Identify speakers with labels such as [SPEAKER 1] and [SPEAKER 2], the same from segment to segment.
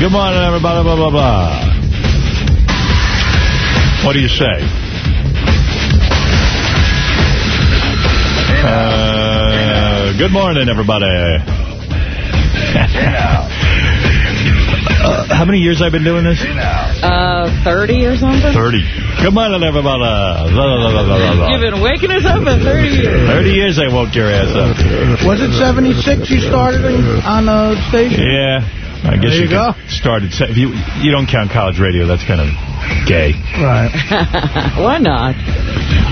[SPEAKER 1] Good morning, everybody, blah, blah, blah. What do you say? Uh, good morning, everybody. Uh, how many years I've been doing this?
[SPEAKER 2] Uh, 30 or something?
[SPEAKER 1] 30. Good morning, everybody. Blah, blah, blah, blah, blah, blah.
[SPEAKER 2] You've been waking us up for 30 years.
[SPEAKER 1] 30 years I woke your ass up.
[SPEAKER 3] Was it 76 you started on the station?
[SPEAKER 1] Yeah. I guess
[SPEAKER 3] There you
[SPEAKER 1] could started. If you you don't count college radio, that's kind of gay.
[SPEAKER 3] Right.
[SPEAKER 2] Why not?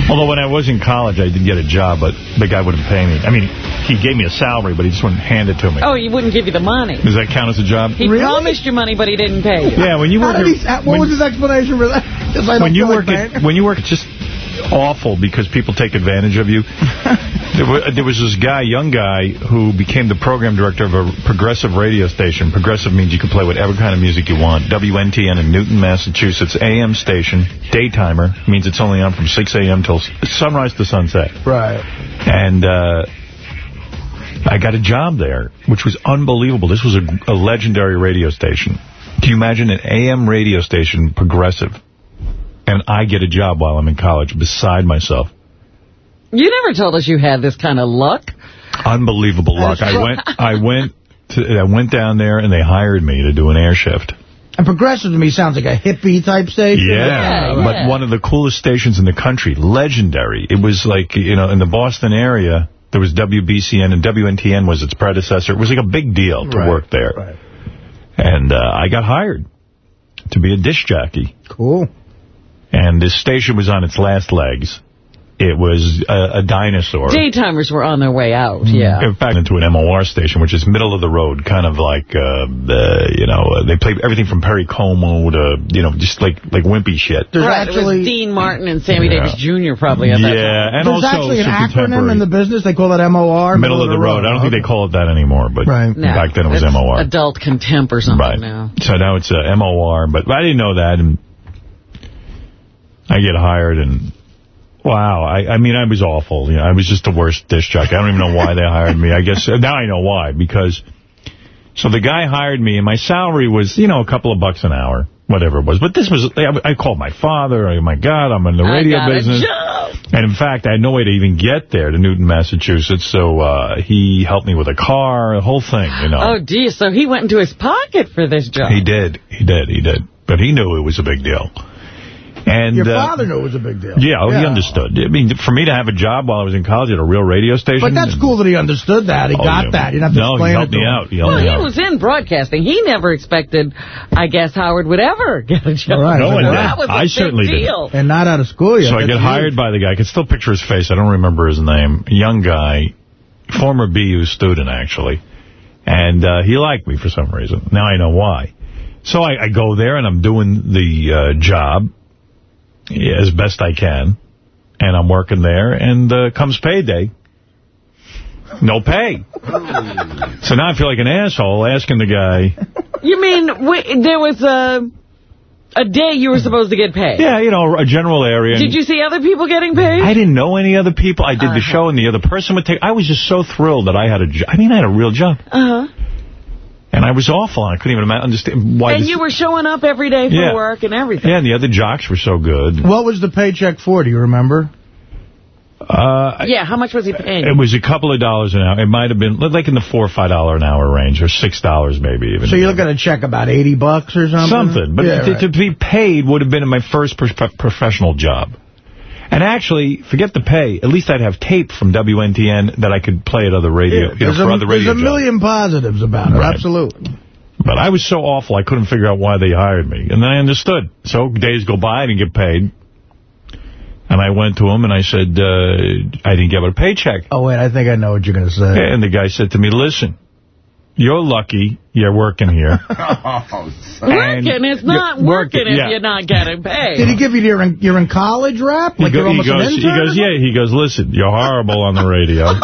[SPEAKER 1] Although when I was in college, I did get a job, but the guy wouldn't pay me. I mean, he gave me a salary, but he just wouldn't hand it to me.
[SPEAKER 2] Oh, he wouldn't give you the money.
[SPEAKER 1] Does that count as a job?
[SPEAKER 2] He promised you money, but he didn't pay you.
[SPEAKER 1] Yeah, when you
[SPEAKER 3] How
[SPEAKER 1] work
[SPEAKER 3] did
[SPEAKER 1] at-
[SPEAKER 3] he, what
[SPEAKER 1] when-
[SPEAKER 3] was his explanation for that? Just
[SPEAKER 1] when you
[SPEAKER 3] feel
[SPEAKER 1] work
[SPEAKER 3] like
[SPEAKER 1] at, when you work, it's just awful because people take advantage of you. there, wa- there was this guy, young guy, who became the program director of a progressive radio station. Progressive means you can play whatever kind of music you want. WNTN in Newton, Massachusetts, AM station, daytimer means it's only on from 6 a.m. till sunrise to sunset.
[SPEAKER 3] Right.
[SPEAKER 1] And uh, I got a job there, which was unbelievable. This was a, a legendary radio station. Can you imagine an AM radio station, progressive, and I get a job while I'm in college beside myself?
[SPEAKER 2] You never told us you had this kind of luck.
[SPEAKER 1] Unbelievable luck. I went, I went, to, I went down there and they hired me to do an air shift.
[SPEAKER 3] And progressive to me sounds like a hippie type station.
[SPEAKER 1] Yeah,
[SPEAKER 2] Yeah,
[SPEAKER 1] but
[SPEAKER 2] yeah.
[SPEAKER 1] one of the coolest stations in the country, legendary. It was like, you know, in the Boston area, there was WBCN and WNTN was its predecessor. It was like a big deal to
[SPEAKER 3] Right,
[SPEAKER 1] work there.
[SPEAKER 3] right.
[SPEAKER 1] And uh, I got hired to be a dish jockey.
[SPEAKER 3] Cool.
[SPEAKER 1] And this station was on its last legs. It was a, a dinosaur.
[SPEAKER 2] Daytimers were on their way out, yeah.
[SPEAKER 1] In fact, into an MOR station, which is middle of the road, kind of like, uh, uh, you know, uh, they played everything from Perry Como to, you know, just like like wimpy shit.
[SPEAKER 3] There's
[SPEAKER 2] right, it
[SPEAKER 3] actually
[SPEAKER 2] was Dean Martin and Sammy
[SPEAKER 1] Yeah.
[SPEAKER 2] Davis Jr. probably at that time.
[SPEAKER 1] Yeah, and
[SPEAKER 3] there's
[SPEAKER 1] also
[SPEAKER 3] actually an
[SPEAKER 1] some
[SPEAKER 3] acronym in the business. They call it MOR.
[SPEAKER 1] middle of the road. I don't think they call it that anymore, but
[SPEAKER 3] Right.
[SPEAKER 2] No,
[SPEAKER 1] back then it was
[SPEAKER 2] it's
[SPEAKER 1] MOR.
[SPEAKER 2] Adult contemp or something
[SPEAKER 1] Right.
[SPEAKER 2] now.
[SPEAKER 1] So now it's uh, MOR, but I didn't know that, and I get hired, and wow, I, I mean, I was awful. You know, I was just the worst disc jockey. I don't even know why they hired me. I guess now I know why, because so the guy hired me, and my salary was, you know, a couple of bucks an hour, whatever it was. But this was, I, I called my father. Oh my God, I'm in the radio business. And in fact, I had no way to even get there to Newton, Massachusetts. So uh, he helped me with a car, the whole thing, you know.
[SPEAKER 2] Oh, dear. So he went into his pocket for this job.
[SPEAKER 1] He did. He did. He did. But he knew it was a big deal. And
[SPEAKER 3] Your
[SPEAKER 1] uh,
[SPEAKER 3] father knew it was a big deal.
[SPEAKER 1] Yeah, oh, he understood. I mean, for me to have a job while I was in college at a real radio station.
[SPEAKER 3] But that's cool that he understood that. He
[SPEAKER 1] Oh,
[SPEAKER 3] got
[SPEAKER 1] yeah.
[SPEAKER 3] that. You have to
[SPEAKER 1] No, he
[SPEAKER 3] explain
[SPEAKER 1] helped
[SPEAKER 3] it to
[SPEAKER 1] me out. He helped
[SPEAKER 2] Well,
[SPEAKER 1] me
[SPEAKER 2] he
[SPEAKER 1] out.
[SPEAKER 2] was in broadcasting. He never expected, I guess, Howard would ever get a job.
[SPEAKER 3] All right.
[SPEAKER 1] No one did.
[SPEAKER 2] That was a
[SPEAKER 1] I
[SPEAKER 2] big
[SPEAKER 1] certainly did.
[SPEAKER 2] deal.
[SPEAKER 3] And not out of school yet.
[SPEAKER 1] So I get
[SPEAKER 3] That's
[SPEAKER 1] hired by the guy. I can still picture his face. I don't remember his name. Young guy, former BU student, actually. And uh, he liked me for some reason. Now I know why. So I, I go there, and I'm doing the uh, job as best I can. And I'm working there, and uh, comes payday. No pay. So now I feel like an asshole asking the guy,
[SPEAKER 2] You mean wait, there was a, a day you were supposed to get paid?
[SPEAKER 1] yeah, you know, a general area.
[SPEAKER 2] Did you see other people getting paid?
[SPEAKER 1] I didn't know any other people. I did the
[SPEAKER 2] Uh-huh.
[SPEAKER 1] show, and the other person would take... I was just so thrilled that I had a job. I mean, I had a real job.
[SPEAKER 2] Uh-huh.
[SPEAKER 1] And I was awful. I couldn't even understand why...
[SPEAKER 2] And you were showing up every day for
[SPEAKER 1] Yeah.
[SPEAKER 2] work and everything.
[SPEAKER 1] Yeah, and the other jocks were so good.
[SPEAKER 3] What was the paycheck for? Do you remember?
[SPEAKER 1] Uh,
[SPEAKER 2] Yeah, how much was he paying?
[SPEAKER 1] It was a couple of dollars an hour. It might have been like in the four or five dollar an hour range, or six dollars maybe even.
[SPEAKER 3] So you're looking at a check about 80 bucks or something?
[SPEAKER 1] Something. But
[SPEAKER 3] yeah,
[SPEAKER 1] to,
[SPEAKER 3] right.
[SPEAKER 1] to be paid would have been my first prof professional job. And actually, forget the pay. At least I'd have tape from WNTN that I could play at other radio,
[SPEAKER 3] Yeah,
[SPEAKER 1] you know,
[SPEAKER 3] there's
[SPEAKER 1] for
[SPEAKER 3] a,
[SPEAKER 1] other
[SPEAKER 3] there's
[SPEAKER 1] radio
[SPEAKER 3] a
[SPEAKER 1] jobs.
[SPEAKER 3] million positives about it.
[SPEAKER 1] Right.
[SPEAKER 3] Absolutely.
[SPEAKER 1] But I was so awful, I couldn't figure out why they hired me. And then I understood. So days go by, I didn't get paid. And I went to him and I said, uh, I didn't get a paycheck.
[SPEAKER 3] Oh, wait, I think I know what you're going to say.
[SPEAKER 1] And the guy said to me, listen, you're lucky you're working here.
[SPEAKER 2] Working is not working
[SPEAKER 1] working,
[SPEAKER 2] if
[SPEAKER 1] yeah.
[SPEAKER 2] you're not getting paid.
[SPEAKER 3] Did he give you your in, you're in college rap?
[SPEAKER 1] He,
[SPEAKER 3] Like
[SPEAKER 1] go-
[SPEAKER 3] you're
[SPEAKER 1] he
[SPEAKER 3] almost
[SPEAKER 1] goes,
[SPEAKER 3] an
[SPEAKER 1] he goes, yeah. He goes, listen, you're horrible on the radio.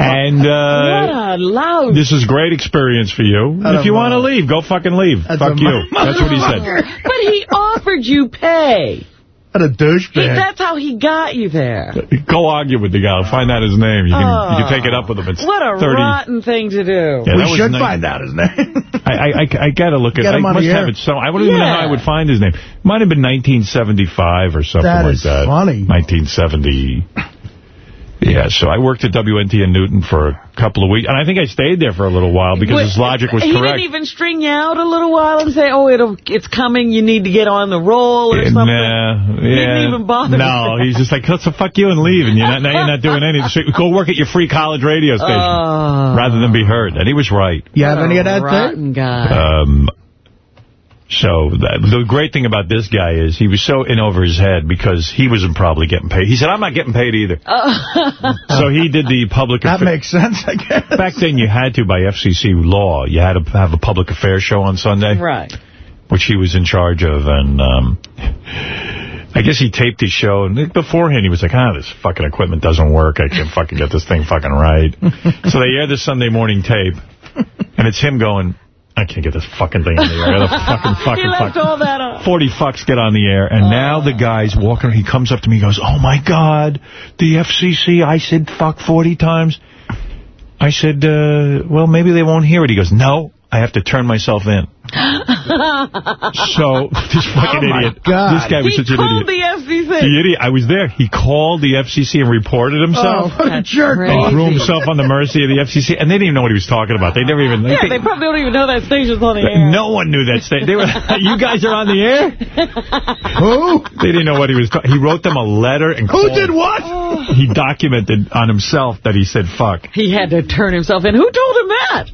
[SPEAKER 1] and uh,
[SPEAKER 2] what a loud...
[SPEAKER 1] this is great experience for you. If you want to leave, go fucking leave.
[SPEAKER 3] That's
[SPEAKER 1] Fuck you. That's what he said.
[SPEAKER 2] But he offered you pay.
[SPEAKER 3] What a
[SPEAKER 2] He,
[SPEAKER 3] douchebag.
[SPEAKER 2] that's how he got you there.
[SPEAKER 1] Go argue with the guy. Find out his name. You can, you can take it up with him. It's
[SPEAKER 2] What a
[SPEAKER 1] 30.
[SPEAKER 2] rotten thing to do.
[SPEAKER 1] Yeah,
[SPEAKER 3] we should
[SPEAKER 1] nice.
[SPEAKER 3] find out his name.
[SPEAKER 1] I, I, I, I gotta look at
[SPEAKER 3] Get
[SPEAKER 1] I must have
[SPEAKER 3] air.
[SPEAKER 1] it so I don't even know how I would find his name. Might have been 1975 or something
[SPEAKER 3] That
[SPEAKER 1] like
[SPEAKER 3] is
[SPEAKER 1] that.
[SPEAKER 3] funny.
[SPEAKER 1] 1970. Yeah, so I worked at WNT in Newton for a couple of weeks, and I think I stayed there for a little while because
[SPEAKER 2] Wait,
[SPEAKER 1] his logic was
[SPEAKER 2] he
[SPEAKER 1] correct.
[SPEAKER 2] didn't even string you out a little while and say, oh, it'll, it's coming, you need to get on the roll or
[SPEAKER 1] Yeah,
[SPEAKER 2] something?
[SPEAKER 1] Nah,
[SPEAKER 2] He
[SPEAKER 1] yeah.
[SPEAKER 2] didn't even bother.
[SPEAKER 1] No, he's just like, so fuck you and leave, and you're not, now you're not doing anything. So go work at your free college radio station
[SPEAKER 2] Oh.
[SPEAKER 1] rather than be heard. And he was right.
[SPEAKER 3] You have any of that tape?
[SPEAKER 2] rotten guy.
[SPEAKER 1] Um, so that, the great thing about this guy is he was so in over his head because he wasn't probably getting paid. He said, I'm not getting paid either. so he did the public
[SPEAKER 3] That makes sense, I guess.
[SPEAKER 1] Back then you had to, by FCC law, you had to have a public affairs show on Sunday,
[SPEAKER 2] right.
[SPEAKER 1] which he was in charge of. And um, I guess he taped his show. And beforehand he was like, ah, this fucking equipment doesn't work. I can't fucking get this thing fucking right. so they aired the Sunday morning tape. And it's him going, I can't get this fucking thing on the air. The fucking, fucking,
[SPEAKER 2] He left
[SPEAKER 1] fucking.
[SPEAKER 2] all that up.
[SPEAKER 1] 40 fucks get on the air, and now the guy's walking, he comes up to me, he goes, oh my God, the FCC, I said fuck 40 times. I said, uh, well, maybe they won't hear it. He goes, no, I have to turn myself in. so, this fucking
[SPEAKER 3] Oh,
[SPEAKER 1] idiot,
[SPEAKER 3] God.
[SPEAKER 1] this guy was
[SPEAKER 2] He
[SPEAKER 1] such an
[SPEAKER 2] called
[SPEAKER 1] idiot.
[SPEAKER 2] the FCC.
[SPEAKER 1] The idiot, I was there. He called the FCC and reported
[SPEAKER 3] Oh,
[SPEAKER 1] himself.
[SPEAKER 3] what a jerk.
[SPEAKER 2] Crazy.
[SPEAKER 1] And threw himself on the mercy of the FCC, and they didn't even know what he was talking about. They never even...
[SPEAKER 2] yeah, they probably don't even know that station's on the air.
[SPEAKER 1] no one knew that state. They were, you guys are on the air?
[SPEAKER 3] Who?
[SPEAKER 1] They didn't know what he was talking. He wrote them a letter and
[SPEAKER 3] Who
[SPEAKER 1] called-
[SPEAKER 3] did what?
[SPEAKER 1] He documented on himself that he said fuck.
[SPEAKER 2] He had to turn himself in. Who told him that?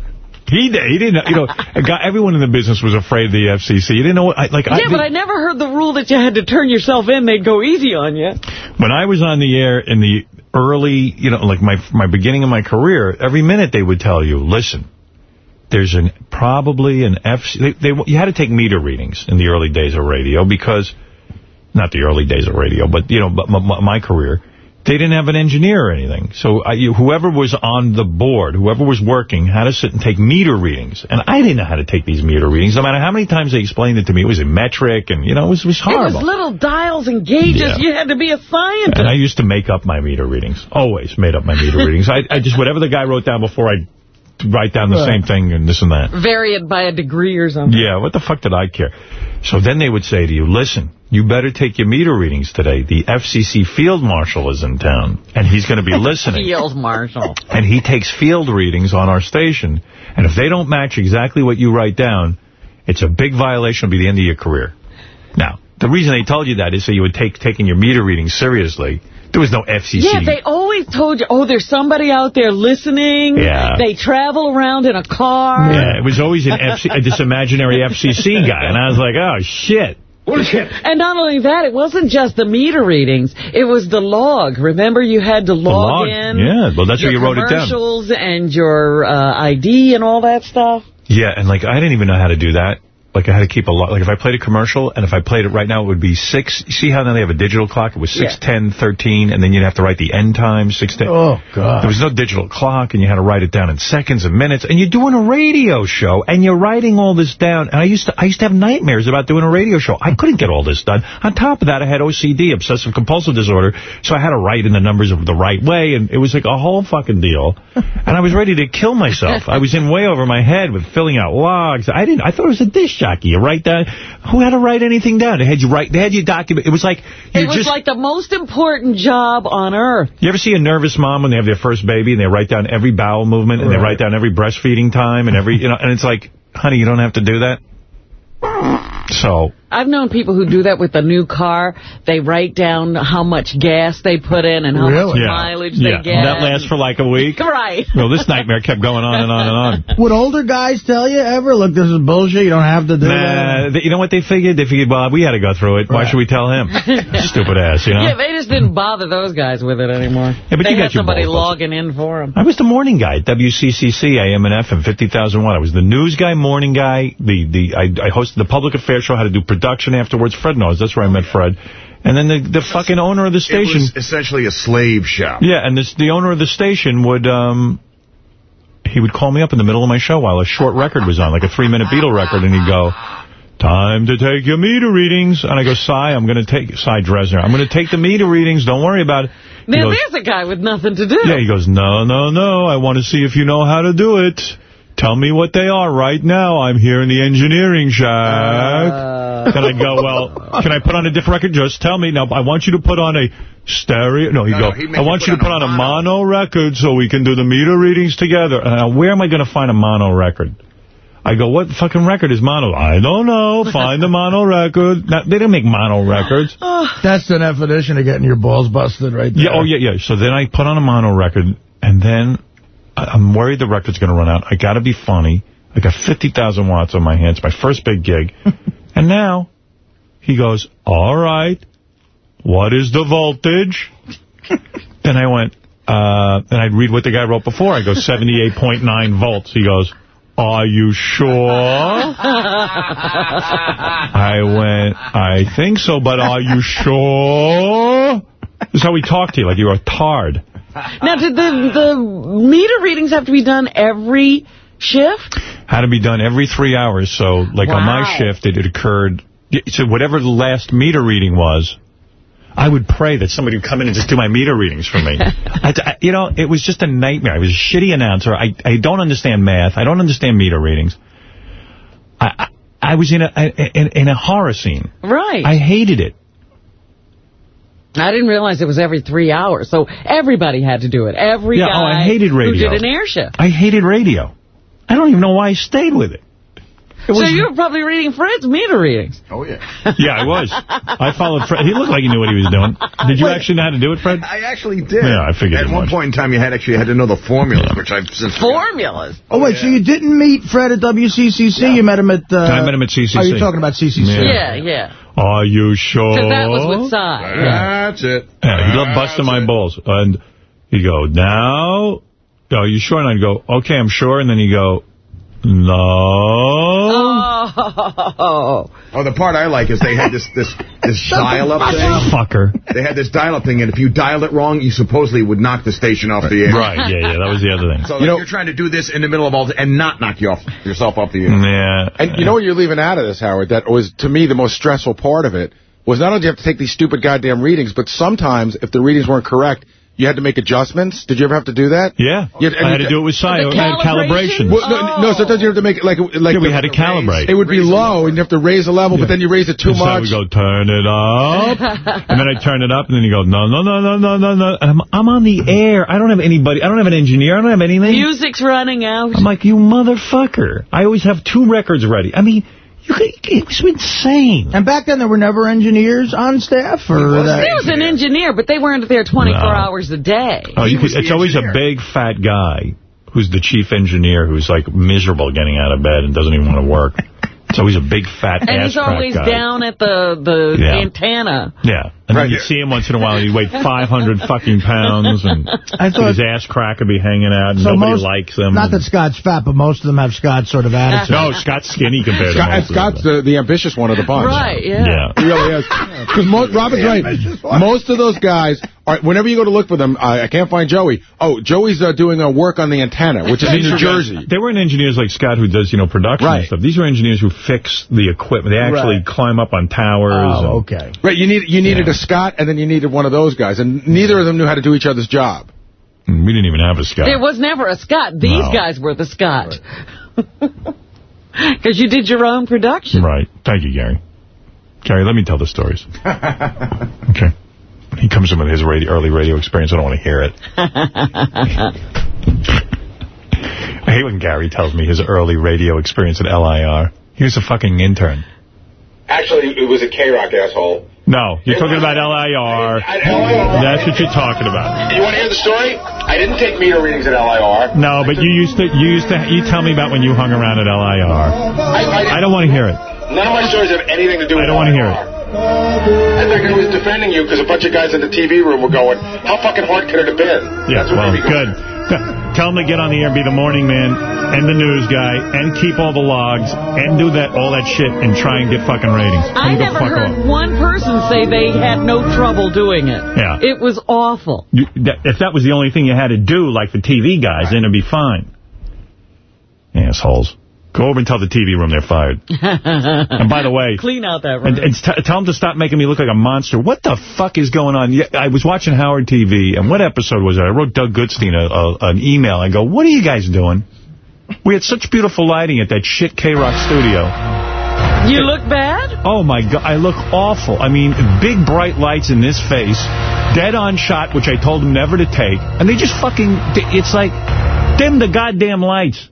[SPEAKER 1] He did. He didn't. You know, guy, everyone in the business was afraid of the FCC. You didn't know what. I, like I,
[SPEAKER 2] Yeah, but I never heard the rule that you had to turn yourself in. They'd go easy on you.
[SPEAKER 1] when I was on the air in the early, you know, like my my beginning of my career, every minute they would tell you, listen. There's an probably an FCC. They, they you had to take meter readings in the early days of radio because, not the early days of radio, but you know, but my, my career. They didn't have an engineer or anything. So I, you, whoever was on the board, whoever was working, had to sit and take meter readings. And I didn't know how to take these meter readings. No matter how many times they explained it to me, it was in metric, and, you know, it was, it was
[SPEAKER 2] It was little dials and gauges.
[SPEAKER 1] Yeah.
[SPEAKER 2] You had to be a scientist.
[SPEAKER 1] And I used to make up my meter readings. Always made up my meter readings. I, I just, whatever the guy wrote down before, I'd write down the same thing and this and that.
[SPEAKER 2] Vary it by a degree or something.
[SPEAKER 1] Yeah, what the fuck did I care? So then they would say to you, listen, you better take your meter readings today. The FCC field marshal is in town, and he's going to be listening.
[SPEAKER 2] Field marshal.
[SPEAKER 1] and he takes field readings on our station. And if they don't match exactly what you write down, it's a big violation. It'll be the end of your career. Now, the reason they told you that is so you would take taking your meter readings seriously. There was no FCC.
[SPEAKER 2] Yeah, they always told you, oh, there's somebody out there listening.
[SPEAKER 1] Yeah.
[SPEAKER 2] They travel around in a car.
[SPEAKER 1] Yeah, it was always an FC, uh, this imaginary FCC guy. And I was like, oh, shit.
[SPEAKER 2] And not only that, it wasn't just the meter readings. It was the log. Remember, you had to log,
[SPEAKER 1] log,
[SPEAKER 2] in.
[SPEAKER 1] yeah, well, that's
[SPEAKER 2] your
[SPEAKER 1] where you wrote it down.
[SPEAKER 2] commercials and your uh, ID and all that stuff.
[SPEAKER 1] Yeah, and like I didn't even know how to do that. Like I had to keep a lot. Like if I played a commercial, and if I played it right now, it would be six. See how now they have a digital clock? It was
[SPEAKER 2] Yeah.
[SPEAKER 1] six, ten, thirteen, and then you'd have to write the end time, six, ten.
[SPEAKER 3] Oh, God.
[SPEAKER 1] There was no digital clock, and you had to write it down in seconds and minutes. And you're doing a radio show, and you're writing all this down. And I used to, I used to have nightmares about doing a radio show. I couldn't get all this done. On top of that, I had OCD, obsessive compulsive disorder, so I had to write in the numbers of the right way, and it was like a whole fucking deal. And I was ready to kill myself. I was in way over my head with filling out logs. I didn't. I thought it was a disc jockey. You write down. Who had to write anything down? They had you write. They had you document. It was like
[SPEAKER 2] It was
[SPEAKER 1] just.
[SPEAKER 2] like the most important job on earth.
[SPEAKER 1] You ever see a nervous mom when they have their first baby and they write down every bowel movement and they write down every breastfeeding time and every, you know, and it's like, honey, you don't have to do that. So,
[SPEAKER 2] I've known people who do that with a new car. They write down how much gas they put in and how much
[SPEAKER 1] yeah.
[SPEAKER 2] mileage
[SPEAKER 1] yeah.
[SPEAKER 2] they get.
[SPEAKER 1] That lasts for like a week.
[SPEAKER 2] Right.
[SPEAKER 1] Well, this nightmare kept going on and on and on.
[SPEAKER 3] Would older guys tell you ever, look, this is bullshit, you don't have to do
[SPEAKER 1] Nah,
[SPEAKER 3] that?
[SPEAKER 1] you know what they figured? They figured, well, we had to go through it. Why should we tell him? Stupid ass, you know?
[SPEAKER 2] Yeah, they just didn't bother those guys with it anymore.
[SPEAKER 1] Yeah, but
[SPEAKER 2] they
[SPEAKER 1] you
[SPEAKER 2] had
[SPEAKER 1] got
[SPEAKER 2] somebody
[SPEAKER 1] balls
[SPEAKER 2] logging in for them.
[SPEAKER 1] I was the morning guy at WCCC, AM and FM, 50,000 watt. I was the news guy, morning guy. The the I, I hosted the public affairs show, had to do production afterwards. Fred knows. That's where I met Fred. And then the the fucking owner of the
[SPEAKER 4] It
[SPEAKER 1] station.
[SPEAKER 4] was essentially a slave shop.
[SPEAKER 1] Yeah, and this the owner of the station would um he would call me up in the middle of my show while a short record was on, like a three-minute Beatle record, and he'd go, time to take your meter readings. And I go, Cy, I'm going to take, Cy Dresner, I'm going to take the meter readings. Don't worry about it. He
[SPEAKER 2] Now,
[SPEAKER 1] goes,
[SPEAKER 2] there's a guy with nothing to do.
[SPEAKER 1] yeah, he goes, no, no, no, I want to see if you know how to do it. Tell me what they are right now. I'm here in the engineering shack.
[SPEAKER 2] Uh,
[SPEAKER 1] then I go, well, can I put on a different record? Just tell me. Now, I want you to put on a stereo. No, you
[SPEAKER 4] No,
[SPEAKER 1] go,
[SPEAKER 4] no,
[SPEAKER 1] I want
[SPEAKER 4] put
[SPEAKER 1] you to
[SPEAKER 4] on
[SPEAKER 1] put
[SPEAKER 4] a
[SPEAKER 1] on a mono record so we can do the meter readings together. Uh, where am I going to find a mono record? I go, what fucking record is mono? I don't know. Find the mono record. Now, they didn't make mono records.
[SPEAKER 3] That's the definition of getting your balls busted right there.
[SPEAKER 1] Yeah, oh, yeah, yeah. So then I put on a mono record, and then I'm worried the record's going to run out. I got to be funny. I got 50,000 watts on my hands, my first big gig. and now he goes, all right, what is the voltage? then I went, uh, and I'd read what the guy wrote before. I go, 78.9 volts. He goes, are you sure? I went, I think so, but are you sure? This is how we talk to you, like you're a tard.
[SPEAKER 2] Now, did the, the meter readings have to be done every shift?
[SPEAKER 1] Had to be done every three hours. So, like on my shift, it, it occurred. So whatever the last meter reading was, I would pray that somebody would come in and just do my meter readings for me. I, I- you know, it was just a nightmare. I was a shitty announcer. I, I don't understand math. I don't understand meter readings. I, I, I was in a in, in a horror scene.
[SPEAKER 2] Right.
[SPEAKER 1] I hated it.
[SPEAKER 2] I didn't realize it was every three hours. So everybody had to do it. Every
[SPEAKER 1] Yeah,
[SPEAKER 2] guy
[SPEAKER 1] oh, I hated radio.
[SPEAKER 2] who did an air shift.
[SPEAKER 1] I hated radio. I don't even know why I stayed with it. It
[SPEAKER 2] So you were probably reading Fred's meter readings.
[SPEAKER 4] Oh, yeah.
[SPEAKER 1] Yeah, I was. I followed Fred. He looked like he knew what he was doing. Did you actually know how to do it, Fred?
[SPEAKER 4] I actually did.
[SPEAKER 1] Yeah, I figured
[SPEAKER 4] At one
[SPEAKER 1] would.
[SPEAKER 4] point in time, you had actually had to know the formulas, which I've since forgotten.
[SPEAKER 2] Formulas.
[SPEAKER 3] Oh, wait, so you didn't meet Fred at WCCC? You met him at... Uh,
[SPEAKER 1] I met him at CCC.
[SPEAKER 3] Oh, you're talking about CCC.
[SPEAKER 1] Yeah.
[SPEAKER 2] Yeah, yeah.
[SPEAKER 1] Are you sure?
[SPEAKER 2] Because that was with Cy. Yeah.
[SPEAKER 4] That's it.
[SPEAKER 1] Yeah, he loved busting my balls. And he'd go, now, are you sure? And I'd go, okay, I'm sure. And then he'd go, no.
[SPEAKER 2] Oh.
[SPEAKER 4] Oh, the part I like is they had this this this dial-up thing.
[SPEAKER 1] Fucker.
[SPEAKER 4] They had this dial-up thing, and if you dialed it wrong, you supposedly would knock the station off the air.
[SPEAKER 1] Right, yeah, yeah, that was the other thing.
[SPEAKER 4] So
[SPEAKER 5] You know-
[SPEAKER 4] you're trying to do this in the middle of all, this and not knock you off yourself off the air.
[SPEAKER 1] Yeah.
[SPEAKER 5] And you know what you're leaving out of this, Howard? That was, to me, the most stressful part of it was not only do you have to take these stupid goddamn readings, but sometimes, if the readings weren't correct, you had to make adjustments. Did you ever have to do that?
[SPEAKER 1] Yeah.
[SPEAKER 5] You had- and
[SPEAKER 1] I had to do it with Cy. I had
[SPEAKER 2] calibration?
[SPEAKER 1] calibrations.
[SPEAKER 5] Well, no, no, sometimes you have to make it like... like
[SPEAKER 1] Yeah, we
[SPEAKER 5] the-
[SPEAKER 1] had to calibrate.
[SPEAKER 5] It would be
[SPEAKER 4] Raise the
[SPEAKER 5] low, and you have to raise the level, but then you raise it too
[SPEAKER 1] And so
[SPEAKER 5] much.
[SPEAKER 1] we go, turn it up. and then I turn it up, and then you go, no, no, no, no, no, no, no. I'm, I'm on the air. I don't have anybody. I don't have an engineer. I don't have anything.
[SPEAKER 2] Music's running out.
[SPEAKER 1] I'm like, you motherfucker. I always have two records ready. I mean, you could, it was insane.
[SPEAKER 3] And back then, there were never engineers on staff? Or
[SPEAKER 4] was
[SPEAKER 3] that?
[SPEAKER 2] There was an engineer, but they weren't there 24
[SPEAKER 1] No.
[SPEAKER 2] hours a day.
[SPEAKER 1] Oh, you
[SPEAKER 4] He
[SPEAKER 1] could, it's
[SPEAKER 4] the
[SPEAKER 1] always a big, fat guy who's the chief engineer who's, like, miserable getting out of bed and doesn't even want to work. It's he's a big, fat guy.
[SPEAKER 2] And
[SPEAKER 1] ass
[SPEAKER 2] he's always
[SPEAKER 1] guy.
[SPEAKER 2] down at the, the
[SPEAKER 1] Yeah.
[SPEAKER 2] antenna.
[SPEAKER 1] Yeah. And
[SPEAKER 5] Right.
[SPEAKER 1] then you see him once in a while, and he weighed 500 fucking pounds, and
[SPEAKER 3] I thought-
[SPEAKER 1] his ass crack would be hanging out, and
[SPEAKER 3] So
[SPEAKER 1] nobody
[SPEAKER 3] most-
[SPEAKER 1] likes him.
[SPEAKER 3] Not that Scott's fat, but most of them have Scott's sort of attitude.
[SPEAKER 1] no, Scott's skinny compared
[SPEAKER 5] Scott,
[SPEAKER 1] to
[SPEAKER 5] and
[SPEAKER 1] most of
[SPEAKER 5] Scott's
[SPEAKER 1] them.
[SPEAKER 5] the, the ambitious one of the bunch.
[SPEAKER 2] Right, yeah.
[SPEAKER 1] Yeah.
[SPEAKER 5] He really is. Because mo Robin's right. Most of those guys, are, whenever you go to look for them, I, I can't find Joey. Oh, Joey's uh, doing a work on the antenna, which is in New Jersey.
[SPEAKER 1] They weren't engineers like Scott who does, you know, production and
[SPEAKER 5] Right.
[SPEAKER 1] stuff. These were engineers who fix the equipment. They actually
[SPEAKER 3] Right.
[SPEAKER 1] climb up on towers.
[SPEAKER 3] Oh,
[SPEAKER 1] and-
[SPEAKER 3] okay.
[SPEAKER 5] Right, you need you needed
[SPEAKER 1] Yeah.
[SPEAKER 5] a Scott, and then you needed one of those guys, and neither of them knew how to do each other's job.
[SPEAKER 1] Mm, We didn't even have a Scott.
[SPEAKER 2] There was never a Scott. These
[SPEAKER 1] No.
[SPEAKER 2] guys were the Scott. Because you did your own production.
[SPEAKER 1] Right. Thank you, Gary. Gary, let me tell the stories. okay. He comes in with his radio, early radio experience. I don't want to hear it. I hate when Gary tells me his early radio experience at LIR. He was a fucking intern.
[SPEAKER 6] Actually, it was a K-Rock asshole.
[SPEAKER 1] No, you're talking about LIR. That's what you're talking about.
[SPEAKER 6] You want to hear the story? I didn't take meter readings at LIR.
[SPEAKER 1] No, but you used to, you used to, you tell me about when you hung around at LIR.
[SPEAKER 6] I,
[SPEAKER 1] I don't want to hear it.
[SPEAKER 6] None of my stories have anything to do with
[SPEAKER 1] I don't wanna hear
[SPEAKER 6] LIR. In fact, I was defending you because a bunch of guys in the TV room were going, how fucking hard could it have been?
[SPEAKER 1] Yeah,
[SPEAKER 6] That's what
[SPEAKER 1] well,
[SPEAKER 6] made
[SPEAKER 1] good. Tell him to get on the air and be the morning man and the news guy and keep all the logs and do that all that shit and try and get fucking ratings. Tell
[SPEAKER 2] I never
[SPEAKER 1] fuck
[SPEAKER 2] heard
[SPEAKER 1] off.
[SPEAKER 2] one person say they had no trouble doing it.
[SPEAKER 1] Yeah.
[SPEAKER 2] It was awful.
[SPEAKER 1] You, that, if that was the only thing you had to do, like the TV guys, then it'd be fine. Assholes. Go over and tell the TV room they're fired. and by the way...
[SPEAKER 2] Clean out that room.
[SPEAKER 1] And, and tell them to stop making me look like a monster. What the fuck is going on? I was watching Howard TV, and what episode was it? I wrote Doug Goodstein a, a, an email. I go, what are you guys doing? We had such beautiful lighting at that shit K-Rock studio.
[SPEAKER 2] You look bad?
[SPEAKER 1] Oh, my God. I look awful. I mean, big, bright lights in this face, dead-on shot, which I told them never to take, and they just fucking... It's like, dim the goddamn lights.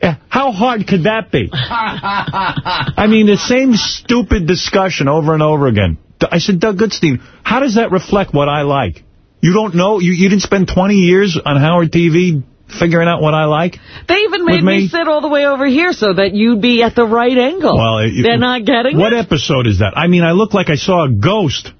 [SPEAKER 1] Eh, how hard could that be? I mean, the same stupid discussion over and over again. I said, Doug Goodstein, how does that reflect what I like? You don't know? You, you didn't spend 20 years on Howard TV figuring out what I like?
[SPEAKER 2] They even made me? me? sit all the way over here so that you'd be at the right angle. Well, it, They're not getting
[SPEAKER 1] What
[SPEAKER 2] it?
[SPEAKER 1] episode is that? I mean, I look like I saw a ghost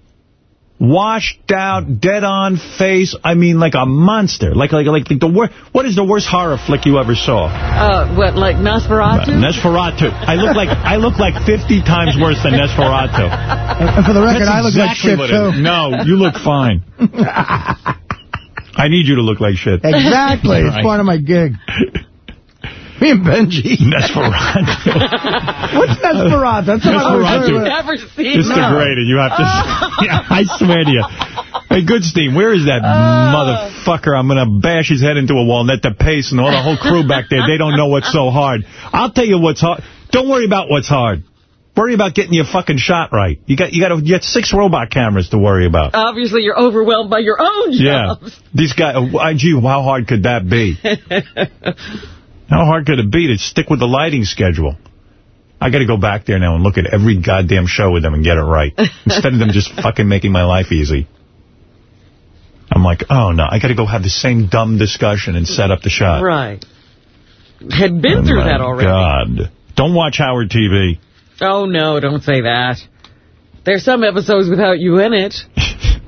[SPEAKER 1] washed out, dead-on face. I mean, like a monster. Like, like, like the worst. What is the worst horror flick you ever saw?
[SPEAKER 2] Uh, what, like Nosferatu?
[SPEAKER 1] Nosferatu. I look like I look like 50 times worse than Nosferatu.
[SPEAKER 3] And for the record, That's I look exactly like shit too.
[SPEAKER 1] No, you look fine. I need you to look like shit.
[SPEAKER 3] Exactly. Right. It's part of my gig. Me and Benji.
[SPEAKER 1] Nesferatu.
[SPEAKER 3] What's Nesferatu? That's
[SPEAKER 1] Nesferatu.
[SPEAKER 2] I've never seen
[SPEAKER 1] It's no. degraded. You have to... yeah, I swear to you. Hey, Goodstein, where is that uh, motherfucker? I'm going to bash his head into a wall, net the pace, and all the whole crew back there. They don't know what's so hard. I'll tell you what's hard. Don't worry about what's hard. Worry about getting your fucking shot right. You got you got to get six robot cameras to worry about.
[SPEAKER 2] Obviously, you're overwhelmed by your own jobs.
[SPEAKER 1] Yeah. These guys, uh, gee, how hard could that be? How hard could it be to stick with the lighting schedule? I got to go back there now and look at every goddamn show with them and get it right. Instead of them just fucking making my life easy. I'm like, oh, no, I got to go have the same dumb discussion and set up the shot.
[SPEAKER 2] Right. Had been oh, through that already.
[SPEAKER 1] God. Don't watch Howard TV.
[SPEAKER 2] Oh, no, don't say that. There's some episodes without you in it.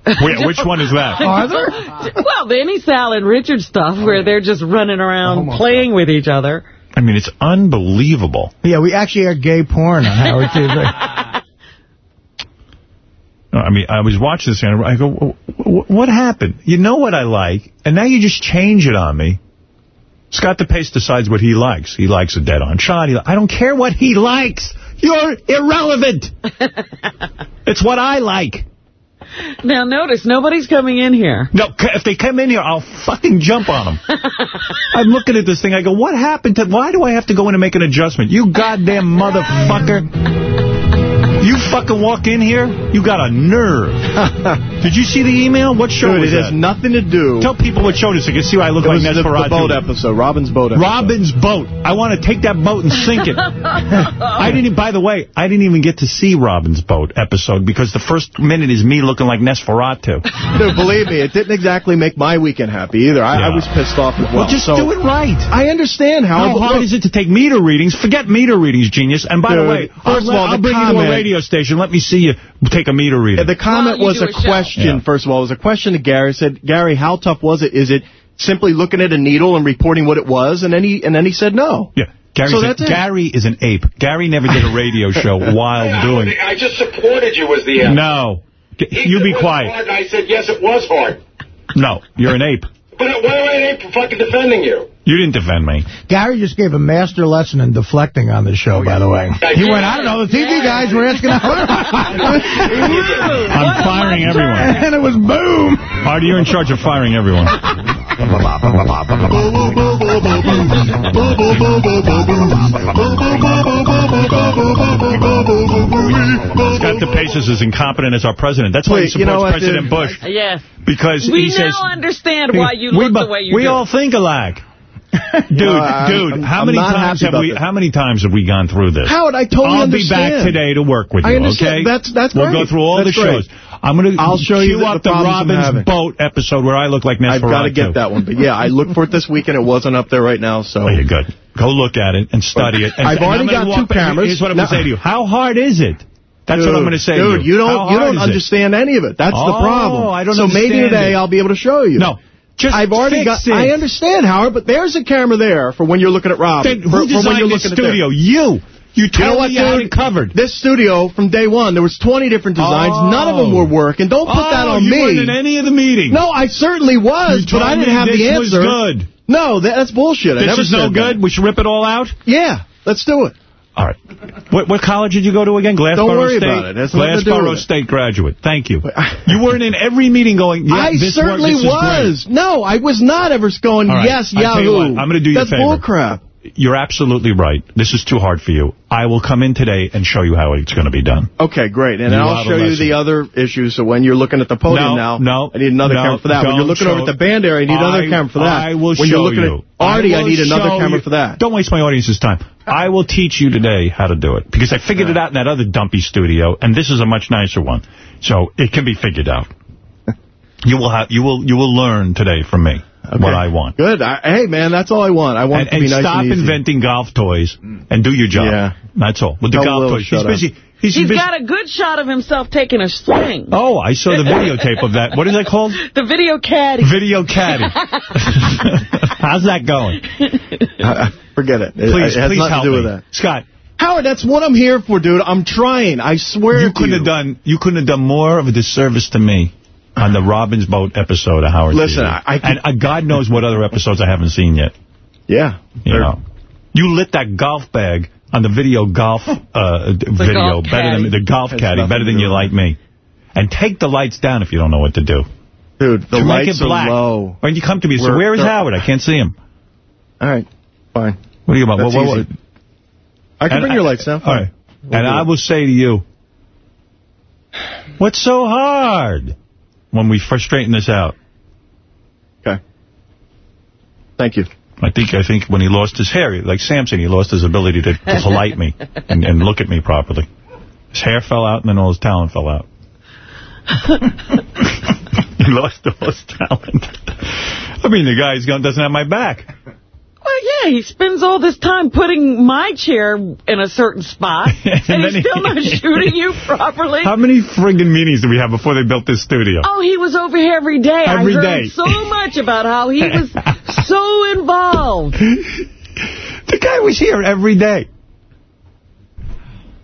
[SPEAKER 1] Wait, which one is that?
[SPEAKER 3] Are there?
[SPEAKER 2] Well, the any Sal and Richard stuff oh, where they're just running around playing with each other.
[SPEAKER 1] I mean, it's unbelievable.
[SPEAKER 3] Yeah, we actually are gay porn on Howard TV.
[SPEAKER 1] I mean, I was watching this and I go, what happened? You know what I like, and now you just change it on me. Scott DePace decides what he likes. He likes a dead-on shot. He, I don't care what he likes. You're irrelevant. it's what I like.
[SPEAKER 2] Now, notice, nobody's coming in here.
[SPEAKER 1] No, if they come in here, I'll fucking jump on them. I'm looking at this thing. I go, what happened to... Why do I have to go in and make an adjustment? You goddamn motherfucker. You fucking walk in here, you got a nerve. Did you see the email? What show
[SPEAKER 7] Dude,
[SPEAKER 1] was
[SPEAKER 7] it has nothing to do.
[SPEAKER 1] Tell people what show it is so you can see why I look
[SPEAKER 7] it
[SPEAKER 1] like Nesferatu.
[SPEAKER 7] the boat episode, Robin's boat episode.
[SPEAKER 1] Robin's boat. I want to take that boat and sink it. I didn't. By the way, I didn't even get to see Robin's boat episode because the first minute is me looking like Nesferatu.
[SPEAKER 7] Dude, believe me, it didn't exactly make my weekend happy either. I, yeah. I was pissed off as well.
[SPEAKER 1] Well, just
[SPEAKER 7] so
[SPEAKER 1] do it right.
[SPEAKER 7] I understand how.
[SPEAKER 1] How hard is it to take meter readings? Forget meter readings, genius. And by
[SPEAKER 7] Dude,
[SPEAKER 1] the way,
[SPEAKER 7] first
[SPEAKER 1] I'll,
[SPEAKER 7] of all,
[SPEAKER 1] I'll bring
[SPEAKER 7] comment,
[SPEAKER 1] you to a radio station. Let me see you take a meter reading.
[SPEAKER 7] The comment
[SPEAKER 2] well,
[SPEAKER 7] was a,
[SPEAKER 2] a
[SPEAKER 7] question,
[SPEAKER 1] yeah.
[SPEAKER 7] first of all. It was a question to Gary. said, Gary, how tough was it? Is it simply looking at a needle and reporting what it was? And then he and then he said no.
[SPEAKER 1] Yeah. Gary, so that's Gary is an ape. Gary never did a radio show while
[SPEAKER 6] yeah,
[SPEAKER 1] doing
[SPEAKER 6] I just supported you as the answer.
[SPEAKER 1] No. you be quiet.
[SPEAKER 6] Hard, I said, yes, it was hard.
[SPEAKER 1] No, you're an ape.
[SPEAKER 6] But why am I an ape for fucking defending you?
[SPEAKER 1] You didn't defend me.
[SPEAKER 3] Gary just gave a master lesson in deflecting on the show, by the way. He went, I don't know, the TV guys were asking how...
[SPEAKER 1] I'm firing everyone.
[SPEAKER 3] And it was boom.
[SPEAKER 1] Artie, you're in charge of firing everyone. Scott DePace is as incompetent as our president. That's why he supports
[SPEAKER 7] you know
[SPEAKER 1] President
[SPEAKER 7] dude?
[SPEAKER 1] Bush.
[SPEAKER 2] Yes.
[SPEAKER 1] Because
[SPEAKER 2] we
[SPEAKER 1] he says...
[SPEAKER 2] We now understand why you
[SPEAKER 1] we,
[SPEAKER 2] look the way you
[SPEAKER 1] we
[SPEAKER 2] do.
[SPEAKER 1] We all think alike. Dude,
[SPEAKER 7] no, I,
[SPEAKER 1] dude,
[SPEAKER 7] I'm,
[SPEAKER 1] how
[SPEAKER 7] I'm
[SPEAKER 1] many times have we?
[SPEAKER 7] This.
[SPEAKER 1] How many times have we gone through this?
[SPEAKER 7] Howard, I totally
[SPEAKER 1] I'll
[SPEAKER 7] understand.
[SPEAKER 1] be back today to work with you.
[SPEAKER 7] I understand.
[SPEAKER 1] Okay,
[SPEAKER 7] that's that's
[SPEAKER 1] We'll go through all
[SPEAKER 7] that's
[SPEAKER 1] the
[SPEAKER 7] great.
[SPEAKER 1] shows. I'm going to
[SPEAKER 7] I'll show you
[SPEAKER 1] up
[SPEAKER 7] the,
[SPEAKER 1] the Robin's Boat episode where I look like Nesferatu.
[SPEAKER 7] I've got to get that one. But yeah, I looked for it this weekend. It wasn't up there right now. So
[SPEAKER 1] oh, you're good. Go look at it and study it. And,
[SPEAKER 7] I've already got two cameras.
[SPEAKER 1] Here's what I'm going to say to you. How hard is it? That's
[SPEAKER 7] dude,
[SPEAKER 1] what I'm going to say
[SPEAKER 7] dude,
[SPEAKER 1] you.
[SPEAKER 7] you don't, you don't understand
[SPEAKER 1] it?
[SPEAKER 7] any of it. That's
[SPEAKER 1] oh,
[SPEAKER 7] the problem.
[SPEAKER 1] I don't
[SPEAKER 7] so maybe today
[SPEAKER 1] it.
[SPEAKER 7] I'll be able to show you.
[SPEAKER 1] No. Just
[SPEAKER 7] I've already got.
[SPEAKER 1] It.
[SPEAKER 7] I understand, Howard, but there's a camera there for when you're looking at Rob.
[SPEAKER 1] Then
[SPEAKER 7] for,
[SPEAKER 1] who designed
[SPEAKER 7] for when you're
[SPEAKER 1] this
[SPEAKER 7] looking
[SPEAKER 1] studio?
[SPEAKER 7] At
[SPEAKER 1] you. You
[SPEAKER 7] you know what, dude?
[SPEAKER 1] covered.
[SPEAKER 7] This studio, from day one, there was 20 different designs.
[SPEAKER 1] Oh.
[SPEAKER 7] None of them were working. Don't put
[SPEAKER 1] oh,
[SPEAKER 7] that on
[SPEAKER 1] you
[SPEAKER 7] me.
[SPEAKER 1] You weren't in any of the meetings.
[SPEAKER 7] No, I certainly was, but I didn't have the answer.
[SPEAKER 1] was good.
[SPEAKER 7] No, that, that's bullshit.
[SPEAKER 1] This
[SPEAKER 7] I never
[SPEAKER 1] is no good?
[SPEAKER 7] That.
[SPEAKER 1] We should rip it all out?
[SPEAKER 7] Yeah. Let's do it.
[SPEAKER 1] All right. What, what college did you go to again? Glassboro
[SPEAKER 7] Don't worry
[SPEAKER 1] State?
[SPEAKER 7] about it. It has nothing to do
[SPEAKER 1] Glassboro
[SPEAKER 7] with it.
[SPEAKER 1] State graduate. Thank you. You weren't in every meeting going, yeah,
[SPEAKER 7] I
[SPEAKER 1] work-
[SPEAKER 7] certainly
[SPEAKER 1] great.
[SPEAKER 7] was. No, I was not ever going,
[SPEAKER 1] right.
[SPEAKER 7] yes,
[SPEAKER 1] I tell you
[SPEAKER 7] Yahoo.
[SPEAKER 1] what, I'm going to do you a
[SPEAKER 7] That's
[SPEAKER 1] favor.
[SPEAKER 7] bullcrap.
[SPEAKER 1] You're absolutely right. This is too hard for you. I will come in today and show you how it's going to be done.
[SPEAKER 7] Okay, great. And
[SPEAKER 1] You
[SPEAKER 7] I'll show you the other issues. So when you're looking at the podium
[SPEAKER 1] No,
[SPEAKER 7] now,
[SPEAKER 1] no,
[SPEAKER 7] I need another
[SPEAKER 1] no,
[SPEAKER 7] camera for that. When you're looking over at the band area, I need another
[SPEAKER 1] I-
[SPEAKER 7] camera for that.
[SPEAKER 1] I will
[SPEAKER 7] when
[SPEAKER 1] show
[SPEAKER 7] you're looking
[SPEAKER 1] you.
[SPEAKER 7] at Artie, I,
[SPEAKER 1] will
[SPEAKER 7] need another camera
[SPEAKER 1] you.
[SPEAKER 7] for that.
[SPEAKER 1] Don't waste my audience's time. I will teach you today how to do it because I figured it out in that other dumpy studio, and this is a much nicer one, so it can be figured out. You will have you will you will learn today from me what I want.
[SPEAKER 7] Good. I, hey, man, that's all I want. I want
[SPEAKER 1] And,
[SPEAKER 7] it to be nice
[SPEAKER 1] stop
[SPEAKER 7] and easy.
[SPEAKER 1] inventing golf toys and do your job.
[SPEAKER 7] Yeah.
[SPEAKER 1] That's all. With the
[SPEAKER 7] Tell
[SPEAKER 1] golf toys,
[SPEAKER 7] shut
[SPEAKER 1] he's busy. He's,
[SPEAKER 2] He's
[SPEAKER 1] busy.
[SPEAKER 2] got a good shot of himself taking a swing.
[SPEAKER 1] Oh, I saw the videotape of that. What is that called?
[SPEAKER 2] The video caddy.
[SPEAKER 1] Video caddy. How's that going?
[SPEAKER 7] Uh, Forget it. It-
[SPEAKER 1] Please,
[SPEAKER 7] it has
[SPEAKER 1] please help
[SPEAKER 7] to do
[SPEAKER 1] me.
[SPEAKER 7] with that.
[SPEAKER 1] Scott,
[SPEAKER 7] Howard, that's what I'm here for, dude. I'm trying. I swear
[SPEAKER 1] you
[SPEAKER 7] to
[SPEAKER 1] couldn't
[SPEAKER 7] you.
[SPEAKER 1] have done you couldn't have done more of a disservice to me on the Robin's Boat episode of Howard
[SPEAKER 7] Listen,
[SPEAKER 1] TV.
[SPEAKER 7] I- I
[SPEAKER 1] and uh, God knows what other episodes I haven't seen yet.
[SPEAKER 7] Yeah.
[SPEAKER 1] You
[SPEAKER 7] They're-
[SPEAKER 1] know, you lit that golf bag on the video golf uh, video
[SPEAKER 2] golf
[SPEAKER 1] better than the golf
[SPEAKER 7] Has
[SPEAKER 1] caddy better than you like me. And take the lights down if you don't know what to do.
[SPEAKER 7] Dude, the
[SPEAKER 1] To
[SPEAKER 7] lights are low.
[SPEAKER 1] When you come to me, so where is Howard? I can't see him.
[SPEAKER 7] All right. Fine.
[SPEAKER 1] What are you about?
[SPEAKER 7] That's
[SPEAKER 1] What- what-
[SPEAKER 7] easy. I can
[SPEAKER 1] And
[SPEAKER 7] bring
[SPEAKER 1] I-
[SPEAKER 7] your lights down.
[SPEAKER 1] All right.
[SPEAKER 7] We'll
[SPEAKER 1] and I will say to you, what's so hard when we first straighten this out?
[SPEAKER 7] Okay. Thank you.
[SPEAKER 1] I think I think when he lost his hair, like Samson, he lost his ability to, to polite me and, and look at me properly. His hair fell out, and then all his talent fell out. he lost all his talent. I mean, the guy's gun doesn't have my back.
[SPEAKER 2] Well, yeah, he spends all this time putting my chair in a certain spot, and,
[SPEAKER 1] And
[SPEAKER 2] he's
[SPEAKER 1] he-
[SPEAKER 2] still not shooting you properly.
[SPEAKER 1] How many friggin' meetings did we have before they built this studio?
[SPEAKER 2] Oh, he was over here every day.
[SPEAKER 1] Every
[SPEAKER 2] I
[SPEAKER 1] day.
[SPEAKER 2] so much about how he was so involved.
[SPEAKER 1] The guy was here every day.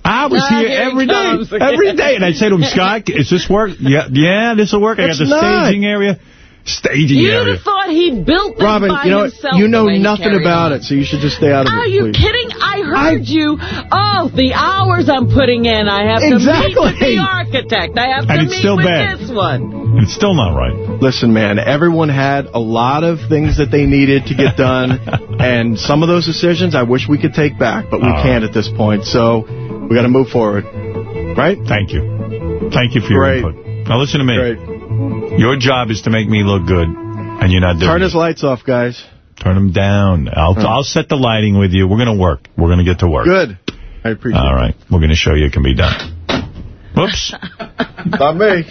[SPEAKER 1] I was
[SPEAKER 2] Ah,
[SPEAKER 1] here
[SPEAKER 2] here he
[SPEAKER 1] every day, every day. And I'd say to him, Scott, is this work? Yeah, yeah, this will work. I got the
[SPEAKER 7] not.
[SPEAKER 1] staging area. Staging
[SPEAKER 2] You'd
[SPEAKER 1] area.
[SPEAKER 2] have thought he built this
[SPEAKER 7] Robin,
[SPEAKER 2] by
[SPEAKER 7] you know what?
[SPEAKER 2] himself.
[SPEAKER 7] You know nothing about
[SPEAKER 2] on.
[SPEAKER 7] it, so you should just stay out of
[SPEAKER 2] Are
[SPEAKER 7] it.
[SPEAKER 2] Are you
[SPEAKER 7] please.
[SPEAKER 2] kidding? I heard you. Oh, the hours I'm putting in. I have to meet with the architect. I have
[SPEAKER 1] And
[SPEAKER 2] to meet
[SPEAKER 1] still
[SPEAKER 2] with
[SPEAKER 1] bad.
[SPEAKER 2] this one.
[SPEAKER 1] It's still not right.
[SPEAKER 7] Listen, man, everyone had a lot of things that they needed to get done, and some of those decisions I wish we could take back, but we
[SPEAKER 1] All
[SPEAKER 7] can't at this point, so we got to move forward. Right?
[SPEAKER 1] Thank you. Thank you for your
[SPEAKER 7] Great.
[SPEAKER 1] input. Now listen to me.
[SPEAKER 7] Great.
[SPEAKER 1] Your job is to make me look good, and you're not doing
[SPEAKER 7] Turn
[SPEAKER 1] it.
[SPEAKER 7] his lights off, guys.
[SPEAKER 1] Turn them down. I'll, I'll set the lighting with you. We're going to work. We're going to get to work.
[SPEAKER 7] Good. I appreciate it.
[SPEAKER 1] All right. We're going to show you it can be done. Whoops.
[SPEAKER 7] it. Not me.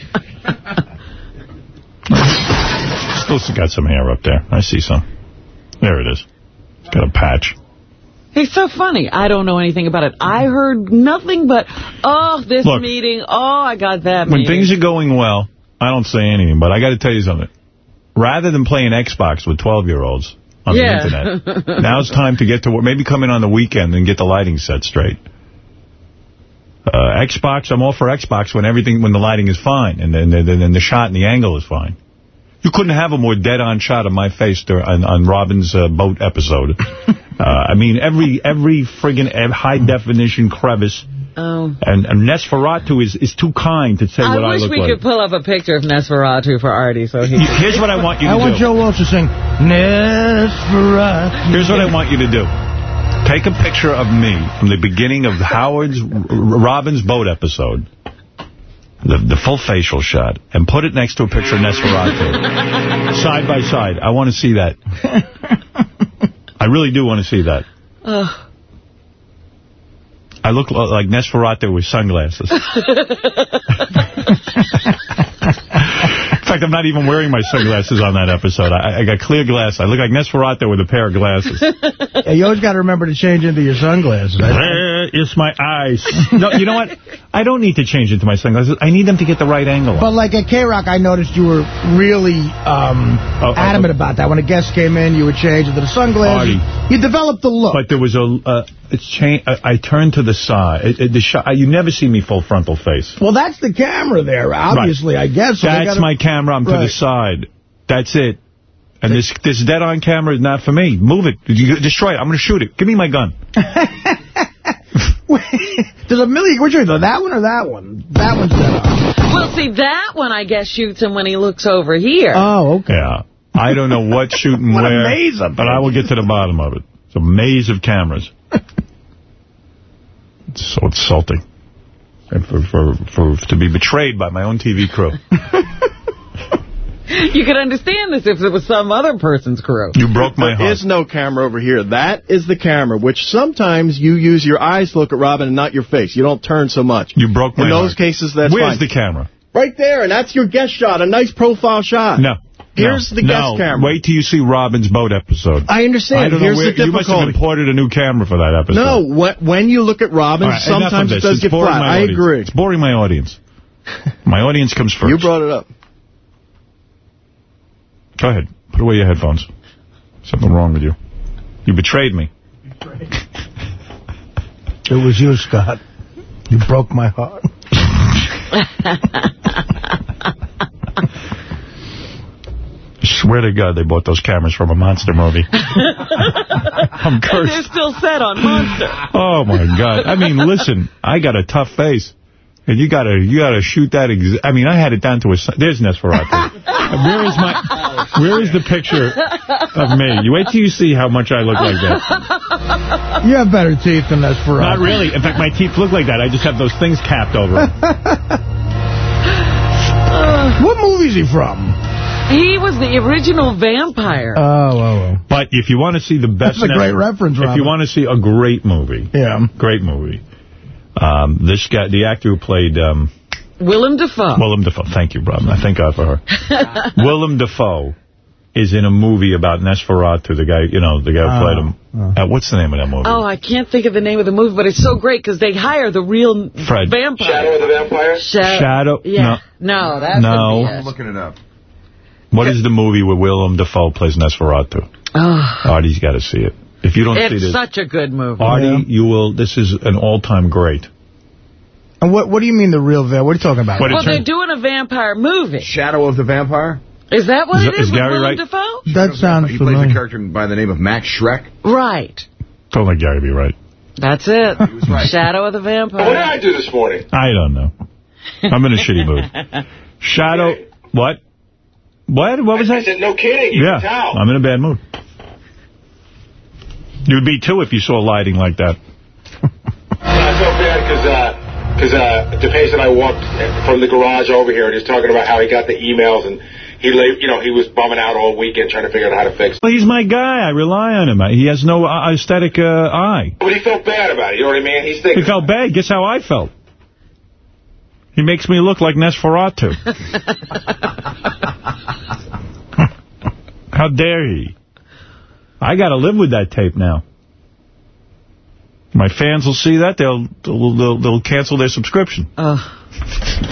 [SPEAKER 1] Still got some hair up there. I see some. There it is. It's got a patch.
[SPEAKER 2] He's so funny. I don't know anything about it. I heard nothing but, oh, this
[SPEAKER 1] Look.
[SPEAKER 2] meeting. Oh, I got that
[SPEAKER 1] When
[SPEAKER 2] meeting.
[SPEAKER 1] things are going well, I don't say anything, but I got to tell you something. Rather than playing Xbox with 12-year-olds on
[SPEAKER 2] Yeah.
[SPEAKER 1] the internet, now it's time to get to work. Maybe come in on the weekend and get the lighting set straight. Uh, Xbox, I'm all for Xbox when everything, when the lighting is fine and then then then the shot and the angle is fine. You couldn't have a more dead-on shot of my face dur- on, on Robin's uh, boat episode. uh, I mean, every every friggin' high-definition crevice.
[SPEAKER 2] Oh.
[SPEAKER 1] And, and Nesferatu is, is too kind to say what
[SPEAKER 2] I
[SPEAKER 1] what I
[SPEAKER 2] wish we could pull up a picture of Nesferatu for Artie so he
[SPEAKER 1] Here's what I want you to
[SPEAKER 3] I
[SPEAKER 1] do.
[SPEAKER 3] I want Joe Walsh to sing Nesferatu.
[SPEAKER 1] Here's what I want you to do. Take a picture of me from the beginning of Howard's Robin's boat episode, the, the full facial shot, and put it next to a picture of Nesferatu. side by side. I want to see that. I really do want to see that.
[SPEAKER 2] Ugh.
[SPEAKER 1] I look like Nesferatu with sunglasses. Fact, I'm not even wearing my sunglasses on that episode. I, I got clear glass. I look like Nesferatu with a pair of glasses.
[SPEAKER 3] Yeah, you always got to remember to change into your sunglasses.
[SPEAKER 1] Is my eyes. No, you know what? I don't need to change into my sunglasses. I need them to get the right angle.
[SPEAKER 3] But
[SPEAKER 1] on.
[SPEAKER 3] like at K-Rock, I noticed you were really um,
[SPEAKER 1] oh,
[SPEAKER 3] adamant about that. When a guest came in, you would change into the sunglasses.
[SPEAKER 1] Artie.
[SPEAKER 3] You developed the look.
[SPEAKER 1] But there was a, uh, it's change. I, I turned to the side. It, it, the shot. You never see me full frontal face.
[SPEAKER 3] well, that's the camera there, obviously, I guess. So
[SPEAKER 1] That's
[SPEAKER 3] gotta-
[SPEAKER 1] my camera. I'm to the side. That's it. And this this dead-on camera is not for me. Move it. You destroy it. I'm going to shoot it. Give me my gun.
[SPEAKER 3] There's a million. Which one? That one or that one? That one's better.
[SPEAKER 2] Well, see, that one, I guess, shoots him when he looks over here.
[SPEAKER 3] Oh, okay.
[SPEAKER 1] Yeah. I don't know what shooting
[SPEAKER 3] What a
[SPEAKER 1] where,
[SPEAKER 3] maze up
[SPEAKER 1] but. I will get to the bottom of it. It's a maze of cameras. it's so insulting. And for, for, for to be betrayed by my own TV crew.
[SPEAKER 2] You could understand this if it was some other person's crew.
[SPEAKER 1] You broke my
[SPEAKER 7] There
[SPEAKER 1] heart.
[SPEAKER 7] is no camera over here. That is the camera, which sometimes you use your eyes to look at Robin and not your face. You don't turn so much.
[SPEAKER 1] You broke my
[SPEAKER 7] In those
[SPEAKER 1] heart.
[SPEAKER 7] cases, that's
[SPEAKER 1] Where's
[SPEAKER 7] fine.
[SPEAKER 1] the camera?
[SPEAKER 7] Right there, and that's your guest shot, a nice profile shot.
[SPEAKER 1] No.
[SPEAKER 7] Here's
[SPEAKER 1] no,
[SPEAKER 7] the guest
[SPEAKER 1] no.
[SPEAKER 7] camera.
[SPEAKER 1] Wait till you see Robin's boat episode.
[SPEAKER 7] I understand.
[SPEAKER 1] I don't know
[SPEAKER 7] Here's
[SPEAKER 1] where,
[SPEAKER 7] the
[SPEAKER 1] you must have imported a new camera for that episode.
[SPEAKER 7] No, wh- when you look at Robin,
[SPEAKER 1] All right, enough of
[SPEAKER 7] sometimes it does
[SPEAKER 1] It's
[SPEAKER 7] get flat. I
[SPEAKER 1] audience.
[SPEAKER 7] agree.
[SPEAKER 1] It's boring my audience. My audience comes first.
[SPEAKER 7] You brought it up.
[SPEAKER 1] Go ahead. Put away your headphones. Something wrong with you. You betrayed me.
[SPEAKER 3] It was you, Scott. You broke my heart.
[SPEAKER 1] I swear to God they bought those cameras from a monster movie. I'm
[SPEAKER 2] And they're still set on Monster.
[SPEAKER 1] Oh, my God. I mean, listen, I got a tough face. And you gotta, you gotta shoot that. Ex I mean, I had it down to a. si- There's Nesferatu. where is my? Where is the picture of me? You wait till you see how much I look like that.
[SPEAKER 3] You have better teeth than this for
[SPEAKER 1] Not really. In fact, my teeth look like that. I just have those things capped over. 'em.
[SPEAKER 3] What movie is he from?
[SPEAKER 2] He was the original vampire.
[SPEAKER 3] Oh, oh, oh.
[SPEAKER 1] But if you want to see the best,
[SPEAKER 3] That's a great reference,
[SPEAKER 1] If you want to see a great movie,
[SPEAKER 3] Yeah.
[SPEAKER 1] great movie. Um, this guy, the actor who played um,
[SPEAKER 2] Willem Dafoe.
[SPEAKER 1] Willem Dafoe. Thank you, Robin. I thank God for her. Willem Dafoe is in a movie about Nesferatu, the guy, you know, the guy who played him. Uh, what's the name of that movie?
[SPEAKER 2] Oh, I can't think of the name of the movie, but it's so great because they hire the real
[SPEAKER 1] Fred.
[SPEAKER 2] vampire.
[SPEAKER 6] Shadow of the Vampire?
[SPEAKER 2] Sha-
[SPEAKER 1] Shadow-
[SPEAKER 2] Yeah. No, that's
[SPEAKER 1] No.
[SPEAKER 2] gonna
[SPEAKER 4] I'm
[SPEAKER 2] it.
[SPEAKER 4] looking it up.
[SPEAKER 1] What is the movie where Willem Dafoe plays Nesferatu?
[SPEAKER 2] Oh,
[SPEAKER 1] Artie's got to see it. If you don't see
[SPEAKER 2] it's
[SPEAKER 1] this,
[SPEAKER 2] such a good movie.
[SPEAKER 1] Artie,
[SPEAKER 3] Yeah.
[SPEAKER 1] you will. This is an all-time great.
[SPEAKER 3] And what what do you mean the real veil? What are you talking about?
[SPEAKER 1] What
[SPEAKER 2] Well, they're doing a vampire movie.
[SPEAKER 4] Shadow of the Vampire?
[SPEAKER 2] Is that what
[SPEAKER 1] is,
[SPEAKER 2] it is?
[SPEAKER 1] that-
[SPEAKER 2] is,
[SPEAKER 1] is
[SPEAKER 2] with
[SPEAKER 1] Gary
[SPEAKER 2] Willem
[SPEAKER 1] right?
[SPEAKER 2] Dafoe?
[SPEAKER 3] That sounds
[SPEAKER 4] He plays a character by the name of Max Schreck.
[SPEAKER 2] Right.
[SPEAKER 1] Don't let Gary be right.
[SPEAKER 2] That's it.
[SPEAKER 4] was right.
[SPEAKER 2] Shadow of the Vampire.
[SPEAKER 6] What did I do this morning?
[SPEAKER 1] I don't know. I'm in a shitty mood. Shadow. What? What? What was
[SPEAKER 6] I
[SPEAKER 1] that?
[SPEAKER 6] said, no kidding. You
[SPEAKER 1] Yeah. I'm in a bad mood. You'd be too if you saw lighting like that.
[SPEAKER 6] I felt bad because uh, cause, uh, DePace and I walked from the garage over here, and he's talking about how he got the emails, and he, la- you know, he was bumming out all weekend trying to figure out how to fix it.
[SPEAKER 1] Well, he's my guy. I rely on him. He has no uh, aesthetic uh, eye.
[SPEAKER 6] But he felt bad about it. You know what I mean? He's
[SPEAKER 1] He felt bad. Guess how I felt? He makes me look like Nesferatu. How dare he? I got to live with that tape now. My fans will see that. They'll they'll, they'll, they'll cancel their subscription.
[SPEAKER 2] Uh,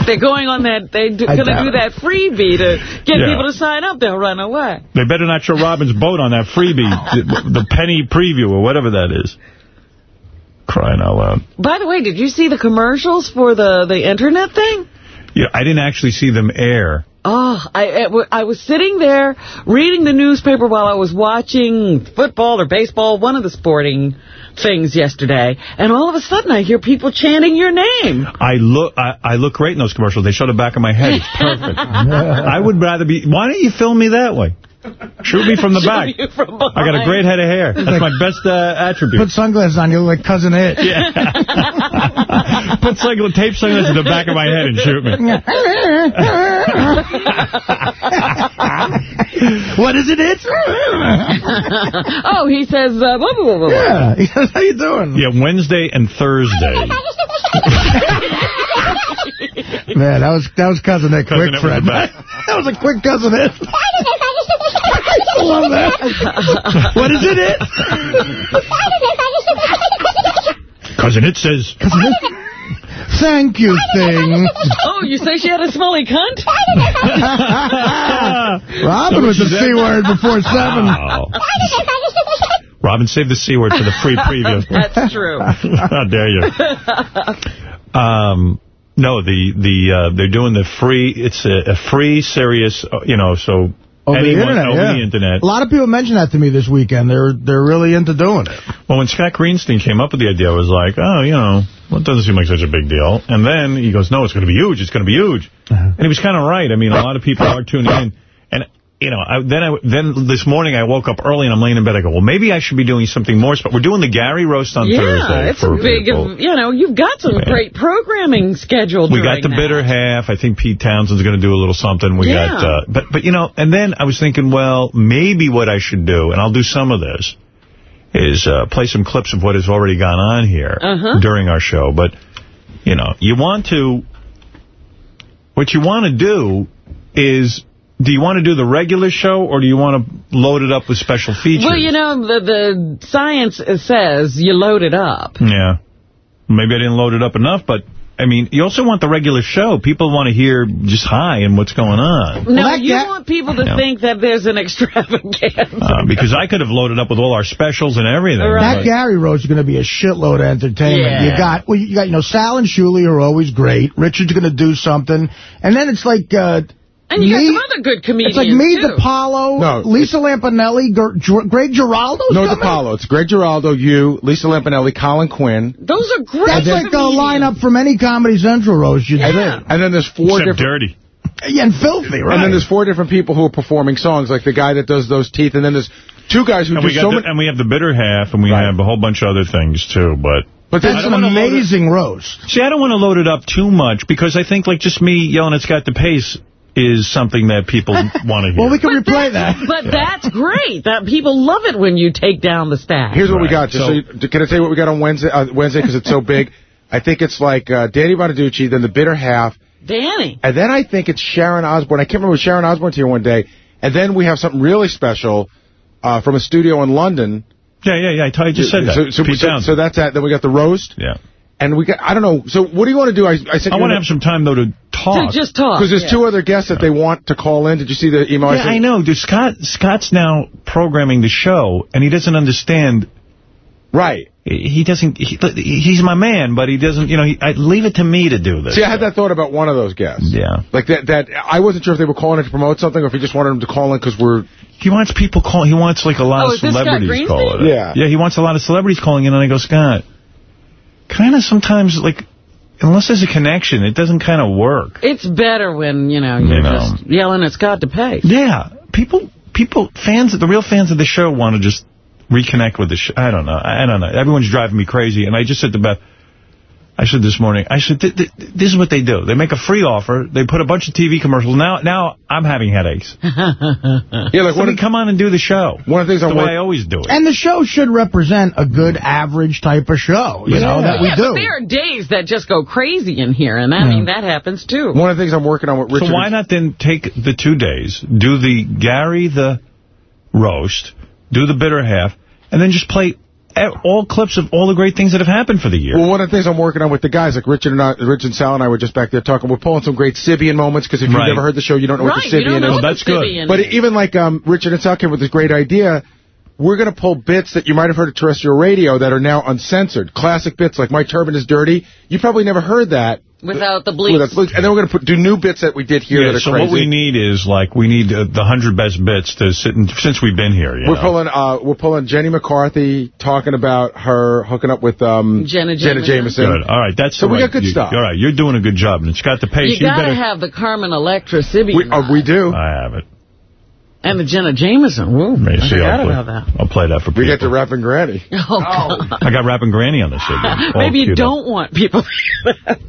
[SPEAKER 2] they're going on that. They're going to do that freebie to get
[SPEAKER 1] Yeah.
[SPEAKER 2] people to sign up. They'll run away.
[SPEAKER 1] They better not show Robin's boat on that freebie, the, the penny preview or whatever that is. Crying out loud.
[SPEAKER 2] By the way, did you see the commercials for the, the internet thing?
[SPEAKER 1] Yeah, I didn't actually see them air.
[SPEAKER 2] Oh, I, it wa- I was sitting there reading the newspaper while I was watching football or baseball, one of the sporting things yesterday, and all of a sudden I hear people chanting your name.
[SPEAKER 1] I look I, I look great in those commercials. They show the back of my head. It's perfect. I would rather be... Why don't you film me that way? Shoot me from the
[SPEAKER 2] Shoot
[SPEAKER 1] back.
[SPEAKER 2] you from
[SPEAKER 1] I got a great head of hair. That's my best uh, attribute.
[SPEAKER 3] Put sunglasses on, you look like Cousin It.
[SPEAKER 1] Yeah. Put sungla- tape sunglasses in the back of my head and shoot me.
[SPEAKER 3] what is it, It?
[SPEAKER 2] oh, he says, uh, blah, blah, blah, blah.
[SPEAKER 3] yeah. He says, how you doing?
[SPEAKER 1] Yeah, Wednesday and Thursday.
[SPEAKER 3] Man, that was that was Cousin It
[SPEAKER 1] Cousin
[SPEAKER 3] quick,
[SPEAKER 1] It
[SPEAKER 3] Fred. that was a quick Cousin It. I still love that. what is it, It?
[SPEAKER 1] Cousin It says...
[SPEAKER 3] Thank you, thing.
[SPEAKER 2] Oh, you say she had a smelly cunt?
[SPEAKER 3] Robin was the C word before seven.
[SPEAKER 1] Oh. Robin, save the C word for the free preview.
[SPEAKER 2] That's true.
[SPEAKER 1] How dare you? Um, no, the the uh, they're doing the free. It's a, a free, Sirius. uh, You know, so
[SPEAKER 3] Over the internet,
[SPEAKER 1] over
[SPEAKER 3] yeah.
[SPEAKER 1] the internet.
[SPEAKER 3] A lot of people mentioned that to me this weekend. They're they're really into doing it.
[SPEAKER 1] Well, when Scott Greenstein came up with the idea, I was like, oh, you know, well, it doesn't seem like such a big deal. And then he goes, no, it's going to be huge. It's going to be huge.
[SPEAKER 3] Uh-huh.
[SPEAKER 1] And he was kind of right. I mean, a lot of people are tuning in. And, you know, I, then I, then this morning I woke up early and I'm laying in bed. I go, well, maybe I should be doing something more But We're doing the Gary roast on
[SPEAKER 2] Yeah,
[SPEAKER 1] Thursday.
[SPEAKER 2] it's
[SPEAKER 1] for
[SPEAKER 2] a big,
[SPEAKER 1] people.
[SPEAKER 2] you know, you've got some
[SPEAKER 1] Yeah.
[SPEAKER 2] great programming scheduled
[SPEAKER 1] We got the
[SPEAKER 2] that.
[SPEAKER 1] bitter half. I think Pete Townshend's going to do a little something. We
[SPEAKER 2] Yeah.
[SPEAKER 1] got, uh, but but you know, and then I was thinking, well, maybe what I should do, and I'll do some of this, is uh, play some clips of what has already gone on here
[SPEAKER 2] Uh-huh.
[SPEAKER 1] during our show. But you know, you want to, what you want to do is. Do you want to do the regular show, or do you want to load it up with special features?
[SPEAKER 2] Well, you know, the, the science says you load it up.
[SPEAKER 1] Yeah. Maybe I didn't load it up enough, but, I mean, you also want the regular show. People want to hear just hi and what's going on.
[SPEAKER 2] No,
[SPEAKER 3] that
[SPEAKER 2] you want people to
[SPEAKER 1] Yeah.
[SPEAKER 2] think that there's an extravaganza.
[SPEAKER 1] Uh, because I could have loaded up with all our specials and everything.
[SPEAKER 2] Right.
[SPEAKER 3] That Gary roast is going to be a shitload of entertainment.
[SPEAKER 2] Yeah.
[SPEAKER 3] You got, well, you got, you know, Sal and Shuli are always great. Richard's going to do something, and then it's like, uh,
[SPEAKER 2] and you got some other good comedians,
[SPEAKER 3] it's like me,
[SPEAKER 2] too.
[SPEAKER 3] DePaulo,
[SPEAKER 5] No,
[SPEAKER 3] Lisa Lampanelli, Ger- Ger- Greg Giraldo.
[SPEAKER 5] No, DePaulo. It's Greg Giraldo, you, Lisa Lampanelli, Colin Quinn.
[SPEAKER 2] Those are great
[SPEAKER 3] That's like a
[SPEAKER 2] comedians.
[SPEAKER 3] lineup from any Comedy Central roast you
[SPEAKER 5] And
[SPEAKER 3] did.
[SPEAKER 5] then, and then there's four
[SPEAKER 1] Except
[SPEAKER 5] different...
[SPEAKER 1] dirty.
[SPEAKER 3] Yeah, and filthy, right?
[SPEAKER 5] And then there's four different people who are performing songs, like the guy that does those teeth, and then there's two guys who
[SPEAKER 1] And
[SPEAKER 5] do
[SPEAKER 1] we, got
[SPEAKER 5] so
[SPEAKER 1] the,
[SPEAKER 5] many...
[SPEAKER 1] and we have the bitter half, and we
[SPEAKER 5] Right.
[SPEAKER 1] have a whole bunch of other things, too. But
[SPEAKER 5] But
[SPEAKER 3] That's an
[SPEAKER 1] don't wanna load it-
[SPEAKER 3] amazing roast.
[SPEAKER 1] See, I don't want to load it up too much, because I think, like, just me yelling at Scott DePace is something that people want to hear.
[SPEAKER 3] Well, we can replay that.
[SPEAKER 2] But that's great. That people love it when you take down the stack.
[SPEAKER 5] here's what we got. Just
[SPEAKER 1] So-
[SPEAKER 5] so, you, can I tell you what we got on Wednesday? Uh, Wednesday, because it's so big. I think it's like uh, Danny Bonaduce, then the bitter half,
[SPEAKER 2] Danny.
[SPEAKER 5] and then I think it's Sharon Osbourne. I can't remember. Sharon Osbourne's here one day, and then we have something really special uh, from a studio in London.
[SPEAKER 1] yeah, yeah, yeah. I, t- I just said that.
[SPEAKER 5] So, so, so, so that's that. Then we got the roast,
[SPEAKER 1] yeah.
[SPEAKER 5] And we got I don't know. So what do you want to do? I I sent
[SPEAKER 1] I want to have some time, though, to talk.
[SPEAKER 2] To just talk.
[SPEAKER 5] because there's
[SPEAKER 2] yeah.
[SPEAKER 5] two other guests that they want to call in. Did you see the email?
[SPEAKER 1] Yeah,
[SPEAKER 5] sent?
[SPEAKER 1] I know. Dude, Scott, Scott's now programming the show, and he doesn't understand
[SPEAKER 5] Right.
[SPEAKER 1] he doesn't. He, he's my man, but he doesn't. You know, he, I, leave it to me to do this.
[SPEAKER 5] See, I had that thought about one of those guests.
[SPEAKER 1] Yeah.
[SPEAKER 5] Like that. That I wasn't sure if they were calling in to promote something or if he just wanted them to call in because we're.
[SPEAKER 1] He wants people calling, He wants like a lot
[SPEAKER 2] Oh,
[SPEAKER 1] of
[SPEAKER 2] is this Scott
[SPEAKER 1] celebrities
[SPEAKER 2] Greenstein?
[SPEAKER 1] calling.
[SPEAKER 5] Yeah.
[SPEAKER 1] Yeah. He wants a lot of celebrities calling in, and I go, Scott. Kind of sometimes like, unless there's a connection, it doesn't kind of work.
[SPEAKER 2] It's better when, you know, you're
[SPEAKER 1] You know.
[SPEAKER 2] just yelling at Scott DePace.
[SPEAKER 1] Yeah. People, people, fans, the real fans of the show want to just reconnect with the show. I don't know. I don't know. Everyone's driving me crazy. And I just said to Beth, I said this morning, I said, th th this is what they do. They make a free offer. They put a bunch of TV commercials. Now now I'm having headaches.
[SPEAKER 5] Yeah, like one
[SPEAKER 1] Somebody come on and do the show.
[SPEAKER 5] one of the things
[SPEAKER 1] the
[SPEAKER 5] I'm
[SPEAKER 1] way I always do it.
[SPEAKER 3] And the show should represent a good average type of show, you know, that we
[SPEAKER 2] yeah,
[SPEAKER 3] do.
[SPEAKER 2] but there are days that just go crazy in here, and I mean, that happens too.
[SPEAKER 5] one of the things I'm working on with Richard.
[SPEAKER 1] so why not then take the two days, do the Gary the roast, do the bitter half, and then just play all clips of all the great things that have happened for the year.
[SPEAKER 5] Well, one of the things I'm working on with the guys, like Richard and I, Richard and Sal and I were just back there talking. We're pulling some great Sybian moments because if you've
[SPEAKER 1] Right.
[SPEAKER 5] never heard the show, you don't know
[SPEAKER 2] right,
[SPEAKER 5] what the
[SPEAKER 2] Sybian
[SPEAKER 5] is.
[SPEAKER 1] Well, that's good.
[SPEAKER 2] Sybian
[SPEAKER 5] But even like um, Richard and Sal came with this great idea. We're going to pull bits that you might have heard at terrestrial radio that are now uncensored. Classic bits like My Turban is Dirty. You probably never heard that.
[SPEAKER 2] without the bleep.
[SPEAKER 5] Without. And then we're going to put do new bits that we did here
[SPEAKER 1] Yeah,
[SPEAKER 5] that are
[SPEAKER 1] so
[SPEAKER 5] crazy.
[SPEAKER 1] what we need is, like, we need uh, the 100 best bits to sit in, since we've been here, you
[SPEAKER 5] We're
[SPEAKER 1] know.
[SPEAKER 5] pulling uh we're pulling Jenny McCarthy talking about her hooking up with um
[SPEAKER 2] Jenna
[SPEAKER 5] Jenna
[SPEAKER 2] Jameson.
[SPEAKER 5] Jameson.
[SPEAKER 1] Good. All right, that's
[SPEAKER 5] So
[SPEAKER 1] the
[SPEAKER 5] we
[SPEAKER 1] right-
[SPEAKER 5] got good
[SPEAKER 1] you-
[SPEAKER 5] stuff.
[SPEAKER 1] All right, you're doing a good job, and it's got the pace.
[SPEAKER 2] You gotta have the Carmen Electra Sybian
[SPEAKER 5] We, uh, we do.
[SPEAKER 1] I have it.
[SPEAKER 2] And the Jenna Jameson. Woo,
[SPEAKER 1] May
[SPEAKER 2] I
[SPEAKER 1] see,
[SPEAKER 2] forgot
[SPEAKER 1] I'll,
[SPEAKER 2] about
[SPEAKER 1] play,
[SPEAKER 2] that.
[SPEAKER 1] I'll play that for people.
[SPEAKER 5] We get to rapping Granny.
[SPEAKER 2] Oh, God.
[SPEAKER 1] I got Rapping Granny on the signal.
[SPEAKER 2] Maybe you don't want people to hear that.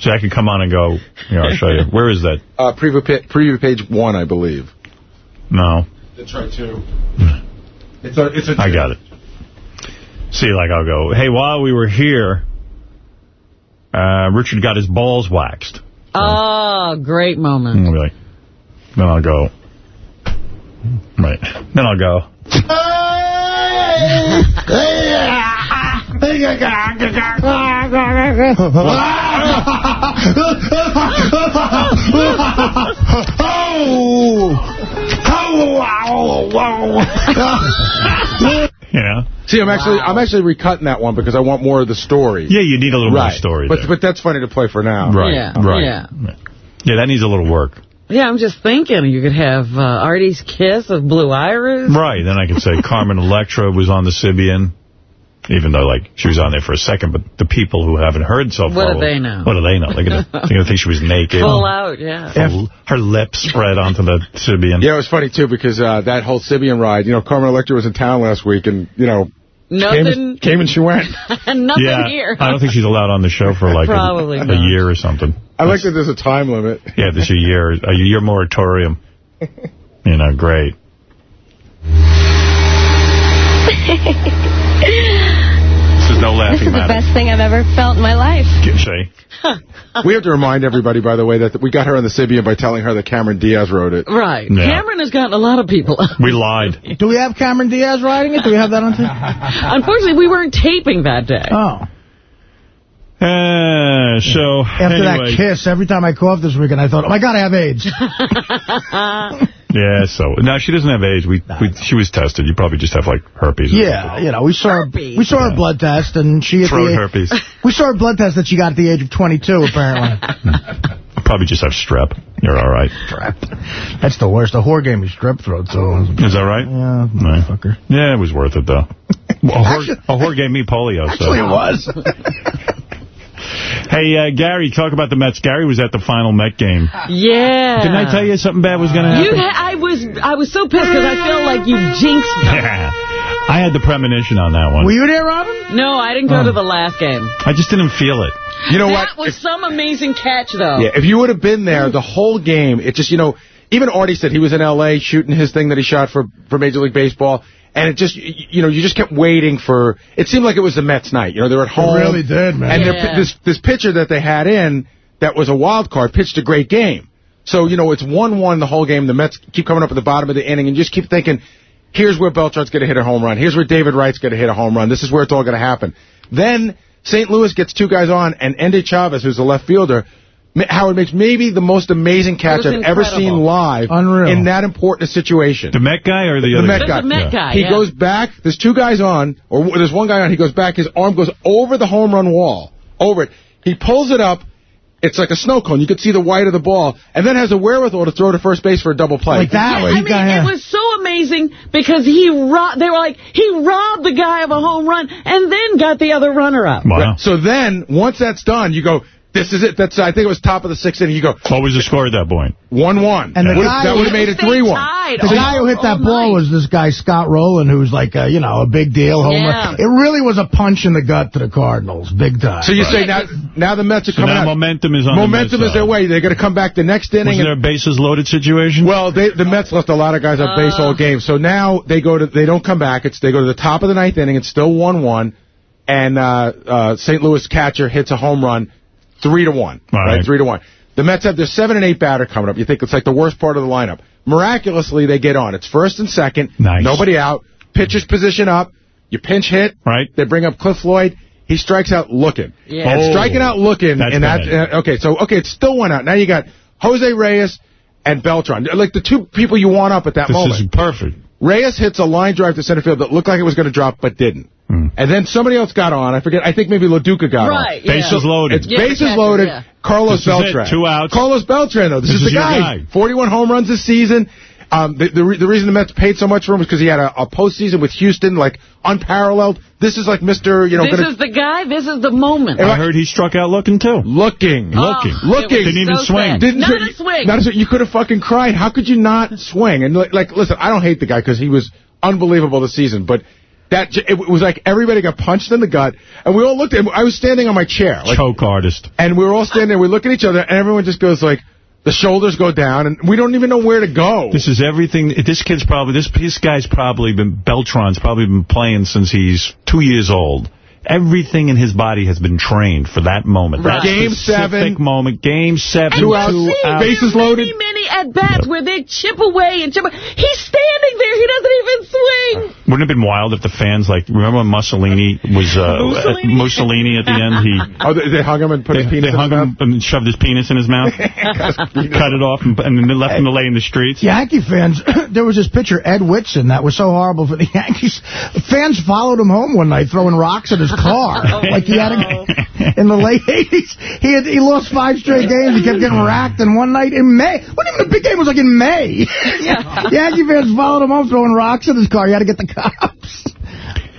[SPEAKER 1] So I can come on and go, here, I'll show you. Where is that?
[SPEAKER 5] Uh, preview, pa- preview page one, I believe.
[SPEAKER 1] No,
[SPEAKER 5] That's right, too. It's a, it's a
[SPEAKER 1] I got it. See, like, I'll go, hey, while we were here, uh, Richard got his balls waxed.
[SPEAKER 2] Oh, great moment.
[SPEAKER 1] I'll be like, then I'll go, right. Then I'll go, you know?
[SPEAKER 5] See, I'm actually I'm actually recutting that one because I want more of the story.
[SPEAKER 1] Yeah, you need a little
[SPEAKER 5] right.
[SPEAKER 1] more story
[SPEAKER 5] But
[SPEAKER 1] there.
[SPEAKER 5] but that's funny to play for now.
[SPEAKER 1] Right,
[SPEAKER 2] Yeah,
[SPEAKER 1] right.
[SPEAKER 2] yeah.
[SPEAKER 1] Yeah, that needs a little work.
[SPEAKER 2] Yeah, I'm just thinking you could have uh, Artie's Kiss of Blue Iris.
[SPEAKER 1] Right, then I could say Carmen Electra was on the Sybian, Even though, like, she was on there for a second, but the people who haven't heard so far...
[SPEAKER 2] What do they know?
[SPEAKER 1] What do they know? They're going to think she was naked.
[SPEAKER 2] Full out, yeah.
[SPEAKER 1] Full- her lips spread onto the Sybian.
[SPEAKER 5] Yeah, it was funny, too, because uh, that whole Sybian ride, you know, Carmen Electra was in town last week, and, you know, came
[SPEAKER 2] Nothing,
[SPEAKER 5] and, came and she went.
[SPEAKER 2] nothing
[SPEAKER 1] yeah,
[SPEAKER 2] here.
[SPEAKER 1] I don't think she's allowed on the show for like a,
[SPEAKER 2] Probably
[SPEAKER 1] a
[SPEAKER 2] not.
[SPEAKER 1] year or something.
[SPEAKER 5] I like that there's a time limit.
[SPEAKER 1] Yeah, there's a year, a year moratorium. You know, great. this is no
[SPEAKER 8] This
[SPEAKER 1] laughing
[SPEAKER 8] is the best thing I've ever felt in my life.
[SPEAKER 1] Say,
[SPEAKER 5] We have to remind everybody, by the way, that we got her on the Sybian by telling her that Cameron Diaz wrote it.
[SPEAKER 2] Right.
[SPEAKER 1] Yeah.
[SPEAKER 2] Cameron has gotten a lot of people.
[SPEAKER 1] we lied.
[SPEAKER 3] Do we have Cameron Diaz writing it? Do we have that on tape?
[SPEAKER 2] Unfortunately, we weren't taping that day.
[SPEAKER 3] Oh.
[SPEAKER 1] Uh, so,
[SPEAKER 3] After
[SPEAKER 1] anyway.
[SPEAKER 3] that kiss, every time I coughed this weekend, I thought, oh, my God, I have AIDS.
[SPEAKER 1] Yeah, so, no, she doesn't have AIDS. We, we, she was tested. You probably just have, like, herpes.
[SPEAKER 3] Yeah, you know, we saw her,
[SPEAKER 2] Herpes.
[SPEAKER 3] we saw her blood test, and she at
[SPEAKER 1] Throat
[SPEAKER 3] the
[SPEAKER 1] herpes.
[SPEAKER 3] we saw her blood test that she got at the age of 22, apparently.
[SPEAKER 1] Probably just have strep. You're all right.
[SPEAKER 3] Strep. That's the worst. A whore gave me strep throat, so
[SPEAKER 1] Is that right?
[SPEAKER 3] yeah, motherfucker.
[SPEAKER 1] Yeah, it was worth it, though. A whore, a whore gave me polio. So.
[SPEAKER 3] Actually, it was.
[SPEAKER 1] Hey, uh, Gary, talk about the Mets. Gary was at the final Met game.
[SPEAKER 2] Yeah.
[SPEAKER 1] Didn't I tell you something bad was going to
[SPEAKER 2] You
[SPEAKER 1] happen?
[SPEAKER 2] ha I was I was so pissed because I felt like you jinxed them.
[SPEAKER 1] Yeah. I had the premonition on that one.
[SPEAKER 3] Were you there, Robin?
[SPEAKER 2] No, I didn't go to the last game.
[SPEAKER 1] I just didn't feel it.
[SPEAKER 5] You know
[SPEAKER 2] that
[SPEAKER 5] what?
[SPEAKER 2] That was some amazing catch, though.
[SPEAKER 5] Yeah, if you would have been there the whole game, it just, you know, even Artie said he was in L.A. shooting his thing that he shot for, for Major League Baseball, and it just, y- you know, you just kept waiting for, it seemed like it was the Mets night. You know, they were at home.
[SPEAKER 3] really did, man.
[SPEAKER 5] And their-
[SPEAKER 2] Yeah.
[SPEAKER 5] this, this pitcher that they had in that was a wild card pitched a great game. So, you know, it's 1-1 the whole game. The Mets keep coming up at the bottom of the inning and you just keep thinking, here's where Beltran's going to hit a home run. Here's where David Wright's going to hit a home run. This is where it's all going to happen. Then St. Louis gets two guys on, and Endy Chavez, who's a left fielder, Ma- Howard makes maybe the most amazing catch I've ever seen live
[SPEAKER 3] Unreal.
[SPEAKER 5] in that important situation.
[SPEAKER 1] The Met guy or the,
[SPEAKER 5] The
[SPEAKER 1] other
[SPEAKER 5] Met
[SPEAKER 1] guy?
[SPEAKER 5] guy.
[SPEAKER 2] The Met guy,
[SPEAKER 5] He
[SPEAKER 2] yeah.
[SPEAKER 5] goes back. There's two guys on, or there's one guy on. He goes back. His arm goes over the home run wall, over it. He pulls it up. It's like a snow cone. You could see the white of the ball, and then has a wherewithal to throw to first base for a double play.
[SPEAKER 3] Like that way.
[SPEAKER 2] I mean,
[SPEAKER 3] got- yeah.
[SPEAKER 2] it was so amazing because he ro- they were like, he robbed the guy of a home run and then got the other runner up.
[SPEAKER 1] Wow.
[SPEAKER 5] Right. So then, once that's done, you go. This is it. That's I think it was top of the sixth inning. You go
[SPEAKER 1] What was the score at that point?
[SPEAKER 5] one one,
[SPEAKER 3] And the
[SPEAKER 5] Would've-
[SPEAKER 3] guy
[SPEAKER 5] that would have made it three one.
[SPEAKER 2] tied
[SPEAKER 3] The guy who hit that
[SPEAKER 2] all
[SPEAKER 3] ball
[SPEAKER 2] night.
[SPEAKER 3] was this guy, Scott Rolen, who's like, a, you know, a big deal. homer.
[SPEAKER 2] Yeah.
[SPEAKER 3] It really was a punch in the gut to the Cardinals, big time.
[SPEAKER 5] So you say now, now the Mets are
[SPEAKER 1] So
[SPEAKER 5] coming
[SPEAKER 1] now
[SPEAKER 5] out.
[SPEAKER 1] momentum is on
[SPEAKER 5] Momentum
[SPEAKER 1] the
[SPEAKER 5] is their way. They're going to come back the next inning.
[SPEAKER 1] Was
[SPEAKER 5] and-
[SPEAKER 1] there a bases loaded situation?
[SPEAKER 5] Well, they, the Mets left a lot of guys on base
[SPEAKER 2] Uh.
[SPEAKER 5] all game, so now they go to they don't come back. It's they go to the top of the ninth inning. It's still one one, and uh, uh, St. Louis catcher hits a home run, three to one,
[SPEAKER 1] All
[SPEAKER 5] right,
[SPEAKER 1] right.
[SPEAKER 5] three to one. The Mets have their seven and eight batter coming up. You think it's like the worst part of the lineup. Miraculously, they get on. It's first and second.
[SPEAKER 1] Nice.
[SPEAKER 5] Nobody out. Pitchers position up. You pinch hit.
[SPEAKER 1] Right.
[SPEAKER 5] They bring up Cliff Floyd. He strikes out looking.
[SPEAKER 2] Yeah.
[SPEAKER 5] And
[SPEAKER 1] Oh.
[SPEAKER 5] striking out looking.
[SPEAKER 1] That's
[SPEAKER 5] and that,
[SPEAKER 1] bad.
[SPEAKER 5] uh, okay, so, okay, it's still one out. Now you got Jose Reyes and Beltran. Like the two people you want up at that
[SPEAKER 1] this
[SPEAKER 5] moment.
[SPEAKER 1] is perfect.
[SPEAKER 5] Reyes hits a line drive to center field that looked like it was going to drop, but didn't.
[SPEAKER 1] Hmm.
[SPEAKER 5] And then somebody else got on. I forget. I think maybe Lo Duca got on.
[SPEAKER 2] Right, yeah.
[SPEAKER 1] Bases loaded.
[SPEAKER 5] It's
[SPEAKER 2] Yeah,
[SPEAKER 5] bases
[SPEAKER 2] catcher,
[SPEAKER 5] loaded.
[SPEAKER 2] yeah.
[SPEAKER 5] Carlos
[SPEAKER 1] This is it,
[SPEAKER 5] Beltran.
[SPEAKER 1] two outs.
[SPEAKER 5] Carlos Beltran, though. This,
[SPEAKER 1] This
[SPEAKER 5] is
[SPEAKER 1] is
[SPEAKER 5] the guy.
[SPEAKER 1] guy.
[SPEAKER 5] 41 home runs this season. Um, the, the, re- the reason the Mets paid so much for him was because he had a, a postseason with Houston, like, unparalleled. This is like Mr., you know,
[SPEAKER 2] This
[SPEAKER 5] gonna,
[SPEAKER 2] is the guy. This is the moment.
[SPEAKER 1] I heard he struck out looking, too.
[SPEAKER 5] looking.
[SPEAKER 1] Looking.
[SPEAKER 2] Oh,
[SPEAKER 5] Looking.
[SPEAKER 2] it was
[SPEAKER 1] Didn't even
[SPEAKER 2] so
[SPEAKER 1] swing.
[SPEAKER 2] sad.
[SPEAKER 5] Didn't
[SPEAKER 2] Not
[SPEAKER 5] you-
[SPEAKER 2] a swing.
[SPEAKER 5] Not a swing. You could have fucking cried. How could you not swing? And like, like listen, I don't hate the guy because he was unbelievable this season, but that it was like everybody got punched in the gut, and we all looked at him. I was standing on my chair, like,
[SPEAKER 1] Choke artist.
[SPEAKER 5] and we were all standing there. We look at each other, and everyone just goes like, the shoulders go down, and we don't even know where to go.
[SPEAKER 1] This is everything. This kid's probably, this, this guy's probably been, Beltran's probably been playing since he's two years old. Everything in his body has been trained for that moment.
[SPEAKER 2] Right.
[SPEAKER 1] That
[SPEAKER 5] Game
[SPEAKER 1] specific
[SPEAKER 5] seven.
[SPEAKER 1] moment. Game seven.
[SPEAKER 2] And
[SPEAKER 5] Two
[SPEAKER 2] you
[SPEAKER 5] outs,
[SPEAKER 2] see
[SPEAKER 1] outs.
[SPEAKER 5] bases
[SPEAKER 2] many,
[SPEAKER 5] loaded.
[SPEAKER 2] many at bats where they chip away and chip. away. He's standing there. He doesn't even swing.
[SPEAKER 1] Wouldn't it have been wild if the fans, like, remember when Mussolini was, uh,
[SPEAKER 2] Mussolini?
[SPEAKER 1] Mussolini at the end? He
[SPEAKER 5] Oh, they, they hung him and put
[SPEAKER 1] They,
[SPEAKER 5] his penis
[SPEAKER 1] they
[SPEAKER 5] in
[SPEAKER 1] hung him and shoved his penis in his mouth, cut it off, and, and then left him to lay in the streets.
[SPEAKER 3] Yankee fans, there was this pitcher, Ed Whitson, that was so horrible for the Yankees. Fans followed him home one night throwing rocks at his car.
[SPEAKER 2] Oh,
[SPEAKER 3] like he had a, in the late 80s. He had, he lost five straight games. He kept getting racked. And one night in May, what even the big game was like in May. Yankee fans followed him home throwing rocks at his car. He had to get the cops.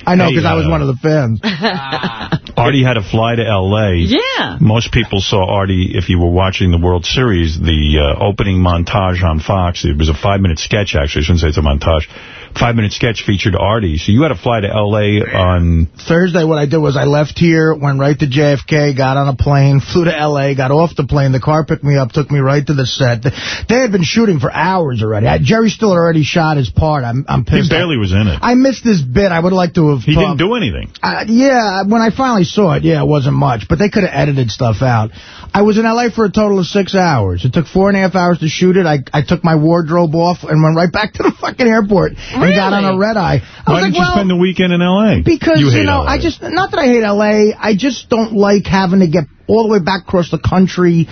[SPEAKER 3] I know,
[SPEAKER 1] Hey,
[SPEAKER 3] because I was
[SPEAKER 1] uh,
[SPEAKER 3] one of the fans.
[SPEAKER 1] Artie had to fly to L.A.
[SPEAKER 2] Yeah.
[SPEAKER 1] Most people saw Artie, if you were watching the World Series, the uh, opening montage on Fox. It was a five-minute sketch, actually. I shouldn't say it's a montage. Five-minute sketch featured Artie. So you had to fly to L.A. on...
[SPEAKER 3] Thursday, what I did was I left here, went right to JFK, got on a plane, flew to L.A., got off the plane. The car picked me up, took me right to the set. They had been shooting for hours already. I, Jerry Stiller already shot his part. I'm, I'm pissed.
[SPEAKER 1] He barely was in it.
[SPEAKER 3] I missed this bit. I would like to have...
[SPEAKER 1] He
[SPEAKER 3] talked-
[SPEAKER 1] didn't do anything.
[SPEAKER 3] uh, yeah, when I finally saw it, yeah, it wasn't much, but they could have edited stuff out. I was in L.A. for a total of six hours. It took four and a half hours to shoot it. I, I took my wardrobe off and went right back to the fucking airport and got on a red eye. I
[SPEAKER 1] Why
[SPEAKER 3] like,
[SPEAKER 1] didn't you
[SPEAKER 3] well,
[SPEAKER 1] spend the weekend in L.A.?
[SPEAKER 3] because, you,
[SPEAKER 1] hate
[SPEAKER 3] know,
[SPEAKER 1] LA.
[SPEAKER 3] I just, not that I hate L.A., I just don't like having to get all the way back across the country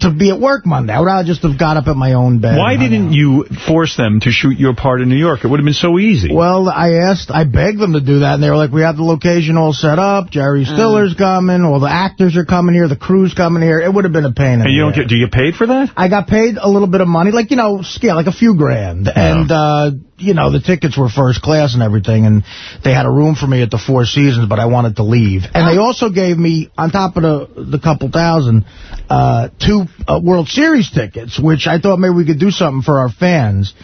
[SPEAKER 3] to be at work Monday. I would rather just have got up at my own bed.
[SPEAKER 1] Why didn't
[SPEAKER 3] out.
[SPEAKER 1] you force them to shoot your part in New York? It would have been so easy.
[SPEAKER 3] Well, I asked, I begged them to do that, and they were like, we have the location all set up, Jerry
[SPEAKER 1] Uh.
[SPEAKER 3] Stiller's coming, all the actors are coming here, the crew's coming here. It would have been a pain in
[SPEAKER 1] and you don't get, do you get paid for that?
[SPEAKER 3] I got paid a little bit of money, like, you know, scale, like a few grand. And, uh, you know, the tickets were first class and everything, and they had a room for me at the Four Seasons, but I wanted to leave. And they also gave me, on top of the, the couple thousand, uh, two uh, World Series tickets, which I thought maybe we could do something for our fans.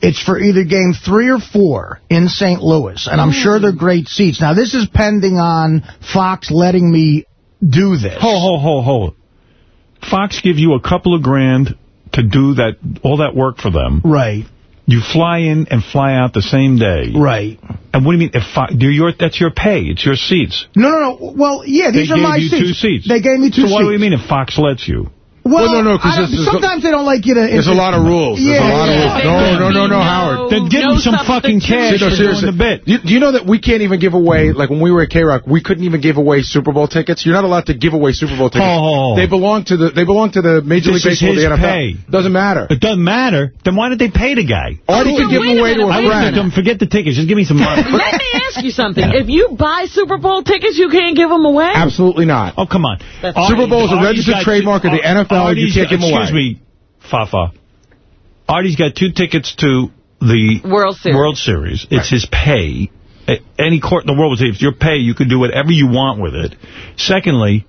[SPEAKER 3] It's for either game three or four in St. Louis, and I'm sure they're great seats. Now, this is pending on Fox letting me do this.
[SPEAKER 1] Ho, ho, ho, ho. Fox give you a couple of grand to do that all that work for them.
[SPEAKER 3] Right,
[SPEAKER 1] You fly in and fly out the same day.
[SPEAKER 3] right.
[SPEAKER 1] And what do you mean? If do your that's your pay. It's your seats.
[SPEAKER 3] No, no, no. Well, yeah, these
[SPEAKER 1] they
[SPEAKER 3] are
[SPEAKER 1] gave
[SPEAKER 3] my
[SPEAKER 1] you
[SPEAKER 3] seats.
[SPEAKER 1] two seats.
[SPEAKER 3] They gave me two
[SPEAKER 1] so
[SPEAKER 3] seats.
[SPEAKER 1] what do you mean if Fox lets you?
[SPEAKER 3] Well,
[SPEAKER 5] Well, no, no, 'cause
[SPEAKER 3] I don't-
[SPEAKER 5] this is-
[SPEAKER 3] sometimes they don't like you to...
[SPEAKER 5] There's a lot of rules. There's
[SPEAKER 3] Yeah,
[SPEAKER 5] a lot of rules. No, no, no, no, no, Howard.
[SPEAKER 1] Then give them some fucking cash
[SPEAKER 5] No,
[SPEAKER 1] for
[SPEAKER 5] seriously.
[SPEAKER 1] doing the bit.
[SPEAKER 5] You, do you know that we can't even give away, like when we were at K-Rock, we couldn't even give away Super Bowl tickets? You're not allowed to give away Super Bowl tickets.
[SPEAKER 1] Oh.
[SPEAKER 5] They belong to the They belong to the Major
[SPEAKER 1] This
[SPEAKER 5] League
[SPEAKER 1] is
[SPEAKER 5] Baseball,
[SPEAKER 1] his
[SPEAKER 5] the NFL.
[SPEAKER 1] pay.
[SPEAKER 5] Doesn't matter.
[SPEAKER 1] It doesn't matter. Then why did they pay the guy?
[SPEAKER 5] Artie
[SPEAKER 2] Oh,
[SPEAKER 5] could give them away to
[SPEAKER 2] minute,
[SPEAKER 5] a
[SPEAKER 2] wait a
[SPEAKER 1] I
[SPEAKER 5] friend.
[SPEAKER 1] them forget the tickets. Just give me some money.
[SPEAKER 2] Let me ask you something. If you buy Super Bowl tickets, you can't give them away?
[SPEAKER 5] Absolutely not.
[SPEAKER 1] Oh, come on.
[SPEAKER 2] That's-
[SPEAKER 5] Super Bowl is a registered
[SPEAKER 1] got
[SPEAKER 5] trademark of the
[SPEAKER 1] Ar-
[SPEAKER 5] NFL. You can't give
[SPEAKER 1] got-
[SPEAKER 5] them away.
[SPEAKER 1] Excuse me, Fafa. Artie's got two tickets to the
[SPEAKER 2] World Series.
[SPEAKER 1] World Series. It's his pay. A- Any court in the world would say, if it's your pay, you can do whatever you want with it. Secondly,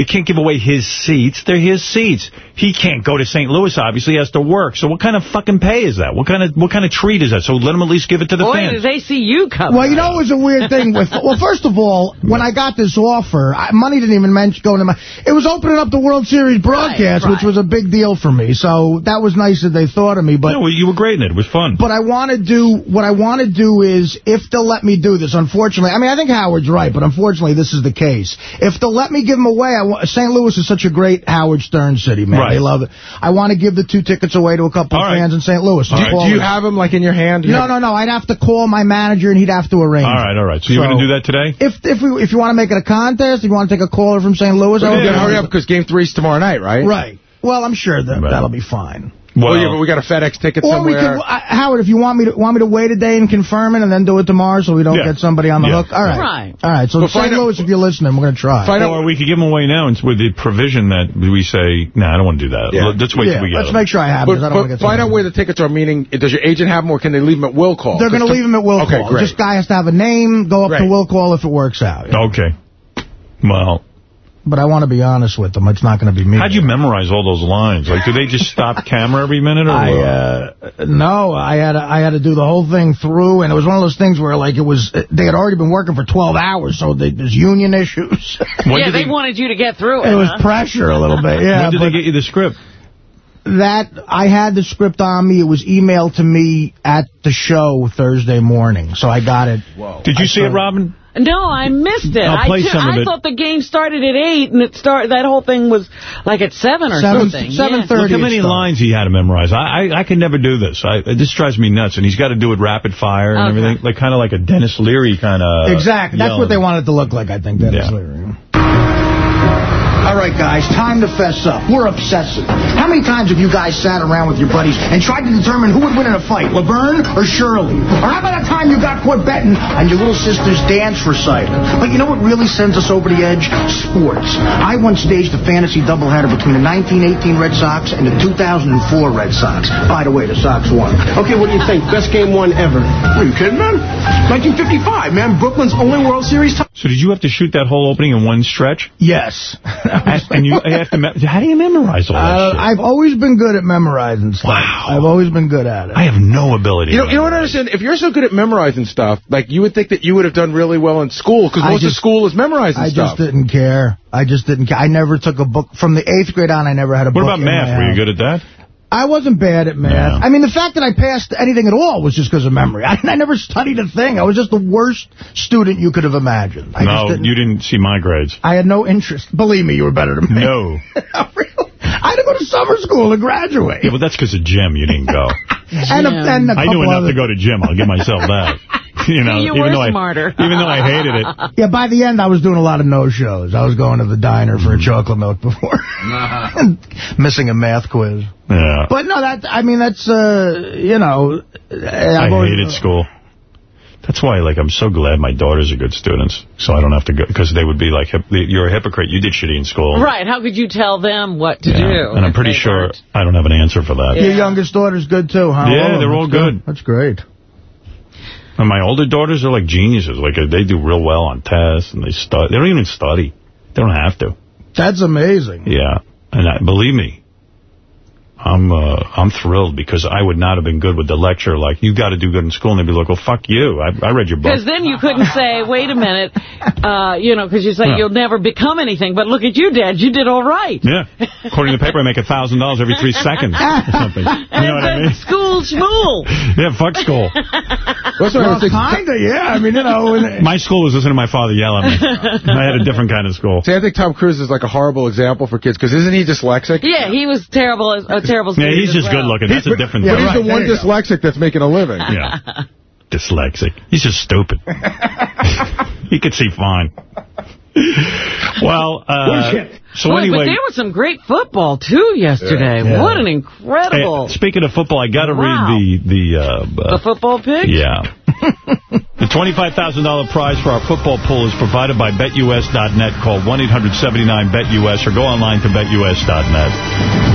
[SPEAKER 1] they can't give away his seats. They're his seats. He can't go to St. Louis, obviously. He has to work. So what kind of fucking pay is that? What kind of what kind of treat is that? So let him at least give it to the
[SPEAKER 2] Boy,
[SPEAKER 1] fans.
[SPEAKER 2] did they see you coming.
[SPEAKER 3] Well, you know, it was a weird thing with. Well, first of all, when I got this offer, I, money didn't even mention going to my. It was opening up the World Series broadcast,
[SPEAKER 2] Right,
[SPEAKER 3] which was a big deal for me. So that was nice that they thought of me. But
[SPEAKER 1] no, you were great in it. It was fun.
[SPEAKER 3] But I want to do, what I want to do is, if they'll let me do this, unfortunately, I mean, I think Howard's right, but unfortunately this is the case. If they'll let me give them away, I St. Louis is such a great Howard Stern city, man.
[SPEAKER 1] Right.
[SPEAKER 3] They love it. I want to give the two tickets away to a couple
[SPEAKER 1] All
[SPEAKER 3] of
[SPEAKER 1] right.
[SPEAKER 3] fans in St. Louis.
[SPEAKER 1] Right.
[SPEAKER 5] Do you have them, like, in your hand?
[SPEAKER 3] No, no, no. I'd have to call my manager, and he'd have to arrange
[SPEAKER 1] All right, all right. So you're going to do that today?
[SPEAKER 3] If if we if you want to make it a contest, if you want to take a caller from St. Louis, I would
[SPEAKER 5] gotta hurry up, because Game Three's tomorrow night, right?
[SPEAKER 3] Right. Well, I'm sure that
[SPEAKER 1] Right.
[SPEAKER 3] that'll be fine.
[SPEAKER 5] Well, yeah, but we got a FedEx ticket
[SPEAKER 3] Or we
[SPEAKER 5] somewhere.
[SPEAKER 3] could, uh, Howard, if you want me to want me to wait a day and confirm it, and then do it tomorrow, so we don't
[SPEAKER 1] Yeah.
[SPEAKER 3] get somebody on the
[SPEAKER 1] Yeah.
[SPEAKER 3] hook. All right,
[SPEAKER 2] Right.
[SPEAKER 3] all right. So
[SPEAKER 5] But
[SPEAKER 3] St.
[SPEAKER 5] find out-
[SPEAKER 3] Louis, if you're listening, we're gonna try.
[SPEAKER 5] Find out-
[SPEAKER 1] Or we could give them away now and with the provision that we say, no, nah, I don't want to do that.
[SPEAKER 5] Yeah.
[SPEAKER 1] Let's wait
[SPEAKER 3] yeah,
[SPEAKER 1] till we get
[SPEAKER 3] let's
[SPEAKER 1] them.
[SPEAKER 3] make sure I have.
[SPEAKER 5] But,
[SPEAKER 3] them, 'cause I don't
[SPEAKER 5] but find out where the tickets are, meaning, does your agent have them, or can they leave them at will call?
[SPEAKER 3] They're gonna leave them at will
[SPEAKER 5] Okay,
[SPEAKER 3] call.
[SPEAKER 5] great.
[SPEAKER 3] This guy has to have a name. Go up to will call if it works out.
[SPEAKER 1] Okay. Well,
[SPEAKER 3] But I want to be honest with them. It's not going to be me.
[SPEAKER 1] how'd you memorize all those lines? Like, do they just stop camera every minute? Or
[SPEAKER 3] I uh, no, I had to, I had to do the whole thing through, and it was one of those things where like it was they had already been working for 12 hours, so they, there's union issues.
[SPEAKER 2] Yeah,
[SPEAKER 1] did
[SPEAKER 2] they wanted you to get through it.
[SPEAKER 3] it was pressure a little bit. Yeah,
[SPEAKER 1] when did
[SPEAKER 3] but
[SPEAKER 1] they get you the script?
[SPEAKER 3] That I had the script on me. It was emailed to me at the show Thursday morning, so I got it.
[SPEAKER 1] Did you see it, Robin?
[SPEAKER 2] No, I missed it.
[SPEAKER 1] I'll play
[SPEAKER 2] I,
[SPEAKER 1] some of
[SPEAKER 2] I
[SPEAKER 1] it.
[SPEAKER 2] thought the game started at 8, and it start, that whole thing was like at 7 or
[SPEAKER 3] Seven-
[SPEAKER 2] something.
[SPEAKER 3] 7:30.
[SPEAKER 2] Yeah.
[SPEAKER 1] Look how many lines he had to memorize. I, I I can never do this. I This drives me nuts. And he's got to do it rapid fire and
[SPEAKER 2] Okay.
[SPEAKER 1] everything. Like kind of like a Denis Leary kind of.
[SPEAKER 3] exactly. That's what they wanted to look like, I think. Denis
[SPEAKER 1] Yeah.
[SPEAKER 3] Leary. All right, guys, time to fess up. We're obsessive. How many times have you guys sat around with your buddies and tried to determine who would win in a fight, Laverne or Shirley? Or how about a time you got caught betting on your little sister's dance recital? But you know what really sends us over the edge? Sports. I once staged a fantasy doubleheader between the 1918 Red Sox and the 2004 Red Sox. By the way, the Sox won.
[SPEAKER 9] Okay, what do you think? Best game won ever.
[SPEAKER 4] Are you kidding, man? 1955, man. Brooklyn's only World Series title.
[SPEAKER 1] So did you have to shoot that whole opening in one stretch?
[SPEAKER 3] Yes.
[SPEAKER 1] and and you have to. How do you memorize all that
[SPEAKER 3] Uh,
[SPEAKER 1] shit?
[SPEAKER 3] I've always been good at memorizing stuff.
[SPEAKER 1] Wow.
[SPEAKER 3] I've always been good at it.
[SPEAKER 1] I have no ability.
[SPEAKER 5] You know,
[SPEAKER 1] to
[SPEAKER 5] you know what I understand? If you're so good at memorizing stuff, like you would think that you would have done really well in school, because
[SPEAKER 3] I
[SPEAKER 5] most of school is memorizing
[SPEAKER 3] I
[SPEAKER 5] stuff.
[SPEAKER 3] just didn't care. I just didn't care. I never took a book. From the eighth grade on, I never had a
[SPEAKER 1] What
[SPEAKER 3] book
[SPEAKER 1] about math? Were you good at that?
[SPEAKER 3] I wasn't bad at math.
[SPEAKER 1] Yeah.
[SPEAKER 3] I mean, the fact that I passed anything at all was just because of memory. I, I never studied a thing. I was just the worst student you could have imagined. I just
[SPEAKER 1] no,
[SPEAKER 3] didn't,
[SPEAKER 1] you didn't see my grades.
[SPEAKER 3] I had no interest. Believe me, you were better than me.
[SPEAKER 1] No.
[SPEAKER 3] Really? I had to go to summer school to graduate.
[SPEAKER 1] Yeah, but that's because of gym. You didn't go.
[SPEAKER 3] and, a, and a
[SPEAKER 1] I knew enough
[SPEAKER 3] other-
[SPEAKER 1] to go to gym. I'll give myself that. You know,
[SPEAKER 2] You
[SPEAKER 1] even
[SPEAKER 2] were
[SPEAKER 1] though I, even though I hated it.
[SPEAKER 3] Yeah, by the end, I was doing a lot of no-shows. I was going to the diner for a chocolate milk before. Missing a math quiz.
[SPEAKER 1] Yeah.
[SPEAKER 3] But no, that I mean, that's, uh, you know...
[SPEAKER 1] I
[SPEAKER 3] I've always-
[SPEAKER 1] hated school. That's why, like, I'm so glad my daughters are good students, so I don't have to go, because they would be like, you're a hypocrite, you did shitty in school.
[SPEAKER 2] Right, how could you tell them what to
[SPEAKER 1] Yeah.
[SPEAKER 2] do?
[SPEAKER 1] And I'm pretty sure
[SPEAKER 2] weren't?
[SPEAKER 1] I don't have an answer for that.
[SPEAKER 3] Your youngest daughter's good, too, huh?
[SPEAKER 1] Yeah,
[SPEAKER 3] of
[SPEAKER 1] they're all
[SPEAKER 3] That's
[SPEAKER 1] good.
[SPEAKER 3] That's great.
[SPEAKER 1] And my older daughters are like geniuses. Like, uh, they do real well on tests, and they study. They don't even study. They don't have to.
[SPEAKER 3] That's amazing.
[SPEAKER 1] Yeah. And I, believe me, I'm uh, I'm thrilled because I would not have been good with the lecture. Like, you got to do good in school. And they'd be like, well, fuck you. I, I read your book.
[SPEAKER 2] Because then you couldn't say, wait a minute, uh, you know, because you say
[SPEAKER 1] Yeah.
[SPEAKER 2] you'll never become anything. But look at you, Dad. You did all right.
[SPEAKER 1] Yeah. According to the paper, I make $1,000 every three seconds or something. You know what I mean?
[SPEAKER 2] School schmool.
[SPEAKER 1] Yeah, fuck school.
[SPEAKER 5] That's what I
[SPEAKER 3] Well,
[SPEAKER 5] was
[SPEAKER 3] kind of, yeah. I mean, you know...
[SPEAKER 1] My school was listening to my father yell at me. I had a different kind of school.
[SPEAKER 5] See, I think Tom Cruise is like a horrible example for kids, because isn't he dyslexic?
[SPEAKER 2] Yeah, he was terrible, as- a terrible
[SPEAKER 1] Yeah, he's just
[SPEAKER 2] well.
[SPEAKER 1] good looking. That's a different
[SPEAKER 3] Yeah,
[SPEAKER 5] But he's
[SPEAKER 3] right,
[SPEAKER 5] the one
[SPEAKER 3] there you go.
[SPEAKER 5] dyslexic that's making a living.
[SPEAKER 1] Yeah. Dyslexic. He's just stupid. he could see fine. Well, uh, so
[SPEAKER 2] Boy,
[SPEAKER 1] anyway.
[SPEAKER 2] but there was some great football, too, yesterday.
[SPEAKER 3] Yeah.
[SPEAKER 2] What an
[SPEAKER 1] Hey,
[SPEAKER 2] incredible...
[SPEAKER 1] speaking of football, I got to
[SPEAKER 2] Wow.
[SPEAKER 1] read the the uh,
[SPEAKER 2] the
[SPEAKER 1] uh,
[SPEAKER 2] football pick?
[SPEAKER 1] yeah. the $25,000 prize for our football pool is provided by BetUS.net. Call 1-800-79-BET-US or go online to BetUS.net.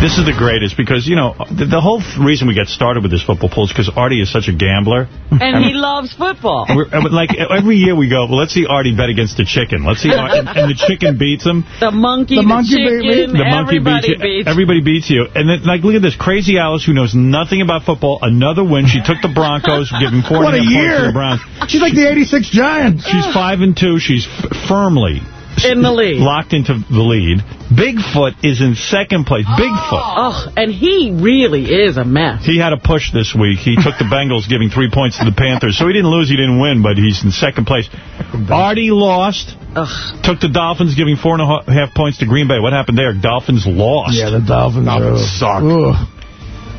[SPEAKER 1] This is the greatest because, you know, the, the whole reason we got started with this football pool is because Artie is such a gambler.
[SPEAKER 2] And he loves football.
[SPEAKER 1] We're, uh, and like every year we go, well, let's see Artie bet against the chicken. Let's see, Ar- and, and the chicken beats him.
[SPEAKER 2] The monkey,
[SPEAKER 3] The
[SPEAKER 2] the,
[SPEAKER 3] monkey beat me.
[SPEAKER 2] chicken,
[SPEAKER 1] The monkey
[SPEAKER 2] everybody
[SPEAKER 1] beats you.
[SPEAKER 2] beats.
[SPEAKER 1] Everybody beats you. And then, like, look at this. Crazy Alice, who knows nothing about football, another win. She took the Broncos, giving four
[SPEAKER 3] What
[SPEAKER 1] and
[SPEAKER 3] a
[SPEAKER 1] a half points to the Browns.
[SPEAKER 3] She's like the 86 Giants.
[SPEAKER 1] She's five and two. She's f firmly
[SPEAKER 2] In the lead.
[SPEAKER 1] locked into the lead. Bigfoot is in second place. Oh. Bigfoot.
[SPEAKER 2] Oh, and he really is a mess.
[SPEAKER 1] He had a push this week. He took the Bengals, giving three points to the Panthers. So he didn't lose, he didn't win, but he's in second place. Artie lost.
[SPEAKER 2] Ugh.
[SPEAKER 1] Took the Dolphins, giving four and a ha- half points to Green Bay. What happened there? Dolphins lost.
[SPEAKER 3] Yeah, the Dolphins,
[SPEAKER 5] Dolphins suck.
[SPEAKER 3] ugh.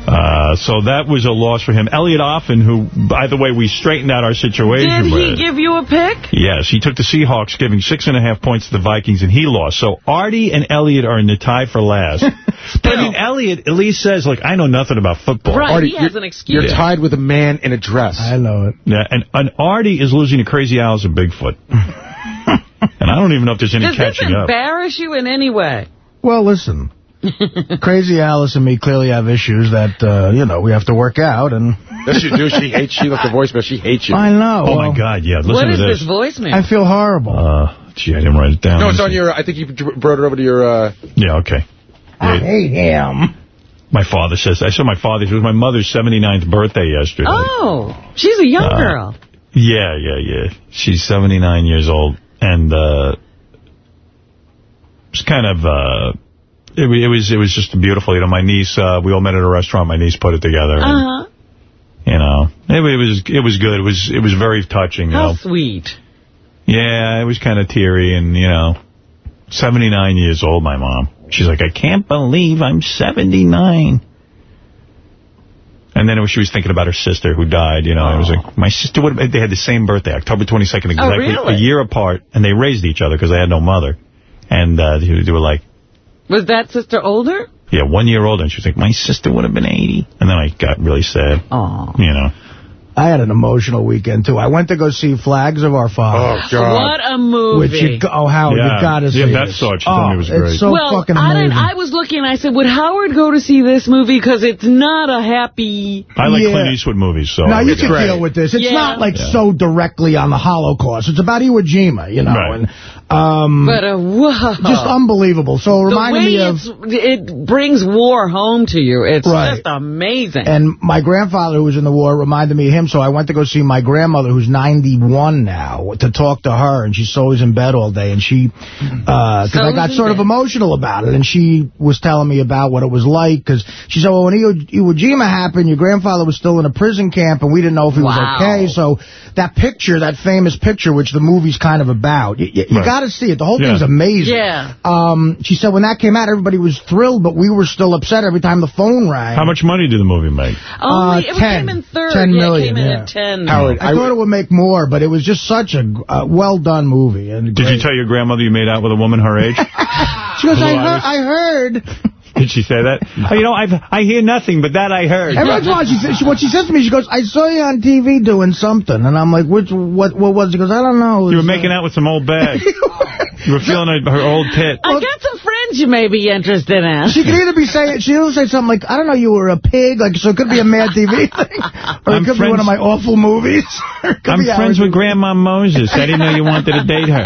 [SPEAKER 1] Uh, so that was a loss for him. Elliot Offen, who, by the way, we straightened out our situation
[SPEAKER 2] Did he
[SPEAKER 1] with.
[SPEAKER 2] give you a pick?
[SPEAKER 1] Yes, he took the Seahawks, giving six and a half points to the Vikings, and he lost. So Artie and Elliot are in the tie for last. but I mean, Elliot at least says, like, I know nothing about football.
[SPEAKER 2] Right,
[SPEAKER 5] Artie,
[SPEAKER 2] he has
[SPEAKER 5] you're-
[SPEAKER 2] an excuse.
[SPEAKER 5] You're tied with a man in a dress.
[SPEAKER 3] I know it.
[SPEAKER 1] Yeah, and, and Artie is losing to Crazy Alice and Bigfoot. and I don't even know if there's any
[SPEAKER 2] Does this
[SPEAKER 1] catching up.
[SPEAKER 2] embarrass you in any way?
[SPEAKER 3] Well, listen. Crazy Alice and me clearly have issues that, uh, you know, we have to work out. and
[SPEAKER 5] Yes, you do. She hates you. Like the voicemail. She hates you.
[SPEAKER 3] I know.
[SPEAKER 1] Oh,
[SPEAKER 3] well,
[SPEAKER 1] my God, yeah, listen
[SPEAKER 2] what
[SPEAKER 1] to
[SPEAKER 2] is
[SPEAKER 1] this.
[SPEAKER 2] this voicemail?
[SPEAKER 3] I feel horrible.
[SPEAKER 1] Uh, gee, I didn't write it down.
[SPEAKER 5] No, it's on your. I think you brought it over to your. Uh,
[SPEAKER 1] Yeah, okay.
[SPEAKER 3] I hate him.
[SPEAKER 1] My father says, I saw my father, it was my mother's 79th birthday yesterday.
[SPEAKER 2] oh, she's a young
[SPEAKER 1] Uh,
[SPEAKER 2] girl.
[SPEAKER 1] Yeah, yeah, yeah. She's 79 years old, and uh, it's kind of, uh, it, it was it was just beautiful. You know, my niece, uh, we all met at a restaurant. My niece put it together.
[SPEAKER 2] Uh-huh.
[SPEAKER 1] You know, it, it was it was good. It was it was very touching. You
[SPEAKER 2] How
[SPEAKER 1] know,
[SPEAKER 2] sweet.
[SPEAKER 1] yeah, it was kind of teary, and you know, 79 years old. My mom. She's like, I can't believe I'm 79. And then was, she was thinking about her sister who died, you know. It was like, my sister would have, they had the same birthday, October 22nd, exactly
[SPEAKER 2] really?
[SPEAKER 1] a year apart, and they raised each other because they had no mother. And uh, they were like,
[SPEAKER 2] Was that sister older?
[SPEAKER 1] yeah, one year older. And she was like, my sister would have been 80. And then I got really sad,
[SPEAKER 2] Oh.
[SPEAKER 1] you know.
[SPEAKER 3] I had an emotional weekend, too. I went to go see Flags of Our Father.
[SPEAKER 5] Oh, God.
[SPEAKER 2] What a movie.
[SPEAKER 3] Which you, go- oh, Howard,
[SPEAKER 1] Yeah.
[SPEAKER 3] you got to see
[SPEAKER 1] Yeah, Beth
[SPEAKER 3] this.
[SPEAKER 1] saw it. She
[SPEAKER 3] oh,
[SPEAKER 1] it was great.
[SPEAKER 3] It's so
[SPEAKER 2] well,
[SPEAKER 3] fucking
[SPEAKER 2] I,
[SPEAKER 3] amazing.
[SPEAKER 2] didn't, I was looking and I said, would Howard go to see this movie? Because it's not a happy...
[SPEAKER 1] I like
[SPEAKER 3] Yeah.
[SPEAKER 1] Clint Eastwood movies, so.
[SPEAKER 3] Now, you can
[SPEAKER 1] great.
[SPEAKER 3] deal with this. It's
[SPEAKER 2] Yeah.
[SPEAKER 3] not like
[SPEAKER 1] Yeah.
[SPEAKER 3] so directly on the Holocaust. It's about Iwo Jima, you know,
[SPEAKER 1] Right.
[SPEAKER 3] and um,
[SPEAKER 2] But uh, wow.
[SPEAKER 3] just unbelievable. So it
[SPEAKER 2] the
[SPEAKER 3] reminded me of.
[SPEAKER 2] it brings war home to you. It's
[SPEAKER 3] Right.
[SPEAKER 2] just amazing.
[SPEAKER 3] And my grandfather, who was in the war, reminded me of him. So I went to go see my grandmother, who's 91 now, to talk to her. And she's always in bed all day. And she, because
[SPEAKER 2] So
[SPEAKER 3] I got sort of emotional about it. And she was telling me about what it was like. Because she said, well, when Iwo, Iwo Jima happened, your grandfather was still in a prison camp, and we didn't know if he
[SPEAKER 2] Wow.
[SPEAKER 3] was okay. So that picture, that famous picture, which the movie's kind of about, you, you,
[SPEAKER 1] Right.
[SPEAKER 3] got to see it. The whole
[SPEAKER 1] Yeah.
[SPEAKER 3] thing's amazing.
[SPEAKER 2] Yeah.
[SPEAKER 3] Um, she said when that came out, everybody was thrilled, but we were still upset every time the phone rang.
[SPEAKER 1] How much money did the movie make?
[SPEAKER 2] Only,
[SPEAKER 3] uh,
[SPEAKER 2] it
[SPEAKER 3] 10.
[SPEAKER 2] came in third.
[SPEAKER 3] 10
[SPEAKER 2] yeah,
[SPEAKER 3] million,
[SPEAKER 2] it came in
[SPEAKER 3] yeah.
[SPEAKER 2] at 10.
[SPEAKER 5] Howard,
[SPEAKER 3] I, thought it would make more, but it was just such a uh, well-done movie. And
[SPEAKER 1] Did you tell your grandmother you made out with a woman her age?
[SPEAKER 3] She goes, I
[SPEAKER 1] Blue
[SPEAKER 3] heard. I heard.
[SPEAKER 1] Did she say that? Oh, you know, I've, I hear nothing, but that I heard.
[SPEAKER 3] Every once in a while, she says, she, what she says to me, she goes, I saw you on TV doing something. And I'm like, which, what, what was it? She goes, I don't know.
[SPEAKER 1] You were making uh, out with some old bag. You were feeling her, her old tit.
[SPEAKER 2] I got some friends you may be interested in.
[SPEAKER 3] She could either be saying, she'll say something like, I don't know, you were a pig, like, so it could be a Mad TV thing, or
[SPEAKER 1] I'm
[SPEAKER 3] it could be one of my awful movies. or it could
[SPEAKER 1] I'm friends
[SPEAKER 3] Howard
[SPEAKER 1] with Grandma Moses. I didn't know you wanted to date her.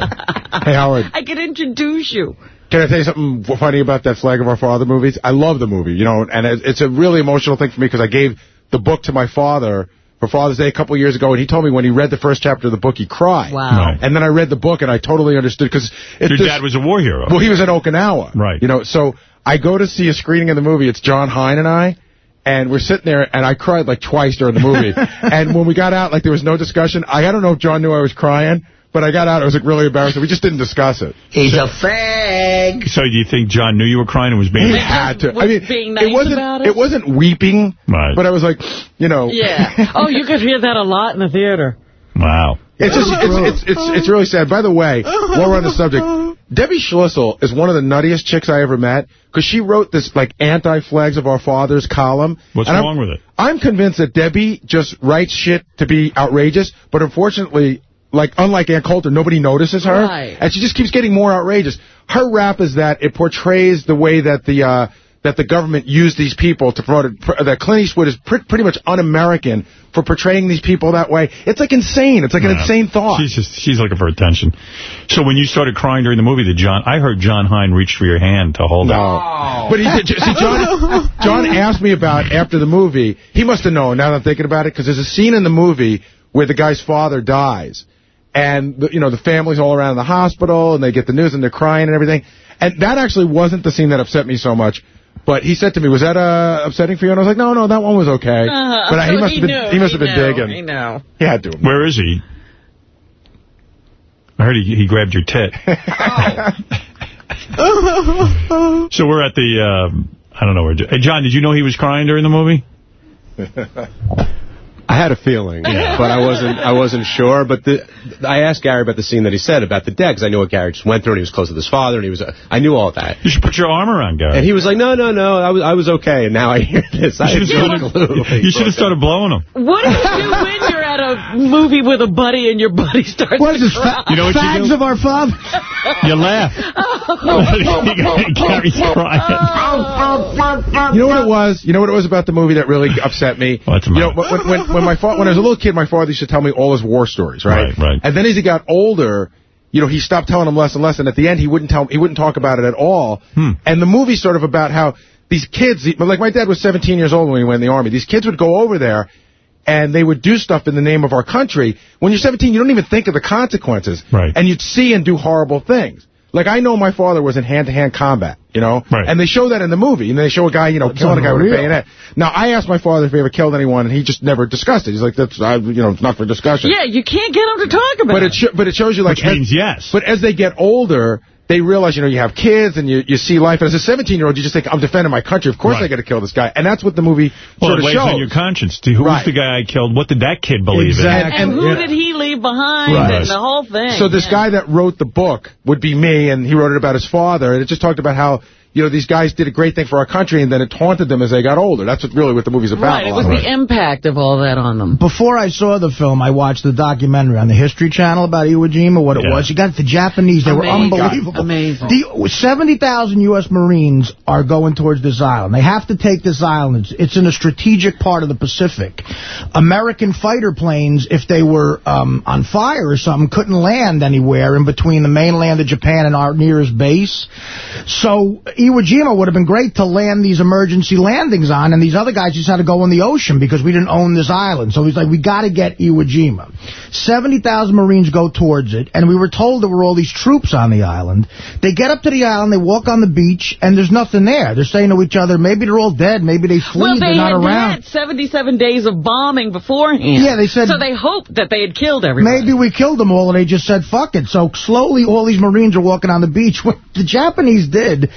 [SPEAKER 5] Hey, Howard,
[SPEAKER 2] I could introduce you.
[SPEAKER 5] Can I tell you something funny about that Flag of Our Father movies? I love the movie, you know, and it- it's a really emotional thing for me because I gave the book to my father for Father's Day a couple years ago, and he told me when he read the first chapter of the book, he cried.
[SPEAKER 2] Wow.
[SPEAKER 1] Right.
[SPEAKER 5] And then I read the book, and I totally understood because
[SPEAKER 1] Your dad was a war hero.
[SPEAKER 5] Well, he was in Okinawa.
[SPEAKER 1] Right.
[SPEAKER 5] You know, so I go to see a screening of the movie. It's John Hein and I. And we're sitting there, and I cried like twice during the movie. and when we got out, like there was no discussion. I, I don't know if John knew I was crying, but I got out. I was like really embarrassed. We just didn't discuss it.
[SPEAKER 3] He's a fag.
[SPEAKER 1] So do you think John knew you were crying and was being...
[SPEAKER 5] He had to.
[SPEAKER 2] was
[SPEAKER 5] I mean,
[SPEAKER 2] being nice
[SPEAKER 5] it wasn't.
[SPEAKER 2] about it?
[SPEAKER 5] wasn't weeping.
[SPEAKER 1] Right.
[SPEAKER 5] But I was like, you know.
[SPEAKER 2] Yeah. Oh, you could hear that a lot in the theater.
[SPEAKER 1] Wow.
[SPEAKER 5] It's just it's, it's it's it's really sad. By the way, while we're on the subject, Debbie Schlussel is one of the nuttiest chicks I ever met because she wrote this like anti-flags of our fathers column.
[SPEAKER 1] What's
[SPEAKER 5] And I'm-
[SPEAKER 1] wrong with it?
[SPEAKER 5] I'm convinced that Debbie just writes shit to be outrageous, but unfortunately, like unlike Ann Coulter, nobody notices her,
[SPEAKER 2] Right.
[SPEAKER 5] and she just keeps getting more outrageous. Her rap is that it portrays the way that the uh, that the government used these people to promote it. That Clint Eastwood is pr- pretty much un-American for portraying these people that way. It's like insane. It's like an insane thought.
[SPEAKER 1] She's just she's looking for attention. So when you started crying during the movie, did John? I heard John Hein reach for your hand to hold it.
[SPEAKER 5] No. But he did, see, John, John asked me about after the movie. He must have known, now that I'm thinking about it, because there's a scene in the movie where the guy's father dies. And, the, you know, the family's all around the hospital, and they get the news, and they're crying and everything. And that actually wasn't the scene that upset me so much. But he said to me, was that uh, upsetting for you? And I was like, no, no, that one was okay.
[SPEAKER 2] Uh,
[SPEAKER 5] but uh, he must have been,
[SPEAKER 2] knew,
[SPEAKER 5] he must have been
[SPEAKER 2] knew,
[SPEAKER 5] digging.
[SPEAKER 2] He knew.
[SPEAKER 5] He had to.
[SPEAKER 1] Where is he? I heard he, he grabbed your tit. so we're at the, um, I don't know where. Hey, John, did you know he was crying during the movie?
[SPEAKER 7] I had a feeling,
[SPEAKER 1] Yeah.
[SPEAKER 7] but I wasn't I wasn't sure. But the, I asked Gary about the scene that he said about the dead, because I knew what Gary just went through, and he was close with his father, and he was uh, I knew all that.
[SPEAKER 1] You should put your arm around Gary.
[SPEAKER 7] And he was like, no, no, no, I was I was okay. And now I hear this.
[SPEAKER 1] You
[SPEAKER 7] had
[SPEAKER 1] should have
[SPEAKER 7] no
[SPEAKER 1] started,
[SPEAKER 7] clue.
[SPEAKER 1] you started blowing him.
[SPEAKER 2] What do you do when you're at a movie with a buddy and your buddy starts
[SPEAKER 3] What is
[SPEAKER 2] to
[SPEAKER 3] this,
[SPEAKER 2] cry?
[SPEAKER 3] fa-
[SPEAKER 1] You know what you
[SPEAKER 3] fags
[SPEAKER 1] do?
[SPEAKER 3] of our father?
[SPEAKER 1] You laugh. Gary's crying.
[SPEAKER 5] You know what it was? You know what it was about the movie that really upset me?
[SPEAKER 1] What's the
[SPEAKER 5] you know,
[SPEAKER 1] matter?
[SPEAKER 5] when, when, when, my when I was a little kid, my father used to tell me all his war stories, right?
[SPEAKER 1] Right, right.
[SPEAKER 5] And then as he got older, you know, he stopped telling them less and less, and at the end, he wouldn't tell, he wouldn't talk about it at all.
[SPEAKER 1] Hmm.
[SPEAKER 5] And the movie's sort of about how these kids, like my dad was 17 years old when he went in the army. These kids would go over there, and they would do stuff in the name of our country. When you're 17, you don't even think of the consequences.
[SPEAKER 1] Right.
[SPEAKER 5] And you'd see and do horrible things. Like, I know my father was in hand-to-hand combat, you know?
[SPEAKER 1] Right.
[SPEAKER 5] And they show that in the movie. And they show a guy, you know,
[SPEAKER 3] That's
[SPEAKER 5] killing a guy with a bayonet. Now, I asked my father if he ever killed anyone, and he just never discussed it. He's like, that's, I, you know, it's not for discussion.
[SPEAKER 2] Yeah, you can't get him to talk about
[SPEAKER 5] But
[SPEAKER 2] it.
[SPEAKER 5] it, but it shows you, like...
[SPEAKER 1] Which means yes.
[SPEAKER 5] But as they get older, they realize, you know, you have kids and you, you see life. And as a 17-year-old, you just think, I'm defending my country. Of course
[SPEAKER 1] Right.
[SPEAKER 5] I got to kill this guy. And that's what the movie
[SPEAKER 1] Well,
[SPEAKER 5] sort
[SPEAKER 1] it
[SPEAKER 5] of
[SPEAKER 1] weighs
[SPEAKER 5] shows.
[SPEAKER 1] on your conscience. See, who's
[SPEAKER 5] Right.
[SPEAKER 1] the guy I killed? What did that kid believe
[SPEAKER 3] Exactly.
[SPEAKER 2] and
[SPEAKER 5] and-
[SPEAKER 2] who
[SPEAKER 5] yeah.
[SPEAKER 2] did he leave behind
[SPEAKER 3] Right.
[SPEAKER 2] and the whole thing.
[SPEAKER 5] So this
[SPEAKER 2] yeah.
[SPEAKER 5] guy that wrote the book would be me, and he wrote it about his father, and it just talked about how, you know, these guys did a great thing for our country, and then it haunted them as they got older. That's what, really what the movie's about.
[SPEAKER 2] Right, it was
[SPEAKER 5] of
[SPEAKER 2] the impact of all that on them.
[SPEAKER 3] Before I saw the film, I watched the documentary on the History Channel about Iwo Jima, what it was. You got the Japanese. They were
[SPEAKER 2] Amazing.
[SPEAKER 3] unbelievable.
[SPEAKER 2] Amazing.
[SPEAKER 3] The 70,000 U.S. Marines are going towards this island. They have to take this island. It's, it's in a strategic part of the Pacific. American fighter planes, if they were um, on fire or something, couldn't land anywhere in between the mainland of Japan and our nearest base. So Iwo Jima would have been great to land these emergency landings on, and these other guys just had to go in the ocean because we didn't own this island. So he's like, we got to get Iwo Jima. 70,000 Marines go towards it, and we were told there were all these troops on the island. They get up to the island, they walk on the beach, and there's nothing there. They're saying to each other, maybe they're all dead, maybe they flee,
[SPEAKER 2] Well,
[SPEAKER 3] they're
[SPEAKER 2] they
[SPEAKER 3] not
[SPEAKER 2] had
[SPEAKER 3] around.
[SPEAKER 2] had 77 days of bombing beforehand.
[SPEAKER 3] Yeah, they said-
[SPEAKER 2] So they hoped that they had killed everybody.
[SPEAKER 3] Maybe we killed them all, and they just said, fuck it. So slowly, all these Marines are walking on the beach. What the Japanese did,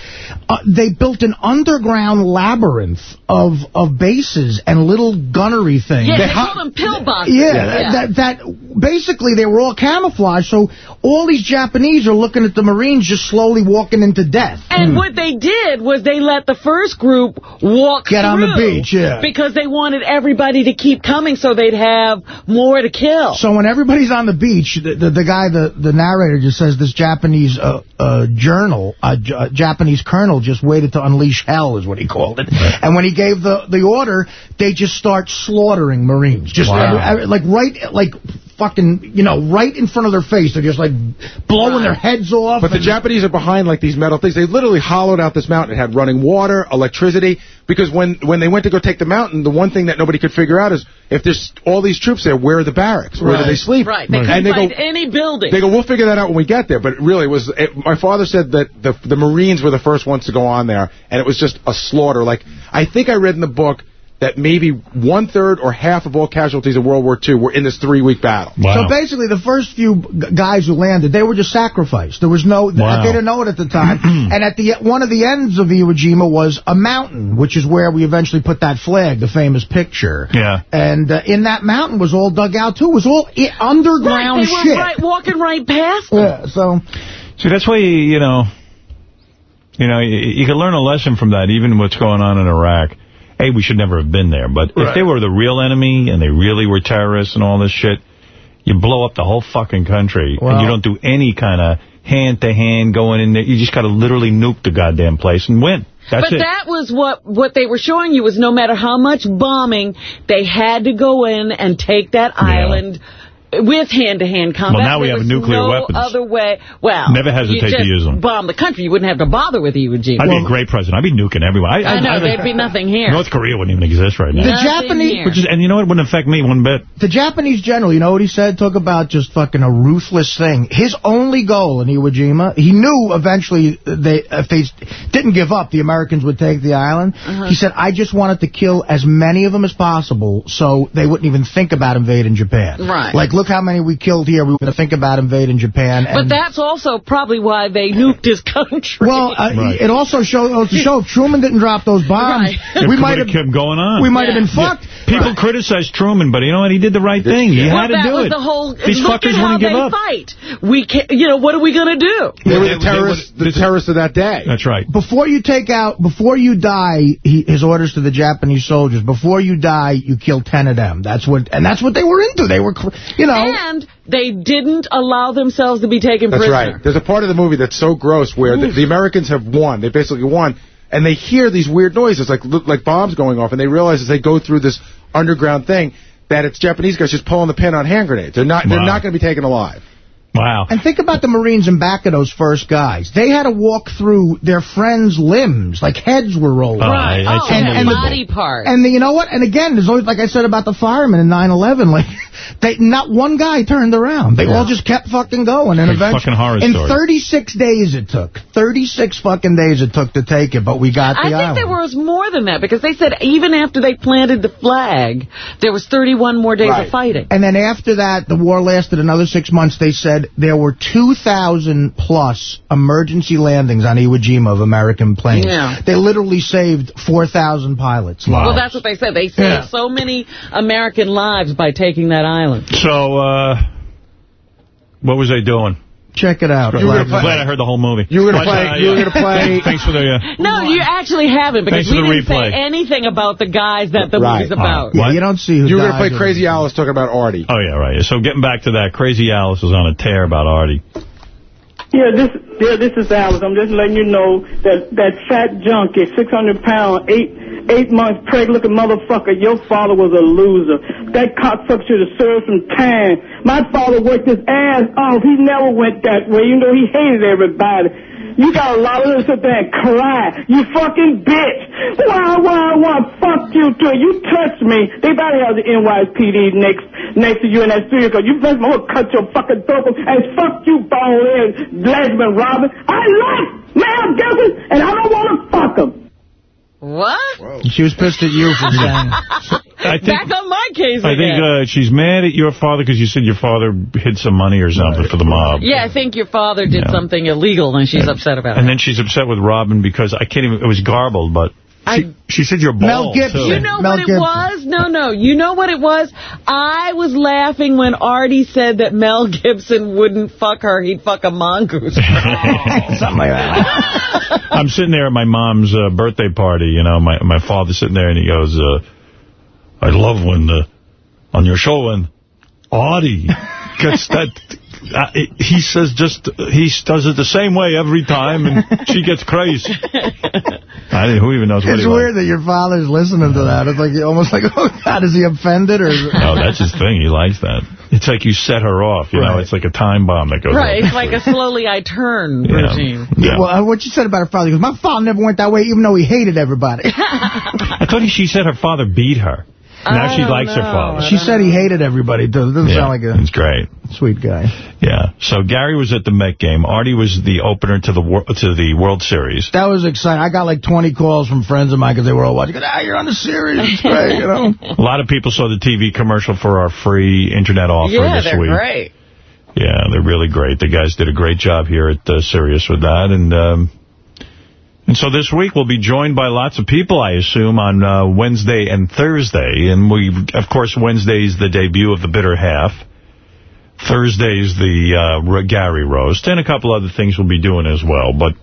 [SPEAKER 3] uh, they built an underground labyrinth of of bases and little gunnery things.
[SPEAKER 2] Yeah,
[SPEAKER 3] They
[SPEAKER 2] they called them pillboxes.
[SPEAKER 3] Yeah, That, that basically they were all camouflaged. So all these Japanese are looking at the Marines just slowly walking into death.
[SPEAKER 2] And what they did was they let the first group walk
[SPEAKER 3] Get on the beach, yeah.
[SPEAKER 2] Because they wanted everybody to keep coming so they'd have more to kill.
[SPEAKER 3] So when everybody's on the beach, the, the, the guy, the, the narrator just says this Japanese uh, uh, journal, uh, uh, Japanese colonel just waited to unleash hell is what he called it. And when he gave the, the order, they just start slaughtering Marines. Just
[SPEAKER 1] Wow.
[SPEAKER 3] every- every- like right, like fucking, you know, right in front of their face. They're just like blowing their heads off.
[SPEAKER 5] But the Japanese are behind like these metal things. They literally hollowed out this mountain. It had running water, electricity. Because when, when they went to go take the mountain, the one thing that nobody could figure out is if there's all these troops there, where are the barracks? Where do they sleep?
[SPEAKER 2] Right. They
[SPEAKER 5] And
[SPEAKER 2] couldn't
[SPEAKER 5] they
[SPEAKER 2] find
[SPEAKER 5] go,
[SPEAKER 2] any building.
[SPEAKER 5] They go, we'll figure that out when we get there. But it really was, it, my father said that the the Marines were the first ones to go on there, and it was just a slaughter. Like, I think I read in the book that maybe one-third or half of all casualties of World War II were in this three-week battle.
[SPEAKER 3] So basically, the first few guys who landed, they were just sacrificed. There was no,
[SPEAKER 1] Wow.
[SPEAKER 3] they didn't know it at the time. and at the one of the ends of Iwo Jima was a mountain, which is where we eventually put that flag, the famous picture.
[SPEAKER 1] Yeah.
[SPEAKER 3] And uh, in that mountain was all dug out too. It was all i-
[SPEAKER 2] right,
[SPEAKER 3] underground
[SPEAKER 2] they were
[SPEAKER 3] shit.
[SPEAKER 2] right, walking right past them.
[SPEAKER 3] Yeah. So
[SPEAKER 1] See, that's why, you, you know, you know, you, you can learn a lesson from that, even what's going on in Iraq. Hey, we should never have been there. But if they were the real enemy and they really were terrorists and all this shit, you blow up the whole fucking country.
[SPEAKER 3] Well-
[SPEAKER 1] and you don't do any kind of hand-to-hand going in there. You just got to literally nuke the goddamn place and win. That's
[SPEAKER 2] but
[SPEAKER 1] it.
[SPEAKER 2] that was what what they were showing you was no matter how much bombing, they had to go in and take that island with hand-to-hand combat.
[SPEAKER 1] Well, now we have
[SPEAKER 2] was
[SPEAKER 1] nuclear
[SPEAKER 2] no
[SPEAKER 1] weapons.
[SPEAKER 2] other way. Well,
[SPEAKER 1] Never hesitate to use them.
[SPEAKER 2] bomb the country. You wouldn't have to bother with Iwo Jima.
[SPEAKER 1] I'd be a great president. I'd be nuking everyone. I,
[SPEAKER 2] I know, there'd be nothing here.
[SPEAKER 1] North Korea wouldn't even exist right now.
[SPEAKER 3] the
[SPEAKER 2] Nothing
[SPEAKER 3] Japanese,
[SPEAKER 2] here.
[SPEAKER 1] Which is, and you know what? It wouldn't affect me one bit.
[SPEAKER 3] the Japanese general, you know what he said? Talk about just fucking a ruthless thing. His only goal in Iwo Jima, he knew eventually they if they didn't give up, the Americans would take the island.
[SPEAKER 2] Uh-huh.
[SPEAKER 3] He said, I just wanted to kill as many of them as possible so they wouldn't even think about invading Japan.
[SPEAKER 2] Right.
[SPEAKER 3] Like, look how many we killed here. We were going to think about invading Japan.
[SPEAKER 2] But that's also probably why they nuked his country.
[SPEAKER 3] well, uh,
[SPEAKER 1] Right.
[SPEAKER 3] it also shows goes to show if Truman didn't drop those bombs,
[SPEAKER 2] Right.
[SPEAKER 3] we might
[SPEAKER 1] would've kept going on.
[SPEAKER 3] We might have
[SPEAKER 2] Yeah.
[SPEAKER 3] been fucked.
[SPEAKER 1] People criticize Truman, but you know what? He did the right thing. He
[SPEAKER 2] well,
[SPEAKER 1] had to do it.
[SPEAKER 2] the whole.
[SPEAKER 1] These
[SPEAKER 2] look
[SPEAKER 1] fuckers
[SPEAKER 2] at how
[SPEAKER 1] wouldn't give up.
[SPEAKER 2] fight. We can't, You know, what are we going to do?
[SPEAKER 5] They were the terrorists, the terrorists of that day.
[SPEAKER 1] That's right.
[SPEAKER 3] Before you take out, before you die, he, his orders to the Japanese soldiers, before you die, you kill 10 of them. That's what, and that's what they were into. They were, you know.
[SPEAKER 2] And they didn't allow themselves to be taken
[SPEAKER 5] That's
[SPEAKER 2] prisoner.
[SPEAKER 5] right. There's a part of the movie that's so gross where the, the Americans have won. They basically won. And they hear these weird noises, like like bombs going off, and they realize as they go through this underground thing that it's Japanese guys just pulling the pin on hand grenades. They're not. They're
[SPEAKER 1] Wow.
[SPEAKER 5] not going to be taken alive.
[SPEAKER 1] Wow.
[SPEAKER 3] And think about the Marines in back of those first guys. They had to walk through their friends' limbs, like heads were rolling.
[SPEAKER 1] Oh,
[SPEAKER 2] Right.
[SPEAKER 1] I- it's
[SPEAKER 2] oh, and,
[SPEAKER 3] unbelievable.
[SPEAKER 2] body parts.
[SPEAKER 3] And the, you know what? And again, there's always, like I said about the firemen in 9-11, like, They Not one guy turned around. They
[SPEAKER 1] Yeah.
[SPEAKER 3] all just kept fucking going. And eventually,
[SPEAKER 1] fucking horror
[SPEAKER 3] in
[SPEAKER 1] story.
[SPEAKER 3] 36 days it took. 36 fucking days it took to take it, but we got the
[SPEAKER 2] I think
[SPEAKER 3] island.
[SPEAKER 2] there was more than that because they said even after they planted the flag, there was 31 more days
[SPEAKER 3] Right.
[SPEAKER 2] of fighting.
[SPEAKER 3] And then after that, the war lasted another six months. They said there were 2,000 plus emergency landings on Iwo Jima of American planes.
[SPEAKER 2] Yeah.
[SPEAKER 3] They literally saved 4,000 pilots.
[SPEAKER 2] Well, that's what they said. They saved
[SPEAKER 3] Yeah.
[SPEAKER 2] so many American lives by taking that island.
[SPEAKER 1] So, uh, what was I doing?
[SPEAKER 3] Check it out.
[SPEAKER 1] You were gonna play- glad I heard the whole movie.
[SPEAKER 5] You were gonna play-
[SPEAKER 1] uh,
[SPEAKER 5] you were
[SPEAKER 1] yeah.
[SPEAKER 5] gonna play-
[SPEAKER 1] Thanks for the. Uh,
[SPEAKER 2] No, you actually haven't because we didn't
[SPEAKER 1] replay.
[SPEAKER 2] say anything about the guys that the
[SPEAKER 5] Right.
[SPEAKER 2] movie's about.
[SPEAKER 3] Yeah, you don't see who
[SPEAKER 5] You were going to play Crazy Alice talking about Artie.
[SPEAKER 1] oh yeah, right. So getting back to that, Crazy Alice was on a tear about Artie.
[SPEAKER 10] Yeah, this yeah, this is Alice. I'm just letting you know that that fat junkie, 600 pound, eight eight months pregnant looking motherfucker. Your father was a loser. That cocksucker should have served some time. My father worked his ass off. He never went that way. You know he hated everybody. You got a lot of them sit there and cry. You fucking bitch. Why, why, why? Fuck you too. You touch me. They better have the NYPD next next to you in that studio because you best I'm gonna cut your fucking throat and fuck you bald head lesbian Robin. I like Mel Gibson and I don't want to fuck him.
[SPEAKER 2] What?
[SPEAKER 3] She was pissed at you for saying.
[SPEAKER 1] I think.
[SPEAKER 2] Back on my case
[SPEAKER 1] I think uh, she's mad at your father because you said your father hid some money or something for the mob.
[SPEAKER 2] yeah, I think your father did
[SPEAKER 1] Yeah.
[SPEAKER 2] something illegal and she's upset about it.
[SPEAKER 1] And
[SPEAKER 2] it.
[SPEAKER 1] then she's upset with Robin because I can't even. It was garbled, but she, she said you're bald.
[SPEAKER 3] Mel Gibson.
[SPEAKER 1] too.
[SPEAKER 2] You know
[SPEAKER 3] Mel
[SPEAKER 2] what it was? No, no. You know what it was? I was laughing when Artie said that Mel Gibson wouldn't fuck her. He'd fuck a mongoose.
[SPEAKER 3] Something like that.
[SPEAKER 1] I'm sitting there at my mom's uh, birthday party, you know, my my father's sitting there and he goes, uh, I love when, uh, on your show, when Artie gets that, uh, he says just, he does it the same way every time and she gets crazy. I didn't, who even knows what
[SPEAKER 3] It's
[SPEAKER 1] he
[SPEAKER 3] weird that your father's listening to that. It's like almost like, oh, God, is he offended? or?
[SPEAKER 1] No, that's his thing. He likes that. It's like you set her off, you know. It's like a time bomb that goes
[SPEAKER 2] right.
[SPEAKER 1] off.
[SPEAKER 2] It's like a slowly I turn
[SPEAKER 1] Yeah.
[SPEAKER 2] routine.
[SPEAKER 1] Yeah.
[SPEAKER 3] Well, uh, what you said about her father, because my father never went that way, even though he hated everybody.
[SPEAKER 1] I thought she said her father beat her. Now
[SPEAKER 2] I
[SPEAKER 1] she
[SPEAKER 2] don't
[SPEAKER 1] likes her
[SPEAKER 2] know.
[SPEAKER 1] father.
[SPEAKER 3] she said he hated everybody, too. Doesn't
[SPEAKER 1] Yeah,
[SPEAKER 3] sound like a
[SPEAKER 1] it's great.
[SPEAKER 3] sweet guy.
[SPEAKER 1] Yeah. So Gary was at the Met game. Artie was the opener to the wor to the World Series.
[SPEAKER 3] That was exciting. I got like 20 calls from friends of mine because they were all watching. Ah, you're on the series. It's great, you know.
[SPEAKER 1] A lot of people saw the TV commercial for our free internet offer
[SPEAKER 2] Yeah,
[SPEAKER 1] this
[SPEAKER 2] they're
[SPEAKER 1] week.
[SPEAKER 2] great.
[SPEAKER 1] Yeah, they're really great. The guys did a great job here at uh, Sirius with that. And um, and so this week we'll be joined by lots of people, I assume, on uh, Wednesday and Thursday. And we, of course, Wednesday's the debut of The Bitter Half. Thursday's the uh, Gary Roast. And a couple other things we'll be doing as well. But,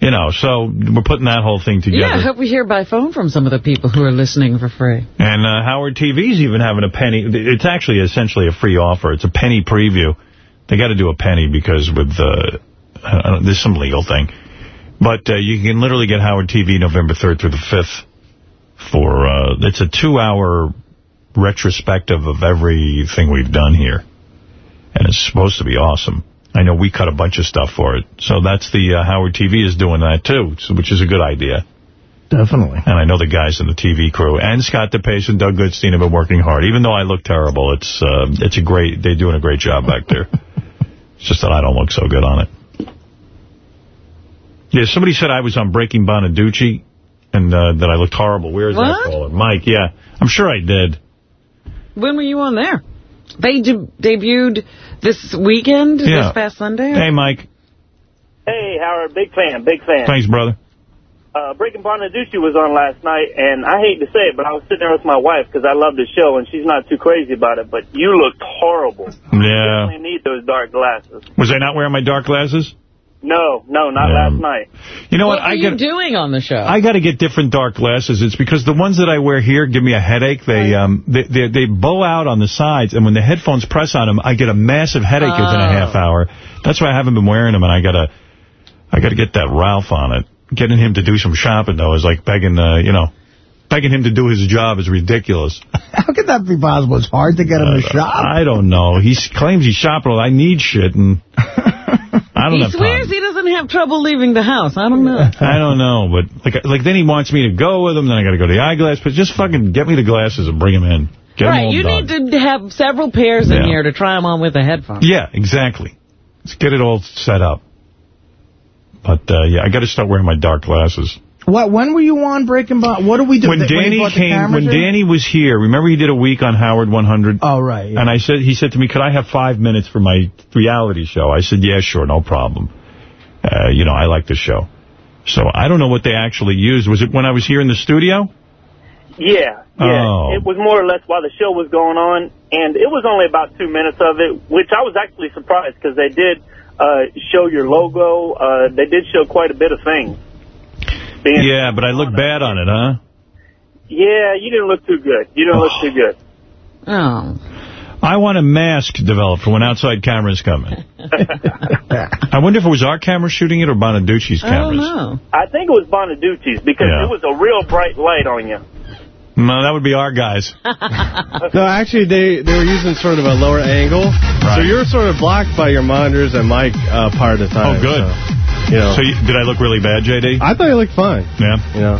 [SPEAKER 1] you know, so we're putting that whole thing together.
[SPEAKER 2] Yeah, I hope we hear by phone from some of the people who are listening for free.
[SPEAKER 1] And uh, Howard TV's even having a penny. It's actually essentially a free offer. It's a penny preview. They got to do a penny because with uh, uh, there's some legal thing. But uh, you can literally get Howard TV November 3rd through the 5th for, uh, it's a two-hour retrospective of everything we've done here. And it's supposed to be awesome. I know we cut a bunch of stuff for it. So that's the, uh, Howard TV is doing that too, which is a good idea.
[SPEAKER 3] Definitely.
[SPEAKER 1] And I know the guys in the TV crew and Scott DePace and Doug Goodstein have been working hard. Even though I look terrible, it's uh, it's a great, they're doing a great job back there. it's just that I don't look so good on it. Yeah, somebody said I was on Breaking Bonaduce and uh, that I looked horrible. Where is that caller? Mike, yeah. I'm sure I did.
[SPEAKER 2] When were you on there? They de debuted this weekend,
[SPEAKER 1] Yeah.
[SPEAKER 2] this past Sunday?
[SPEAKER 1] Hey, Mike.
[SPEAKER 11] Hey, Howard, big fan, big fan.
[SPEAKER 1] Thanks, brother.
[SPEAKER 11] Uh, Breaking Bonaduce was on last night, and I hate to say it, but I was sitting there with my wife because I love the show, and she's not too crazy about it, but you looked horrible.
[SPEAKER 1] Yeah.
[SPEAKER 11] Definitely need those dark glasses.
[SPEAKER 1] Was I not wearing my dark glasses?
[SPEAKER 11] No, no, not
[SPEAKER 1] Yeah.
[SPEAKER 11] last night.
[SPEAKER 1] You know
[SPEAKER 2] what
[SPEAKER 1] what?
[SPEAKER 2] were
[SPEAKER 1] I
[SPEAKER 2] you
[SPEAKER 1] get
[SPEAKER 2] doing on the show?
[SPEAKER 1] I got to get different dark glasses. It's because the ones that I wear here give me a headache. They um they, they they bow out on the sides, and when the headphones press on them, I get a massive headache within a
[SPEAKER 2] Oh.
[SPEAKER 1] half hour. That's why I haven't been wearing them, and I gotta I gotta get that Ralph on it. Getting him to do some shopping though is like begging uh you know begging him to do his job is ridiculous.
[SPEAKER 3] How could that be possible? It's hard to get him to shop.
[SPEAKER 1] I don't know. He claims he's shopping. I need shit, and I don't
[SPEAKER 2] he
[SPEAKER 1] have time.
[SPEAKER 2] swears he doesn't have trouble leaving the house. I don't know.
[SPEAKER 1] I don't know, but like like then he wants me to go with him, then I got to go to the eyeglass. But just fucking get me the glasses and bring them in. Get
[SPEAKER 2] right, you
[SPEAKER 1] done.
[SPEAKER 2] need to have several pairs in here to try them on with the headphones.
[SPEAKER 1] Yeah, exactly. Let's get it all set up. But, uh, yeah, I got to start wearing my dark glasses.
[SPEAKER 3] What? When were you on Breaking Bad? What do we do?
[SPEAKER 1] When Danny
[SPEAKER 3] brought the
[SPEAKER 1] came, when
[SPEAKER 3] in?
[SPEAKER 1] Danny was here, remember he did a week on Howard 100?
[SPEAKER 3] Oh, right. yeah.
[SPEAKER 1] And I said, he said to me, could I have five minutes for my reality show? I said, yeah, sure, no problem. Uh, you know, I like the show. So I don't know what they actually used. Was it when I was here in the studio?
[SPEAKER 11] Yeah, yeah.
[SPEAKER 1] Oh.
[SPEAKER 11] It was more or less while the show was going on, and it was only about two minutes of it, which I was actually surprised because they did uh, show your logo. Uh, they did show quite a bit of things. Being-
[SPEAKER 1] Yeah, but I look bad on it, huh?
[SPEAKER 11] Yeah, you didn't look too good. You didn't look too good.
[SPEAKER 2] Oh.
[SPEAKER 1] I want a mask developed for when outside cameras come in. I wonder if it was our camera shooting it or Bonaduce's
[SPEAKER 2] I don't
[SPEAKER 1] cameras.
[SPEAKER 2] know.
[SPEAKER 11] I think it was Bonaduce's because
[SPEAKER 1] Yeah.
[SPEAKER 11] it was a real bright light on you.
[SPEAKER 1] No, that would be our guys.
[SPEAKER 7] No, actually, they, they were using sort of a lower angle. So you're sort of blocked by your monitors and mic uh, part of the time.
[SPEAKER 1] Oh, good.
[SPEAKER 7] So, you know,
[SPEAKER 1] So you, did I look really bad, J.D.?
[SPEAKER 7] I thought you looked fine.
[SPEAKER 1] Yeah.
[SPEAKER 7] You know,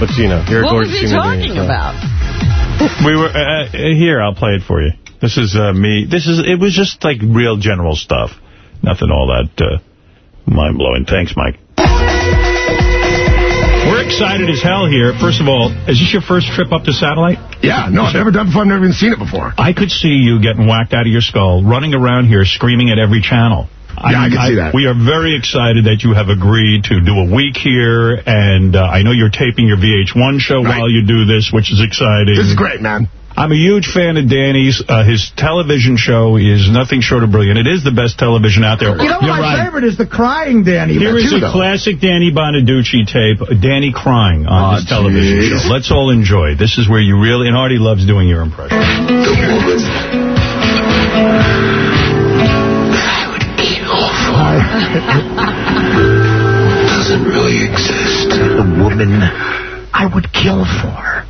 [SPEAKER 7] but you know, you're a
[SPEAKER 2] What was
[SPEAKER 7] gorgeous
[SPEAKER 2] he
[SPEAKER 7] human
[SPEAKER 2] talking
[SPEAKER 7] being, so.
[SPEAKER 2] about?
[SPEAKER 1] We were uh, uh, here. I'll play it for you. This is uh, me. This is. It was just like real general stuff. Nothing all that uh, mind blowing. Thanks, Mike. We're excited as hell here. First of all, is this your first trip up to satellite?
[SPEAKER 12] Yeah, no, I've never done it before. I've never even seen it before.
[SPEAKER 1] I could see you getting whacked out of your skull, running around here screaming at every channel.
[SPEAKER 12] Yeah, I can see that.
[SPEAKER 1] We are very excited that you have agreed to do a week here, and uh, I know you're taping your VH1 show
[SPEAKER 12] Right.
[SPEAKER 1] while you do this, which is exciting.
[SPEAKER 12] This is great, man.
[SPEAKER 1] I'm a huge fan of Danny's. Uh, his television show is nothing short of brilliant. It is the best television out there.
[SPEAKER 3] You know,
[SPEAKER 1] You're
[SPEAKER 3] my
[SPEAKER 1] right.
[SPEAKER 3] favorite is the crying Danny.
[SPEAKER 1] Here is
[SPEAKER 3] too,
[SPEAKER 1] a
[SPEAKER 3] though.
[SPEAKER 1] classic Danny Bonaduce tape, uh, Danny crying on
[SPEAKER 12] Aw,
[SPEAKER 1] his television
[SPEAKER 12] jeez.
[SPEAKER 1] show. Let's all enjoy. This is where you really, and Artie loves doing your impression.
[SPEAKER 12] Doesn't really exist. The woman I would kill for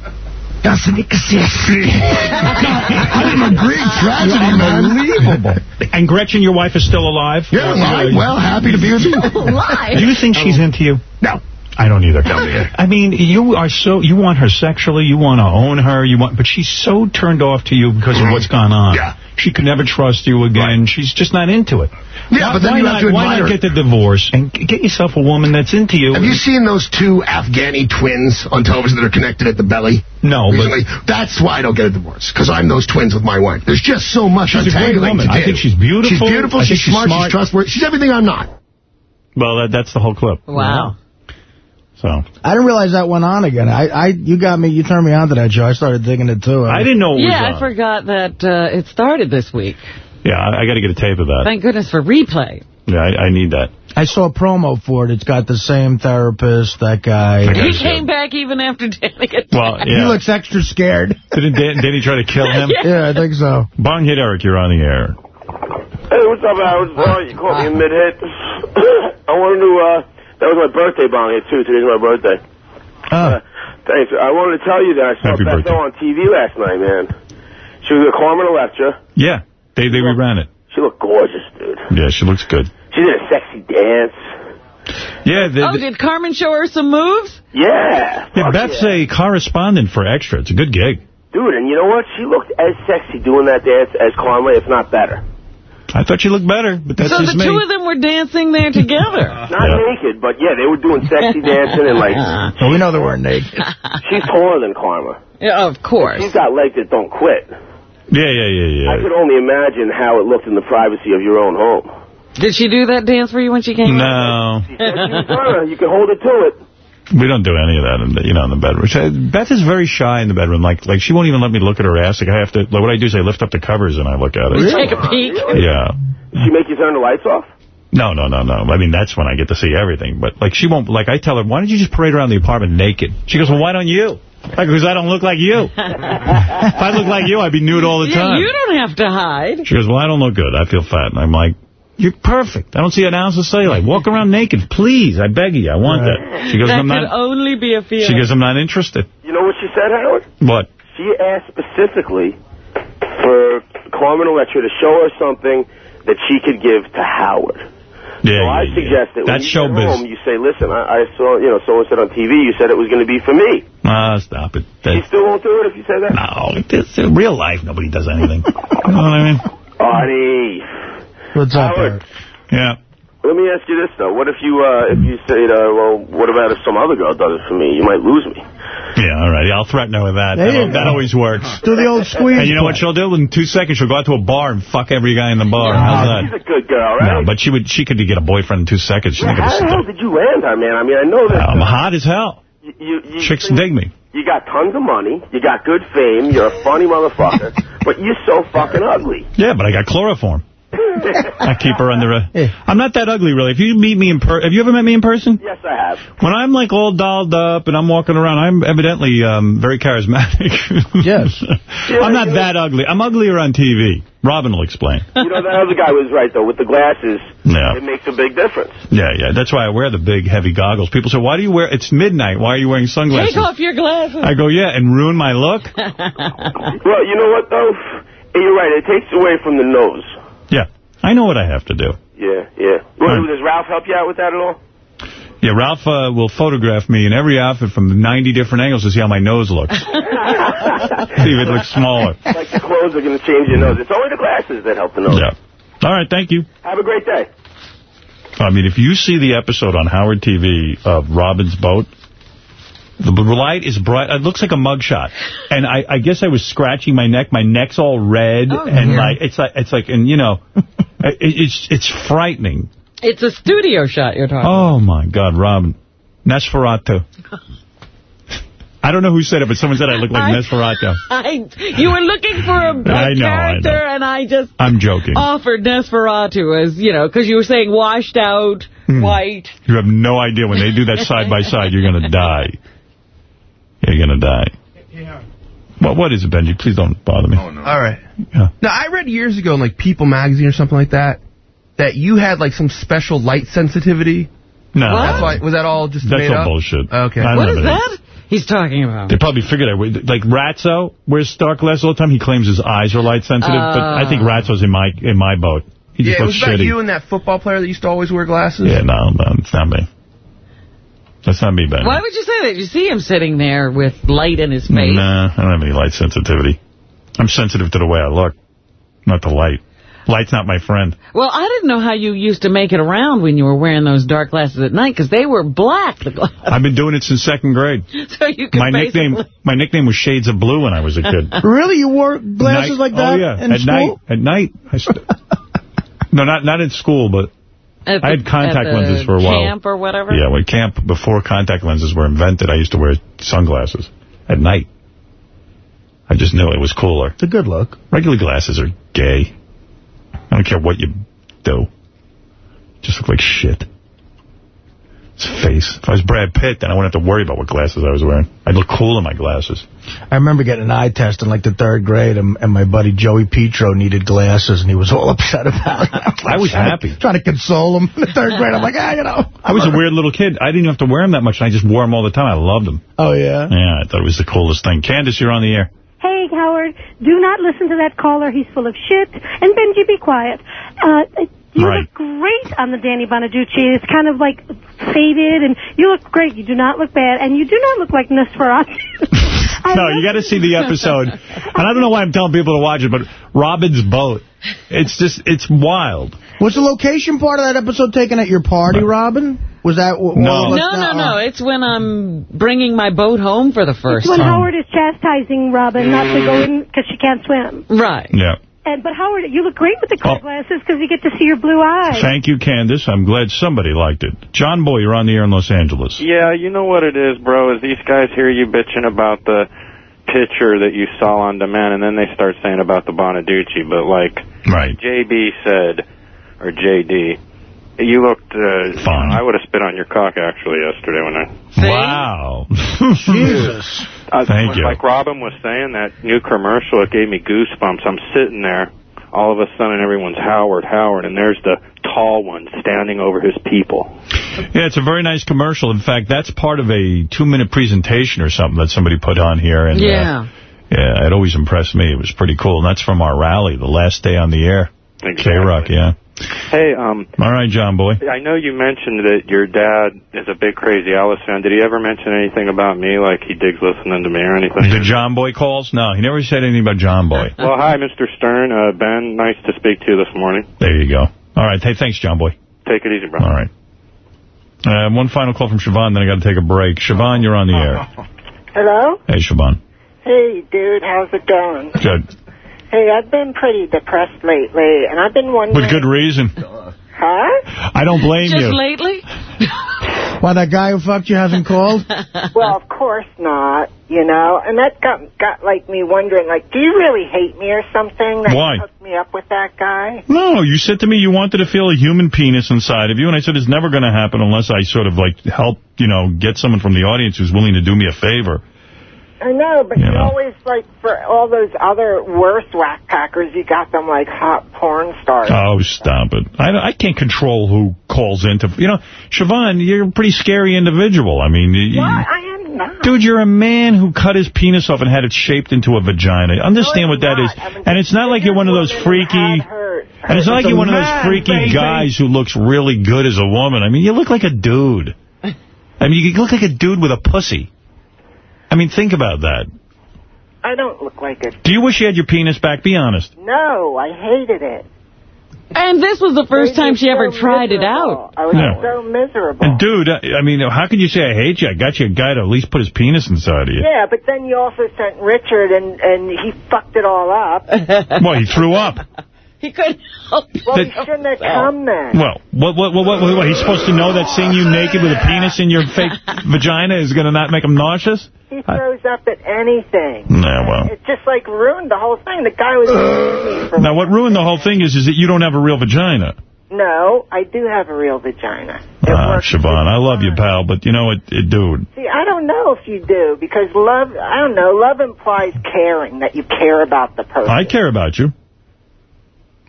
[SPEAKER 12] doesn't exist. I'm a Greek tragedy, man. Unbelievable.
[SPEAKER 1] And Gretchen, your wife, is still alive?
[SPEAKER 12] You're alive. Well, happy to be with you.
[SPEAKER 2] Why?
[SPEAKER 1] Do you think she's into you?
[SPEAKER 12] No.
[SPEAKER 1] I don't either. I mean, you are so you want her sexually, you want to own her, you want, but she's so turned off to you because of what's gone on.
[SPEAKER 12] Yeah.
[SPEAKER 1] She could never trust you again. She's just not into it.
[SPEAKER 12] Yeah,
[SPEAKER 1] why,
[SPEAKER 12] but then you
[SPEAKER 1] not,
[SPEAKER 12] have to
[SPEAKER 1] Why not get the divorce and get yourself a woman that's into you?
[SPEAKER 12] Have you seen those two Afghani twins on television that are connected at the belly?
[SPEAKER 1] No, but
[SPEAKER 12] Recently? That's why I don't get a divorce, because I'm those twins with my wife. There's just so much
[SPEAKER 1] She's a great
[SPEAKER 12] untangling
[SPEAKER 1] woman.
[SPEAKER 12] to
[SPEAKER 1] I think she's beautiful.
[SPEAKER 12] She's beautiful, she's,
[SPEAKER 1] she's
[SPEAKER 12] smart,
[SPEAKER 1] smart.
[SPEAKER 12] she's trustworthy. She's everything I'm not.
[SPEAKER 1] well, that, that's the whole clip.
[SPEAKER 2] Wow.
[SPEAKER 1] So
[SPEAKER 3] I didn't realize that went on again. I, I, you got me. You turned me on to that show. I started digging it too.
[SPEAKER 1] I didn't know it was
[SPEAKER 2] Yeah,
[SPEAKER 1] on.
[SPEAKER 2] I forgot that uh, it started this week.
[SPEAKER 1] Yeah, I, I got to get a tape of that.
[SPEAKER 2] Thank goodness for replay.
[SPEAKER 1] Yeah, I, I need that.
[SPEAKER 3] I saw a promo for it. It's got the same therapist, that guy.
[SPEAKER 2] He came back even after Danny attacked.
[SPEAKER 1] Well,
[SPEAKER 3] He looks extra scared.
[SPEAKER 1] Didn't Dan, did he try to kill him?
[SPEAKER 2] Yeah.
[SPEAKER 3] yeah, I think so.
[SPEAKER 1] Bong hit Eric, you're on the air.
[SPEAKER 13] Hey, what's up, Howard? Sorry, you caught me in mid-hit. I wanted to, uh, that was my birthday bong hit, too. Today's my birthday.
[SPEAKER 3] Oh.
[SPEAKER 13] Thanks. I wanted to tell you that I saw
[SPEAKER 1] Happy
[SPEAKER 13] Beth
[SPEAKER 1] birthday.
[SPEAKER 13] on TV last night, man. She was at Carmen Electra.
[SPEAKER 1] Yeah, they they reran it.
[SPEAKER 13] She looked gorgeous, dude.
[SPEAKER 1] Yeah, she looks good.
[SPEAKER 13] She did a sexy dance.
[SPEAKER 1] Yeah, the,
[SPEAKER 2] Oh, did Carmen show her some moves?
[SPEAKER 13] Yeah.
[SPEAKER 1] yeah Beth's
[SPEAKER 13] yeah.
[SPEAKER 1] a correspondent for Extra. It's a good gig.
[SPEAKER 13] Dude, and you know what? She looked as sexy doing that dance as Carmen, if not better.
[SPEAKER 1] I thought you looked better, but that's
[SPEAKER 2] so
[SPEAKER 1] just
[SPEAKER 2] the two of them were dancing there together.
[SPEAKER 13] Not
[SPEAKER 1] Yeah.
[SPEAKER 13] naked, but yeah, they were doing sexy dancing and like,
[SPEAKER 3] Well, we know they weren't naked.
[SPEAKER 13] she's taller than Carmen.
[SPEAKER 2] yeah, of course.
[SPEAKER 13] She's got legs that don't quit.
[SPEAKER 1] Yeah, yeah, yeah, yeah.
[SPEAKER 13] I could only imagine how it looked in the privacy of your own home.
[SPEAKER 2] Did she do that dance for you when she came?
[SPEAKER 1] No,
[SPEAKER 13] She said she was gonna. You can hold her to it.
[SPEAKER 1] We don't do any of that, in the, you know, in the bedroom. She- uh, Beth is very shy in the bedroom. Like, like she won't even let me look at her ass. Like, I have to. Like, what I do is I lift up the covers and I look at
[SPEAKER 2] You
[SPEAKER 1] it.
[SPEAKER 2] take a peek.
[SPEAKER 1] Yeah.
[SPEAKER 13] Did she make you turn the lights off?
[SPEAKER 1] No, no, no, no. I mean, that's when I get to see everything. But, like, she won't, like, I tell her, why don't you just parade around the apartment naked? She goes, well, why don't you? Like, because I don't look like you. if I look like you, I'd be nude all the
[SPEAKER 2] Yeah,
[SPEAKER 1] time.
[SPEAKER 2] you don't have to hide.
[SPEAKER 1] She goes, well, I don't look good. I feel fat. And I'm like, you're perfect. I don't see an ounce of cellulite. Walk around naked, please. I beg you. I want that. She goes,
[SPEAKER 2] that
[SPEAKER 1] I'm
[SPEAKER 2] could
[SPEAKER 1] not.
[SPEAKER 2] only be a feeling.
[SPEAKER 1] She goes, I'm not interested.
[SPEAKER 13] You know what she said, Howard?
[SPEAKER 1] What?
[SPEAKER 13] She asked specifically for Carmen Electra to show her something that she could give to Howard.
[SPEAKER 1] Yeah,
[SPEAKER 13] so I
[SPEAKER 1] yeah, yeah.
[SPEAKER 13] suggest that when you get
[SPEAKER 1] showbiz.
[SPEAKER 13] home, you say, listen, I, I saw, you know, someone said on TV you said it was going to be for me.
[SPEAKER 1] Ah, stop it.
[SPEAKER 13] You
[SPEAKER 1] That,
[SPEAKER 13] still won't do it if you say that?
[SPEAKER 1] no, it's in real life. Nobody does anything. you know what I mean?
[SPEAKER 13] Artie.
[SPEAKER 3] What's up,
[SPEAKER 13] Howard.
[SPEAKER 1] Yeah.
[SPEAKER 13] Let me ask you this though: What if you, uh, if you say, uh, well, what about if some other girl does it for me? You might lose me.
[SPEAKER 1] Yeah, all right. I'll threaten her with that.
[SPEAKER 3] There
[SPEAKER 1] That, that always works.
[SPEAKER 3] Do the old squeeze.
[SPEAKER 1] And you know what
[SPEAKER 3] play.
[SPEAKER 1] she'll do? In two seconds, she'll go out to a bar and fuck every guy in the bar. How's
[SPEAKER 13] She's
[SPEAKER 1] that?
[SPEAKER 13] a good girl, right?
[SPEAKER 1] No, but she would. She could get a boyfriend in two seconds. She's not
[SPEAKER 13] How the
[SPEAKER 1] sit
[SPEAKER 13] hell did you land her, man? I mean, I know that
[SPEAKER 1] I'm hot as hell.
[SPEAKER 13] you, you, you
[SPEAKER 1] Chicks dig me.
[SPEAKER 13] You got tons of money, you got good fame, you're a funny motherfucker, but you're so fucking ugly.
[SPEAKER 1] Yeah, but I got chloroform. I keep her under a...
[SPEAKER 3] Yeah.
[SPEAKER 1] I'm not that ugly, really. If you meet me in per, Have you ever met me in person?
[SPEAKER 13] Yes, I have.
[SPEAKER 1] When I'm, like, all dolled up and I'm walking around, I'm evidently um, very charismatic.
[SPEAKER 3] Yes.
[SPEAKER 1] I'm not that ugly. I'm uglier on TV. Robin will explain.
[SPEAKER 13] You know, that other guy was right, though. With the glasses,
[SPEAKER 1] Yeah.
[SPEAKER 13] it makes a big difference.
[SPEAKER 1] Yeah, yeah. That's why I wear the big, heavy goggles. People say, why do you wear... It's midnight. Why are you wearing sunglasses?
[SPEAKER 2] Take off your glasses.
[SPEAKER 1] I go, yeah, and ruin my look?
[SPEAKER 13] Well, you know what, though? You're right. It takes away from the nose.
[SPEAKER 1] I know what I have to do.
[SPEAKER 13] Yeah, yeah. Well,
[SPEAKER 1] Right.
[SPEAKER 13] Does Ralph help you out with that at all?
[SPEAKER 1] Yeah, Ralph uh, will photograph me in every outfit from 90 different angles to see how my nose looks. see if it looks smaller.
[SPEAKER 13] Like the clothes are going to change your nose. It's only the glasses that help the nose.
[SPEAKER 1] Yeah. All right, thank you.
[SPEAKER 13] Have a great day.
[SPEAKER 1] I mean, if you see the episode on Howard TV of Robin's boat, the light is bright. It looks like a mugshot. And I, I guess I was scratching my neck. My neck's all red.
[SPEAKER 2] Oh,
[SPEAKER 1] and like it's like, it's like, and you know, it, it's it's frightening.
[SPEAKER 2] It's a studio shot you're talking
[SPEAKER 1] Oh, my God, Robin. Nosferatu. I don't know who said it, but someone said I look like
[SPEAKER 2] I-
[SPEAKER 1] Nosferatu.
[SPEAKER 2] I, you were looking for a, a
[SPEAKER 1] I know, I
[SPEAKER 2] character,
[SPEAKER 1] know.
[SPEAKER 2] and I just
[SPEAKER 1] I'm joking.
[SPEAKER 2] offered Nosferatu as, you know, because you were saying washed out,
[SPEAKER 1] Hmm.
[SPEAKER 2] white.
[SPEAKER 1] You have no idea. When they do that side by side, you're going to die. You're going to die. Yeah. Well, what is it, Benji? Please don't bother me. Oh, no.
[SPEAKER 14] All right.
[SPEAKER 1] Yeah.
[SPEAKER 14] Now, I read years ago in, like, People magazine or something like that, that you had, like, some special light sensitivity.
[SPEAKER 1] No.
[SPEAKER 14] That's why, was that all just
[SPEAKER 1] That's
[SPEAKER 14] made
[SPEAKER 1] all
[SPEAKER 14] up?
[SPEAKER 1] bullshit.
[SPEAKER 14] Okay.
[SPEAKER 1] I
[SPEAKER 2] What
[SPEAKER 1] don't
[SPEAKER 2] is
[SPEAKER 1] know.
[SPEAKER 2] that he's talking about?
[SPEAKER 1] They probably figured I would. Like Ratso wears dark glasses all the time. He claims his eyes are light sensitive, but I think oh. Ratso's in my in my boat. He
[SPEAKER 14] yeah,
[SPEAKER 1] just
[SPEAKER 14] it was
[SPEAKER 1] looks
[SPEAKER 14] about you and that football player that used to always wear glasses.
[SPEAKER 1] Yeah, no, no, it's not me. That's not me, Ben.
[SPEAKER 2] Why would you say that? You see him sitting there with light in his face.
[SPEAKER 1] Nah, I don't have any light sensitivity. I'm sensitive to the way I look, not the light. Light's not my friend.
[SPEAKER 2] Well, I didn't know how you used to make it around when you were wearing those dark glasses at night, because they were black, the glasses.
[SPEAKER 1] I've been doing it since second grade.
[SPEAKER 2] So you could
[SPEAKER 1] My nickname, my nickname was Shades of Blue when I was a kid.
[SPEAKER 3] Really? You wore glasses
[SPEAKER 1] Night-
[SPEAKER 3] like that
[SPEAKER 1] Oh yeah,
[SPEAKER 3] in
[SPEAKER 1] at
[SPEAKER 3] school?
[SPEAKER 1] night. At night. I st- no, not not in school, but
[SPEAKER 2] At the-
[SPEAKER 1] I had contact
[SPEAKER 2] at the
[SPEAKER 1] lenses for a while.
[SPEAKER 2] camp or whatever?
[SPEAKER 1] Yeah, when camp before contact lenses were invented, I used to wear sunglasses at night. I just knew it was cooler.
[SPEAKER 3] It's a good look.
[SPEAKER 1] Regular glasses are gay. I don't care what you do. Just look like shit. His face. If I was Brad Pitt, then I wouldn't have to worry about what glasses I was wearing. I'd look cool in my glasses.
[SPEAKER 3] I remember getting an eye test in like the third grade, and, and my buddy Joey Petro needed glasses, and he was all upset about it.
[SPEAKER 1] I was
[SPEAKER 3] trying
[SPEAKER 1] happy.
[SPEAKER 3] To, trying to console him in the third grade. I'm like, ah, you know.
[SPEAKER 1] I was a weird little kid. I didn't have to wear them that much, and I just wore them all the time. I loved them.
[SPEAKER 3] Oh, yeah?
[SPEAKER 1] Yeah, I thought it was the coolest thing. Candace, you're on the air.
[SPEAKER 15] Hey, Howard, do not listen to that caller. He's full of shit. And Benji, be quiet. Uh, you
[SPEAKER 1] Right.
[SPEAKER 15] look great on the Danny Bonaduce. It's kind of like faded, and you look great. You do not look bad, and you do not look like Nosferatu.
[SPEAKER 1] No, you got to see the episode. And I don't know why I'm telling people to watch it, but Robin's boat. It's just, it's wild.
[SPEAKER 3] Was the location part of that episode taken at your party, Robin? Was that... w-
[SPEAKER 1] No.
[SPEAKER 3] all of
[SPEAKER 2] No, no, no. Oh. It's when I'm bringing my boat home for the first
[SPEAKER 15] It's when
[SPEAKER 2] time.
[SPEAKER 15] Howard is chastising Robin not to go in because she can't swim.
[SPEAKER 2] Right.
[SPEAKER 1] Yeah.
[SPEAKER 15] And But, Howard, you look great with the
[SPEAKER 1] Oh.
[SPEAKER 15] glasses because you get to see your blue eyes.
[SPEAKER 1] Thank you, Candace. I'm glad somebody liked it. John Boy, you're on the air in Los Angeles.
[SPEAKER 16] Yeah, you know what it is, bro, is these guys hear you bitching about the picture that you saw on demand, and then they start saying about the Bonaduce, but like
[SPEAKER 1] Right.
[SPEAKER 16] JB said, or JD, you looked, uh,
[SPEAKER 1] Fine.
[SPEAKER 16] I would have spit on your cock actually yesterday when I,
[SPEAKER 1] Wow.
[SPEAKER 3] Jesus.
[SPEAKER 16] Uh,
[SPEAKER 1] Thank
[SPEAKER 16] when-
[SPEAKER 1] you.
[SPEAKER 16] like Robin was saying, that new commercial, it gave me goosebumps. I'm sitting there, all of a sudden everyone's Howard, Howard, and there's the tall one standing over his people.
[SPEAKER 1] Yeah, it's a very nice commercial. In fact, that's part of a two-minute presentation or something that somebody put on here. And, uh,
[SPEAKER 2] Yeah.
[SPEAKER 1] yeah, it always impressed me. It was pretty cool. And that's from our rally, the last day on the air. K-Rock, yeah.
[SPEAKER 16] Hey, um,
[SPEAKER 1] All right, John boy.
[SPEAKER 16] I know you mentioned that your dad is a big Crazy Alice fan. Did he ever mention anything about me, like he digs listening to me or anything?
[SPEAKER 1] The John Boy calls? No, he never said anything about John Boy.
[SPEAKER 16] Well, hi, Mr. Stern. Uh, ben, nice to speak to you this morning.
[SPEAKER 1] There you go. All right. Hey, thanks, John Boy.
[SPEAKER 16] Take it easy, bro.
[SPEAKER 1] All right. Uh, one final call from Siobhan, then I got to take a break. Siobhan, you're on the air.
[SPEAKER 17] Hello?
[SPEAKER 1] Hey, Siobhan.
[SPEAKER 17] Hey, dude, how's it going?
[SPEAKER 1] Good.
[SPEAKER 17] Hey, I've been pretty depressed lately, and I've been wondering...
[SPEAKER 1] With good reason.
[SPEAKER 17] Huh?
[SPEAKER 1] I don't blame
[SPEAKER 2] Just
[SPEAKER 1] you.
[SPEAKER 2] lately?
[SPEAKER 3] Why, that guy who fucked you hasn't called?
[SPEAKER 17] well, of course not, you know, and that got, got, like, me wondering, like, do you really hate me or something that
[SPEAKER 1] Why?
[SPEAKER 17] you hooked me up with that guy?
[SPEAKER 1] No, you said to me you wanted to feel a human penis inside of you, and I said it's never going to happen unless I sort of, like, help, you know, get someone from the audience who's willing to do me a favor.
[SPEAKER 17] I know, but
[SPEAKER 1] You
[SPEAKER 17] you
[SPEAKER 1] know.
[SPEAKER 17] always, like, for all those other worse whack packers, you got them, like, hot porn stars.
[SPEAKER 1] Oh, stop it. I, I can't control who calls into... You know, Siobhan, you're a pretty scary individual. I mean... You,
[SPEAKER 17] Why? I am not.
[SPEAKER 1] Dude, you're a man who cut his penis off and had it shaped into a vagina. Understand what that is. And it's not like you're one of those freaky... And it's not like
[SPEAKER 12] It's a
[SPEAKER 1] you're one of those freaky
[SPEAKER 12] baby.
[SPEAKER 1] guys who looks really good as a woman. I mean, you look like a dude. I mean, you look like a dude with a pussy. I mean, think about that.
[SPEAKER 17] I don't look like a...
[SPEAKER 1] Do you wish you had your penis back? Be honest.
[SPEAKER 17] No, I hated it.
[SPEAKER 2] And this was the first time she ever
[SPEAKER 17] so
[SPEAKER 2] tried it out.
[SPEAKER 17] I was
[SPEAKER 1] Yeah.
[SPEAKER 17] so miserable.
[SPEAKER 1] And, dude, I I mean, how can you say I hate you? I got you a guy to at least put his penis inside of you.
[SPEAKER 17] Yeah, but then you also sent Richard, and and he fucked it all up.
[SPEAKER 1] Well, he threw up.
[SPEAKER 2] He couldn't help
[SPEAKER 17] Well, he shouldn't have come then.
[SPEAKER 1] Well, what, what, what, what, what, he's supposed to know that seeing you naked with a penis in your fake vagina is going to not make him nauseous?
[SPEAKER 17] He throws up at anything.
[SPEAKER 1] Nah, well.
[SPEAKER 17] It just, like, ruined the whole thing. The guy was.
[SPEAKER 1] Now, what ruined the whole thing is, is that you don't have a real vagina.
[SPEAKER 17] No, I do have a real vagina.
[SPEAKER 1] Ah, Siobhan, I love you, pal, but you know what, it, dude.
[SPEAKER 17] See, I don't know if you do, because love, I don't know, love implies caring, that you care about the person.
[SPEAKER 1] I care about you.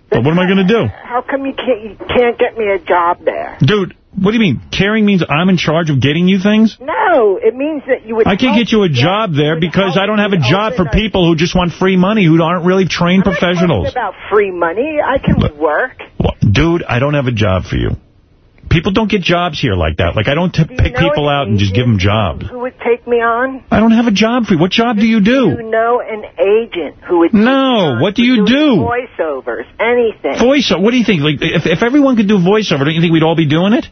[SPEAKER 1] But what am I going to do?
[SPEAKER 17] How come you can't, you can't get me a job there?
[SPEAKER 1] Dude, what do you mean? Caring means I'm in charge of getting you things?
[SPEAKER 17] No, it means that you would
[SPEAKER 1] I can't get you a job there because I don't have a job for people who just want free money, who aren't really trained professionals.
[SPEAKER 17] about free money. I can work.
[SPEAKER 1] Well, Dude, I don't have a job for you. People don't get jobs here like that. Like, I don't t pick
[SPEAKER 17] know
[SPEAKER 1] people out and just give them jobs.
[SPEAKER 17] Who would take me on?
[SPEAKER 1] I don't have a job for you. What job do you do?
[SPEAKER 17] Do You know an agent who would take me
[SPEAKER 1] No, what do you do?
[SPEAKER 17] Voiceovers, anything.
[SPEAKER 1] Voiceover. What do you think? Like, if, if everyone could do voiceover, don't you think we'd all be doing it?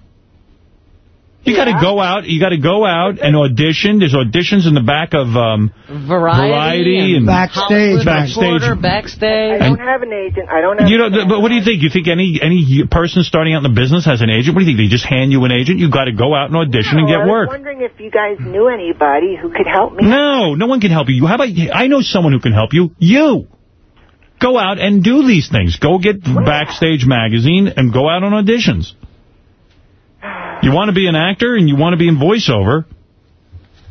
[SPEAKER 1] You got to go out. You got to go out and audition. There's auditions in the back of um,
[SPEAKER 2] Variety,
[SPEAKER 1] and
[SPEAKER 2] Hollywood
[SPEAKER 1] backstage.
[SPEAKER 2] Reporter, backstage.
[SPEAKER 17] I don't have an agent. I don't have.
[SPEAKER 1] You know, th- but what do you think? You think any any person starting out in the business has an agent? What do you think? They just hand you an agent? You got to go out and audition and
[SPEAKER 17] No, I
[SPEAKER 1] get
[SPEAKER 17] was
[SPEAKER 1] work.
[SPEAKER 17] wondering if you guys knew anybody who could help me.
[SPEAKER 1] No, no one can help you. How about I know someone who can help you. You. Go out and do these things. Go get Backstage Magazine and go out on auditions. You want to be an actor and you want to be in voiceover,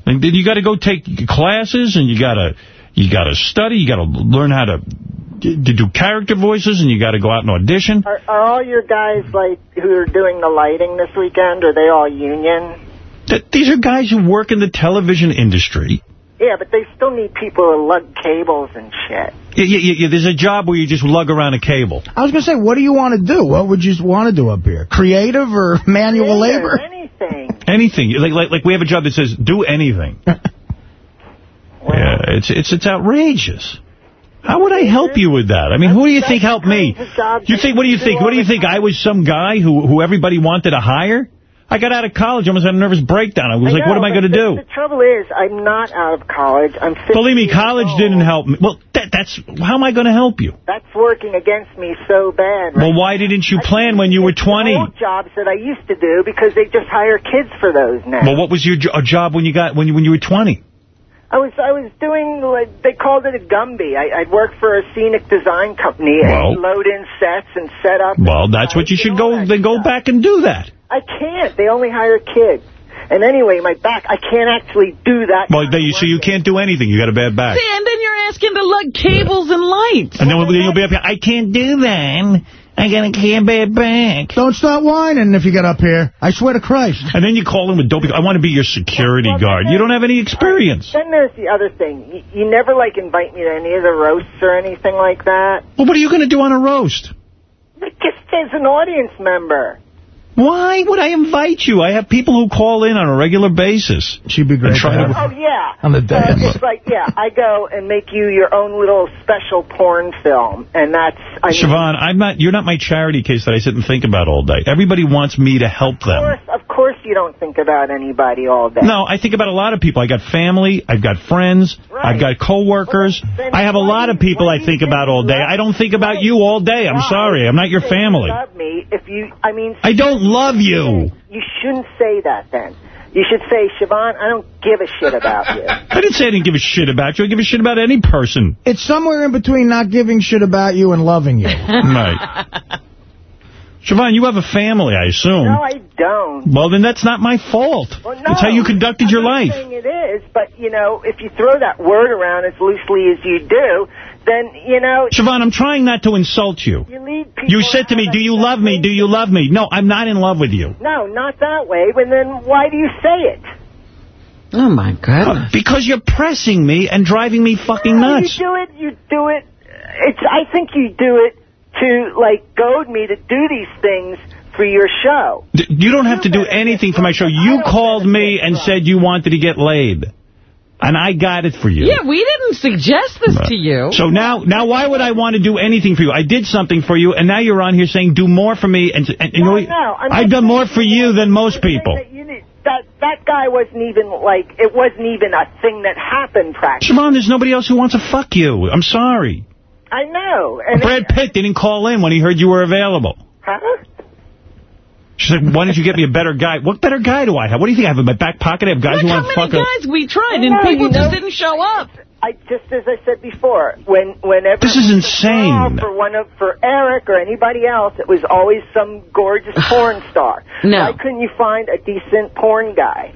[SPEAKER 1] and then you got to go take classes and you got to you got to study. You got to learn how to, to do character voices and you got to go out and audition.
[SPEAKER 17] Are, are all your guys like who are doing the lighting this weekend? Are they all union?
[SPEAKER 1] Th- These are guys who work in the television industry.
[SPEAKER 17] Yeah, but they still need people to lug cables and shit.
[SPEAKER 1] Yeah, yeah, yeah, yeah, there's a job where you just lug around a cable.
[SPEAKER 3] I was going to say, what do you want to do? What would you want to do up here? Creative or manual labor?
[SPEAKER 17] Anything.
[SPEAKER 1] Anything. Like, like, like we have a job that says, do anything. yeah, it's, it's, it's outrageous. How would I help you with that? I mean, who do you think helped me? You think, what do you think? What do you think? I was some guy who, who everybody wanted to hire? I got out of college, I almost had a nervous breakdown. I was
[SPEAKER 17] I
[SPEAKER 1] like, what am I going to do?
[SPEAKER 17] The trouble is, I'm not out of college. I'm 50
[SPEAKER 1] Believe me, college
[SPEAKER 17] old.
[SPEAKER 1] didn't help me. Well, that, that's, how am I going to help you?
[SPEAKER 17] That's working against me so bad. Right?
[SPEAKER 1] Well, why didn't you plan when you were 20?
[SPEAKER 17] Old jobs that I used to do because they just hire kids for those now.
[SPEAKER 1] Well, what was your jo- job when you got, when you, when you were 20?
[SPEAKER 17] I was I was doing like they called it a Gumby. I, I'd work for a scenic design company
[SPEAKER 1] Well-
[SPEAKER 17] and load in sets and set up.
[SPEAKER 1] Well, that's what you should go, then go back and do that.
[SPEAKER 17] I can't. They only hire kids. And anyway, my back, I can't actually do that.
[SPEAKER 1] Well, then you, so you can't do anything. You got a bad back.
[SPEAKER 2] See, and then you're asking to lug cables and lights.
[SPEAKER 1] And then we'll- you'll be up here, I can't do that. I got a can't bad back.
[SPEAKER 3] Don't start whining if you get up here. I swear to Christ.
[SPEAKER 1] And then you call in with dopey. I want to be your security guard. You don't have any experience.
[SPEAKER 17] Then there's the other thing. You, you never like invite me to any of the roasts or anything like that.
[SPEAKER 1] Well, what are you going to do on a roast?
[SPEAKER 17] Just as an audience member.
[SPEAKER 1] Why would I invite you? I have people who call in on a regular basis.
[SPEAKER 3] She'd be
[SPEAKER 1] great. Try to,
[SPEAKER 17] Oh, yeah.
[SPEAKER 3] On the day.
[SPEAKER 17] Uh, it's like, yeah, I go and make you your own little special porn film, and that's... I mean,
[SPEAKER 1] I'm not. You're not my charity case that I sit and think about all day. Everybody wants me to help
[SPEAKER 17] Of
[SPEAKER 1] them.
[SPEAKER 17] course, of course you don't think about anybody all day.
[SPEAKER 1] No, I think about a lot of people. I got family. I've got friends. I've got coworkers. I have a lot of people I think about all day. I don't think about you all day. I'm sorry. I'm not your family.
[SPEAKER 17] You love me if you... I mean...
[SPEAKER 1] I don't love you.
[SPEAKER 17] You shouldn't say that then. You should say, Siobhan, I don't give a shit about you.
[SPEAKER 1] I didn't say I didn't give a shit about you. I give a shit about any person.
[SPEAKER 3] It's somewhere in between not giving shit about you and loving you.
[SPEAKER 1] Right. Siobhan, you have a family, I assume.
[SPEAKER 17] No, I don't.
[SPEAKER 1] Well, then that's not my fault.
[SPEAKER 17] Well, no,
[SPEAKER 1] It's how you conducted your
[SPEAKER 17] I'm
[SPEAKER 1] life.
[SPEAKER 17] not saying it is, but, you know, if you throw that word around as loosely as you do, then, you know...
[SPEAKER 1] Siobhan, I'm trying not to insult you.
[SPEAKER 17] You lead people...
[SPEAKER 1] You said to me, do you love me? Do you love me? No, I'm not in love with you.
[SPEAKER 17] No, not that way, but then why do you say it?
[SPEAKER 2] Oh, my goodness.
[SPEAKER 1] Uh, because you're pressing me and driving me fucking
[SPEAKER 17] No,
[SPEAKER 1] nuts.
[SPEAKER 17] You do it, you do it... It's. I think you do it to, like, goad me to do these things for your show.
[SPEAKER 1] D- You don't have to do anything for my show. You called me and said you wanted to get laid. And I got it for you.
[SPEAKER 2] Yeah, we didn't suggest this to you.
[SPEAKER 1] So now, now, why would I want to do anything for you? I did something for you, and now you're on here saying do more for me. And, and you know,
[SPEAKER 17] no, I'm
[SPEAKER 1] I've done more for you than most people.
[SPEAKER 17] You need, that that guy wasn't even like it wasn't even a thing that happened practically.
[SPEAKER 1] Siobhan, there's nobody else who wants to fuck you. I'm sorry.
[SPEAKER 17] I know. And
[SPEAKER 1] Brad Pitt didn't call in when he heard you were available.
[SPEAKER 17] Huh?
[SPEAKER 1] She said, why don't you get me a better guy? What better guy do I have? What do you think I have in my back pocket? I have guys
[SPEAKER 2] Look
[SPEAKER 1] who want to fuck how
[SPEAKER 2] many
[SPEAKER 1] fuck
[SPEAKER 2] guys we tried, and
[SPEAKER 17] No,
[SPEAKER 2] people
[SPEAKER 17] you
[SPEAKER 2] just
[SPEAKER 17] know-
[SPEAKER 2] didn't show up.
[SPEAKER 17] I just as I said before, when whenever
[SPEAKER 1] This is
[SPEAKER 17] it was a
[SPEAKER 1] insane.
[SPEAKER 17] for one of for Eric or anybody else, it was always some gorgeous porn star.
[SPEAKER 2] No.
[SPEAKER 17] Why couldn't you find a decent porn guy?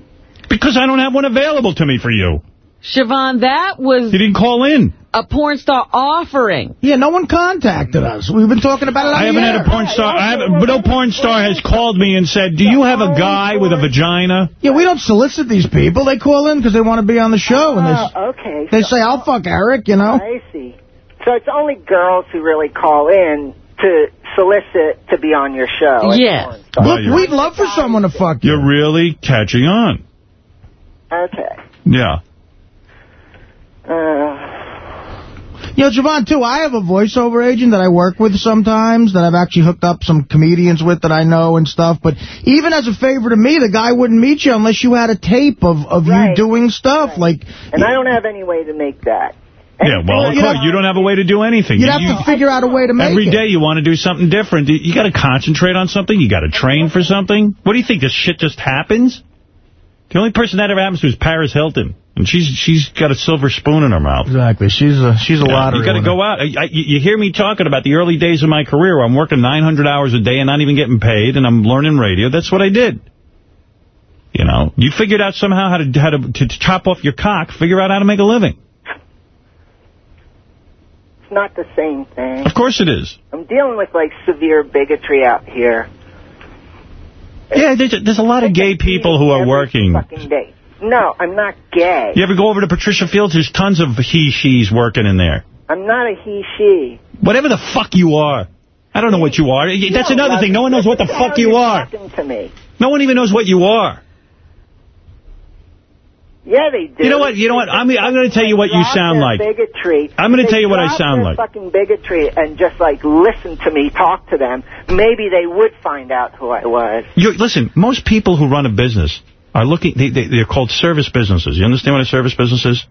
[SPEAKER 1] Because I don't have one available to me for you.
[SPEAKER 2] Siobhan, that was
[SPEAKER 1] You didn't call in.
[SPEAKER 2] A porn star offering.
[SPEAKER 3] Yeah, no one contacted us. We've been talking about it on
[SPEAKER 1] I haven't had a porn star. I haven't, but no porn star has called me and said, do you have a guy with a vagina?
[SPEAKER 3] Yeah, we don't solicit these people. They call in because they want to be on the show. and they,
[SPEAKER 17] Oh, okay.
[SPEAKER 3] they say, I'll fuck Eric, you know.
[SPEAKER 17] I see. So it's only girls who really call in to solicit to be on your show. It's
[SPEAKER 2] Yes.
[SPEAKER 1] Well,
[SPEAKER 3] Look,
[SPEAKER 1] you're-
[SPEAKER 3] we'd love for someone to fuck you.
[SPEAKER 1] You're really catching on.
[SPEAKER 17] Okay.
[SPEAKER 1] Yeah.
[SPEAKER 17] Uh,
[SPEAKER 3] You know, Siobhan, too, I have a voiceover agent that I work with sometimes that I've actually hooked up some comedians with that I know and stuff. But even as a favor to me, the guy wouldn't meet you unless you had a tape of, of you doing stuff. Like,
[SPEAKER 17] and I don't have any way to make that.
[SPEAKER 1] Yeah, well, of
[SPEAKER 3] you
[SPEAKER 1] course,
[SPEAKER 3] know-
[SPEAKER 1] you don't have a way to do anything.
[SPEAKER 3] you'd
[SPEAKER 1] You-
[SPEAKER 3] have
[SPEAKER 1] you-
[SPEAKER 3] to figure out a way to make
[SPEAKER 1] Every
[SPEAKER 3] it.
[SPEAKER 1] day you want to do something different. You, you got to concentrate on something. You got to train for something. What do you think? This shit just happens? The only person that ever happens to is Paris Hilton. And she's she's got a silver spoon in her mouth.
[SPEAKER 3] Exactly. She's a, she's a
[SPEAKER 1] Yeah,
[SPEAKER 3] lottery
[SPEAKER 1] You got to go out. I, I, you hear me talking about the early days of my career where I'm working 900 hours a day and not even getting paid, and I'm learning radio. That's what I did. You know, you figured out somehow how to how to, to, to chop off your cock, figure out how to make a living.
[SPEAKER 17] It's not the same thing.
[SPEAKER 1] Of course it is.
[SPEAKER 17] I'm dealing with like severe bigotry out here.
[SPEAKER 1] Yeah, there's a, there's a lot of gay people who are working.
[SPEAKER 17] Fucking day. No, I'm not gay.
[SPEAKER 1] You ever go over to Patricia Fields? There's tons of he-she's working in there.
[SPEAKER 17] I'm not a he she.
[SPEAKER 1] Whatever the fuck you are. I don't know what you are. That's
[SPEAKER 17] No,
[SPEAKER 1] another thing. No one knows what the fuck you are.
[SPEAKER 17] To me.
[SPEAKER 1] No one even knows what you are.
[SPEAKER 17] Yeah, they do.
[SPEAKER 1] You know what? You know what? I'm, I'm going to tell you what you sound like.
[SPEAKER 17] Bigotry.
[SPEAKER 1] I'm gonna tell you what I sound like.
[SPEAKER 17] Fucking bigotry and just like listen to me, talk to them. Maybe they would find out who I was.
[SPEAKER 1] You Listen, most people who run a business are looking, they, they, they're called service businesses. You understand what a service business is?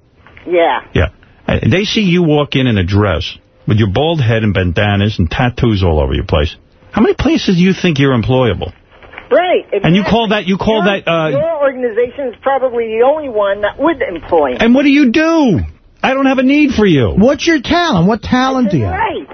[SPEAKER 17] Yeah.
[SPEAKER 1] Yeah. And they see you walk in in a dress with your bald head and bandanas and tattoos all over your place. How many places do you think you're employable?
[SPEAKER 17] Right.
[SPEAKER 1] And you call that, you call
[SPEAKER 17] your,
[SPEAKER 1] that, uh,
[SPEAKER 17] your organization is probably the only one that would employ me.
[SPEAKER 1] and what do you do? I don't have a need for you.
[SPEAKER 3] What's your talent? What talent do you have?
[SPEAKER 17] Right.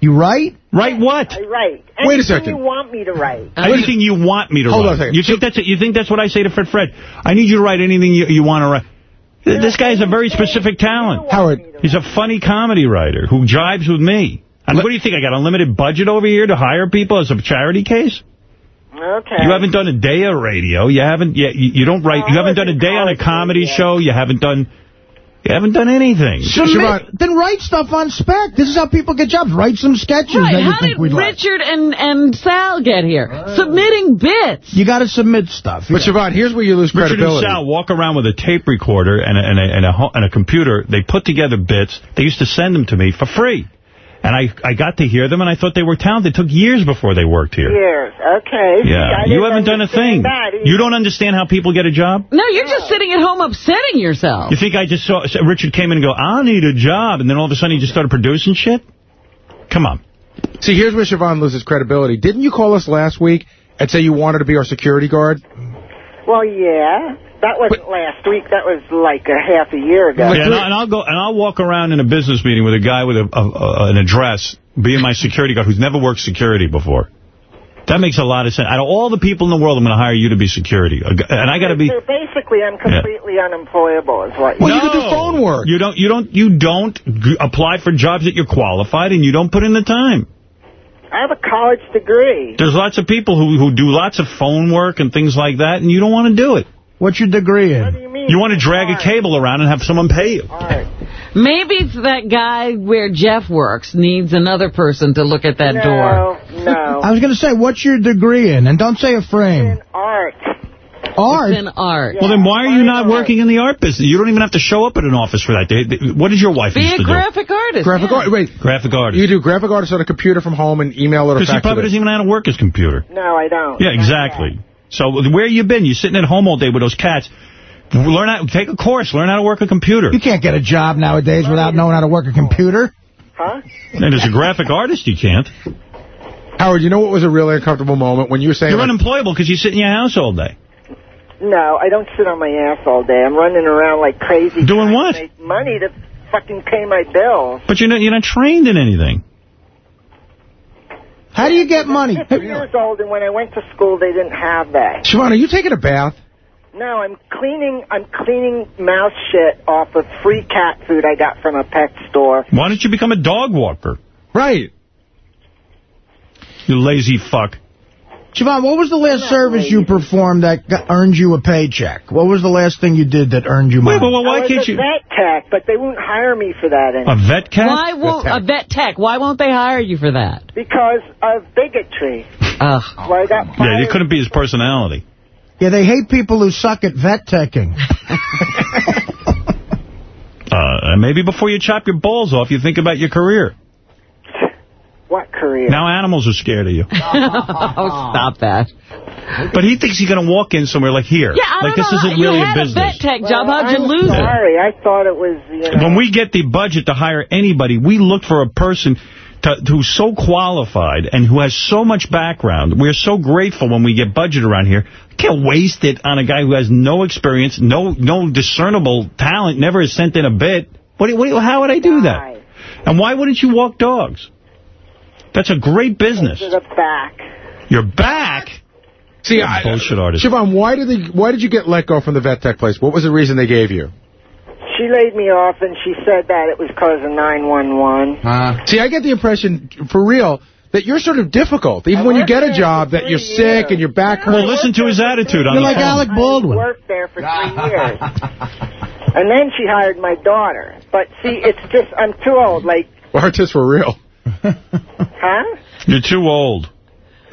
[SPEAKER 3] You write?
[SPEAKER 1] Write what?
[SPEAKER 17] I write.
[SPEAKER 5] Wait a second.
[SPEAKER 17] you want me to write.
[SPEAKER 1] Anything you want me to
[SPEAKER 5] Hold
[SPEAKER 1] write.
[SPEAKER 5] on a second.
[SPEAKER 1] You think that's you think that's what I say to Fred? Fred, I need you to write anything you, you want to write. This guy has a very specific talent.
[SPEAKER 3] Howard,
[SPEAKER 1] He's a funny comedy writer who jives with me. I mean, what do you think? I got unlimited budget over here to hire people as a charity case?
[SPEAKER 17] Okay.
[SPEAKER 1] You haven't done a day of radio. You haven't. Yeah, you, you don't write.
[SPEAKER 17] No,
[SPEAKER 1] you
[SPEAKER 17] oh,
[SPEAKER 1] haven't done a day on a comedy
[SPEAKER 17] radio.
[SPEAKER 1] show. You haven't done. You haven't done anything.
[SPEAKER 3] Submit, then write stuff on spec. This is how people get jobs. Write some sketches
[SPEAKER 2] Right,
[SPEAKER 3] that you
[SPEAKER 2] how
[SPEAKER 3] think
[SPEAKER 2] did
[SPEAKER 3] we'd like.
[SPEAKER 2] Richard and, and Sal get here? Oh. Submitting bits.
[SPEAKER 3] You got to submit stuff.
[SPEAKER 5] But Siobhan, here's where you lose
[SPEAKER 1] Richard and. Sal walk around with a tape recorder and a, and, a, and, a, ho- and a computer. They put together bits. They used to send them to me for free. And I, I got to hear them, and I thought they were talented. It took years before they worked here.
[SPEAKER 17] Years. Okay.
[SPEAKER 1] Yeah,
[SPEAKER 17] I
[SPEAKER 1] you haven't done a thing.
[SPEAKER 17] that.
[SPEAKER 1] You don't understand how people get a job?
[SPEAKER 2] No, you're just sitting at home upsetting yourself.
[SPEAKER 1] You think I just saw Richard came in and go, I need a job, and then all of a sudden he just started producing shit? Come on.
[SPEAKER 5] See, here's where Siobhan loses credibility. Didn't you call us last week and say you wanted to be our security guard?
[SPEAKER 17] Well, yeah. That wasn't last week. That was like a half a year ago.
[SPEAKER 1] Yeah, and, I'll, and I'll go and I'll walk around in a business meeting with a guy with a, a, a, an address, being my security guard who's never worked security before. That makes a lot of sense. Out of all the people in the world, I'm going to hire you to be security, and I got to be.
[SPEAKER 17] So basically, I'm completely unemployable, is what you
[SPEAKER 1] Well, you can do phone work. You don't. You don't. You don't g- apply for jobs that you're qualified, and you don't put in the time.
[SPEAKER 17] I have a college degree.
[SPEAKER 1] There's lots of people who who do lots of phone work and things like that, and you don't want to do it.
[SPEAKER 3] What's your degree in?
[SPEAKER 1] You want to drag a cable around and have someone pay you.
[SPEAKER 2] Maybe it's that guy where Jeff works needs another person to look at that door.
[SPEAKER 17] No.
[SPEAKER 3] I was going to say, what's your degree in? And don't say a frame.
[SPEAKER 17] Art.
[SPEAKER 3] Art?
[SPEAKER 2] It's in art.
[SPEAKER 1] Well, then why are you not working in the art business? You don't even have to show up at an office for that. They, they- what did your wife
[SPEAKER 2] Be
[SPEAKER 1] used
[SPEAKER 2] a graphic artist.
[SPEAKER 5] Graphic
[SPEAKER 2] yeah.
[SPEAKER 5] art. Wait.
[SPEAKER 1] Graphic artist.
[SPEAKER 5] you do graphic artist on a computer from home and email it or
[SPEAKER 1] Because he
[SPEAKER 5] fax
[SPEAKER 1] probably doesn't even know how to work his computer.
[SPEAKER 17] No, I don't.
[SPEAKER 1] Yeah, exactly. So where you been? You're sitting at home all day with those cats. Learn how, take a course. Learn how to work a computer.
[SPEAKER 3] You can't get a job nowadays without knowing how to work a computer.
[SPEAKER 17] Huh?
[SPEAKER 1] And as a graphic artist, you can't.
[SPEAKER 5] Howard, you know what was a really uncomfortable moment when you were saying...
[SPEAKER 1] You're
[SPEAKER 5] like,
[SPEAKER 1] unemployable because you sit in your house all day.
[SPEAKER 17] No, I don't sit on my ass all day. I'm running around like crazy.
[SPEAKER 1] Doing
[SPEAKER 17] trying to
[SPEAKER 1] what?
[SPEAKER 17] make money to fucking pay my bills.
[SPEAKER 1] But you're not, you're not trained in anything.
[SPEAKER 3] How do you get money?
[SPEAKER 17] I'm 50 years old, and when I went to school, they didn't have that.
[SPEAKER 5] Siobhan, are you taking a bath?
[SPEAKER 17] No, I'm cleaning. I'm cleaning mouse shit off of free cat food I got from a pet store.
[SPEAKER 1] Why don't you become a dog walker?
[SPEAKER 5] Right.
[SPEAKER 1] You lazy fuck.
[SPEAKER 3] Siobhan, what was the last service you performed that got, earned you a paycheck? What was the last thing you did that earned you money?
[SPEAKER 1] Wait, well, well,
[SPEAKER 17] I
[SPEAKER 1] why
[SPEAKER 17] was
[SPEAKER 1] can't
[SPEAKER 17] a
[SPEAKER 1] you...
[SPEAKER 17] vet tech, but they won't hire me for that anymore.
[SPEAKER 1] A vet cat?
[SPEAKER 2] Why won't a vet tech? Why won't they hire you for that?
[SPEAKER 17] because of bigotry.
[SPEAKER 2] Ugh.
[SPEAKER 17] Well, I got
[SPEAKER 1] Yeah,
[SPEAKER 17] fired.
[SPEAKER 1] you couldn't be his personality.
[SPEAKER 3] Yeah, they hate people who suck at vet teching.
[SPEAKER 1] Uh, maybe before you chop your balls off, you think about your career.
[SPEAKER 17] What career?
[SPEAKER 1] Now animals are scared of you.
[SPEAKER 2] oh, stop that.
[SPEAKER 1] But he thinks he's going to walk in somewhere like here.
[SPEAKER 2] Yeah, I
[SPEAKER 1] like
[SPEAKER 2] don't
[SPEAKER 1] this
[SPEAKER 2] know.
[SPEAKER 1] isn't
[SPEAKER 2] you
[SPEAKER 1] really
[SPEAKER 2] had
[SPEAKER 1] a
[SPEAKER 2] a
[SPEAKER 1] business.
[SPEAKER 2] vet tech job.
[SPEAKER 17] Well,
[SPEAKER 2] How'd you
[SPEAKER 17] I'm
[SPEAKER 2] lose it?
[SPEAKER 17] sorry. I thought it was, you know.
[SPEAKER 1] When we get the budget to hire anybody, we look for a person to, who's so qualified and who has so much background. We're so grateful when we get budget around here. Can't waste it on a guy who has no experience, no no discernible talent, never has sent in a bit. What, what, how would I do that? And why wouldn't you walk dogs? That's a great business.
[SPEAKER 17] To the back.
[SPEAKER 1] You're back.
[SPEAKER 5] See,
[SPEAKER 1] You're a
[SPEAKER 5] I,
[SPEAKER 1] bullshit artist.
[SPEAKER 5] Siobhan, why did they? Why did you get let go from the vet tech place? What was the reason they gave you?
[SPEAKER 17] She laid me off, and she said that it was because of 911.
[SPEAKER 5] See, I get the impression, for real, that you're sort of difficult. Even when you get a job, that you're sick and your back hurts.
[SPEAKER 1] Well, listen to his attitude on
[SPEAKER 3] You're
[SPEAKER 1] the
[SPEAKER 3] like
[SPEAKER 1] phone.
[SPEAKER 3] Alec Baldwin.
[SPEAKER 17] I worked there for three years. and then she hired my daughter. But see, it's just, I'm too old. Like,
[SPEAKER 5] Artists for real.
[SPEAKER 17] Huh?
[SPEAKER 1] You're too old.